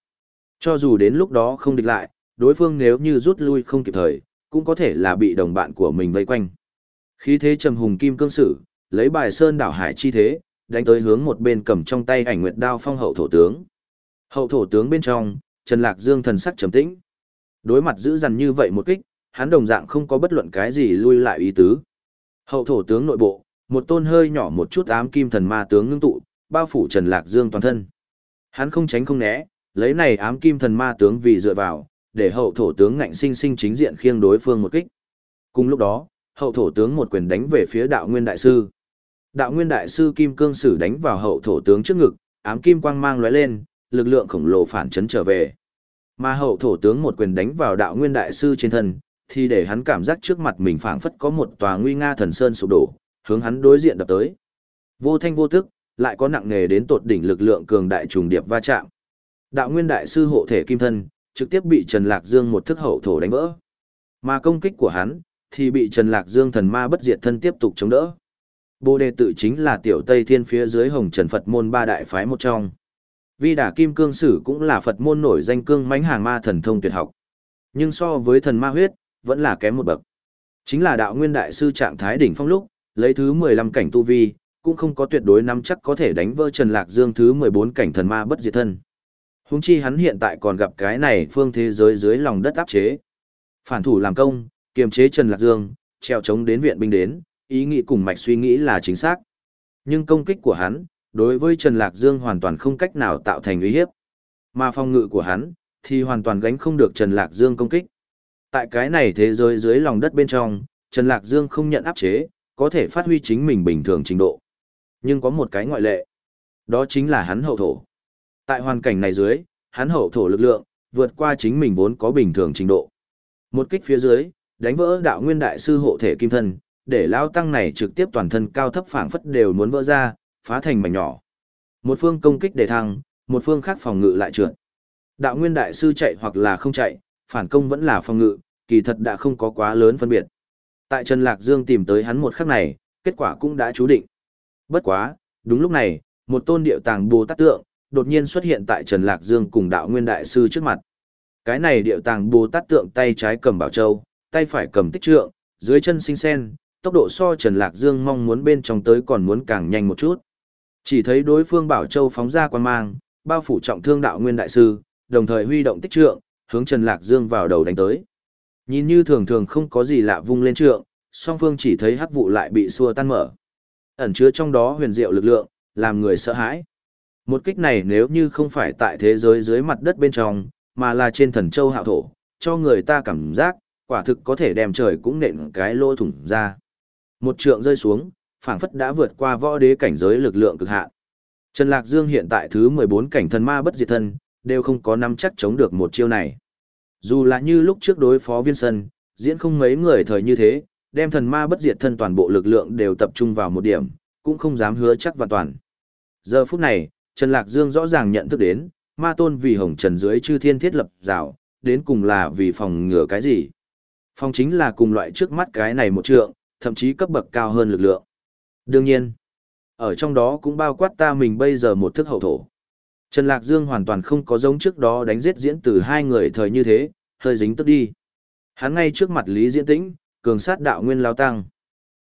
Cho dù đến lúc đó không địch lại, đối phương nếu như rút lui không kịp thời, cũng có thể là bị đồng bạn của mình vây quanh. Khí thế trầm hùng kim cương sử, lấy bài sơn đảo hải chi thế, đánh tới hướng một bên cầm trong tay ảnh nguyệt đao phong hậu thổ tướng. Hậu thổ tướng bên trong, Trần Lạc Dương thần sắc trầm tĩnh. Đối mặt giữ dằn như vậy một kích, hắn đồng dạng không có bất luận cái gì lui lại ý tứ. Hậu thổ tướng nội bộ, một tôn hơi nhỏ một chút ám kim thần ma tướng ngưng tụ, bao phủ Trần Lạc Dương toàn thân. Hắn không tránh không né, lấy này ám kim thần ma tướng vì dựa vào, để hậu thổ tướng ngạnh sinh sinh chính diện khiêng đối phương một kích. Cùng lúc đó, hậu thổ tướng một quyền đánh về phía đạo nguyên đại sư. Đạo nguyên đại sư kim cương sử đánh vào hậu thổ tướng trước ngực, ám kim quang mang lóe lên, lực lượng khổng lồ phản chấn trở về. Mà hậu thổ tướng một quyền đánh vào đạo nguyên đại sư trên thân, thì để hắn cảm giác trước mặt mình phảng phất có một tòa nguy nga thần sơn sụp đổ, hướng hắn đối diện đập tới. Vô thanh vô tức, lại có nặng nề đến tột đỉnh lực lượng cường đại trùng điệp va chạm. Đạo nguyên đại sư hộ thể kim thân, trực tiếp bị Trần Lạc Dương một thức hậu thổ đánh vỡ. Mà công kích của hắn, thì bị Trần Lạc Dương thần ma bất diệt thân tiếp tục chống đỡ. Bồ đề tự chính là tiểu Tây Thiên phía dưới Hồng Trần Phật môn ba đại phái một trong. Vi đà kim cương sử cũng là Phật môn nổi danh cương mãnh hàng ma thần thông tuyệt học. Nhưng so với thần ma huyết, vẫn là kém một bậc. Chính là đạo nguyên đại sư trạng thái đỉnh phong lúc, lấy thứ 15 cảnh tu vi, cũng không có tuyệt đối nắm chắc có thể đánh vỡ Trần Lạc Dương thứ 14 cảnh thần ma bất diệt thân. Húng chi hắn hiện tại còn gặp cái này phương thế giới dưới lòng đất áp chế. Phản thủ làm công, kiềm chế Trần Lạc Dương, treo chống đến viện binh đến, ý nghĩ cùng mạch suy nghĩ là chính xác. Nhưng công kích của hắn, đối với Trần Lạc Dương hoàn toàn không cách nào tạo thành uy hiếp. Mà phong ngự của hắn, thì hoàn toàn gánh không được Trần Lạc Dương công kích. Tại cái này thế giới dưới lòng đất bên trong, Trần Lạc Dương không nhận áp chế, có thể phát huy chính mình bình thường trình độ. Nhưng có một cái ngoại lệ. Đó chính là hắn hậu thổ. Tại hoàn cảnh này dưới, hắn hậu thổ lực lượng, vượt qua chính mình vốn có bình thường trình độ. Một kích phía dưới, đánh vỡ đạo nguyên đại sư hộ thể kim thân, để lao tăng này trực tiếp toàn thân cao thấp phảng phất đều muốn vỡ ra, phá thành mảnh nhỏ. Một phương công kích để thăng, một phương khác phòng ngự lại trượt. Đạo nguyên đại sư chạy hoặc là không chạy, phản công vẫn là phòng ngự, kỳ thật đã không có quá lớn phân biệt. Tại Trần Lạc Dương tìm tới hắn một khắc này, kết quả cũng đã chú định. Bất quá, đúng lúc này, một tôn điệu tàng Bồ Tát tượng, đột nhiên xuất hiện tại Trần Lạc Dương cùng đạo nguyên đại sư trước mặt. Cái này điệu tàng Bồ Tát tượng tay trái cầm bảo châu, tay phải cầm tích trượng, dưới chân sinh sen, tốc độ so Trần Lạc Dương mong muốn bên trong tới còn muốn càng nhanh một chút. Chỉ thấy đối phương bảo châu phóng ra quan mang, bao phủ trọng thương đạo nguyên đại sư, đồng thời huy động tích trượng, hướng Trần Lạc Dương vào đầu đánh tới. Nhìn như thường thường không có gì lạ vung lên trượng, song phương chỉ thấy hắc vụ lại bị xua tan mở. Ẩn chứa trong đó huyền diệu lực lượng, làm người sợ hãi. Một kích này nếu như không phải tại thế giới dưới mặt đất bên trong, mà là trên thần châu hạo thổ, cho người ta cảm giác, quả thực có thể đem trời cũng nện cái lỗ thủng ra. Một trượng rơi xuống, phảng phất đã vượt qua võ đế cảnh giới lực lượng cực hạn. Trần Lạc Dương hiện tại thứ 14 cảnh thần ma bất diệt thân, đều không có nắm chắc chống được một chiêu này. Dù là như lúc trước đối phó viên sân, diễn không mấy người thời như thế, đem thần ma bất diệt thân toàn bộ lực lượng đều tập trung vào một điểm, cũng không dám hứa chắc và toàn. Giờ phút này, Trần Lạc Dương rõ ràng nhận thức đến, ma tôn vì hồng trần dưới chư thiên thiết lập rào, đến cùng là vì phòng ngừa cái gì. Phòng chính là cùng loại trước mắt cái này một trượng, thậm chí cấp bậc cao hơn lực lượng. Đương nhiên, ở trong đó cũng bao quát ta mình bây giờ một thức hậu thổ. Trần Lạc Dương hoàn toàn không có giống trước đó đánh giết diễn từ hai người thời như thế, hơi dính tức đi. Hắn ngay trước mặt Lý Diễn Tĩnh, cường sát đạo nguyên lao tăng.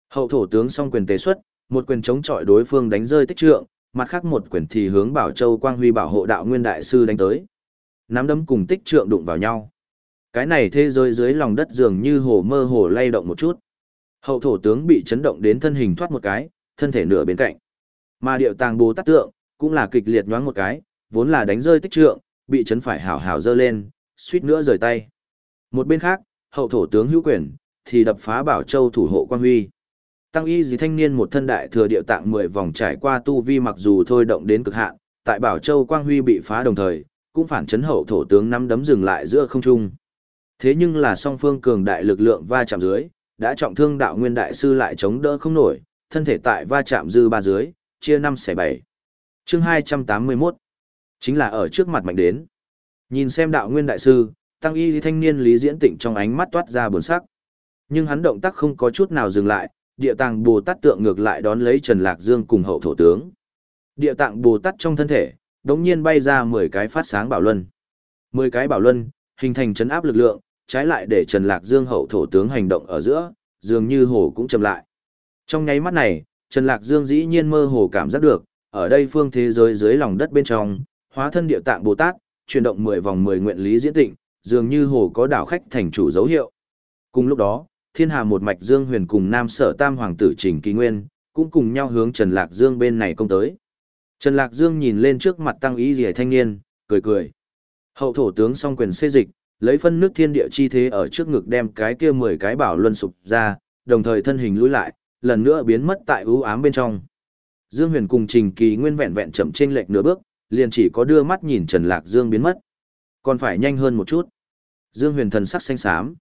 Hậu thổ tướng song quyền tế xuất, một quyền chống chọi đối phương đánh rơi tích trượng, mặt khác một quyền thì hướng Bảo Châu Quang Huy bảo hộ đạo nguyên đại sư đánh tới. Nắm đấm cùng tích trượng đụng vào nhau. Cái này thế giới dưới lòng đất dường như hồ mơ hồ lay động một chút. Hậu thổ tướng bị chấn động đến thân hình thoát một cái, thân thể nửa bên cạnh. Mà điệu tàng bồ tát tượng, cũng là kịch liệt nhoáng một cái, vốn là đánh rơi tích trượng, bị chấn phải hảo hảo dơ lên, suýt nữa rời tay. Một bên khác, hậu thổ tướng hữu quyền, thì đập phá bảo châu thủ hộ quan huy. Tăng y dì thanh niên một thân đại thừa điệu tạng 10 vòng trải qua tu vi mặc dù thôi động đến cực hạn, tại bảo châu quang huy bị phá đồng thời, cũng phản chấn hậu thổ tướng nắm đấm dừng lại giữa không trung. Thế nhưng là song phương cường đại lực lượng va chạm dưới, đã trọng thương đạo nguyên đại sư lại chống đỡ không nổi, thân thể tại va chạm dư ba dưới, chia năm xẻ bảy. Chương 281 chính là ở trước mặt mạnh đến. Nhìn xem đạo nguyên đại sư, tăng y thanh niên lý diễn tịnh trong ánh mắt toát ra buồn sắc. Nhưng hắn động tác không có chút nào dừng lại, địa tạng Bồ Tát tượng ngược lại đón lấy Trần Lạc Dương cùng hậu thổ tướng. Địa tạng Bồ Tát trong thân thể, đống nhiên bay ra 10 cái phát sáng bảo luân. 10 cái bảo luân, hình thành chấn áp lực lượng, trái lại để Trần Lạc Dương hậu thổ tướng hành động ở giữa, dường như hồ cũng chậm lại. Trong nháy mắt này, Trần Lạc Dương dĩ nhiên mơ hồ cảm giác được, ở đây phương thế giới dưới lòng đất bên trong, hóa thân địa tạng Bồ Tát, chuyển động 10 vòng 10 nguyện lý diễn tịnh, dường như hồ có đảo khách thành chủ dấu hiệu. Cùng lúc đó, thiên hà một mạch Dương Huyền cùng Nam Sở Tam Hoàng tử Trình Kỳ Nguyên, cũng cùng nhau hướng Trần Lạc Dương bên này công tới. Trần Lạc Dương nhìn lên trước mặt tăng ý rỉa thanh niên, cười cười. Hậu thổ tướng song quyền xê dịch, lấy phân nước thiên địa chi thế ở trước ngực đem cái kia 10 cái bảo luân sụp ra, đồng thời thân hình lùi lại, lần nữa biến mất tại ưu ám bên trong. Dương Huyền cùng Trình Kỳ Nguyên vẹn vẹn chậm trên lệch nửa bước, liền chỉ có đưa mắt nhìn Trần Lạc Dương biến mất. Còn phải nhanh hơn một chút. Dương Huyền thần sắc xanh xám.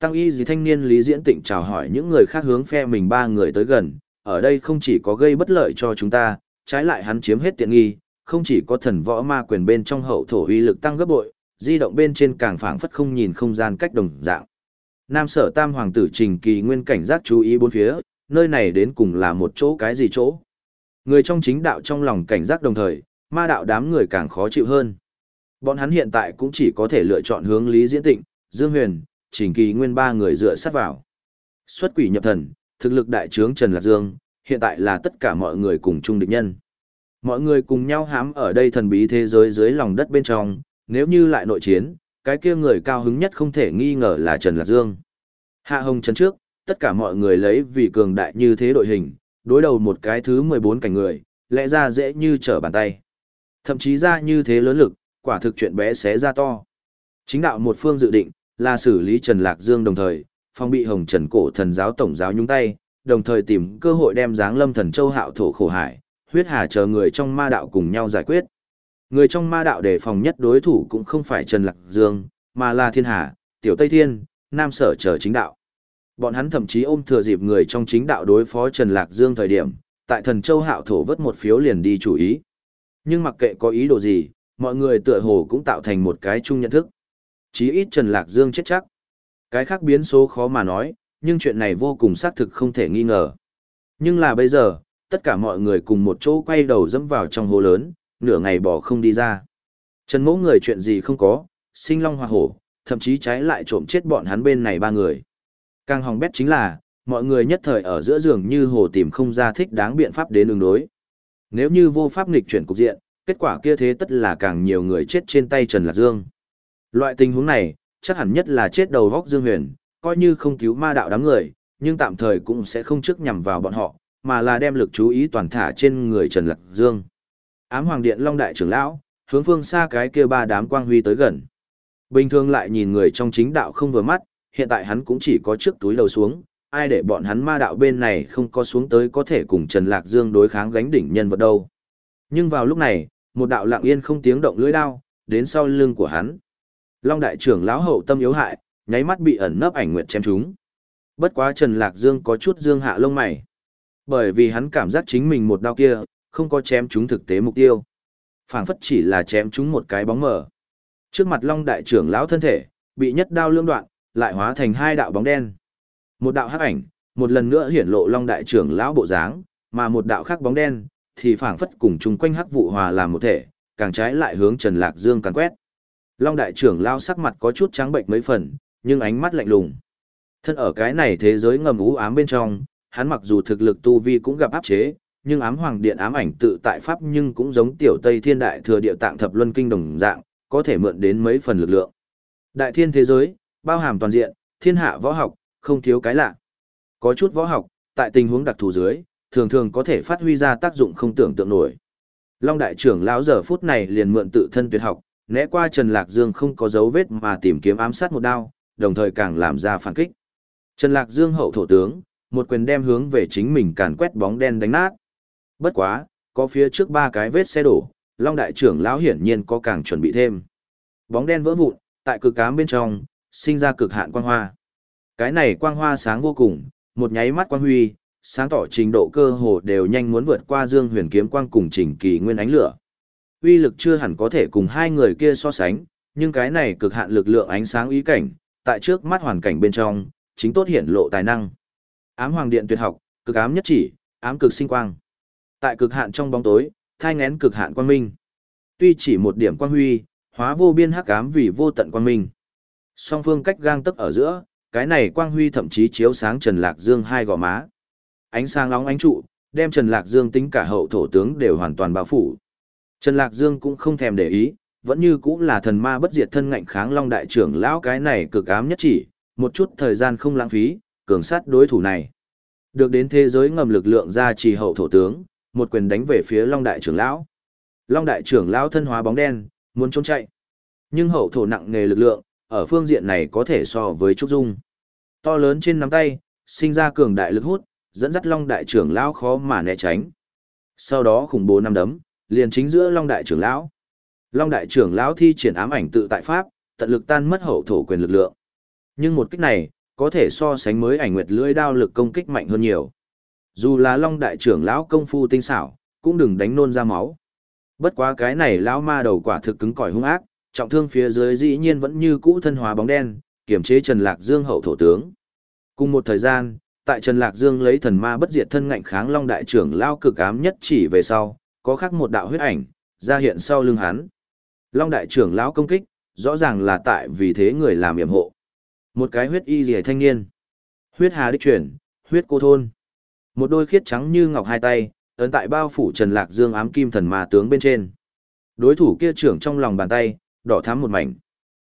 Tăng y gì thanh niên Lý Diễn Tịnh chào hỏi những người khác hướng phe mình ba người tới gần, ở đây không chỉ có gây bất lợi cho chúng ta, trái lại hắn chiếm hết tiện nghi, không chỉ có thần võ ma quyền bên trong hậu thổ uy lực tăng gấp bội, di động bên trên càng phảng phất không nhìn không gian cách đồng dạng. Nam sở tam hoàng tử trình kỳ nguyên cảnh giác chú ý bốn phía, nơi này đến cùng là một chỗ cái gì chỗ. Người trong chính đạo trong lòng cảnh giác đồng thời, ma đạo đám người càng khó chịu hơn. Bọn hắn hiện tại cũng chỉ có thể lựa chọn hướng Lý Diễn Tịnh, Dương Huyền, chỉnh Kỳ Nguyên ba người dựa sát vào. Xuất quỷ nhập thần, thực lực đại trướng Trần Lạc Dương, hiện tại là tất cả mọi người cùng chung địch nhân. Mọi người cùng nhau hãm ở đây thần bí thế giới dưới lòng đất bên trong, nếu như lại nội chiến, cái kia người cao hứng nhất không thể nghi ngờ là Trần Lạc Dương. Hạ Hồng chân trước, tất cả mọi người lấy vì cường đại như thế đội hình, đối đầu một cái thứ 14 cảnh người, lẽ ra dễ như trở bàn tay. Thậm chí ra như thế lớn lực, quả thực chuyện bé xé ra to. Chính đạo một phương dự định, là xử lý Trần Lạc Dương đồng thời, phong bị Hồng Trần cổ thần giáo tổng giáo nhúng tay, đồng thời tìm cơ hội đem dáng lâm thần châu hạo thổ khổ hải, huyết hà chờ người trong ma đạo cùng nhau giải quyết. Người trong ma đạo đề phòng nhất đối thủ cũng không phải Trần Lạc Dương, mà là Thiên Hà, Tiểu Tây Thiên, Nam Sở chờ chính đạo. Bọn hắn thậm chí ôm thừa dịp người trong chính đạo đối phó Trần Lạc Dương thời điểm, tại thần châu hạo thổ vứt một phiếu liền đi chủ ý. Nhưng mặc kệ có ý đồ gì, mọi người tựa hồ cũng tạo thành một cái chung nhận thức. Chí ít Trần Lạc Dương chết chắc. Cái khác biến số khó mà nói, nhưng chuyện này vô cùng xác thực không thể nghi ngờ. Nhưng là bây giờ, tất cả mọi người cùng một chỗ quay đầu dẫm vào trong hồ lớn, nửa ngày bỏ không đi ra. Trần mẫu người chuyện gì không có, sinh long hoa hổ, thậm chí trái lại trộm chết bọn hắn bên này ba người. Càng hòng bét chính là, mọi người nhất thời ở giữa giường như hồ tìm không ra thích đáng biện pháp đến ứng đối. Nếu như vô pháp nghịch chuyển cục diện, kết quả kia thế tất là càng nhiều người chết trên tay Trần Lạc Dương. Loại tình huống này, chắc hẳn nhất là chết đầu góc Dương Huyền, coi như không cứu ma đạo đám người, nhưng tạm thời cũng sẽ không trước nhằm vào bọn họ, mà là đem lực chú ý toàn thả trên người Trần Lạc Dương. Ám Hoàng Điện Long Đại trưởng lão, hướng phương xa cái kia ba đám quang huy tới gần. Bình thường lại nhìn người trong chính đạo không vừa mắt, hiện tại hắn cũng chỉ có trước túi đầu xuống, ai để bọn hắn ma đạo bên này không có xuống tới có thể cùng Trần Lạc Dương đối kháng gánh đỉnh nhân vật đâu. Nhưng vào lúc này, một đạo lặng yên không tiếng động lưỡi đao, đến sau lưng của hắn. Long đại trưởng lão hậu tâm yếu hại, nháy mắt bị ẩn nấp ảnh nguyệt chém trúng. Bất quá Trần Lạc Dương có chút dương hạ lông mày. Bởi vì hắn cảm giác chính mình một đao kia, không có chém trúng thực tế mục tiêu. phảng phất chỉ là chém trúng một cái bóng mờ. Trước mặt Long đại trưởng lão thân thể, bị nhất đao lương đoạn, lại hóa thành hai đạo bóng đen. Một đạo hắc ảnh, một lần nữa hiển lộ Long đại trưởng lão bộ dáng, mà một đạo khác bóng đen, thì phảng phất cùng chung quanh hắc vụ hòa làm một thể, càng trái lại hướng Trần Lạc Dương càng quét. Long đại trưởng lão sắc mặt có chút trắng bệnh mấy phần, nhưng ánh mắt lạnh lùng. Thân ở cái này thế giới ngầm u ám bên trong, hắn mặc dù thực lực tu vi cũng gặp áp chế, nhưng ám hoàng điện ám ảnh tự tại pháp nhưng cũng giống tiểu Tây Thiên đại thừa địa tạng thập luân kinh đồng dạng, có thể mượn đến mấy phần lực lượng. Đại thiên thế giới, bao hàm toàn diện, thiên hạ võ học, không thiếu cái lạ. Có chút võ học, tại tình huống đặc thù dưới, thường thường có thể phát huy ra tác dụng không tưởng tượng nổi. Long đại trưởng lão giờ phút này liền mượn tự thân tuyệt học, né qua Trần Lạc Dương không có dấu vết mà tìm kiếm ám sát một đao, đồng thời càng làm ra phản kích. Trần Lạc Dương hậu thổ tướng, một quyền đem hướng về chính mình càn quét bóng đen đánh nát. Bất quá, có phía trước ba cái vết xe đổ, Long đại trưởng lão hiển nhiên có càng chuẩn bị thêm. Bóng đen vỡ vụn, tại cực ám bên trong, sinh ra cực hạn quang hoa. Cái này quang hoa sáng vô cùng, một nháy mắt quang huy, sáng tỏ trình độ cơ hồ đều nhanh muốn vượt qua Dương Huyền kiếm quang cùng Trình Kỳ Nguyên ánh lửa. Uy lực chưa hẳn có thể cùng hai người kia so sánh, nhưng cái này cực hạn lực lượng ánh sáng ý cảnh, tại trước mắt hoàn cảnh bên trong, chính tốt hiển lộ tài năng. Ám Hoàng Điện tuyệt học, cực ám nhất chỉ, ám cực sinh quang. Tại cực hạn trong bóng tối, thai ngén cực hạn quang minh. Tuy chỉ một điểm quang huy, hóa vô biên hắc ám vì vô tận quang minh. Song phương cách gang tấc ở giữa, cái này quang huy thậm chí chiếu sáng Trần Lạc Dương hai gò má. Ánh sáng nóng ánh trụ, đem Trần Lạc Dương tính cả hậu thổ tướng đều hoàn toàn bao phủ. Trần Lạc Dương cũng không thèm để ý, vẫn như cũng là thần ma bất diệt thân ngạnh kháng long đại trưởng lão cái này cực ám nhất chỉ, một chút thời gian không lãng phí, cường sát đối thủ này. Được đến thế giới ngầm lực lượng ra trì hậu thổ tướng, một quyền đánh về phía long đại trưởng lão. Long đại trưởng lão thân hóa bóng đen, muốn trốn chạy. Nhưng hậu thổ nặng nghề lực lượng, ở phương diện này có thể so với Trúc Dung. To lớn trên nắm tay, sinh ra cường đại lực hút, dẫn dắt Long đại trưởng lão khó mà né tránh. Sau đó khủng bố năm đấm, liền chính giữa Long đại trưởng lão. Long đại trưởng lão thi triển ám ảnh tự tại pháp, tận lực tan mất hậu thổ quyền lực lượng. Nhưng một kích này, có thể so sánh mới ảnh nguyệt lưỡi đao lực công kích mạnh hơn nhiều. Dù là Long đại trưởng lão công phu tinh xảo, cũng đừng đánh nôn ra máu. Bất quá cái này lão ma đầu quả thực cứng cỏi hung ác, trọng thương phía dưới dĩ nhiên vẫn như cũ thân hóa bóng đen, kiểm chế Trần Lạc Dương hậu thổ tướng. Cùng một thời gian, tại Trần Lạc Dương lấy thần ma bất diệt thân ngạnh kháng Long đại trưởng lao cực ám nhất chỉ về sau, có khắc một đạo huyết ảnh ra hiện sau lưng hắn. Long đại trưởng lão công kích, rõ ràng là tại vì thế người làm yểm hộ. Một cái huyết y rìa thanh niên. Huyết hà đích chuyển, huyết cô thôn. Một đôi khiết trắng như ngọc hai tay, ấn tại bao phủ Trần Lạc Dương ám kim thần ma tướng bên trên. Đối thủ kia trưởng trong lòng bàn tay, đỏ thắm một mảnh.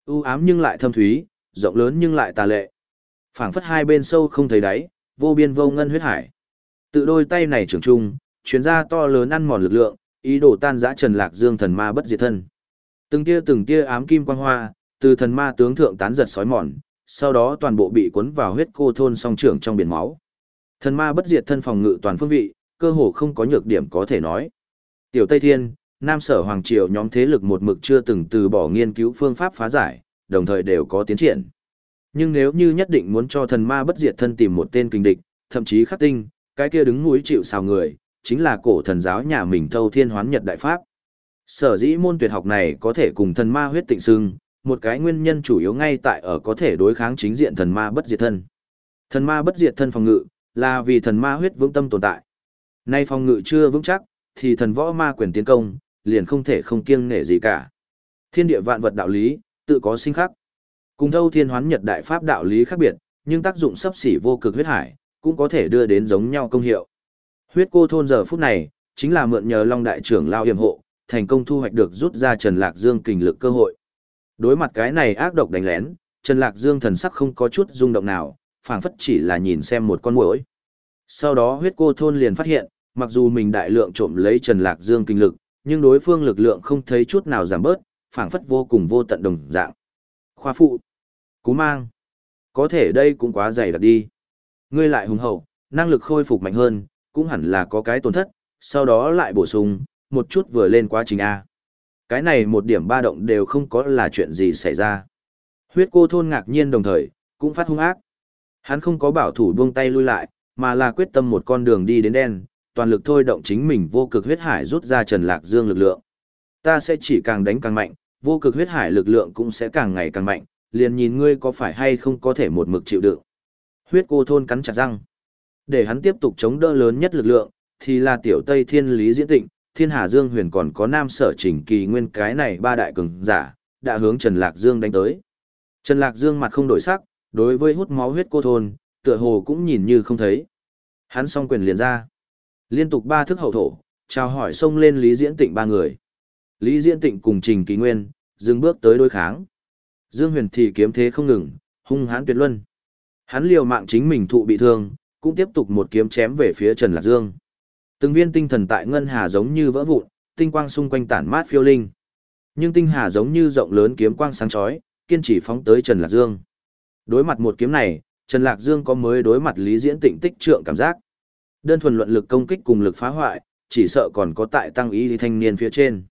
U ám nhưng lại thâm thúy, rộng lớn nhưng lại tà lệ. Phảng phất hai bên sâu không thấy đáy, vô biên vô ngân huyết hải. Tự đôi tay này trưởng trung, chuyến ra to lớn ăn mòn lực lượng, ý đồ tan rã Trần Lạc Dương thần ma bất diệt thân. Từng tia từng tia ám kim quang hoa, từ thần ma tướng thượng tán giật sói mòn, sau đó toàn bộ bị cuốn vào huyết cô thôn song trưởng trong biển máu. Thần ma bất diệt thân phòng ngự toàn phương vị, cơ hồ không có nhược điểm có thể nói. Tiểu Tây Thiên, Nam Sở Hoàng Triều nhóm thế lực một mực chưa từng từ bỏ nghiên cứu phương pháp phá giải, đồng thời đều có tiến triển. Nhưng nếu như nhất định muốn cho thần ma bất diệt thân tìm một tên kinh địch, thậm chí khắc tinh, cái kia đứng núi chịu sào người, chính là cổ thần giáo nhà mình thâu thiên hoán nhật đại pháp. Sở dĩ môn tuyệt học này có thể cùng thần ma huyết tịnh sưng, một cái nguyên nhân chủ yếu ngay tại ở có thể đối kháng chính diện thần ma bất diệt thân. Thần ma bất diệt thân phòng ngự, là vì thần ma huyết vững tâm tồn tại. Nay phòng ngự chưa vững chắc, thì thần võ ma quyền tiến công, liền không thể không kiêng nể gì cả. Thiên địa vạn vật đạo lý, tự có sinh khắc. Cùng thâu thiên hoán nhật đại pháp đạo lý khác biệt, nhưng tác dụng sấp xỉ vô cực huyết hải, cũng có thể đưa đến giống nhau công hiệu. Huyết cô thôn giờ phút này, chính là mượn nhờ Long đại trưởng lao hiểm hộ, thành công thu hoạch được rút ra Trần Lạc Dương kình lực cơ hội. Đối mặt cái này ác độc đánh lén, Trần Lạc Dương thần sắc không có chút rung động nào, phảng phất chỉ là nhìn xem một con muỗi. Sau đó huyết cô thôn liền phát hiện, mặc dù mình đại lượng trộm lấy Trần Lạc Dương kinh lực, nhưng đối phương lực lượng không thấy chút nào giảm bớt, phảng phất vô cùng vô tận đồng dạng. Khoa phụ, cú mang, có thể đây cũng quá dày đặc đi. Ngươi lại hùng hậu, năng lực khôi phục mạnh hơn, cũng hẳn là có cái tổn thất, sau đó lại bổ sung, một chút vừa lên quá trình A. Cái này một điểm ba động đều không có là chuyện gì xảy ra. Huyết cô thôn ngạc nhiên đồng thời, cũng phát hung ác. Hắn không có bảo thủ buông tay lui lại, mà là quyết tâm một con đường đi đến đen, toàn lực thôi động chính mình vô cực huyết hải rút ra Trần Lạc Dương lực lượng. Ta sẽ chỉ càng đánh càng mạnh, vô cực huyết hải lực lượng cũng sẽ càng ngày càng mạnh, liền nhìn ngươi có phải hay không có thể một mực chịu đựng. Huyết cô thôn cắn chặt răng. Để hắn tiếp tục chống đỡ lớn nhất lực lượng, thì là tiểu Tây Thiên Lý Diễn Tịnh, Thiên Hà Dương Huyền còn có Nam Sở Trình Kỳ Nguyên cái này ba đại cường giả, đã hướng Trần Lạc Dương đánh tới. Trần Lạc Dương mặt không đổi sắc, đối với hút máu huyết cô thôn, tựa hồ cũng nhìn như không thấy. Hắn song quyền liền ra. Liên tục ba thức hậu thổ, chào hỏi xông lên Lý Diễn Tịnh ba người. Lý Diễn Tịnh cùng Trình Kỳ Nguyên, dừng bước tới đối kháng. Dương Huyền thì kiếm thế không ngừng, hung hãn tuyệt luân. Hắn liều mạng chính mình thụ bị thương, cũng tiếp tục một kiếm chém về phía Trần Lạc Dương. Từng viên tinh thần tại ngân hà giống như vỡ vụn, tinh quang xung quanh tản mát phiêu linh. Nhưng tinh hà giống như rộng lớn kiếm quang sáng chói, kiên trì phóng tới Trần Lạc Dương. Đối mặt một kiếm này, Trần Lạc Dương có mới đối mặt Lý Diễn Tịnh tích trượng cảm giác. Đơn thuần luận lực công kích cùng lực phá hoại, chỉ sợ còn có tại tăng ý thanh niên phía trên.